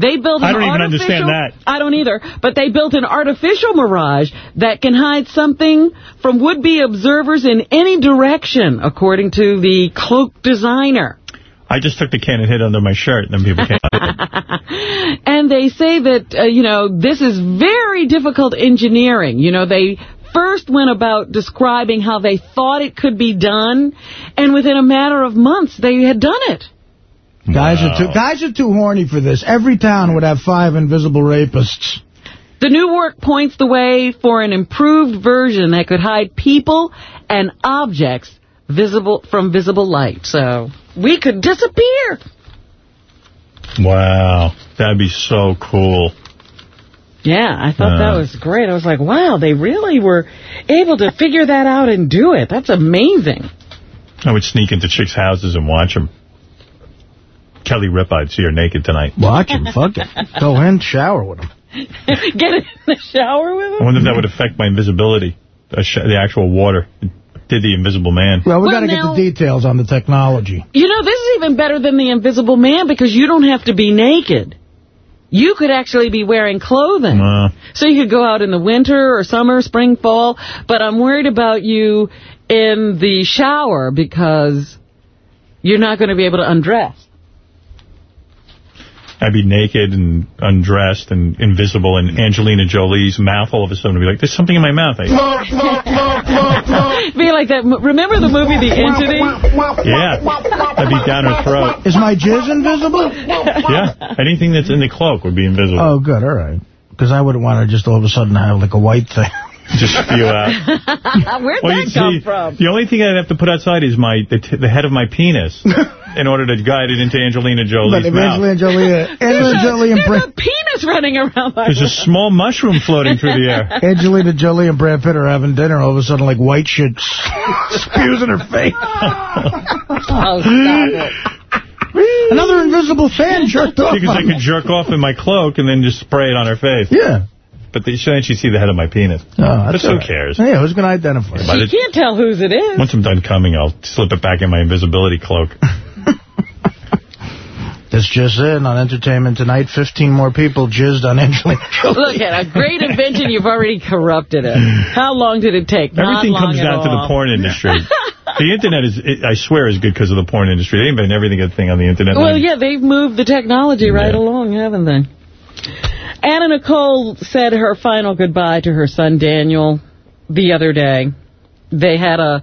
[SPEAKER 2] They built an
[SPEAKER 1] I don't even
[SPEAKER 2] artificial-
[SPEAKER 1] understand that.
[SPEAKER 2] I don't either. But they built an artificial mirage that can hide something from would-be observers in any direction, according to the cloak designer.
[SPEAKER 1] I just took the can and hid under my shirt, and then people came out of it.
[SPEAKER 2] And they say that, uh, you know, this is very difficult engineering. You know, they first went about describing how they thought it could be done, and within a matter of months, they had done it.
[SPEAKER 3] Guys are too guys are too horny for this. Every town would have five invisible rapists.
[SPEAKER 2] The new work points the way for an improved version that could hide people and objects visible from visible light. So we could disappear.
[SPEAKER 1] Wow. That'd be so cool.
[SPEAKER 2] Yeah, I thought
[SPEAKER 1] Uh.
[SPEAKER 2] that was great. I was like, wow, they really were able to figure that out and do it. That's amazing.
[SPEAKER 1] I would sneak into chicks' houses and watch them. Kelly Ripa, I'd see her naked tonight.
[SPEAKER 3] Watch him, fuck it. Go in, shower with him.
[SPEAKER 2] Get in the shower with him?
[SPEAKER 1] I wonder if that would affect my invisibility, the, sh the actual water. It did the invisible man.
[SPEAKER 3] Well, we
[SPEAKER 2] Well,
[SPEAKER 3] got to get the details on the technology.
[SPEAKER 2] You know, this is even better than the Invisible Man because you don't have to be naked. You could actually be wearing clothing.
[SPEAKER 1] Uh,
[SPEAKER 2] So you could go out in the winter or summer, spring, fall. But I'm worried about you in the shower because you're not going to be able to undress.
[SPEAKER 1] I'd be naked and undressed and invisible, and Angelina Jolie's mouth all of a sudden would be like, there's something in my mouth. I,
[SPEAKER 2] be like that. Remember the movie The Entity?
[SPEAKER 1] yeah, I'd be down her throat.
[SPEAKER 3] Is my jizz invisible?
[SPEAKER 1] Yeah, anything that's in the cloak would be invisible.
[SPEAKER 3] Oh, good, all right. Because I wouldn't want to just all of a sudden have like a white thing.
[SPEAKER 1] Just spew out.
[SPEAKER 2] Where'd
[SPEAKER 1] Well,
[SPEAKER 2] that
[SPEAKER 1] you
[SPEAKER 2] come
[SPEAKER 1] see,
[SPEAKER 2] from?
[SPEAKER 1] The only thing I'd have to put outside is my the, t the head of my penis in order to guide it into Angelina Jolie's
[SPEAKER 3] if
[SPEAKER 1] mouth.
[SPEAKER 3] Angelina Jolie, Angelina Jolie and
[SPEAKER 2] There's
[SPEAKER 3] Brad,
[SPEAKER 2] a penis running around my
[SPEAKER 1] There's a small mushroom floating through the air.
[SPEAKER 3] Angelina Jolie and Brad Pitt are having dinner. All of a sudden, like white shit spews in her face.
[SPEAKER 2] Oh, stop it.
[SPEAKER 3] Another invisible fan jerked off.
[SPEAKER 1] Because I
[SPEAKER 3] on
[SPEAKER 1] could jerk off in my cloak and then just spray it on her face.
[SPEAKER 3] Yeah.
[SPEAKER 1] But the, then she'd see the head of my penis.
[SPEAKER 3] Oh,
[SPEAKER 1] but who
[SPEAKER 3] all right.
[SPEAKER 1] cares?
[SPEAKER 3] Yeah, who's going to identify?
[SPEAKER 1] By
[SPEAKER 2] You
[SPEAKER 1] the-
[SPEAKER 2] can't tell whose it is.
[SPEAKER 1] once I'm done coming, I'll slip it back in my invisibility cloak.
[SPEAKER 3] That's just in on Entertainment Tonight. 15 more people jizzed on Angelina Jolie.
[SPEAKER 2] Look at a great invention. You've already corrupted it. How long did it take? Not
[SPEAKER 1] Everything
[SPEAKER 2] long
[SPEAKER 1] comes
[SPEAKER 2] at
[SPEAKER 1] down to the porn industry. the Internet is, it, I swear, is good because of the porn industry. They invent everything good thing on the Internet.
[SPEAKER 2] Well, yeah, they've moved the technology right along, haven't they? Anna Nicole said her final goodbye to her son Daniel the other day. They had a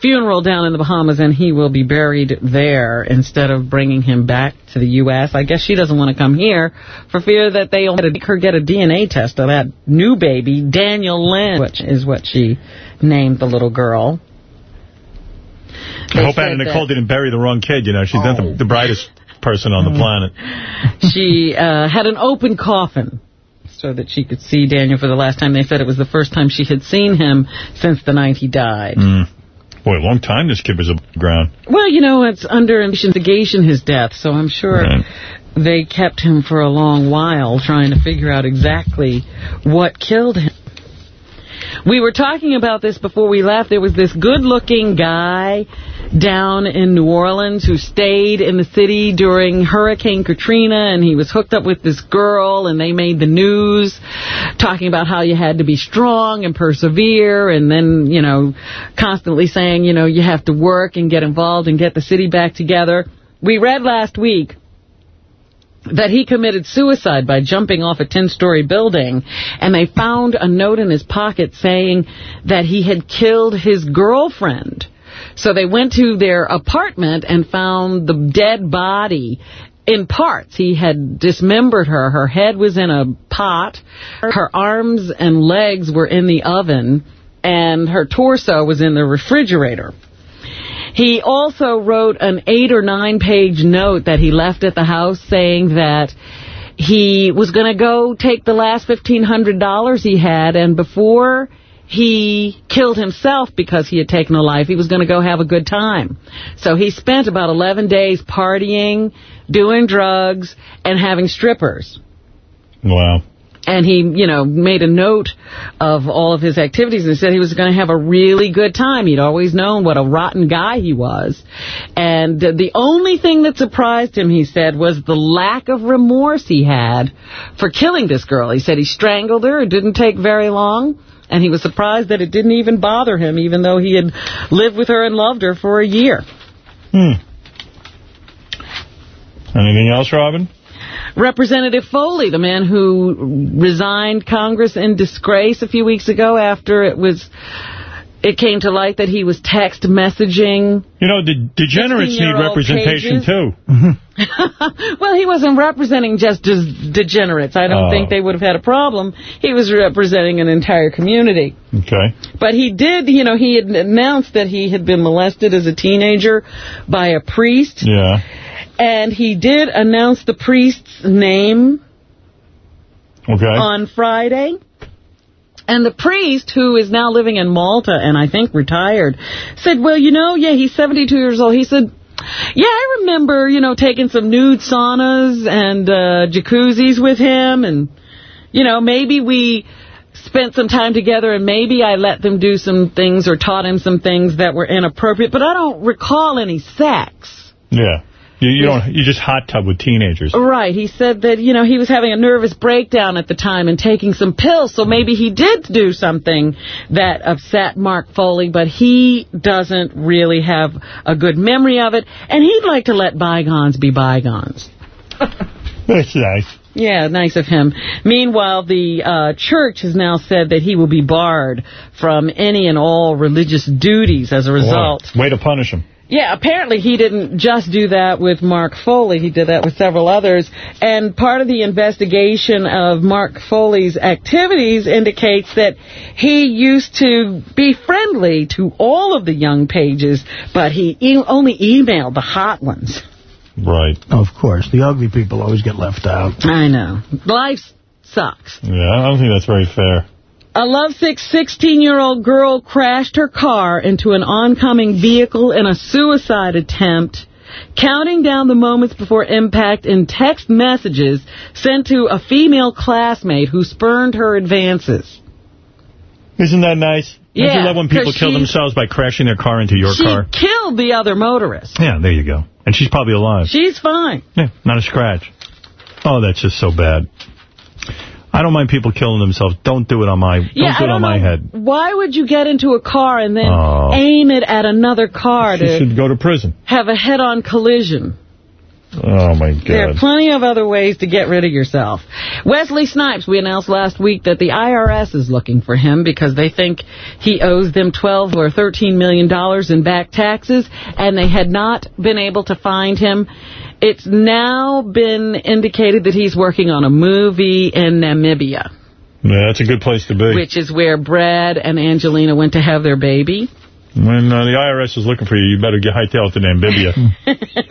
[SPEAKER 2] funeral down in the Bahamas, and he will be buried there instead of bringing him back to the U.S. I guess she doesn't want to come here for fear that they'll make her get a DNA test of that new baby, Dannielynn, which is what she named the little girl.
[SPEAKER 1] I hope
[SPEAKER 2] They
[SPEAKER 1] Anna Nicole didn't bury the wrong kid. You know, she's not the, the brightest person on the planet.
[SPEAKER 2] she uh, had an open coffin so that she could see Daniel for the last time. They said it was the first time she had seen him since the night he died.
[SPEAKER 1] Mm. Boy, a long time this kid was above ground.
[SPEAKER 2] Well, you know, it's under investigation, his death, so I'm sure
[SPEAKER 1] Right.
[SPEAKER 2] they kept him for a long while trying to figure out exactly what killed him. We were talking about this before we left. There was this good-looking guy down in New Orleans who stayed in the city during Hurricane Katrina, and he was hooked up with this girl, and they made the news talking about how you had to be strong and persevere, and then, you know, constantly saying, you know, you have to work and get involved and get the city back together. We read last week that he committed suicide by jumping off a 10-story building, and they found a note in his pocket saying that he had killed his girlfriend. So they went to their apartment and found the dead body in parts. He had dismembered her. Her head was in a pot. Her arms and legs were in the oven, and her torso was in the refrigerator. He also wrote an eight or nine page note that he left at the house saying that he was going to go take the last $1,500 he had, and before he killed himself because he had taken a life, he was going to go have a good time. So he spent about 11 days partying, doing drugs, and having strippers.
[SPEAKER 1] Wow.
[SPEAKER 2] And he, you know, made a note of all of his activities and said he was going to have a really good time. He'd always known what a rotten guy he was. And the only thing that surprised him, he said, was the lack of remorse he had for killing this girl. He said he strangled her. It didn't take very long. And he was surprised that it didn't even bother him, even though he had lived with her and loved her for a year.
[SPEAKER 1] Hmm. Anything else, Robin?
[SPEAKER 2] Representative Foley, the man who resigned Congress in disgrace a few weeks ago after it was it came to light that he was text messaging.
[SPEAKER 1] You know, the degenerates need representation,
[SPEAKER 2] pages.
[SPEAKER 1] too.
[SPEAKER 2] well, he wasn't representing just degenerates. I don't
[SPEAKER 1] Oh.
[SPEAKER 2] think they would have had a problem. He was representing an entire community.
[SPEAKER 1] Okay.
[SPEAKER 2] But he did, you know, he had announced that he had been molested as a teenager by a priest.
[SPEAKER 1] Yeah.
[SPEAKER 2] And he did announce the priest's name
[SPEAKER 1] Okay.
[SPEAKER 2] on Friday. And the priest, who is now living in Malta and I think retired, said, well, you know, yeah, he's 72 years old. He said, yeah, I remember, you know, taking some nude saunas and uh, jacuzzis with him. And, you know, maybe we spent some time together and maybe I let them do some things or taught him some things that were inappropriate. But I don't recall any sex.
[SPEAKER 1] Yeah. You, you don't. You just hot tub with teenagers.
[SPEAKER 2] Right. He said that, you know, he was having a nervous breakdown at the time and taking some pills, so maybe he did do something that upset Mark Foley, but he doesn't really have a good memory of it, and he'd like to let bygones be bygones.
[SPEAKER 1] That's nice.
[SPEAKER 2] Yeah, nice of him. Meanwhile, the uh, church has now said that he will be barred from any and all religious duties as a result.
[SPEAKER 1] Boy, way to punish him.
[SPEAKER 2] Yeah, apparently he didn't just do that with Mark Foley. He did that with several others. And part of the investigation of Mark Foley's activities indicates that he used to be friendly to all of the young pages, but he e only emailed the hot ones.
[SPEAKER 1] Right.
[SPEAKER 3] Of course. The ugly people always get left out.
[SPEAKER 2] I know. Life sucks.
[SPEAKER 1] Yeah, I don't think that's very fair.
[SPEAKER 2] A lovesick 16-year-old girl crashed her car into an oncoming vehicle in a suicide attempt, counting down the moments before impact in text messages sent to a female classmate who spurned her advances.
[SPEAKER 1] Isn't that nice? Don't
[SPEAKER 2] Yeah,
[SPEAKER 1] you love when people kill
[SPEAKER 2] she-
[SPEAKER 1] themselves by crashing their car into your
[SPEAKER 2] she
[SPEAKER 1] car?
[SPEAKER 2] killed the other motorist.
[SPEAKER 1] Yeah, there you go. And she's probably alive.
[SPEAKER 2] She's fine.
[SPEAKER 1] Yeah, not a scratch. Oh, that's just so bad. I don't mind people killing themselves. Don't do it on my
[SPEAKER 2] Yeah,
[SPEAKER 1] don't do it on
[SPEAKER 2] don't
[SPEAKER 1] my head.
[SPEAKER 2] Why would you get into a car and then
[SPEAKER 1] Oh.
[SPEAKER 2] aim it at another car
[SPEAKER 1] She
[SPEAKER 2] to
[SPEAKER 1] should go to prison.
[SPEAKER 2] have a head-on collision?
[SPEAKER 1] Oh, my God.
[SPEAKER 2] There are plenty of other ways to get rid of yourself. Wesley Snipes, we announced last week that the IRS is looking for him because they think he owes them 12 or 13 million dollars in back taxes, and they had not been able to find him. It's now been indicated that he's working on a movie in Namibia,
[SPEAKER 1] Yeah, that's a good place to be.
[SPEAKER 2] which is where Brad and Angelina went to have their baby.
[SPEAKER 1] When uh, the IRS is looking for you, you better get hightail to Namibia.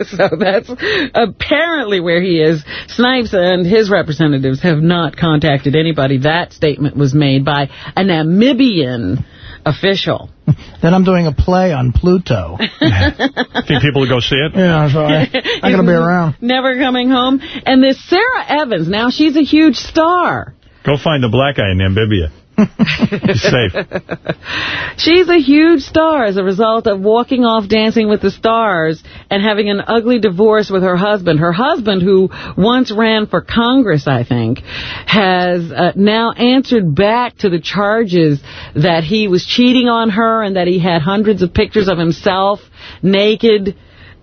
[SPEAKER 2] so that's apparently where he is. Snipes and his representatives have not contacted anybody. That statement was made by a Namibian official.
[SPEAKER 3] Then I'm doing a play on Pluto.
[SPEAKER 1] Think people will go see it?
[SPEAKER 3] Yeah, so I, I'm going to be around.
[SPEAKER 2] Never coming home. And this Sara Evans, now she's a huge star.
[SPEAKER 1] Go find the black guy in Namibia. Safe.
[SPEAKER 2] She's a huge star as a result of walking off Dancing with the Stars and having an ugly divorce with her husband. Her husband, who once ran for Congress, I think, has uh, now answered back to the charges that he was cheating on her and that he had hundreds of pictures of himself naked,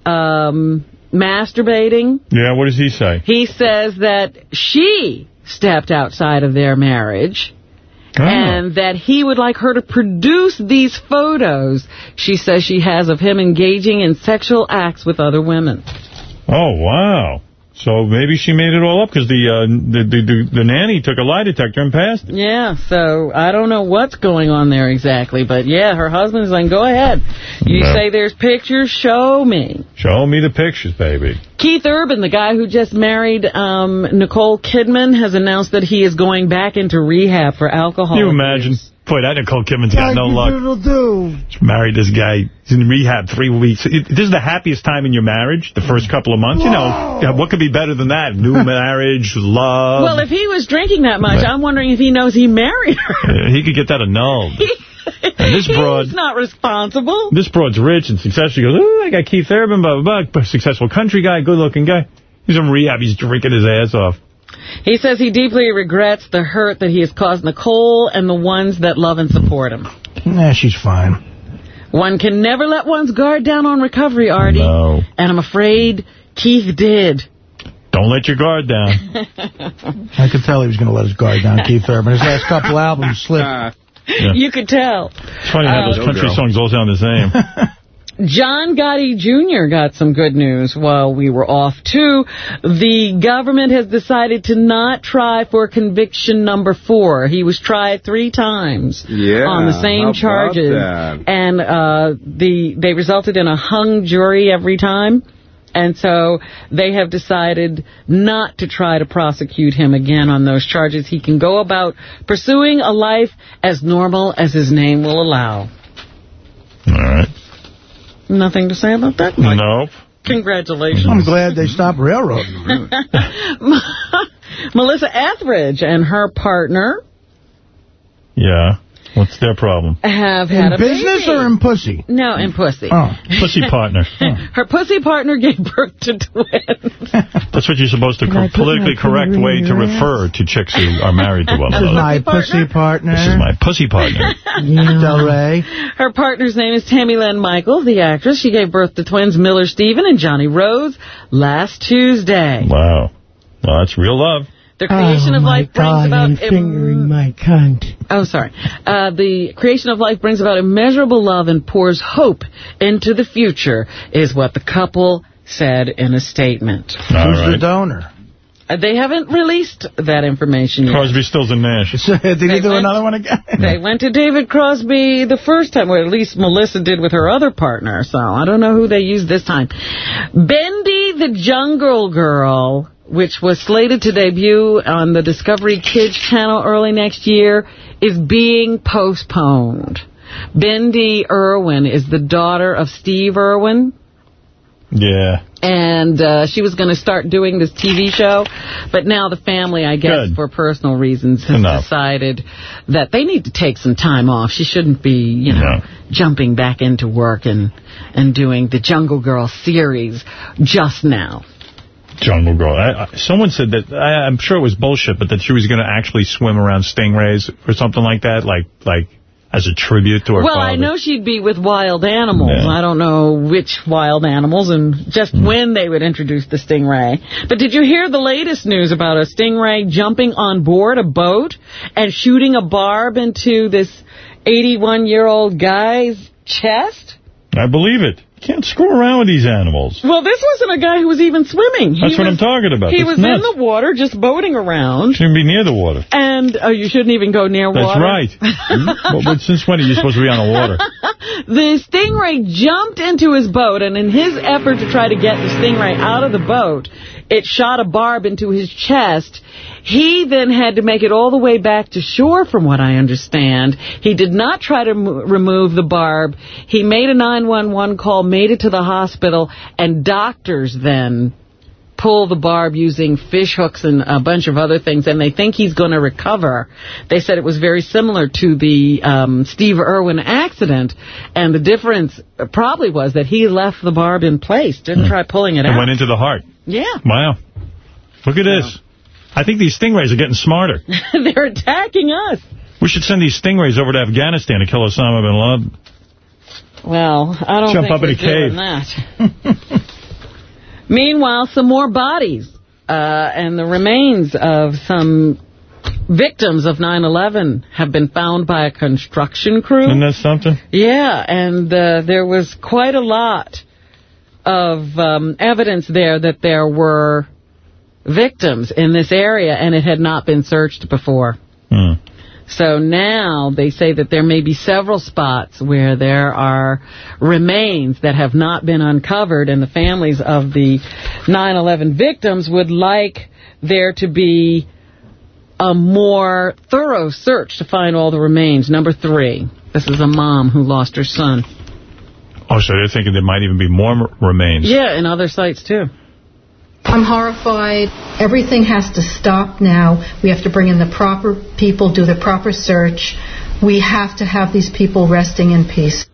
[SPEAKER 2] um, masturbating.
[SPEAKER 1] Yeah, what does he say?
[SPEAKER 2] He says that she stepped outside of their marriage
[SPEAKER 1] Oh.
[SPEAKER 2] and that he would like her to produce these photos she says she has of him engaging in sexual acts with other women.
[SPEAKER 1] Oh, wow. So maybe she made it all up because the, uh, the, the, the the nanny took a lie detector and passed it.
[SPEAKER 2] Yeah, so I don't know what's going on there exactly, but yeah, her husband's like, go ahead. You
[SPEAKER 1] No.
[SPEAKER 2] say there's pictures, show me.
[SPEAKER 1] Show me the pictures, baby.
[SPEAKER 2] Keith Urban, the guy who just married um, Nicole Kidman, has announced that he is going back into rehab for alcohol.
[SPEAKER 1] Can you imagine? Boy, that Nicole Kidman's got no luck.
[SPEAKER 3] do.
[SPEAKER 1] She married this guy. He's in rehab three weeks. It- This is the happiest time in your marriage, the first couple of months. You know, yeah, what could be better than that? New marriage, love.
[SPEAKER 2] Well, if he was drinking that much, I'm wondering if he knows he married her.
[SPEAKER 1] He could get that annulled. And this broad,
[SPEAKER 2] He's not responsible.
[SPEAKER 1] this broad's rich and successful. She goes, oh, I got Keith Urban, blah, blah, blah. Successful country guy, good-looking guy. He's in rehab. He's drinking his ass off.
[SPEAKER 2] He says he deeply regrets the hurt that he has caused Nicole and the ones that love and support him.
[SPEAKER 3] Nah, she's fine.
[SPEAKER 2] One can never let one's guard down on recovery, Artie.
[SPEAKER 1] No.
[SPEAKER 2] And I'm afraid Keith did.
[SPEAKER 1] Don't let your guard down.
[SPEAKER 3] I could tell he was going to let his guard down, Keith Urban. His last couple albums slipped.
[SPEAKER 2] You could tell.
[SPEAKER 1] It's funny how those
[SPEAKER 2] Uh,
[SPEAKER 1] country songs all sound the same.
[SPEAKER 2] John Gotti Jr. got some good news while we were off, too. The government has decided to not try for conviction number four. He was tried three times
[SPEAKER 41] Yeah,
[SPEAKER 2] on the same charges. And uh, the they resulted in a hung jury every time. And so they have decided not to try to prosecute him again on those charges. He can go about pursuing a life as normal as his name will allow.
[SPEAKER 1] All right.
[SPEAKER 2] Nothing to say about that, Mike.
[SPEAKER 1] Nope.
[SPEAKER 2] Congratulations.
[SPEAKER 3] I'm glad they stopped railroading.
[SPEAKER 2] Melissa Etheridge and her partner
[SPEAKER 1] Yeah. What's their problem?
[SPEAKER 2] have had
[SPEAKER 3] In
[SPEAKER 2] a
[SPEAKER 3] business
[SPEAKER 2] baby.
[SPEAKER 3] or in pussy?
[SPEAKER 2] No, in pussy.
[SPEAKER 3] Oh.
[SPEAKER 1] Pussy partner.
[SPEAKER 2] Her pussy partner gave birth to twins.
[SPEAKER 1] That's what you're supposed to,
[SPEAKER 2] Can I put
[SPEAKER 1] politically correct way to refer to chicks who are married to one
[SPEAKER 3] This is my pussy partner.
[SPEAKER 1] This is my pussy partner.
[SPEAKER 3] Del Rey.
[SPEAKER 2] Her partner's name is Tammy Lynn Michaels, the actress. She gave birth to twins Miller Steven and Johnnie Rose last Tuesday.
[SPEAKER 1] Wow. Well, that's real love.
[SPEAKER 2] The creation
[SPEAKER 42] oh,
[SPEAKER 2] of life
[SPEAKER 42] God,
[SPEAKER 2] brings about...
[SPEAKER 42] I'm fingering my cunt.
[SPEAKER 2] Oh, sorry. Uh, the creation of life brings about immeasurable love and pours hope into the future, is what the couple said in a statement.
[SPEAKER 1] All
[SPEAKER 3] Who's the donor?
[SPEAKER 2] Uh, They haven't released that information yet.
[SPEAKER 1] Crosby, Stills, and Nash.
[SPEAKER 3] Did he
[SPEAKER 2] They
[SPEAKER 3] do
[SPEAKER 2] went-
[SPEAKER 3] another one again?
[SPEAKER 2] They went to David Crosby the first time, or at least Melissa did with her other partner, so I don't know who they used this time. Bindi the Jungle Girl, which was slated to debut on the Discovery Kids channel early next year, is being postponed. Bindi Irwin is the daughter of Steve Irwin,
[SPEAKER 1] Yeah.
[SPEAKER 2] and uh, she was going to start doing this TV show, but now the family, I guess,
[SPEAKER 1] Good.
[SPEAKER 2] for personal reasons, has
[SPEAKER 1] Enough.
[SPEAKER 2] decided that they need to take some time off. She shouldn't be, you know, jumping back into work and and doing the Jungle Girl series just now.
[SPEAKER 1] Jungle Girl. I, I, someone said that, I, I'm sure it was bullshit, but that she was going to actually swim around stingrays or something like that, like like as a tribute to her
[SPEAKER 2] well,
[SPEAKER 1] father.
[SPEAKER 2] I know she'd be with wild animals.
[SPEAKER 1] Yeah.
[SPEAKER 2] I don't know which wild animals and just hmm. when they would introduce the stingray. But did you hear the latest news about a stingray jumping on board a boat and shooting a barb into this 81-year-old guy's chest?
[SPEAKER 1] I believe it. You can't screw around with these animals.
[SPEAKER 2] Well, this wasn't a guy who was even swimming. He
[SPEAKER 1] That's what
[SPEAKER 2] was-
[SPEAKER 1] I'm talking about.
[SPEAKER 2] He
[SPEAKER 1] That's
[SPEAKER 2] was
[SPEAKER 1] nuts.
[SPEAKER 2] in the water just boating around.
[SPEAKER 1] Shouldn't be near the water.
[SPEAKER 2] And oh, you shouldn't even go near
[SPEAKER 1] That's
[SPEAKER 2] water.
[SPEAKER 1] That's right. Hmm? but, but since when are you supposed to be on the water?
[SPEAKER 2] The stingray jumped into his boat, and in his effort to try to get the stingray out of the boat, it shot a barb into his chest. He then had to make it all the way back to shore, from what I understand. He did not try to mo- remove the barb. He made a 911 call, made it to the hospital, and doctors then pull the barb using fish hooks and a bunch of other things, and they think he's going to recover. They said it was very similar to the um, Steve Irwin accident, and the difference probably was that he left the barb in place, didn't try pulling it
[SPEAKER 1] It
[SPEAKER 2] out.
[SPEAKER 1] went into the heart.
[SPEAKER 2] yeah.
[SPEAKER 1] Wow. Look at this. I think these stingrays are getting smarter.
[SPEAKER 2] They're attacking us.
[SPEAKER 1] We should send these stingrays over to Afghanistan to kill Osama bin Laden.
[SPEAKER 2] Well, I don't
[SPEAKER 1] Jump
[SPEAKER 2] think
[SPEAKER 1] up in a cave.
[SPEAKER 2] Meanwhile, some more bodies uh, and the remains of some victims of 9/11 have been found by a construction crew.
[SPEAKER 1] Isn't that something?
[SPEAKER 2] Yeah, and uh, there was quite a lot of um, evidence there that there were victims in this area, and it had not been searched before.
[SPEAKER 1] Hmm.
[SPEAKER 2] So now they say that there may be several spots where there are remains that have not been uncovered, and the families of the 9-11 victims would like there to be a more thorough search to find all the remains. Number three, this is a mom who lost her son.
[SPEAKER 1] Oh, so they're thinking there might even be more remains.
[SPEAKER 2] Yeah, in other sites, too.
[SPEAKER 43] I'm horrified. Everything has to stop now. We have to bring in the proper people, do the proper search. We have to have these people resting in peace.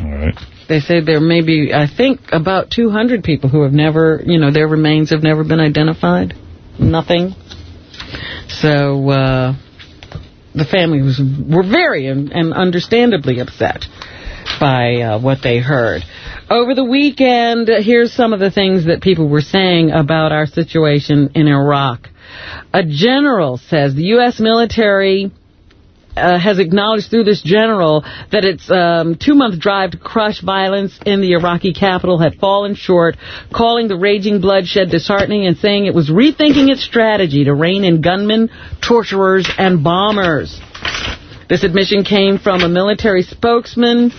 [SPEAKER 1] All right.
[SPEAKER 2] They say there may be, I think, about 200 people who have never, you know, their remains have never been identified. Nothing. So, uh, the families were very and, and understandably upset by uh, what they heard. Over the weekend, here's some of the things that people were saying about our situation in Iraq. A general says the U.S. military uh, has acknowledged through this general that its um, two-month drive to crush violence in the Iraqi capital had fallen short, calling the raging bloodshed disheartening and saying it was rethinking its strategy to rein in gunmen, torturers, and bombers. This admission came from a military spokesman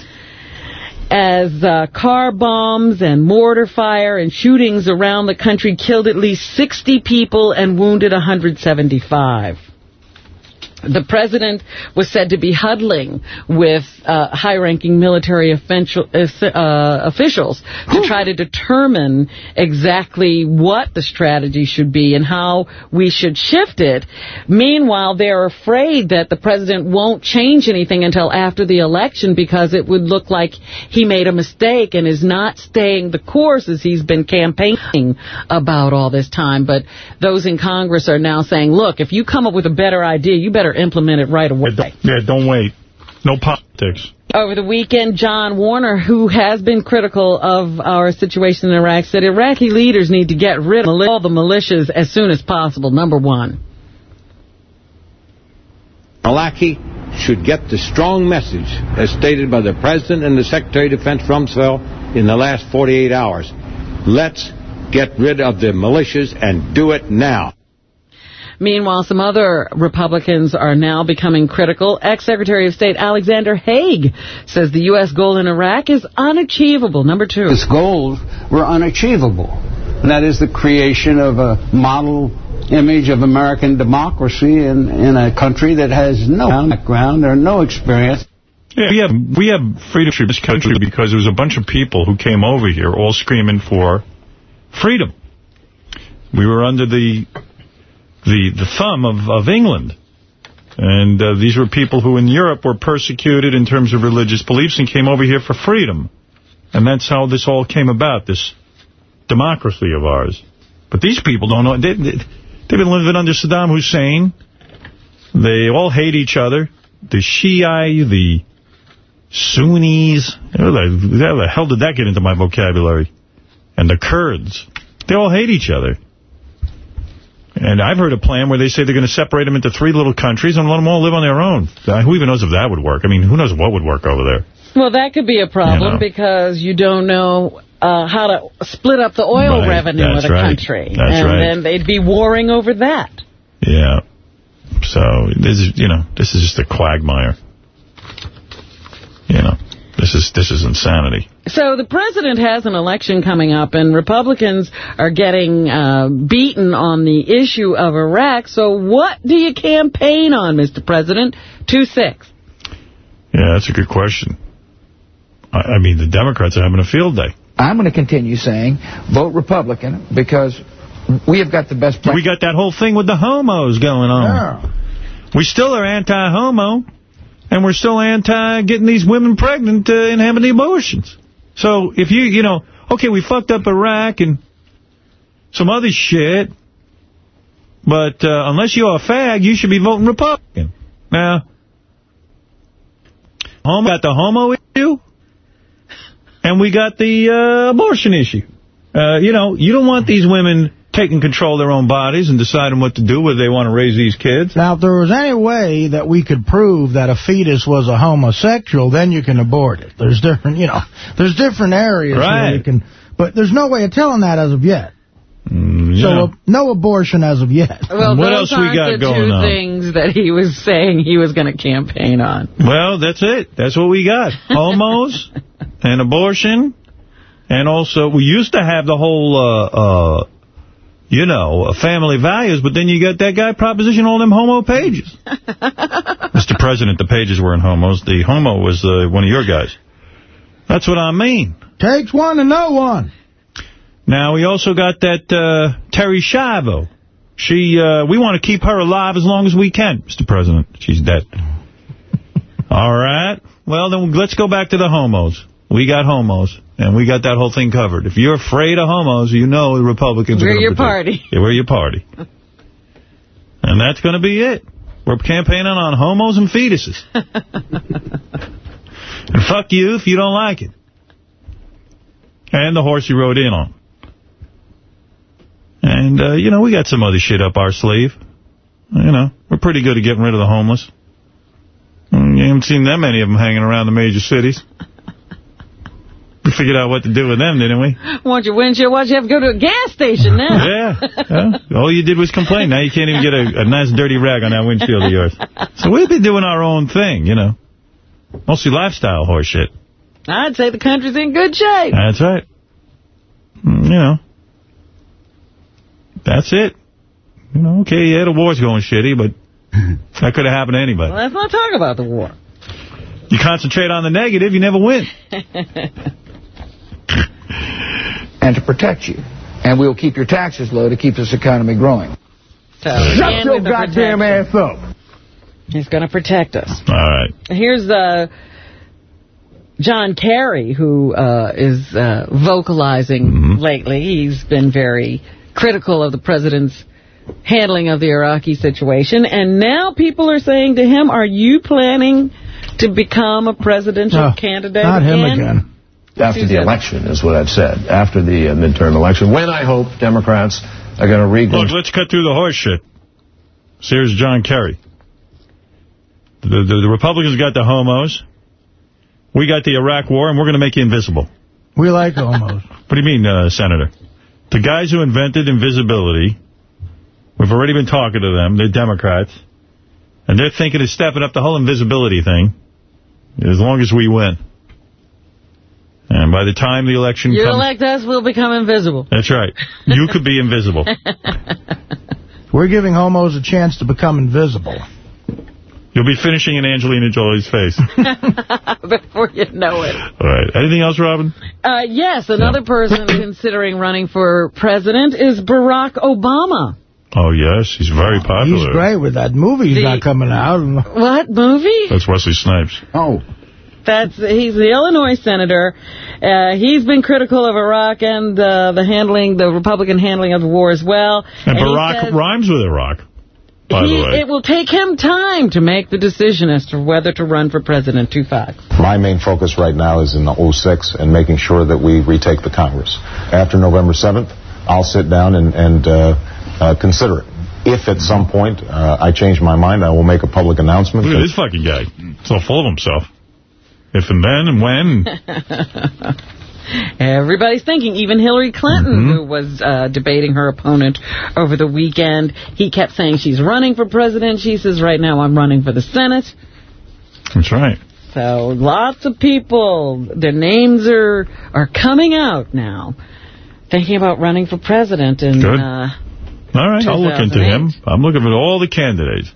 [SPEAKER 2] as uh, car bombs and mortar fire and shootings around the country killed at least 60 people and wounded 175. The president was said to be huddling with uh, high-ranking military uh, officials to try to determine exactly what the strategy should be and how we should shift it. Meanwhile, they're afraid that the president won't change anything until after the election because it would look like he made a mistake and is not staying the course as he's been campaigning about all this time. But those in Congress are now saying, look, if you come up with a better idea, you better implement it right away.
[SPEAKER 1] Yeah, don't wait. No politics.
[SPEAKER 2] Over the weekend, John Warner, who has been critical of our situation in Iraq, said Iraqi leaders need to get rid of all the militias as soon as possible, number one.
[SPEAKER 41] Iraqi should get the strong message, as stated by the President and the Secretary of Defense Rumsfeld in the last 48 hours. Let's get rid of the militias and do it now.
[SPEAKER 2] Meanwhile, some other Republicans are now becoming critical. Ex-Secretary of State Alexander Haig says the U.S. goal in Iraq is unachievable. Number two.
[SPEAKER 44] His goals were unachievable. And that is the creation of a model image of American democracy in, in a country that has no background or no experience.
[SPEAKER 1] Yeah, we have we have freedom in this country because there was a bunch of people who came over here all screaming for freedom. We were under the the the thumb of, of England. And uh, these were people who in Europe were persecuted in terms of religious beliefs and came over here for freedom. And that's how this all came about, this democracy of ours. But these people don't know. They, they, they've been living under Saddam Hussein. They all hate each other. The Shia, the Sunnis. How the, how the hell did that get into my vocabulary? And the Kurds. They all hate each other. And I've heard a plan where they say they're going to separate them into three little countries and let them all live on their own. Uh, Who even knows if that would work? I mean, who knows what would work over there?
[SPEAKER 2] Well, that could be a problem
[SPEAKER 1] You know.
[SPEAKER 2] because you don't know uh, how to split up the oil
[SPEAKER 1] Right,
[SPEAKER 2] revenue of
[SPEAKER 1] that's
[SPEAKER 2] the
[SPEAKER 1] right.
[SPEAKER 2] country.
[SPEAKER 1] That's
[SPEAKER 2] and
[SPEAKER 1] right.
[SPEAKER 2] then they'd be warring over that.
[SPEAKER 1] Yeah. So, this is, you know, this is just a quagmire. You know, this is this is insanity.
[SPEAKER 2] So the president has an election coming up, and Republicans are getting uh, beaten on the issue of Iraq. So what do you campaign on, Mr. President? 2-6.
[SPEAKER 1] Yeah, that's a good question. I, I mean, the Democrats are having a field day.
[SPEAKER 45] I'm going to continue saying vote Republican because we have got the best.
[SPEAKER 1] We got that whole thing with the homos going on. We still are anti-homo, and we're still anti-getting these women pregnant uh, and having the abortions. So if you, you know, okay, we fucked up Iraq and some other shit, but uh, unless you're a fag, you should be voting Republican. Now, homo got the homo issue, and we got the uh, abortion issue. Uh, you know, you don't want these women taking control of their own bodies and deciding what to do, whether they want to raise these kids.
[SPEAKER 3] Now, if there was any way that we could prove that a fetus was a homosexual, then you can abort it. There's different, you know, there's different areas
[SPEAKER 1] Right.
[SPEAKER 3] where you can, but there's no way of telling that as of yet.
[SPEAKER 1] Mm,
[SPEAKER 3] So uh, no abortion as of yet.
[SPEAKER 2] Well,
[SPEAKER 1] what
[SPEAKER 2] those
[SPEAKER 1] else we
[SPEAKER 2] aren't
[SPEAKER 1] got
[SPEAKER 2] the
[SPEAKER 1] going
[SPEAKER 2] two
[SPEAKER 1] on?
[SPEAKER 2] things that he was saying he was going to campaign on.
[SPEAKER 1] Well, that's it. That's what we got. Homos and abortion. And also, we used to have the whole, uh, uh, you know, family values, but then you got that guy proposition all them homo pages. Mr. President, the pages weren't homos. The homo was uh, one of your guys. That's what I mean.
[SPEAKER 3] Takes one to know one.
[SPEAKER 1] Now, we also got that uh, Terri Schiavo. She, uh, we want to keep her alive as long as we can, Mr. President. She's dead. All right. Well, then let's go back to the homos. We got homos, and we got that whole thing covered. If you're afraid of homos, you know the Republicans are
[SPEAKER 2] We're
[SPEAKER 1] gonna
[SPEAKER 2] your party.
[SPEAKER 1] Yeah, we're your party. and that's going to be it. We're campaigning on homos and fetuses. and fuck you if you don't like it. And the horse you rode in on. And, uh, you know, we got some other shit up our sleeve. You know, we're pretty good at getting rid of the homeless. Mm, You haven't seen that many of them hanging around the major cities. Figured out what to do with them, didn't we?
[SPEAKER 2] Want your windshield? Why'd you have to go to a gas station now?
[SPEAKER 1] Yeah. yeah. All you did was complain. Now you can't even get a, a nice dirty rag on that windshield of yours. So we've been doing our own thing, you know. Mostly lifestyle horseshit.
[SPEAKER 2] I'd say the country's in good shape.
[SPEAKER 1] That's right. Mm, You know. That's it. You know, okay, yeah, the war's going shitty, but that could have happened to anybody.
[SPEAKER 2] Well, let's not talk about the war.
[SPEAKER 1] You concentrate on the negative, you never win.
[SPEAKER 45] and to protect you. And we'll keep your taxes low to keep this economy growing.
[SPEAKER 2] So,
[SPEAKER 45] Shut your goddamn
[SPEAKER 2] protection.
[SPEAKER 45] ass up.
[SPEAKER 2] He's going to protect us.
[SPEAKER 1] All right.
[SPEAKER 2] Here's uh, John Kerry, who uh, is uh, vocalizing
[SPEAKER 1] Mm-hmm.
[SPEAKER 2] lately. He's been very critical of the president's handling of the Iraqi situation. And now people are saying to him, are you planning to become a presidential candidate again?
[SPEAKER 46] After the election is what I've said. After the uh, midterm election, when I hope Democrats are going to regroup.
[SPEAKER 1] Look, let's cut through the horse shit. So here's John Kerry. The, the, the Republicans got the homos. We got the Iraq war, and we're going to make you invisible.
[SPEAKER 3] We like homos.
[SPEAKER 1] What do you mean, uh, Senator? The guys who invented invisibility, we've already been talking to them. They're Democrats. And they're thinking of stepping up the whole invisibility thing as long as we win. And by the time the election
[SPEAKER 2] You
[SPEAKER 1] comes...
[SPEAKER 2] elect us, we'll become invisible.
[SPEAKER 1] That's right. You could be invisible.
[SPEAKER 3] We're giving homos a chance to become invisible.
[SPEAKER 1] You'll be finishing in Angelina Jolie's face.
[SPEAKER 2] Before you know it.
[SPEAKER 1] All right. Anything else, Robin?
[SPEAKER 2] Uh, yes, another person considering running for president is Barack Obama.
[SPEAKER 1] Oh, yes. He's very popular.
[SPEAKER 3] He's great with that movie he's got coming out.
[SPEAKER 2] What movie?
[SPEAKER 1] That's Wesley Snipes.
[SPEAKER 45] Oh.
[SPEAKER 2] That's he's the Illinois senator. Uh, he's been critical of Iraq and uh, the handling, the Republican handling of the war as well.
[SPEAKER 1] And,
[SPEAKER 2] he
[SPEAKER 1] Barack
[SPEAKER 2] says
[SPEAKER 1] rhymes with Iraq, by
[SPEAKER 2] he-
[SPEAKER 1] the way.
[SPEAKER 2] It will take him time to make the decision as to whether to run for president. Two facts.
[SPEAKER 47] My main focus right now is in the 06 and making sure that we retake the Congress. After November 7th, I'll sit down and, and uh, uh, consider it. If at some point uh, I change my mind, I will make a public announcement.
[SPEAKER 1] Look at this fucking guy. So full of himself. If and then and when.
[SPEAKER 2] Everybody's thinking, even Hillary Clinton,
[SPEAKER 1] Mm-hmm.
[SPEAKER 2] who was uh, debating her opponent over the weekend, he kept saying she's running for president. She says, right now I'm running for the Senate.
[SPEAKER 1] That's right.
[SPEAKER 2] So lots of people, their names are are coming out now, thinking about running for president. And
[SPEAKER 1] Good.
[SPEAKER 2] uh,
[SPEAKER 1] All right, I'll look into him. I'm looking at all the candidates.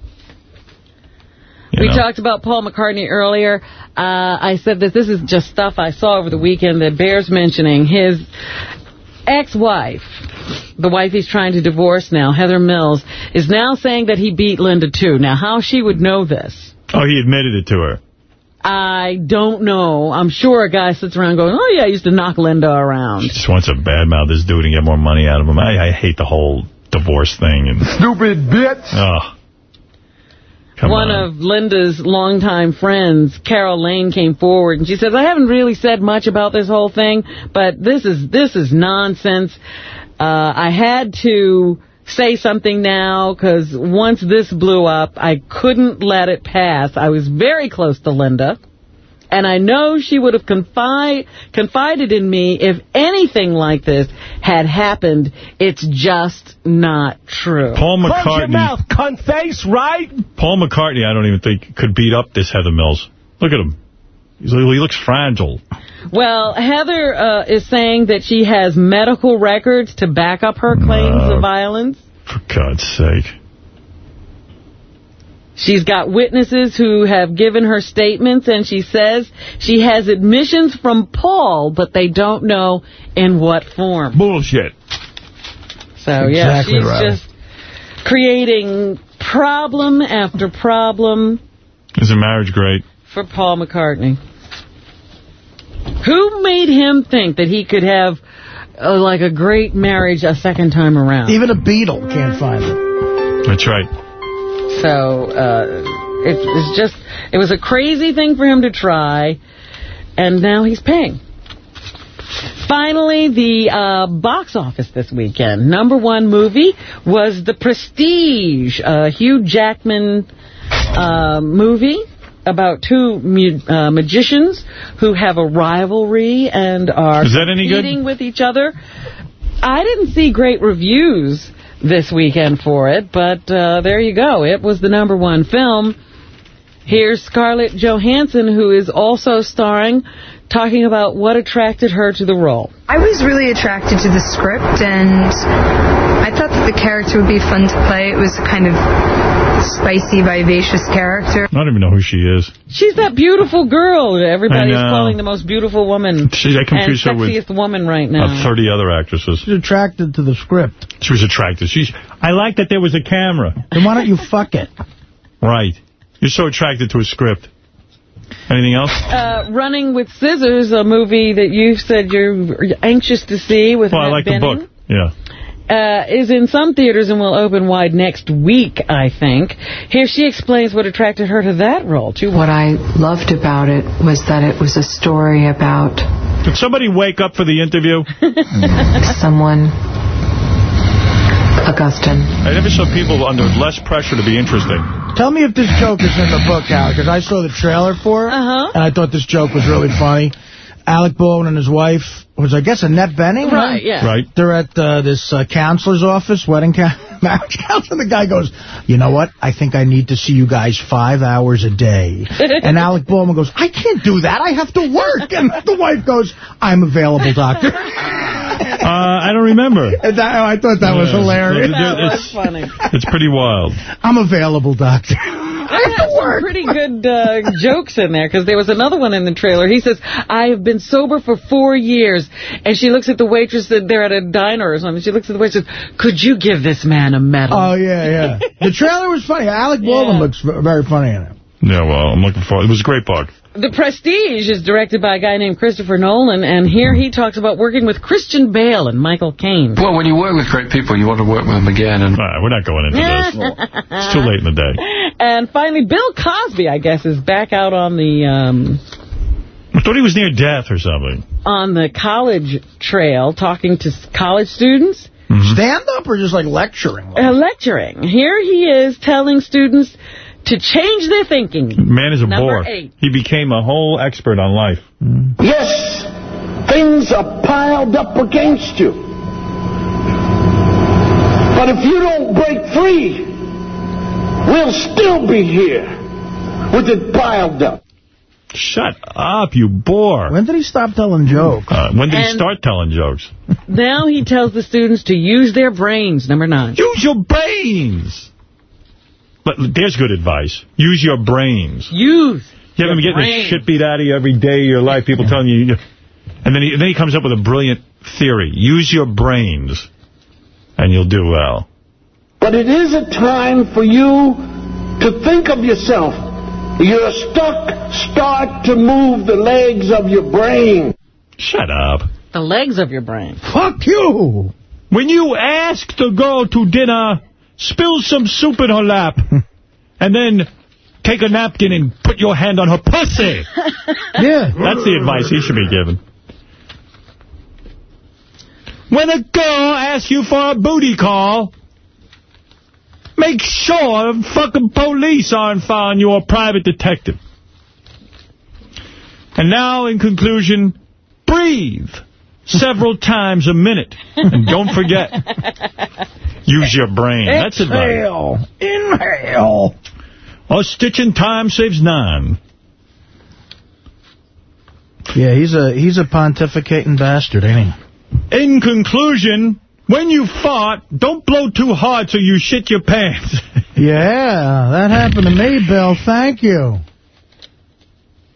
[SPEAKER 1] You
[SPEAKER 2] we
[SPEAKER 1] know.
[SPEAKER 2] talked about Paul McCartney earlier. Uh, I said that this is just stuff I saw over the weekend that bears mentioning. His ex-wife, the wife he's trying to divorce now, Heather Mills, is now saying that he beat Linda too. Now, how she would know this,
[SPEAKER 1] Oh, he admitted it to her.
[SPEAKER 2] I don't know. I'm sure a guy sits around going, oh, yeah, I used to knock Linda around.
[SPEAKER 1] Just wants to badmouth this dude and get more money out of him. I, I hate the whole divorce thing. And
[SPEAKER 45] Stupid bitch.
[SPEAKER 1] Oh. Come
[SPEAKER 2] One
[SPEAKER 1] on.
[SPEAKER 2] of Linda's longtime friends, Carla Lane, came forward and she says, I haven't really said much about this whole thing, but this is this is nonsense. Uh, I had to say something now because once this blew up, I couldn't let it pass. I was very close to Linda. And I know she would have confide, confided in me if anything like this had happened. It's just not true.
[SPEAKER 1] Paul
[SPEAKER 48] Close your
[SPEAKER 1] McCartney.
[SPEAKER 48] mouth, cunt face, right?
[SPEAKER 1] Paul McCartney, I don't even think could beat up this Heather Mills. Look at him. He's, he looks fragile.
[SPEAKER 2] Well, Heather uh, is saying that she has medical records to back up her claims
[SPEAKER 1] No.
[SPEAKER 2] of violence.
[SPEAKER 1] For God's sake.
[SPEAKER 2] She's got witnesses who have given her statements, and she says she has admissions from Paul, but they don't know in what form.
[SPEAKER 1] Bullshit.
[SPEAKER 2] So, yeah, she's
[SPEAKER 1] right.
[SPEAKER 2] just creating problem after problem
[SPEAKER 1] Is the marriage great?
[SPEAKER 2] for Paul McCartney. Who made him think that he could have, uh, like, a great marriage a second time around?
[SPEAKER 3] Even a Beatle can't find it.
[SPEAKER 1] That's right.
[SPEAKER 2] So uh, it was just, it was a crazy thing for him to try, and now he's paying. Finally, the uh, box office this weekend. Number one movie was The Prestige, a Hugh Jackman uh, movie about two uh, magicians who have a rivalry and are
[SPEAKER 1] Is that any good?
[SPEAKER 2] competing with each other. I didn't see great reviews this weekend for it, but uh, there you go. It was the number one film. Here's Scarlett Johansson, who is also starring, talking about what attracted her to the role.
[SPEAKER 49] I was really attracted to the script, and I thought that the character would be fun to play. It was kind of spicy, vivacious character.
[SPEAKER 1] I don't even know who she is.
[SPEAKER 2] She's that beautiful girl that everybody's calling the most beautiful woman
[SPEAKER 1] She- I
[SPEAKER 2] and
[SPEAKER 1] confuse her with
[SPEAKER 2] sexiest woman right now.
[SPEAKER 1] 30 other actresses.
[SPEAKER 3] She's attracted to the script.
[SPEAKER 1] She was attracted. She's. I like that there was a camera.
[SPEAKER 3] Then why don't you fuck it?
[SPEAKER 1] Right. You're so attracted to a script. Anything else?
[SPEAKER 2] Uh, Running with Scissors, a movie that you said you're anxious to see with
[SPEAKER 1] Well, I
[SPEAKER 2] Matt
[SPEAKER 1] like the book. Yeah.
[SPEAKER 2] Uh, is in some theaters and will open wide next week, I think. Here she explains what attracted her to that role, too.
[SPEAKER 50] What I loved about it was that it was a story about
[SPEAKER 1] Did somebody wake up for the interview?
[SPEAKER 50] someone, Augusten.
[SPEAKER 1] I never saw people under less pressure to be interesting.
[SPEAKER 3] Tell me if this joke is in the book, Alec, because I saw the trailer for it,
[SPEAKER 2] uh-huh.
[SPEAKER 3] and I thought this joke was really funny. Alec Baldwin and his wife was, I guess, Annette Bening,
[SPEAKER 2] Right, yeah.
[SPEAKER 1] Right.
[SPEAKER 3] They're at uh, this uh, counselor's office, wedding ca marriage counselor. The guy goes, you know what? I think I need to see you guys five hours a day. and Alec Baldwin goes, I can't do that. I have to work. And the wife goes, I'm available, doctor.
[SPEAKER 1] Uh, I don't remember.
[SPEAKER 3] That, I thought that was hilarious.
[SPEAKER 1] That was
[SPEAKER 2] It's funny.
[SPEAKER 1] It's pretty wild.
[SPEAKER 3] I'm available, doctor.
[SPEAKER 2] I have some pretty good uh, jokes in there because there was another one in the trailer. He says, I have been sober for four years. And she looks at the waitress that they're at a diner or something. She looks at the waitress could you give this man a medal?
[SPEAKER 3] Oh, yeah, yeah. The trailer was funny. Alec Baldwin
[SPEAKER 2] Yeah.
[SPEAKER 3] looks very funny in it.
[SPEAKER 1] Yeah, well, I'm looking forward. it. It was a great book.
[SPEAKER 2] The Prestige is directed by a guy named Christopher Nolan, and here he talks about working with Christian Bale and Michael Caine.
[SPEAKER 51] Well, when you work with great people, you want to work with them again. And
[SPEAKER 1] All right, we're not going into this. It's too late in the day.
[SPEAKER 2] And finally, Bill Cosby, I guess, is back out on the um,
[SPEAKER 1] I thought he was near death or something.
[SPEAKER 2] on the college trail talking to college students.
[SPEAKER 3] Stand up or just like lecturing?
[SPEAKER 2] Uh, lecturing. Here he is telling students to change their thinking.
[SPEAKER 1] Man is a
[SPEAKER 2] Number
[SPEAKER 1] bore.
[SPEAKER 2] eight.
[SPEAKER 1] He became a whole expert on life.
[SPEAKER 12] Yes, things are piled up against you. But if you don't break free, we'll still be here with it piled up.
[SPEAKER 1] Shut up, you bore.
[SPEAKER 3] When did he stop telling jokes?
[SPEAKER 1] Uh, when did he start telling jokes?
[SPEAKER 2] Now he tells the students to use their brains. Number nine.
[SPEAKER 1] Use your brains. But there's good advice. Use your brains.
[SPEAKER 2] Use.
[SPEAKER 1] You haven't been
[SPEAKER 2] your
[SPEAKER 1] getting the shit beat out of you every day of your life. People telling you. And then he, then he comes up with a brilliant theory. Use your brains, and you'll do well.
[SPEAKER 12] But it is a time for you to think of yourself. You're stuck. Start to move the legs of your brain.
[SPEAKER 1] Shut up.
[SPEAKER 2] The legs of your brain.
[SPEAKER 3] Fuck you.
[SPEAKER 1] When you ask to girl to dinner, spill some soup in her lap, and then take a napkin and put your hand on her pussy.
[SPEAKER 3] Yeah.
[SPEAKER 1] That's the advice he should be given. When a girl asks you for a booty call, make sure the fucking police aren't following you or a private detective. And now, in conclusion, breathe several times a minute. And don't forget, use your brain. That's advice.
[SPEAKER 3] Exhale. Inhale.
[SPEAKER 1] A stitch in time saves nine.
[SPEAKER 3] Yeah, he's a he's a pontificating bastard, ain't he?
[SPEAKER 1] In conclusion, when you fart, don't blow too hard so you shit your pants.
[SPEAKER 3] Yeah, that happened to me, Bill. Thank you.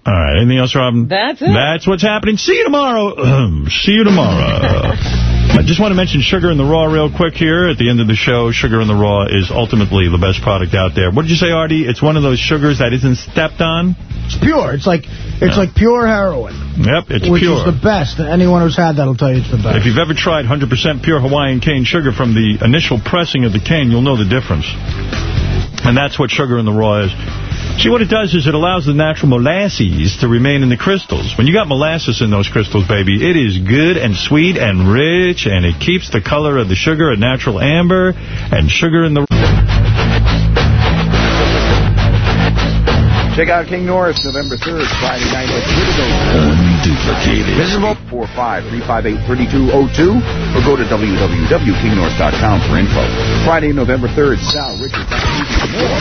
[SPEAKER 1] All right, anything else, Robin?
[SPEAKER 2] That's it.
[SPEAKER 1] That's what's happening. See you tomorrow. See you tomorrow. I just want to mention Sugar in the Raw real quick here. At the end of the show, Sugar in the Raw is ultimately the best product out there. What did you say, Artie? It's one of those sugars that isn't stepped on?
[SPEAKER 3] It's pure. It's like it's
[SPEAKER 1] Yeah.
[SPEAKER 3] like pure heroin.
[SPEAKER 1] Yep, it's
[SPEAKER 3] which
[SPEAKER 1] pure.
[SPEAKER 3] is the best. Anyone who's had that'll tell you it's the best.
[SPEAKER 1] If you've ever tried 100% pure Hawaiian cane sugar from the initial pressing of the cane, you'll know the difference. And that's what sugar in the raw is. See, what it does is it allows the natural molasses to remain in the crystals. When you got molasses in those crystals, baby, it is good and sweet and rich, and it keeps the color of the sugar a natural amber, and sugar in the...
[SPEAKER 33] Check out King Norris November 3rd, Friday night at Critical. Unduplicated. Visible 45-358-3202 or go to www.kingnorris.com for info. Friday, November 3rd, Sal Richards more.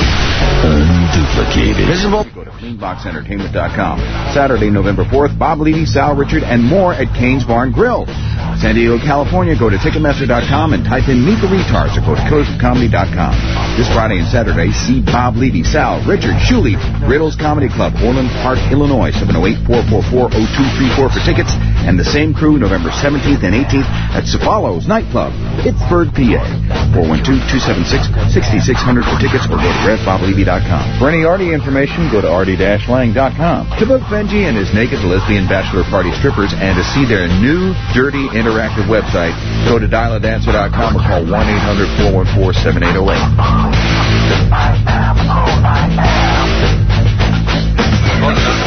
[SPEAKER 33] Unduplicated. Visible. Go to cleanboxentertainment.com. Saturday, November 4th, Bob Levy, Sal Richard, and more at Kane's Barn Grill. San Diego, California, go to Ticketmaster.com and type in Meet the Retards or go to KillersOfComedy.com. This Friday and Saturday, see Bob Levy, Sal, Richard, Shuli, Riddles Comedy Club, Orland Park, Illinois, 708-444-0234 for tickets, and the same crew November 17th and 18th at Cefalos Nightclub, Pittsburgh, PA. 412-276-6600 for tickets or go to RevBobLevy.com. For any Artie information, go to artie-lang.com. To book Benji and his naked lesbian bachelor party strippers and to see their new, dirty, interactive website, go to dialadancer.com or call 1-800-414-7808. Thank you.